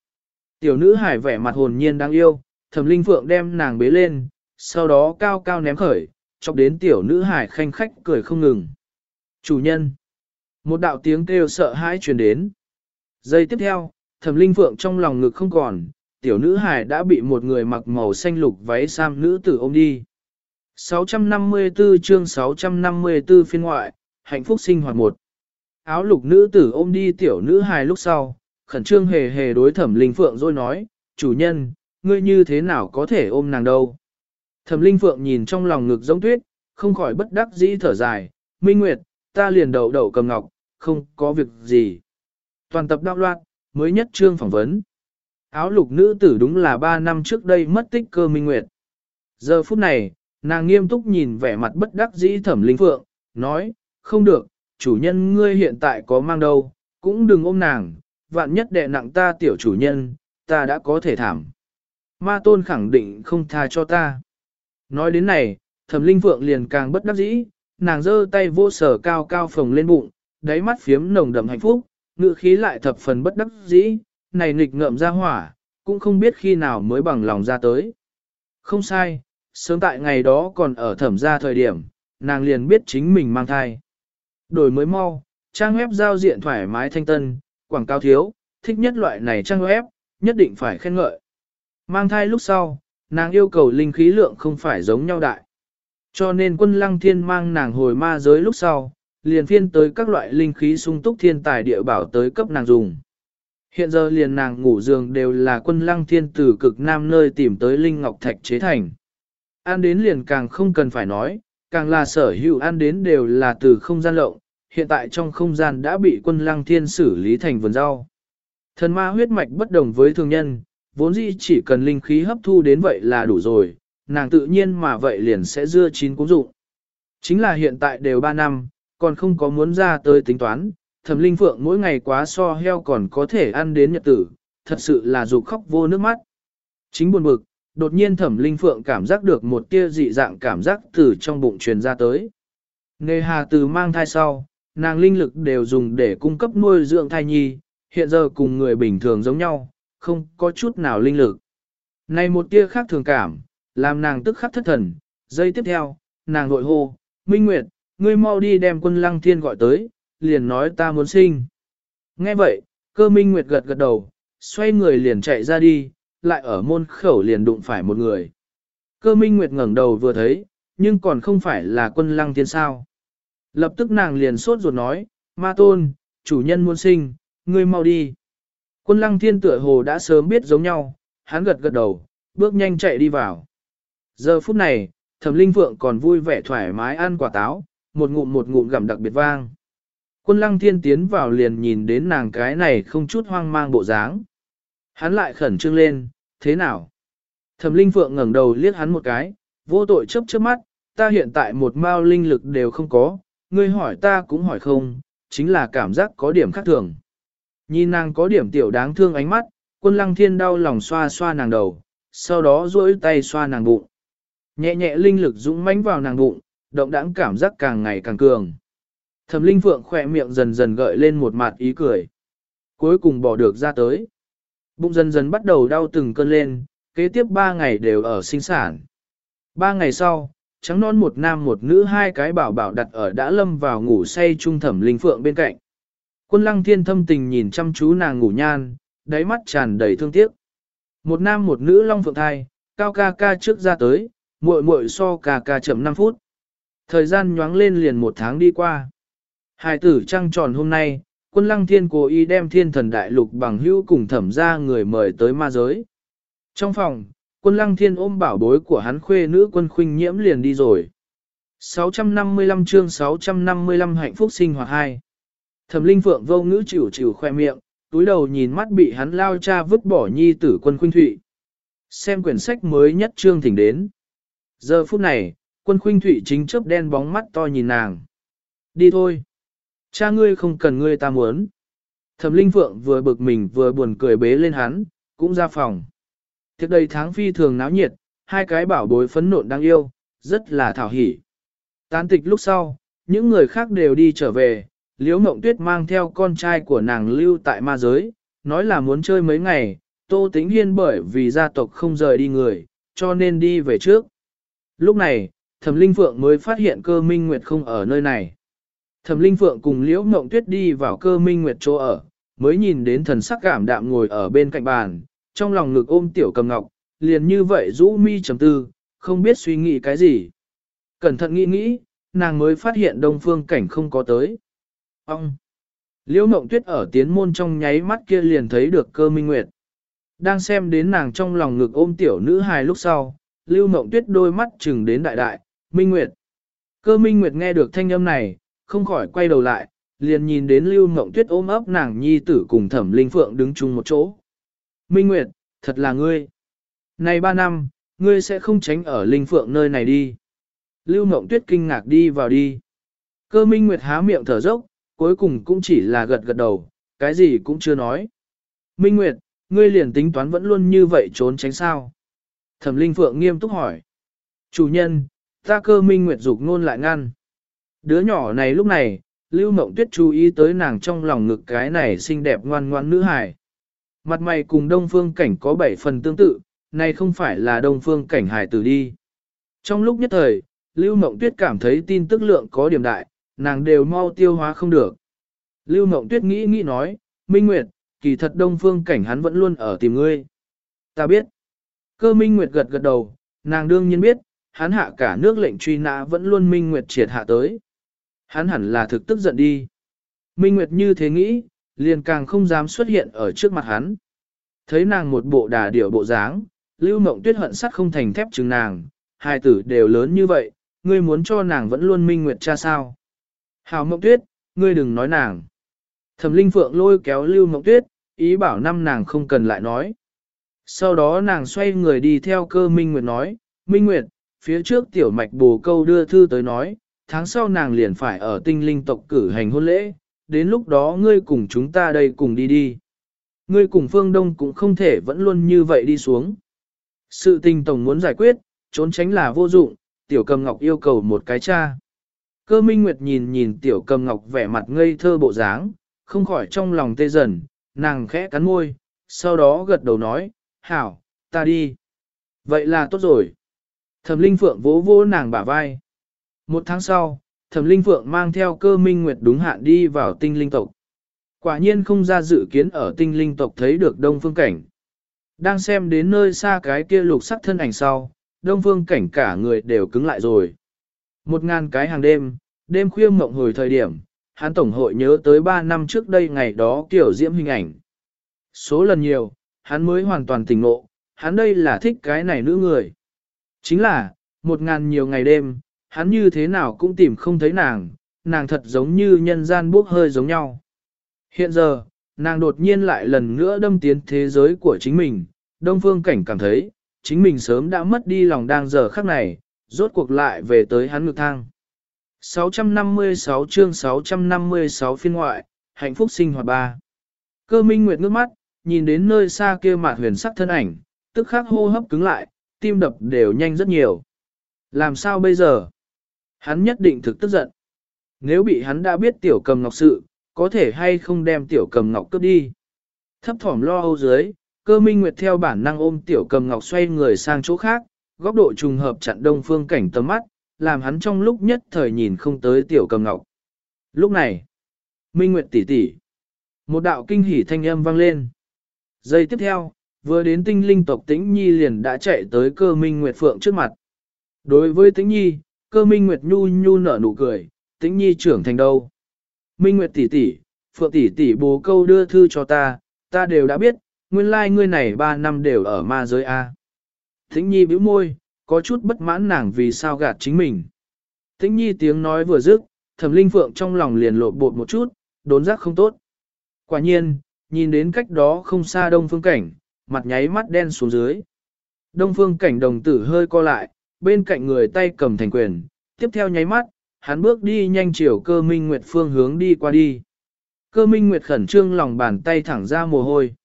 Tiểu nữ hải vẻ mặt hồn nhiên đáng yêu, thẩm linh phượng đem nàng bế lên, sau đó cao cao ném khởi, chọc đến tiểu nữ hải khanh khách cười không ngừng. Chủ nhân. Một đạo tiếng kêu sợ hãi truyền đến. Giây tiếp theo, thẩm linh phượng trong lòng ngực không còn, tiểu nữ hải đã bị một người mặc màu xanh lục váy sam nữ tử ôm đi. 654 chương 654 phiên ngoại, hạnh phúc sinh hoạt một. Áo lục nữ tử ôm đi tiểu nữ hài lúc sau, khẩn trương hề hề đối thẩm linh phượng rồi nói, chủ nhân, ngươi như thế nào có thể ôm nàng đâu. Thẩm linh phượng nhìn trong lòng ngực giống tuyết, không khỏi bất đắc dĩ thở dài, minh nguyệt, ta liền đầu đầu cầm ngọc, không có việc gì. Toàn tập đạo loạn, mới nhất trương phỏng vấn. Áo lục nữ tử đúng là 3 năm trước đây mất tích cơ minh nguyệt. Giờ phút này, nàng nghiêm túc nhìn vẻ mặt bất đắc dĩ thẩm linh phượng, nói, không được, chủ nhân ngươi hiện tại có mang đâu, cũng đừng ôm nàng, vạn nhất đệ nặng ta tiểu chủ nhân, ta đã có thể thảm. Ma tôn khẳng định không tha cho ta. Nói đến này, thẩm linh phượng liền càng bất đắc dĩ, nàng giơ tay vô sở cao cao phồng lên bụng, đáy mắt phiếm nồng đậm hạnh phúc, ngựa khí lại thập phần bất đắc dĩ, này nghịch ngợm ra hỏa, cũng không biết khi nào mới bằng lòng ra tới. Không sai, sớm tại ngày đó còn ở thẩm gia thời điểm, nàng liền biết chính mình mang thai. Đổi mới mau, trang web giao diện thoải mái thanh tân, quảng cáo thiếu, thích nhất loại này trang web, nhất định phải khen ngợi. Mang thai lúc sau, nàng yêu cầu linh khí lượng không phải giống nhau đại. Cho nên quân lăng thiên mang nàng hồi ma giới lúc sau, liền phiên tới các loại linh khí sung túc thiên tài địa bảo tới cấp nàng dùng. Hiện giờ liền nàng ngủ giường đều là quân lăng thiên từ cực nam nơi tìm tới linh ngọc thạch chế thành. Ăn đến liền càng không cần phải nói, càng là sở hữu ăn đến đều là từ không gian lộng, hiện tại trong không gian đã bị quân lăng thiên xử lý thành vườn rau. Thần ma huyết mạch bất đồng với thường nhân, vốn dĩ chỉ cần linh khí hấp thu đến vậy là đủ rồi, nàng tự nhiên mà vậy liền sẽ dưa chín cũng dụng. Chính là hiện tại đều 3 năm, còn không có muốn ra tới tính toán, thẩm linh phượng mỗi ngày quá so heo còn có thể ăn đến nhật tử, thật sự là dục khóc vô nước mắt. Chính buồn bực, đột nhiên thẩm linh phượng cảm giác được một tia dị dạng cảm giác từ trong bụng truyền ra tới. Nề hà từ mang thai sau, nàng linh lực đều dùng để cung cấp nuôi dưỡng thai nhi, hiện giờ cùng người bình thường giống nhau, không có chút nào linh lực. Này một tia khác thường cảm, làm nàng tức khắc thất thần, giây tiếp theo, nàng nội hô, Minh Nguyệt, ngươi mau đi đem quân lăng thiên gọi tới, liền nói ta muốn sinh. Nghe vậy, cơ Minh Nguyệt gật gật đầu, xoay người liền chạy ra đi, lại ở môn khẩu liền đụng phải một người. Cơ Minh Nguyệt ngẩng đầu vừa thấy, nhưng còn không phải là quân lăng thiên sao. Lập tức nàng liền sốt ruột nói, ma tôn, chủ nhân muốn sinh, ngươi mau đi. Quân lăng thiên tựa hồ đã sớm biết giống nhau, hắn gật gật đầu, bước nhanh chạy đi vào. Giờ phút này, thẩm linh phượng còn vui vẻ thoải mái ăn quả táo, một ngụm một ngụm gặm đặc biệt vang. Quân lăng thiên tiến vào liền nhìn đến nàng cái này không chút hoang mang bộ dáng. Hắn lại khẩn trương lên, thế nào? Thẩm linh phượng ngẩng đầu liếc hắn một cái, vô tội chớp chớp mắt, ta hiện tại một mao linh lực đều không có, ngươi hỏi ta cũng hỏi không, chính là cảm giác có điểm khác thường. Nhìn nàng có điểm tiểu đáng thương ánh mắt, quân lăng thiên đau lòng xoa xoa nàng đầu, sau đó duỗi tay xoa nàng bụng. Nhẹ nhẹ linh lực dũng mãnh vào nàng bụng, động đãng cảm giác càng ngày càng cường. Thẩm linh phượng khỏe miệng dần dần gợi lên một mặt ý cười. Cuối cùng bỏ được ra tới. Bụng dần dần bắt đầu đau từng cơn lên, kế tiếp ba ngày đều ở sinh sản. Ba ngày sau, trắng non một nam một nữ hai cái bảo bảo đặt ở đã lâm vào ngủ say trung thẩm linh phượng bên cạnh. Quân lăng thiên thâm tình nhìn chăm chú nàng ngủ nhan, đáy mắt tràn đầy thương tiếc. Một nam một nữ long phượng thai, cao ca ca trước ra tới, muội muội so ca ca chậm 5 phút. Thời gian nhoáng lên liền một tháng đi qua. Hải tử trăng tròn hôm nay, quân lăng thiên cố ý đem thiên thần đại lục bằng hữu cùng thẩm ra người mời tới ma giới. Trong phòng, quân lăng thiên ôm bảo bối của hắn khuê nữ quân khuynh nhiễm liền đi rồi. 655 chương 655 hạnh phúc sinh hoạt 2 Thẩm linh phượng vô ngữ chịu chịu khoe miệng, túi đầu nhìn mắt bị hắn lao cha vứt bỏ nhi tử quân khuynh thụy. Xem quyển sách mới nhất chương thỉnh đến. Giờ phút này, quân khuynh thụy chính chớp đen bóng mắt to nhìn nàng. Đi thôi. Cha ngươi không cần ngươi ta muốn. Thẩm linh phượng vừa bực mình vừa buồn cười bế lên hắn, cũng ra phòng. Thực đây tháng phi thường náo nhiệt, hai cái bảo bối phấn nộn đáng yêu, rất là thảo hỉ. Tán tịch lúc sau, những người khác đều đi trở về, Liễu Mộng Tuyết mang theo con trai của nàng lưu tại ma giới, nói là muốn chơi mấy ngày, Tô Tĩnh Hiên bởi vì gia tộc không rời đi người, cho nên đi về trước. Lúc này, Thẩm Linh Phượng mới phát hiện cơ minh nguyệt không ở nơi này. Thẩm Linh Phượng cùng Liễu Mộng Tuyết đi vào cơ minh nguyệt chỗ ở, mới nhìn đến thần sắc cảm đạm ngồi ở bên cạnh bàn, trong lòng ngực ôm tiểu cầm ngọc, liền như vậy rũ mi trầm tư, không biết suy nghĩ cái gì. Cẩn thận nghĩ nghĩ, nàng mới phát hiện đông phương cảnh không có tới. Ông! Liễu mộng tuyết ở tiến môn trong nháy mắt kia liền thấy được cơ minh nguyệt. Đang xem đến nàng trong lòng ngực ôm tiểu nữ hài lúc sau, lưu mộng tuyết đôi mắt chừng đến đại đại, minh nguyệt. Cơ minh nguyệt nghe được thanh âm này, không khỏi quay đầu lại, liền nhìn đến lưu Ngộng tuyết ôm ấp nàng nhi tử cùng thẩm linh phượng đứng chung một chỗ. Minh nguyệt, thật là ngươi. Này ba năm, ngươi sẽ không tránh ở linh phượng nơi này đi. Lưu Ngộng tuyết kinh ngạc đi vào đi. Cơ minh nguyệt há miệng thở dốc, cuối cùng cũng chỉ là gật gật đầu, cái gì cũng chưa nói. Minh Nguyệt, ngươi liền tính toán vẫn luôn như vậy trốn tránh sao? Thẩm Linh Phượng nghiêm túc hỏi. Chủ nhân, ta cơ Minh Nguyệt dục ngôn lại ngăn. Đứa nhỏ này lúc này, Lưu Mộng Tuyết chú ý tới nàng trong lòng ngực cái này xinh đẹp ngoan ngoan nữ hài. Mặt mày cùng Đông Phương Cảnh có bảy phần tương tự, này không phải là Đông Phương Cảnh hài tử đi. Trong lúc nhất thời, Lưu Mộng Tuyết cảm thấy tin tức lượng có điểm đại, nàng đều mau tiêu hóa không được. Lưu Mộng Tuyết nghĩ nghĩ nói, Minh Nguyệt, kỳ thật đông phương cảnh hắn vẫn luôn ở tìm ngươi. Ta biết. Cơ Minh Nguyệt gật gật đầu, nàng đương nhiên biết, hắn hạ cả nước lệnh truy nã vẫn luôn Minh Nguyệt triệt hạ tới. Hắn hẳn là thực tức giận đi. Minh Nguyệt như thế nghĩ, liền càng không dám xuất hiện ở trước mặt hắn. Thấy nàng một bộ đà điệu bộ dáng, Lưu Mộng Tuyết hận sắt không thành thép chừng nàng, hai tử đều lớn như vậy, ngươi muốn cho nàng vẫn luôn Minh Nguyệt cha sao. Hào Mộng Tuyết, ngươi đừng nói nàng. Thẩm Linh Phượng lôi kéo Lưu Mộng Tuyết, ý bảo năm nàng không cần lại nói. Sau đó nàng xoay người đi theo cơ Minh Nguyệt nói, Minh Nguyệt, phía trước tiểu mạch bồ câu đưa thư tới nói, tháng sau nàng liền phải ở tinh linh tộc cử hành hôn lễ, đến lúc đó ngươi cùng chúng ta đây cùng đi đi. Ngươi cùng phương đông cũng không thể vẫn luôn như vậy đi xuống. Sự tình tổng muốn giải quyết, trốn tránh là vô dụng, tiểu cầm ngọc yêu cầu một cái cha. Cơ minh nguyệt nhìn nhìn tiểu cầm ngọc vẻ mặt ngây thơ bộ dáng, không khỏi trong lòng tê dần, nàng khẽ cắn môi, sau đó gật đầu nói, hảo, ta đi. Vậy là tốt rồi. Thẩm Linh Phượng vỗ vỗ nàng bả vai. Một tháng sau, Thẩm Linh Phượng mang theo cơ minh nguyệt đúng hạn đi vào tinh linh tộc. Quả nhiên không ra dự kiến ở tinh linh tộc thấy được đông phương cảnh. Đang xem đến nơi xa cái kia lục sắc thân ảnh sau, đông phương cảnh cả người đều cứng lại rồi. Một ngàn cái hàng đêm, đêm khuya mộng hồi thời điểm, hắn tổng hội nhớ tới ba năm trước đây ngày đó kiểu diễm hình ảnh. Số lần nhiều, hắn mới hoàn toàn tỉnh ngộ, hắn đây là thích cái này nữ người. Chính là, một ngàn nhiều ngày đêm, hắn như thế nào cũng tìm không thấy nàng, nàng thật giống như nhân gian bốc hơi giống nhau. Hiện giờ, nàng đột nhiên lại lần nữa đâm tiến thế giới của chính mình, Đông Phương Cảnh cảm thấy, chính mình sớm đã mất đi lòng đang giờ khắc này, rốt cuộc lại về tới hắn ngược thang. 656 chương 656 phiên ngoại, hạnh phúc sinh hoạt ba. Cơ minh nguyệt ngước mắt, nhìn đến nơi xa kia mạt huyền sắc thân ảnh, tức khắc hô hấp cứng lại, tim đập đều nhanh rất nhiều. Làm sao bây giờ? Hắn nhất định thực tức giận. Nếu bị hắn đã biết tiểu cầm ngọc sự, có thể hay không đem tiểu cầm ngọc cướp đi. Thấp thỏm lo âu dưới, cơ minh nguyệt theo bản năng ôm tiểu cầm ngọc xoay người sang chỗ khác, góc độ trùng hợp chặn đông phương cảnh tầm mắt, làm hắn trong lúc nhất thời nhìn không tới tiểu cầm ngọc. Lúc này, minh nguyệt tỷ tỷ, một đạo kinh hỉ thanh âm vang lên. Giây tiếp theo, vừa đến tinh linh tộc tĩnh nhi liền đã chạy tới cơ minh nguyệt phượng trước mặt. Đối với tĩnh nhi, cơ minh nguyệt nhu nhu nở nụ cười, tĩnh nhi trưởng thành đâu. Minh nguyệt tỷ tỷ, phượng tỷ tỷ bố câu đưa thư cho ta, ta đều đã biết, nguyên lai like ngươi này 3 năm đều ở ma giới A. Tĩnh nhi bĩu môi, có chút bất mãn nàng vì sao gạt chính mình. Tĩnh nhi tiếng nói vừa dứt, thẩm linh phượng trong lòng liền lộ bột một chút, đốn giác không tốt. Quả nhiên, nhìn đến cách đó không xa đông phương cảnh, mặt nháy mắt đen xuống dưới. Đông phương cảnh đồng tử hơi co lại, bên cạnh người tay cầm thành quyền, tiếp theo nháy mắt, hắn bước đi nhanh chiều cơ minh nguyệt phương hướng đi qua đi. Cơ minh nguyệt khẩn trương lòng bàn tay thẳng ra mồ hôi.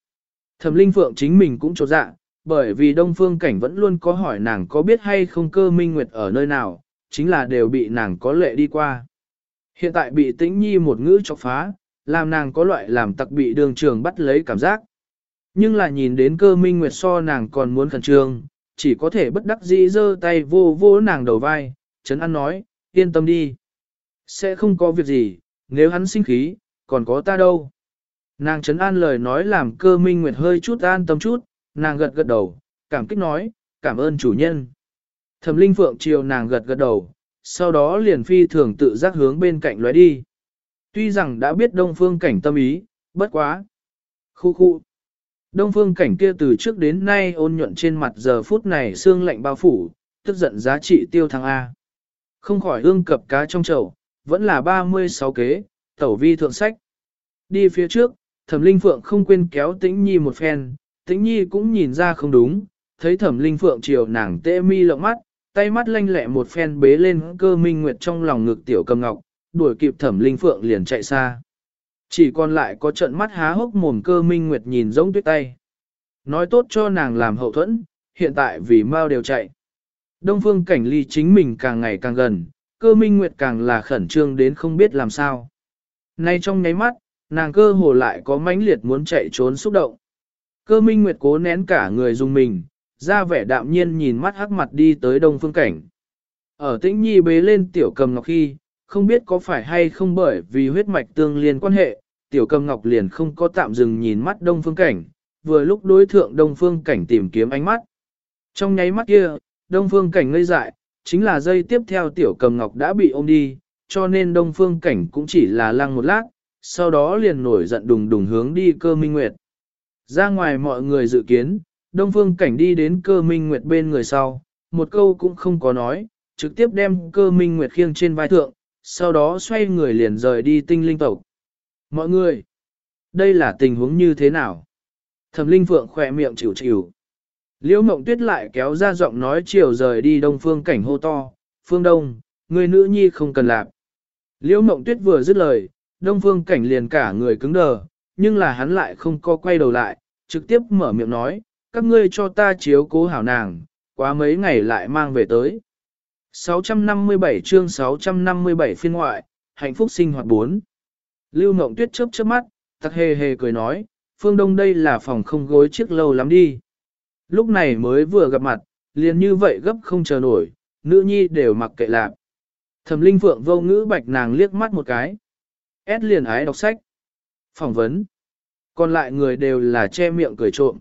Thẩm linh phượng chính mình cũng trột dạ, bởi vì đông phương cảnh vẫn luôn có hỏi nàng có biết hay không cơ minh nguyệt ở nơi nào, chính là đều bị nàng có lệ đi qua. Hiện tại bị tĩnh nhi một ngữ chọc phá, làm nàng có loại làm tặc bị đường trường bắt lấy cảm giác. Nhưng là nhìn đến cơ minh nguyệt so nàng còn muốn khẩn trương, chỉ có thể bất đắc dĩ giơ tay vô vô nàng đầu vai, Trấn An nói, yên tâm đi. Sẽ không có việc gì, nếu hắn sinh khí, còn có ta đâu. Nàng Trấn An lời nói làm cơ minh nguyệt hơi chút an tâm chút, nàng gật gật đầu, cảm kích nói, cảm ơn chủ nhân. Thẩm linh phượng chiều nàng gật gật đầu, sau đó liền phi thường tự giác hướng bên cạnh lóe đi. Tuy rằng đã biết đông phương cảnh tâm ý, bất quá. Khu khu. Đông phương cảnh kia từ trước đến nay ôn nhuận trên mặt giờ phút này xương lạnh bao phủ, tức giận giá trị tiêu thăng A. Không khỏi ương cập cá trong chậu, vẫn là 36 kế, tẩu vi thượng sách. Đi phía trước, thẩm linh phượng không quên kéo tĩnh nhi một phen, tĩnh nhi cũng nhìn ra không đúng, thấy thẩm linh phượng chiều nàng tê mi lộng mắt, tay mắt lanh lẹ một phen bế lên cơ minh nguyệt trong lòng ngực tiểu cầm ngọc, đuổi kịp thẩm linh phượng liền chạy xa. Chỉ còn lại có trận mắt há hốc mồm cơ minh nguyệt nhìn giống tuyết tay. Nói tốt cho nàng làm hậu thuẫn, hiện tại vì mau đều chạy. Đông phương cảnh ly chính mình càng ngày càng gần, cơ minh nguyệt càng là khẩn trương đến không biết làm sao. Nay trong nháy mắt, nàng cơ hồ lại có mãnh liệt muốn chạy trốn xúc động. Cơ minh nguyệt cố nén cả người dùng mình, ra vẻ đạm nhiên nhìn mắt hắc mặt đi tới đông phương cảnh. Ở tĩnh nhi bế lên tiểu cầm ngọc khi, không biết có phải hay không bởi vì huyết mạch tương liên quan hệ, tiểu cầm ngọc liền không có tạm dừng nhìn mắt đông phương cảnh, vừa lúc đối thượng đông phương cảnh tìm kiếm ánh mắt. Trong nháy mắt kia, đông phương cảnh ngây dại, chính là dây tiếp theo tiểu cầm ngọc đã bị ôm đi, cho nên đông phương cảnh cũng chỉ là lăng một lát, sau đó liền nổi giận đùng đùng hướng đi cơ minh nguyệt. Ra ngoài mọi người dự kiến, đông phương cảnh đi đến cơ minh nguyệt bên người sau, một câu cũng không có nói, trực tiếp đem cơ minh nguyệt khiêng trên vai thượng, sau đó xoay người liền rời đi tinh linh tộc. Mọi người, đây là tình huống như thế nào? Thẩm linh phượng khỏe miệng chịu chịu. Liễu mộng tuyết lại kéo ra giọng nói chiều rời đi đông phương cảnh hô to, phương đông, người nữ nhi không cần làm. Liễu mộng tuyết vừa dứt lời, đông phương cảnh liền cả người cứng đờ, nhưng là hắn lại không co quay đầu lại, trực tiếp mở miệng nói, các ngươi cho ta chiếu cố hảo nàng, quá mấy ngày lại mang về tới. 657 chương 657 phiên ngoại, hạnh phúc sinh hoạt 4. Lưu Ngộng Tuyết chớp chớp mắt, tặc hề hề cười nói, phương đông đây là phòng không gối chiếc lâu lắm đi. Lúc này mới vừa gặp mặt, liền như vậy gấp không chờ nổi, nữ nhi đều mặc kệ lạc. Thẩm linh phượng vô ngữ bạch nàng liếc mắt một cái. S liền ái đọc sách. Phỏng vấn. Còn lại người đều là che miệng cười trộm.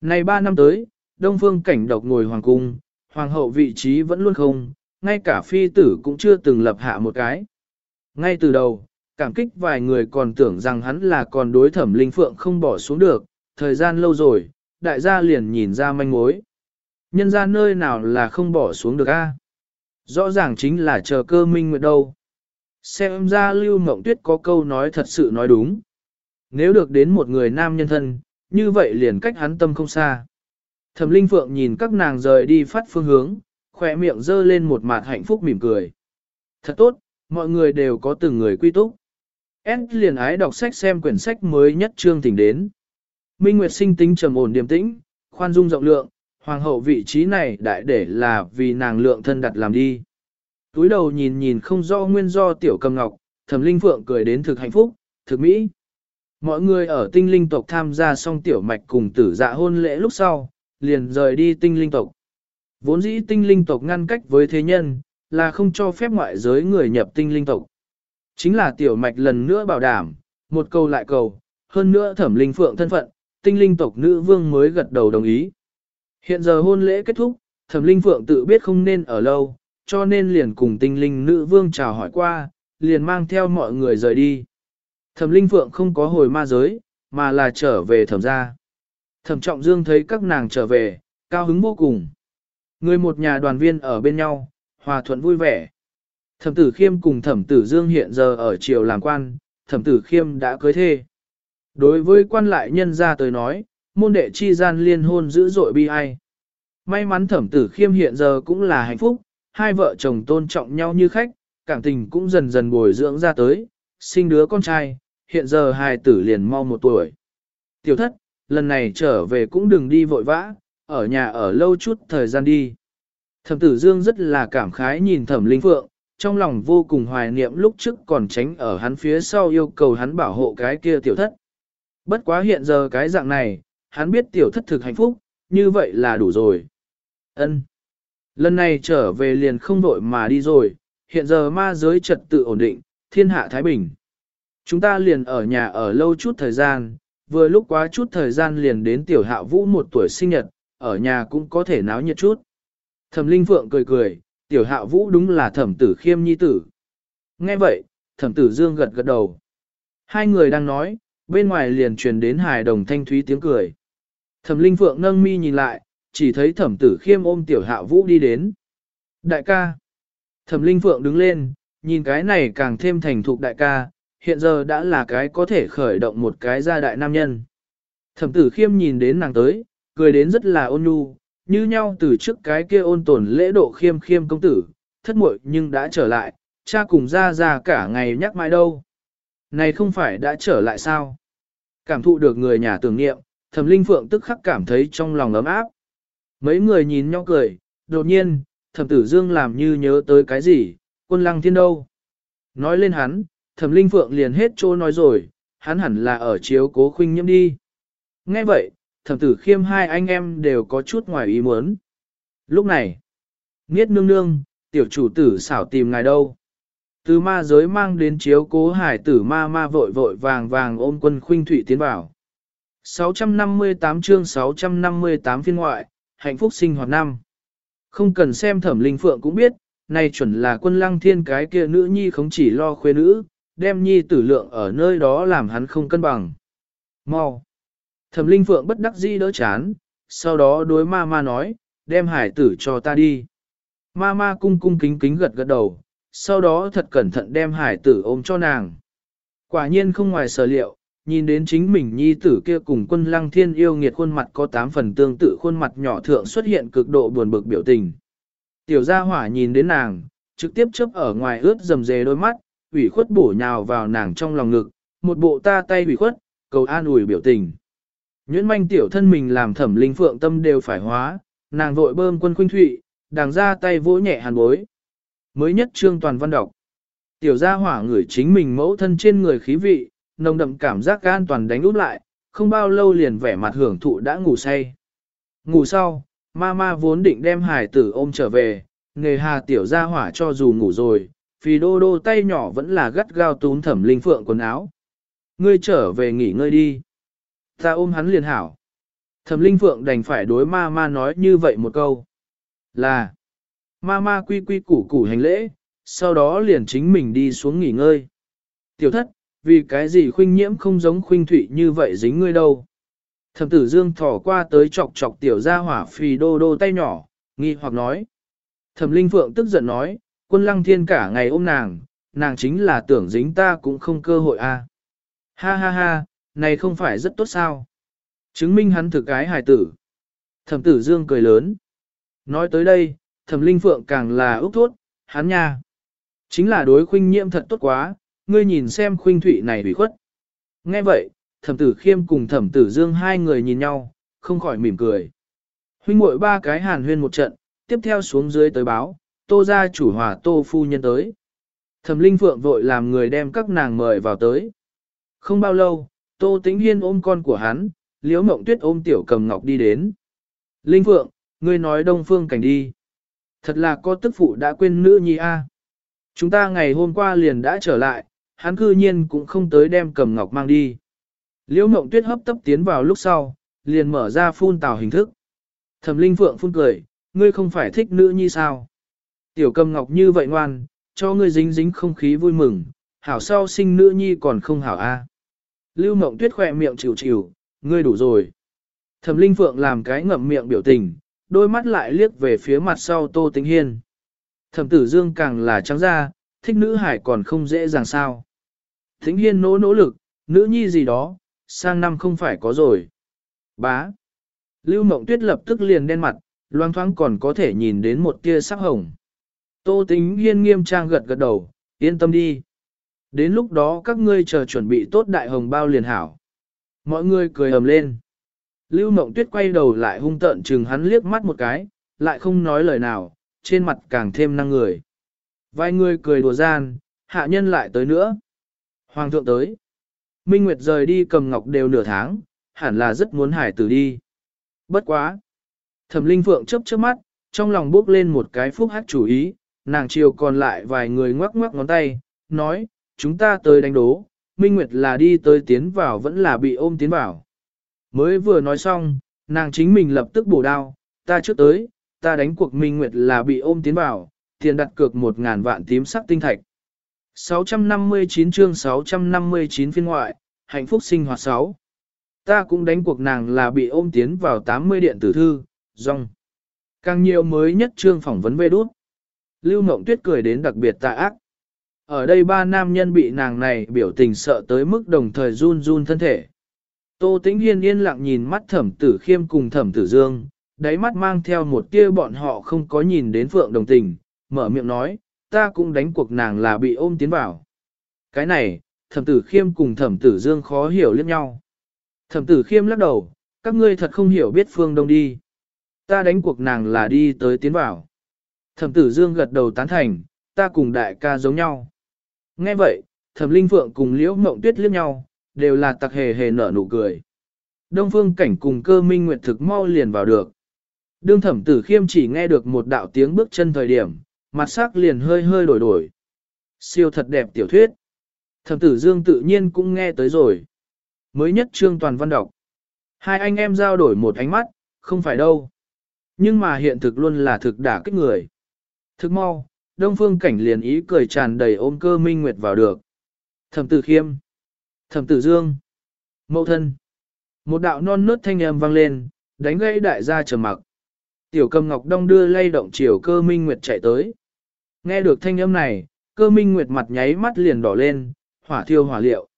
Này ba năm tới, đông phương cảnh độc ngồi hoàng cung, hoàng hậu vị trí vẫn luôn không, ngay cả phi tử cũng chưa từng lập hạ một cái. Ngay từ đầu, cảm kích vài người còn tưởng rằng hắn là còn đối thẩm linh phượng không bỏ xuống được, thời gian lâu rồi, đại gia liền nhìn ra manh mối. Nhân ra nơi nào là không bỏ xuống được a? Rõ ràng chính là chờ cơ minh nguyệt đâu. Xem ra Lưu Mộng Tuyết có câu nói thật sự nói đúng. Nếu được đến một người nam nhân thân, như vậy liền cách hắn tâm không xa. Thẩm Linh Phượng nhìn các nàng rời đi phát phương hướng, khỏe miệng dơ lên một mặt hạnh phúc mỉm cười. Thật tốt, mọi người đều có từng người quy túc. S liền ái đọc sách xem quyển sách mới nhất trương thỉnh đến. Minh Nguyệt sinh tính trầm ổn điềm tĩnh, khoan dung rộng lượng, hoàng hậu vị trí này đại để là vì nàng lượng thân đặt làm đi. Túi đầu nhìn nhìn không do nguyên do tiểu cầm ngọc, thẩm linh phượng cười đến thực hạnh phúc, thực mỹ. Mọi người ở tinh linh tộc tham gia xong tiểu mạch cùng tử dạ hôn lễ lúc sau, liền rời đi tinh linh tộc. Vốn dĩ tinh linh tộc ngăn cách với thế nhân, là không cho phép ngoại giới người nhập tinh linh tộc. Chính là tiểu mạch lần nữa bảo đảm, một câu lại cầu, hơn nữa thẩm linh phượng thân phận, tinh linh tộc nữ vương mới gật đầu đồng ý. Hiện giờ hôn lễ kết thúc, thẩm linh phượng tự biết không nên ở lâu, cho nên liền cùng tinh linh nữ vương chào hỏi qua, liền mang theo mọi người rời đi. Thẩm linh phượng không có hồi ma giới, mà là trở về thẩm gia. Thẩm trọng dương thấy các nàng trở về, cao hứng vô cùng. Người một nhà đoàn viên ở bên nhau, hòa thuận vui vẻ. Thẩm tử khiêm cùng thẩm tử dương hiện giờ ở triều làm quan, thẩm tử khiêm đã cưới thê. Đối với quan lại nhân gia tới nói, môn đệ chi gian liên hôn dữ dội bi ai. May mắn thẩm tử khiêm hiện giờ cũng là hạnh phúc, hai vợ chồng tôn trọng nhau như khách, cảm tình cũng dần dần bồi dưỡng ra tới, sinh đứa con trai, hiện giờ hài tử liền mau một tuổi. Tiểu thất, lần này trở về cũng đừng đi vội vã, ở nhà ở lâu chút thời gian đi. Thẩm tử dương rất là cảm khái nhìn thẩm linh phượng, trong lòng vô cùng hoài niệm lúc trước còn tránh ở hắn phía sau yêu cầu hắn bảo hộ cái kia tiểu thất. Bất quá hiện giờ cái dạng này, hắn biết tiểu thất thực hạnh phúc, như vậy là đủ rồi. Ân. Lần này trở về liền không vội mà đi rồi, hiện giờ ma giới trật tự ổn định, thiên hạ Thái Bình. Chúng ta liền ở nhà ở lâu chút thời gian, vừa lúc quá chút thời gian liền đến tiểu hạ vũ một tuổi sinh nhật, ở nhà cũng có thể náo nhiệt chút. Thẩm Linh Phượng cười cười, tiểu hạ vũ đúng là thẩm tử khiêm nhi tử. Nghe vậy, thẩm tử dương gật gật đầu. Hai người đang nói, bên ngoài liền truyền đến hài đồng thanh thúy tiếng cười. Thẩm Linh Phượng nâng mi nhìn lại, chỉ thấy thẩm tử khiêm ôm tiểu hạ vũ đi đến. Đại ca. Thẩm Linh Phượng đứng lên, nhìn cái này càng thêm thành thục đại ca, hiện giờ đã là cái có thể khởi động một cái gia đại nam nhân. Thẩm tử khiêm nhìn đến nàng tới, cười đến rất là ôn nhu, như nhau từ trước cái kia ôn tồn lễ độ khiêm khiêm công tử, thất muội nhưng đã trở lại, cha cùng ra ra cả ngày nhắc mãi đâu. Này không phải đã trở lại sao? Cảm thụ được người nhà tưởng niệm, thẩm linh phượng tức khắc cảm thấy trong lòng ấm áp. Mấy người nhìn nhau cười, đột nhiên, thẩm tử dương làm như nhớ tới cái gì, quân lăng thiên đâu. Nói lên hắn, thẩm linh phượng liền hết trô nói rồi, hắn hẳn là ở chiếu cố khuynh nhiễm đi. Nghe vậy, thẩm tử khiêm hai anh em đều có chút ngoài ý muốn. Lúc này, Niết nương nương, tiểu chủ tử xảo tìm ngài đâu. Từ ma giới mang đến chiếu cố hải tử ma ma vội vội vàng vàng ôm quân khuynh thủy tiến vào. 658 chương 658 phiên ngoại, hạnh phúc sinh hoạt năm. Không cần xem thẩm linh phượng cũng biết, này chuẩn là quân lăng thiên cái kia nữ nhi không chỉ lo khuê nữ, đem nhi tử lượng ở nơi đó làm hắn không cân bằng. Mau! Thẩm linh phượng bất đắc dĩ đỡ chán, sau đó đối ma ma nói, đem hải tử cho ta đi. Ma ma cung cung kính kính gật gật đầu, sau đó thật cẩn thận đem hải tử ôm cho nàng. Quả nhiên không ngoài sở liệu, nhìn đến chính mình nhi tử kia cùng quân lăng thiên yêu nghiệt khuôn mặt có tám phần tương tự khuôn mặt nhỏ thượng xuất hiện cực độ buồn bực biểu tình. Tiểu gia hỏa nhìn đến nàng, trực tiếp chớp ở ngoài ướt dầm dề đôi mắt, ủy khuất bổ nhào vào nàng trong lòng ngực, một bộ ta tay ủy khuất, cầu an ủi biểu tình. Nhuyễn manh tiểu thân mình làm thẩm linh phượng tâm đều phải hóa, nàng vội bơm quân khuynh thụy, đàng ra tay vỗ nhẹ hàn bối. Mới nhất trương toàn văn đọc. Tiểu gia hỏa ngửi chính mình mẫu thân trên người khí vị, nồng đậm cảm giác an toàn đánh út lại, không bao lâu liền vẻ mặt hưởng thụ đã ngủ say. Ngủ sau, ma ma vốn định đem hải tử ôm trở về, nghề hà tiểu gia hỏa cho dù ngủ rồi, phì đô đô tay nhỏ vẫn là gắt gao tún thẩm linh phượng quần áo. Ngươi trở về nghỉ ngơi đi. Ta ôm hắn liền hảo. Thẩm linh phượng đành phải đối ma ma nói như vậy một câu. Là, ma ma quy quy củ củ hành lễ, sau đó liền chính mình đi xuống nghỉ ngơi. Tiểu thất, vì cái gì khuynh nhiễm không giống khuynh thụy như vậy dính ngươi đâu. Thẩm tử dương thỏ qua tới chọc chọc tiểu ra hỏa phì đô đô tay nhỏ, nghi hoặc nói. Thẩm linh phượng tức giận nói, quân lăng thiên cả ngày ôm nàng, nàng chính là tưởng dính ta cũng không cơ hội a. À. Ha ha ha, này không phải rất tốt sao. Chứng minh hắn thực cái hài tử. Thẩm tử dương cười lớn. Nói tới đây, thẩm linh phượng càng là ước thốt, hắn nha. Chính là đối khuynh nhiễm thật tốt quá, ngươi nhìn xem khuynh thụy này bị khuất. Nghe vậy, thẩm tử khiêm cùng thẩm tử dương hai người nhìn nhau, không khỏi mỉm cười. Huynh muội ba cái hàn huyên một trận, tiếp theo xuống dưới tới báo, tô gia chủ hòa tô phu nhân tới. Thẩm linh phượng vội làm người đem các nàng mời vào tới. Không bao lâu, tô tĩnh hiên ôm con của hắn, liễu mộng tuyết ôm tiểu cầm ngọc đi đến. Linh phượng, ngươi nói đông phương cảnh đi. Thật là có tức phụ đã quên nữ nhi a. Chúng ta ngày hôm qua liền đã trở lại, hắn cư nhiên cũng không tới đem cầm ngọc mang đi. Liễu mộng tuyết hấp tấp tiến vào lúc sau, liền mở ra phun tào hình thức. Thẩm linh phượng phun cười, ngươi không phải thích nữ nhi sao? Tiểu cầm ngọc như vậy ngoan, cho ngươi dính dính không khí vui mừng, hảo sau sinh nữ nhi còn không hảo a. Lưu mộng tuyết khỏe miệng chịu chịu, ngươi đủ rồi. Thẩm linh phượng làm cái ngậm miệng biểu tình, đôi mắt lại liếc về phía mặt sau tô tính hiên. Thẩm tử dương càng là trắng ra, thích nữ hải còn không dễ dàng sao. Thính hiên nỗ nỗ lực, nữ nhi gì đó, sang năm không phải có rồi. Bá. Lưu mộng tuyết lập tức liền đen mặt, loang thoáng còn có thể nhìn đến một tia sắc hồng. Tô tính hiên nghiêm trang gật gật đầu, yên tâm đi. Đến lúc đó các ngươi chờ chuẩn bị tốt đại hồng bao liền hảo. Mọi người cười ầm lên. Lưu mộng tuyết quay đầu lại hung tợn chừng hắn liếc mắt một cái, lại không nói lời nào, trên mặt càng thêm năng người. Vài người cười đùa gian, hạ nhân lại tới nữa. Hoàng thượng tới. Minh Nguyệt rời đi cầm ngọc đều nửa tháng, hẳn là rất muốn hải tử đi. Bất quá. Thẩm Linh Phượng chớp chớp mắt, trong lòng bước lên một cái phúc hát chủ ý, nàng chiều còn lại vài người ngoắc ngoắc ngón tay, nói, chúng ta tới đánh đố, Minh Nguyệt là đi tới tiến vào vẫn là bị ôm tiến vào. Mới vừa nói xong, nàng chính mình lập tức bổ đao, ta trước tới, ta đánh cuộc Minh Nguyệt là bị ôm tiến vào, tiền đặt cược một ngàn vạn tím sắc tinh thạch. 659 chương 659 phiên ngoại, hạnh phúc sinh hoạt 6. Ta cũng đánh cuộc nàng là bị ôm tiến vào 80 điện tử thư, rong. Càng nhiều mới nhất chương phỏng vấn về đút. Lưu Mộng Tuyết cười đến đặc biệt tà ác. Ở đây ba nam nhân bị nàng này biểu tình sợ tới mức đồng thời run run thân thể. Tô Tĩnh Hiên yên lặng nhìn mắt thẩm tử khiêm cùng thẩm tử dương, đáy mắt mang theo một tia bọn họ không có nhìn đến phượng đồng tình, mở miệng nói, ta cũng đánh cuộc nàng là bị ôm tiến vào. Cái này, thẩm tử khiêm cùng thẩm tử dương khó hiểu liếc nhau. Thẩm tử khiêm lắc đầu, các ngươi thật không hiểu biết phương đông đi. Ta đánh cuộc nàng là đi tới tiến vào. Thẩm tử dương gật đầu tán thành, ta cùng đại ca giống nhau. Nghe vậy, thẩm linh phượng cùng liễu mộng tuyết liếc nhau, đều là tặc hề hề nở nụ cười. Đông phương cảnh cùng cơ minh nguyệt thực mau liền vào được. Đương thẩm tử khiêm chỉ nghe được một đạo tiếng bước chân thời điểm, mặt sắc liền hơi hơi đổi đổi. Siêu thật đẹp tiểu thuyết. Thẩm tử dương tự nhiên cũng nghe tới rồi. Mới nhất trương toàn văn đọc. Hai anh em giao đổi một ánh mắt, không phải đâu. Nhưng mà hiện thực luôn là thực đả kích người thức mau, đông phương cảnh liền ý cười tràn đầy ôm cơ minh nguyệt vào được. Thẩm tử khiêm. Thẩm tử dương. Mậu thân. Một đạo non nớt thanh âm vang lên, đánh gãy đại gia trầm mặc. Tiểu cầm ngọc đông đưa lay động chiều cơ minh nguyệt chạy tới. Nghe được thanh âm này, cơ minh nguyệt mặt nháy mắt liền đỏ lên, hỏa thiêu hỏa liệu.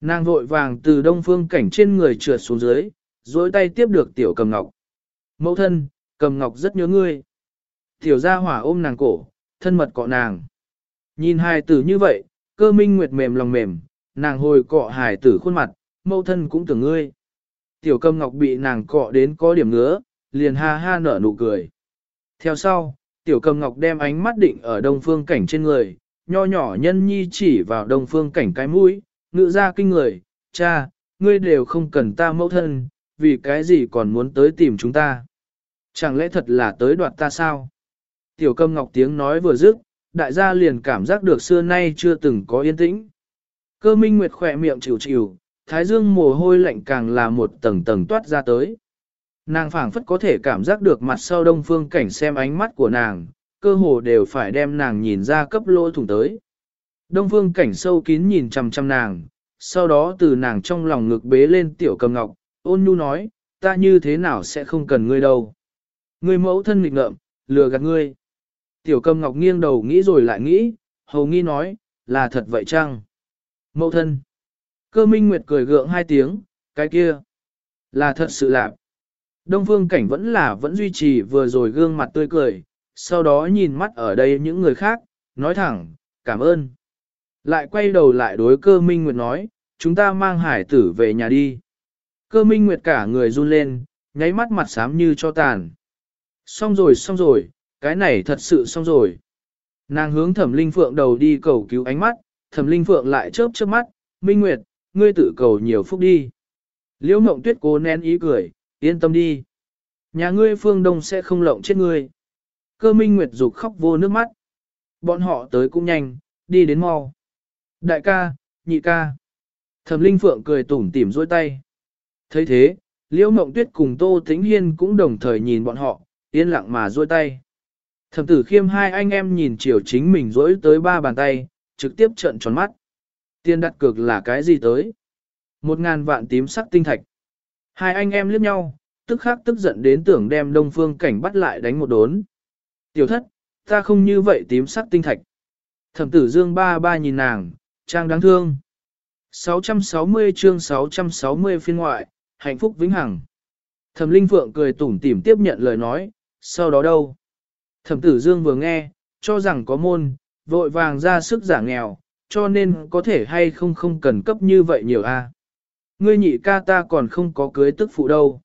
Nàng vội vàng từ đông phương cảnh trên người trượt xuống dưới, dối tay tiếp được tiểu cầm ngọc. Mẫu thân, cầm ngọc rất nhớ ngươi. Tiểu gia hỏa ôm nàng cổ, thân mật cọ nàng. Nhìn hài tử như vậy, cơ minh nguyệt mềm lòng mềm, nàng hồi cọ hài tử khuôn mặt, mẫu thân cũng tưởng ngươi. Tiểu cầm ngọc bị nàng cọ đến có điểm ngứa, liền ha ha nở nụ cười. Theo sau, tiểu cầm ngọc đem ánh mắt định ở đông phương cảnh trên người, nho nhỏ nhân nhi chỉ vào đông phương cảnh cái mũi, ngự ra kinh người, cha, ngươi đều không cần ta mẫu thân, vì cái gì còn muốn tới tìm chúng ta. Chẳng lẽ thật là tới đoạt ta sao? Tiểu cầm ngọc tiếng nói vừa dứt, đại gia liền cảm giác được xưa nay chưa từng có yên tĩnh. Cơ minh nguyệt khỏe miệng chịu chịu, thái dương mồ hôi lạnh càng là một tầng tầng toát ra tới. Nàng phảng phất có thể cảm giác được mặt sau đông phương cảnh xem ánh mắt của nàng, cơ hồ đều phải đem nàng nhìn ra cấp lỗ thủng tới. Đông phương cảnh sâu kín nhìn chằm chằm nàng, sau đó từ nàng trong lòng ngực bế lên tiểu cầm ngọc, ôn nhu nói, ta như thế nào sẽ không cần ngươi đâu. Ngươi mẫu thân nghịch ngợm, lừa gạt ngươi. Tiểu cầm ngọc nghiêng đầu nghĩ rồi lại nghĩ, hầu nghi nói, là thật vậy chăng? Mậu thân. Cơ minh nguyệt cười gượng hai tiếng, cái kia. Là thật sự lạc. Đông phương cảnh vẫn là vẫn duy trì vừa rồi gương mặt tươi cười, sau đó nhìn mắt ở đây những người khác, nói thẳng, cảm ơn. Lại quay đầu lại đối cơ minh nguyệt nói, chúng ta mang hải tử về nhà đi. Cơ minh nguyệt cả người run lên, nháy mắt mặt xám như cho tàn. Xong rồi xong rồi, cái này thật sự xong rồi. Nàng hướng thẩm linh phượng đầu đi cầu cứu ánh mắt, thẩm linh phượng lại chớp chớp mắt, minh nguyệt, ngươi tự cầu nhiều phúc đi. Liễu mộng tuyết cố nén ý cười, yên tâm đi. Nhà ngươi phương đông sẽ không lộng chết ngươi. Cơ minh nguyệt dục khóc vô nước mắt. Bọn họ tới cũng nhanh, đi đến mau. Đại ca, nhị ca. Thẩm linh phượng cười tủm tỉm dôi tay. thấy thế, liễu mộng tuyết cùng tô tĩnh hiên cũng đồng thời nhìn bọn họ, yên lặng mà dôi tay. Thẩm tử khiêm hai anh em nhìn chiều chính mình dỗi tới ba bàn tay, trực tiếp trợn tròn mắt. Tiền đặt cược là cái gì tới? Một ngàn vạn tím sắc tinh thạch. Hai anh em liếc nhau, tức khắc tức giận đến tưởng đem đông phương cảnh bắt lại đánh một đốn. Tiểu thất, ta không như vậy tím sắc tinh thạch. Thẩm tử dương ba ba nhìn nàng, trang đáng thương. 660 chương 660 phiên ngoại, hạnh phúc vĩnh hằng. Thẩm linh phượng cười tủm tỉm tiếp nhận lời nói, sau đó đâu? Thẩm tử dương vừa nghe, cho rằng có môn, vội vàng ra sức giả nghèo, cho nên có thể hay không không cần cấp như vậy nhiều a. Ngươi nhị ca ta còn không có cưới tức phụ đâu.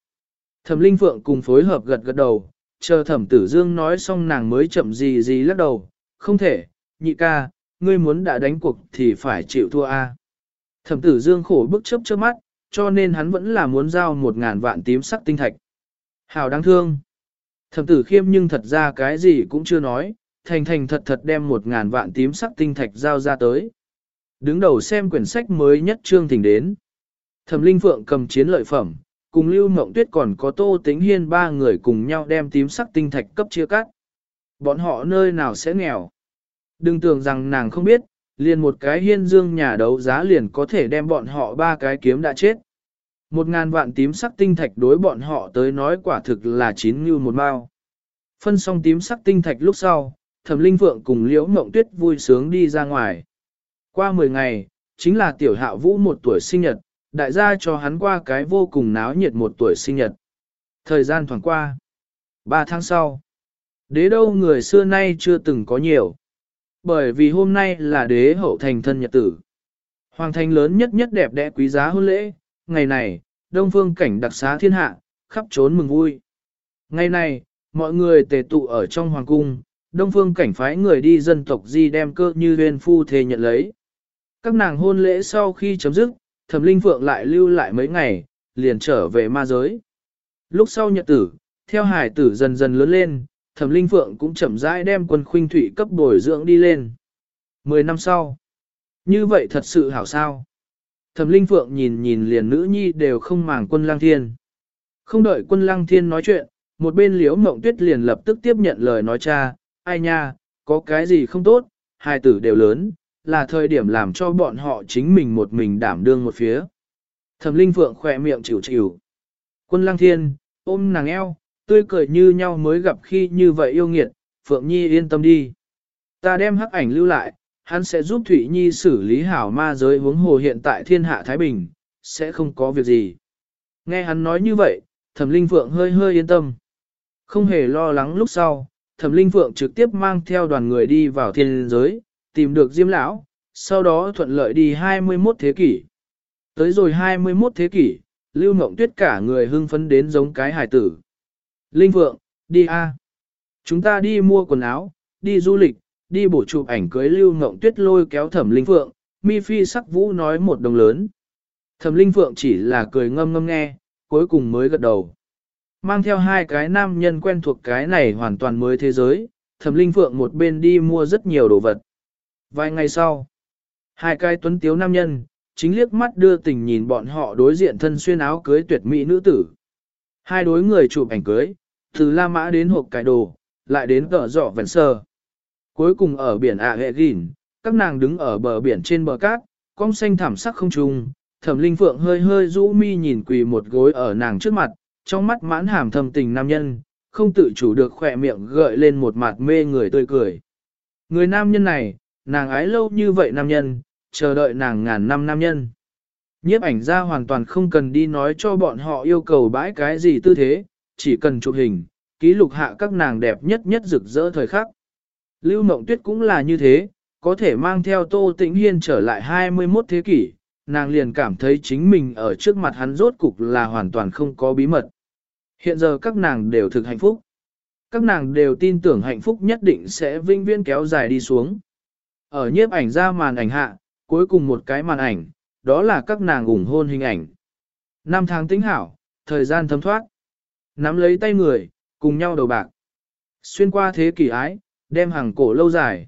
Thẩm Linh Phượng cùng phối hợp gật gật đầu, chờ Thẩm Tử Dương nói xong nàng mới chậm gì gì lắc đầu, không thể, nhị ca, ngươi muốn đã đánh cuộc thì phải chịu thua a. Thẩm Tử Dương khổ bức chớp chớp mắt, cho nên hắn vẫn là muốn giao một ngàn vạn tím sắc tinh thạch. Hảo đáng thương. Thẩm Tử Khiêm nhưng thật ra cái gì cũng chưa nói, thành thành thật thật đem một ngàn vạn tím sắc tinh thạch giao ra tới. Đứng đầu xem quyển sách mới nhất trương thỉnh đến. Thẩm Linh Phượng cầm chiến lợi phẩm, cùng Lưu Mộng Tuyết còn có Tô Tĩnh Hiên ba người cùng nhau đem tím sắc tinh thạch cấp chia cắt. Bọn họ nơi nào sẽ nghèo. Đừng tưởng rằng nàng không biết, liền một cái hiên dương nhà đấu giá liền có thể đem bọn họ ba cái kiếm đã chết. Một ngàn vạn tím sắc tinh thạch đối bọn họ tới nói quả thực là chín như một mao. Phân xong tím sắc tinh thạch lúc sau, Thẩm Linh Phượng cùng Liễu Mộng Tuyết vui sướng đi ra ngoài. Qua 10 ngày, chính là tiểu hạ vũ một tuổi sinh nhật, đại gia cho hắn qua cái vô cùng náo nhiệt một tuổi sinh nhật. Thời gian thoảng qua. Ba tháng sau. Đế đâu người xưa nay chưa từng có nhiều. Bởi vì hôm nay là đế hậu thành thân nhật tử. Hoàng thành lớn nhất nhất đẹp đẽ quý giá hôn lễ. Ngày này, đông phương cảnh đặc xá thiên hạ, khắp trốn mừng vui. Ngày này, mọi người tề tụ ở trong hoàng cung, đông phương cảnh phái người đi dân tộc di đem cơ như huyền phu thề nhận lấy. Các nàng hôn lễ sau khi chấm dứt, thẩm linh phượng lại lưu lại mấy ngày, liền trở về ma giới. Lúc sau nhật tử, theo hải tử dần dần lớn lên, thẩm linh phượng cũng chậm rãi đem quân khuynh thủy cấp bồi dưỡng đi lên. Mười năm sau, như vậy thật sự hảo sao. Thẩm linh phượng nhìn nhìn liền nữ nhi đều không màng quân lang thiên. Không đợi quân lang thiên nói chuyện, một bên liễu mộng tuyết liền lập tức tiếp nhận lời nói cha, ai nha, có cái gì không tốt, hai tử đều lớn, là thời điểm làm cho bọn họ chính mình một mình đảm đương một phía. Thẩm Linh Phượng khỏe miệng chịu chịu. Quân Lăng Thiên, ôm nàng eo, tươi cười như nhau mới gặp khi như vậy yêu nghiệt, Phượng Nhi yên tâm đi. Ta đem hắc ảnh lưu lại, hắn sẽ giúp Thụy Nhi xử lý hảo ma giới huống hồ hiện tại thiên hạ Thái Bình, sẽ không có việc gì. Nghe hắn nói như vậy, Thẩm Linh Phượng hơi hơi yên tâm. Không hề lo lắng lúc sau, Thẩm Linh Phượng trực tiếp mang theo đoàn người đi vào thiên giới, tìm được Diêm Lão, sau đó thuận lợi đi 21 thế kỷ. Tới rồi 21 thế kỷ, Lưu Mộng Tuyết cả người hưng phấn đến giống cái hải tử. Linh Phượng, đi a, Chúng ta đi mua quần áo, đi du lịch, đi bổ chụp ảnh cưới Lưu Ngộng Tuyết lôi kéo Thẩm Linh Phượng, Mi Phi sắc vũ nói một đồng lớn. Thẩm Linh Phượng chỉ là cười ngâm ngâm nghe, cuối cùng mới gật đầu. Mang theo hai cái nam nhân quen thuộc cái này hoàn toàn mới thế giới, Thẩm Linh Phượng một bên đi mua rất nhiều đồ vật. Vài ngày sau, hai cái tuấn tiếu nam nhân, chính liếc mắt đưa tình nhìn bọn họ đối diện thân xuyên áo cưới tuyệt mỹ nữ tử. Hai đối người chụp ảnh cưới, từ La Mã đến hộp cải đồ, lại đến cỡ dọ vẹn sơ. Cuối cùng ở biển ạ à hệ gìn, các nàng đứng ở bờ biển trên bờ cát, cong xanh thảm sắc không trùng, thẩm linh phượng hơi hơi rũ mi nhìn quỳ một gối ở nàng trước mặt, trong mắt mãn hàm thâm tình nam nhân, không tự chủ được khỏe miệng gợi lên một mặt mê người tươi cười. Người nam nhân này, nàng ái lâu như vậy nam nhân, chờ đợi nàng ngàn năm nam nhân. Nhiếp ảnh ra hoàn toàn không cần đi nói cho bọn họ yêu cầu bãi cái gì tư thế, chỉ cần chụp hình, ký lục hạ các nàng đẹp nhất nhất rực rỡ thời khắc. Lưu Mộng Tuyết cũng là như thế, có thể mang theo Tô Tĩnh Hiên trở lại 21 thế kỷ, nàng liền cảm thấy chính mình ở trước mặt hắn rốt cục là hoàn toàn không có bí mật. Hiện giờ các nàng đều thực hạnh phúc. Các nàng đều tin tưởng hạnh phúc nhất định sẽ vinh viên kéo dài đi xuống. Ở nhiếp ảnh ra màn ảnh hạ, cuối cùng một cái màn ảnh, đó là các nàng ủng hôn hình ảnh. Năm tháng tính hảo, thời gian thấm thoát. Nắm lấy tay người, cùng nhau đầu bạc. Xuyên qua thế kỷ ái, đem hàng cổ lâu dài.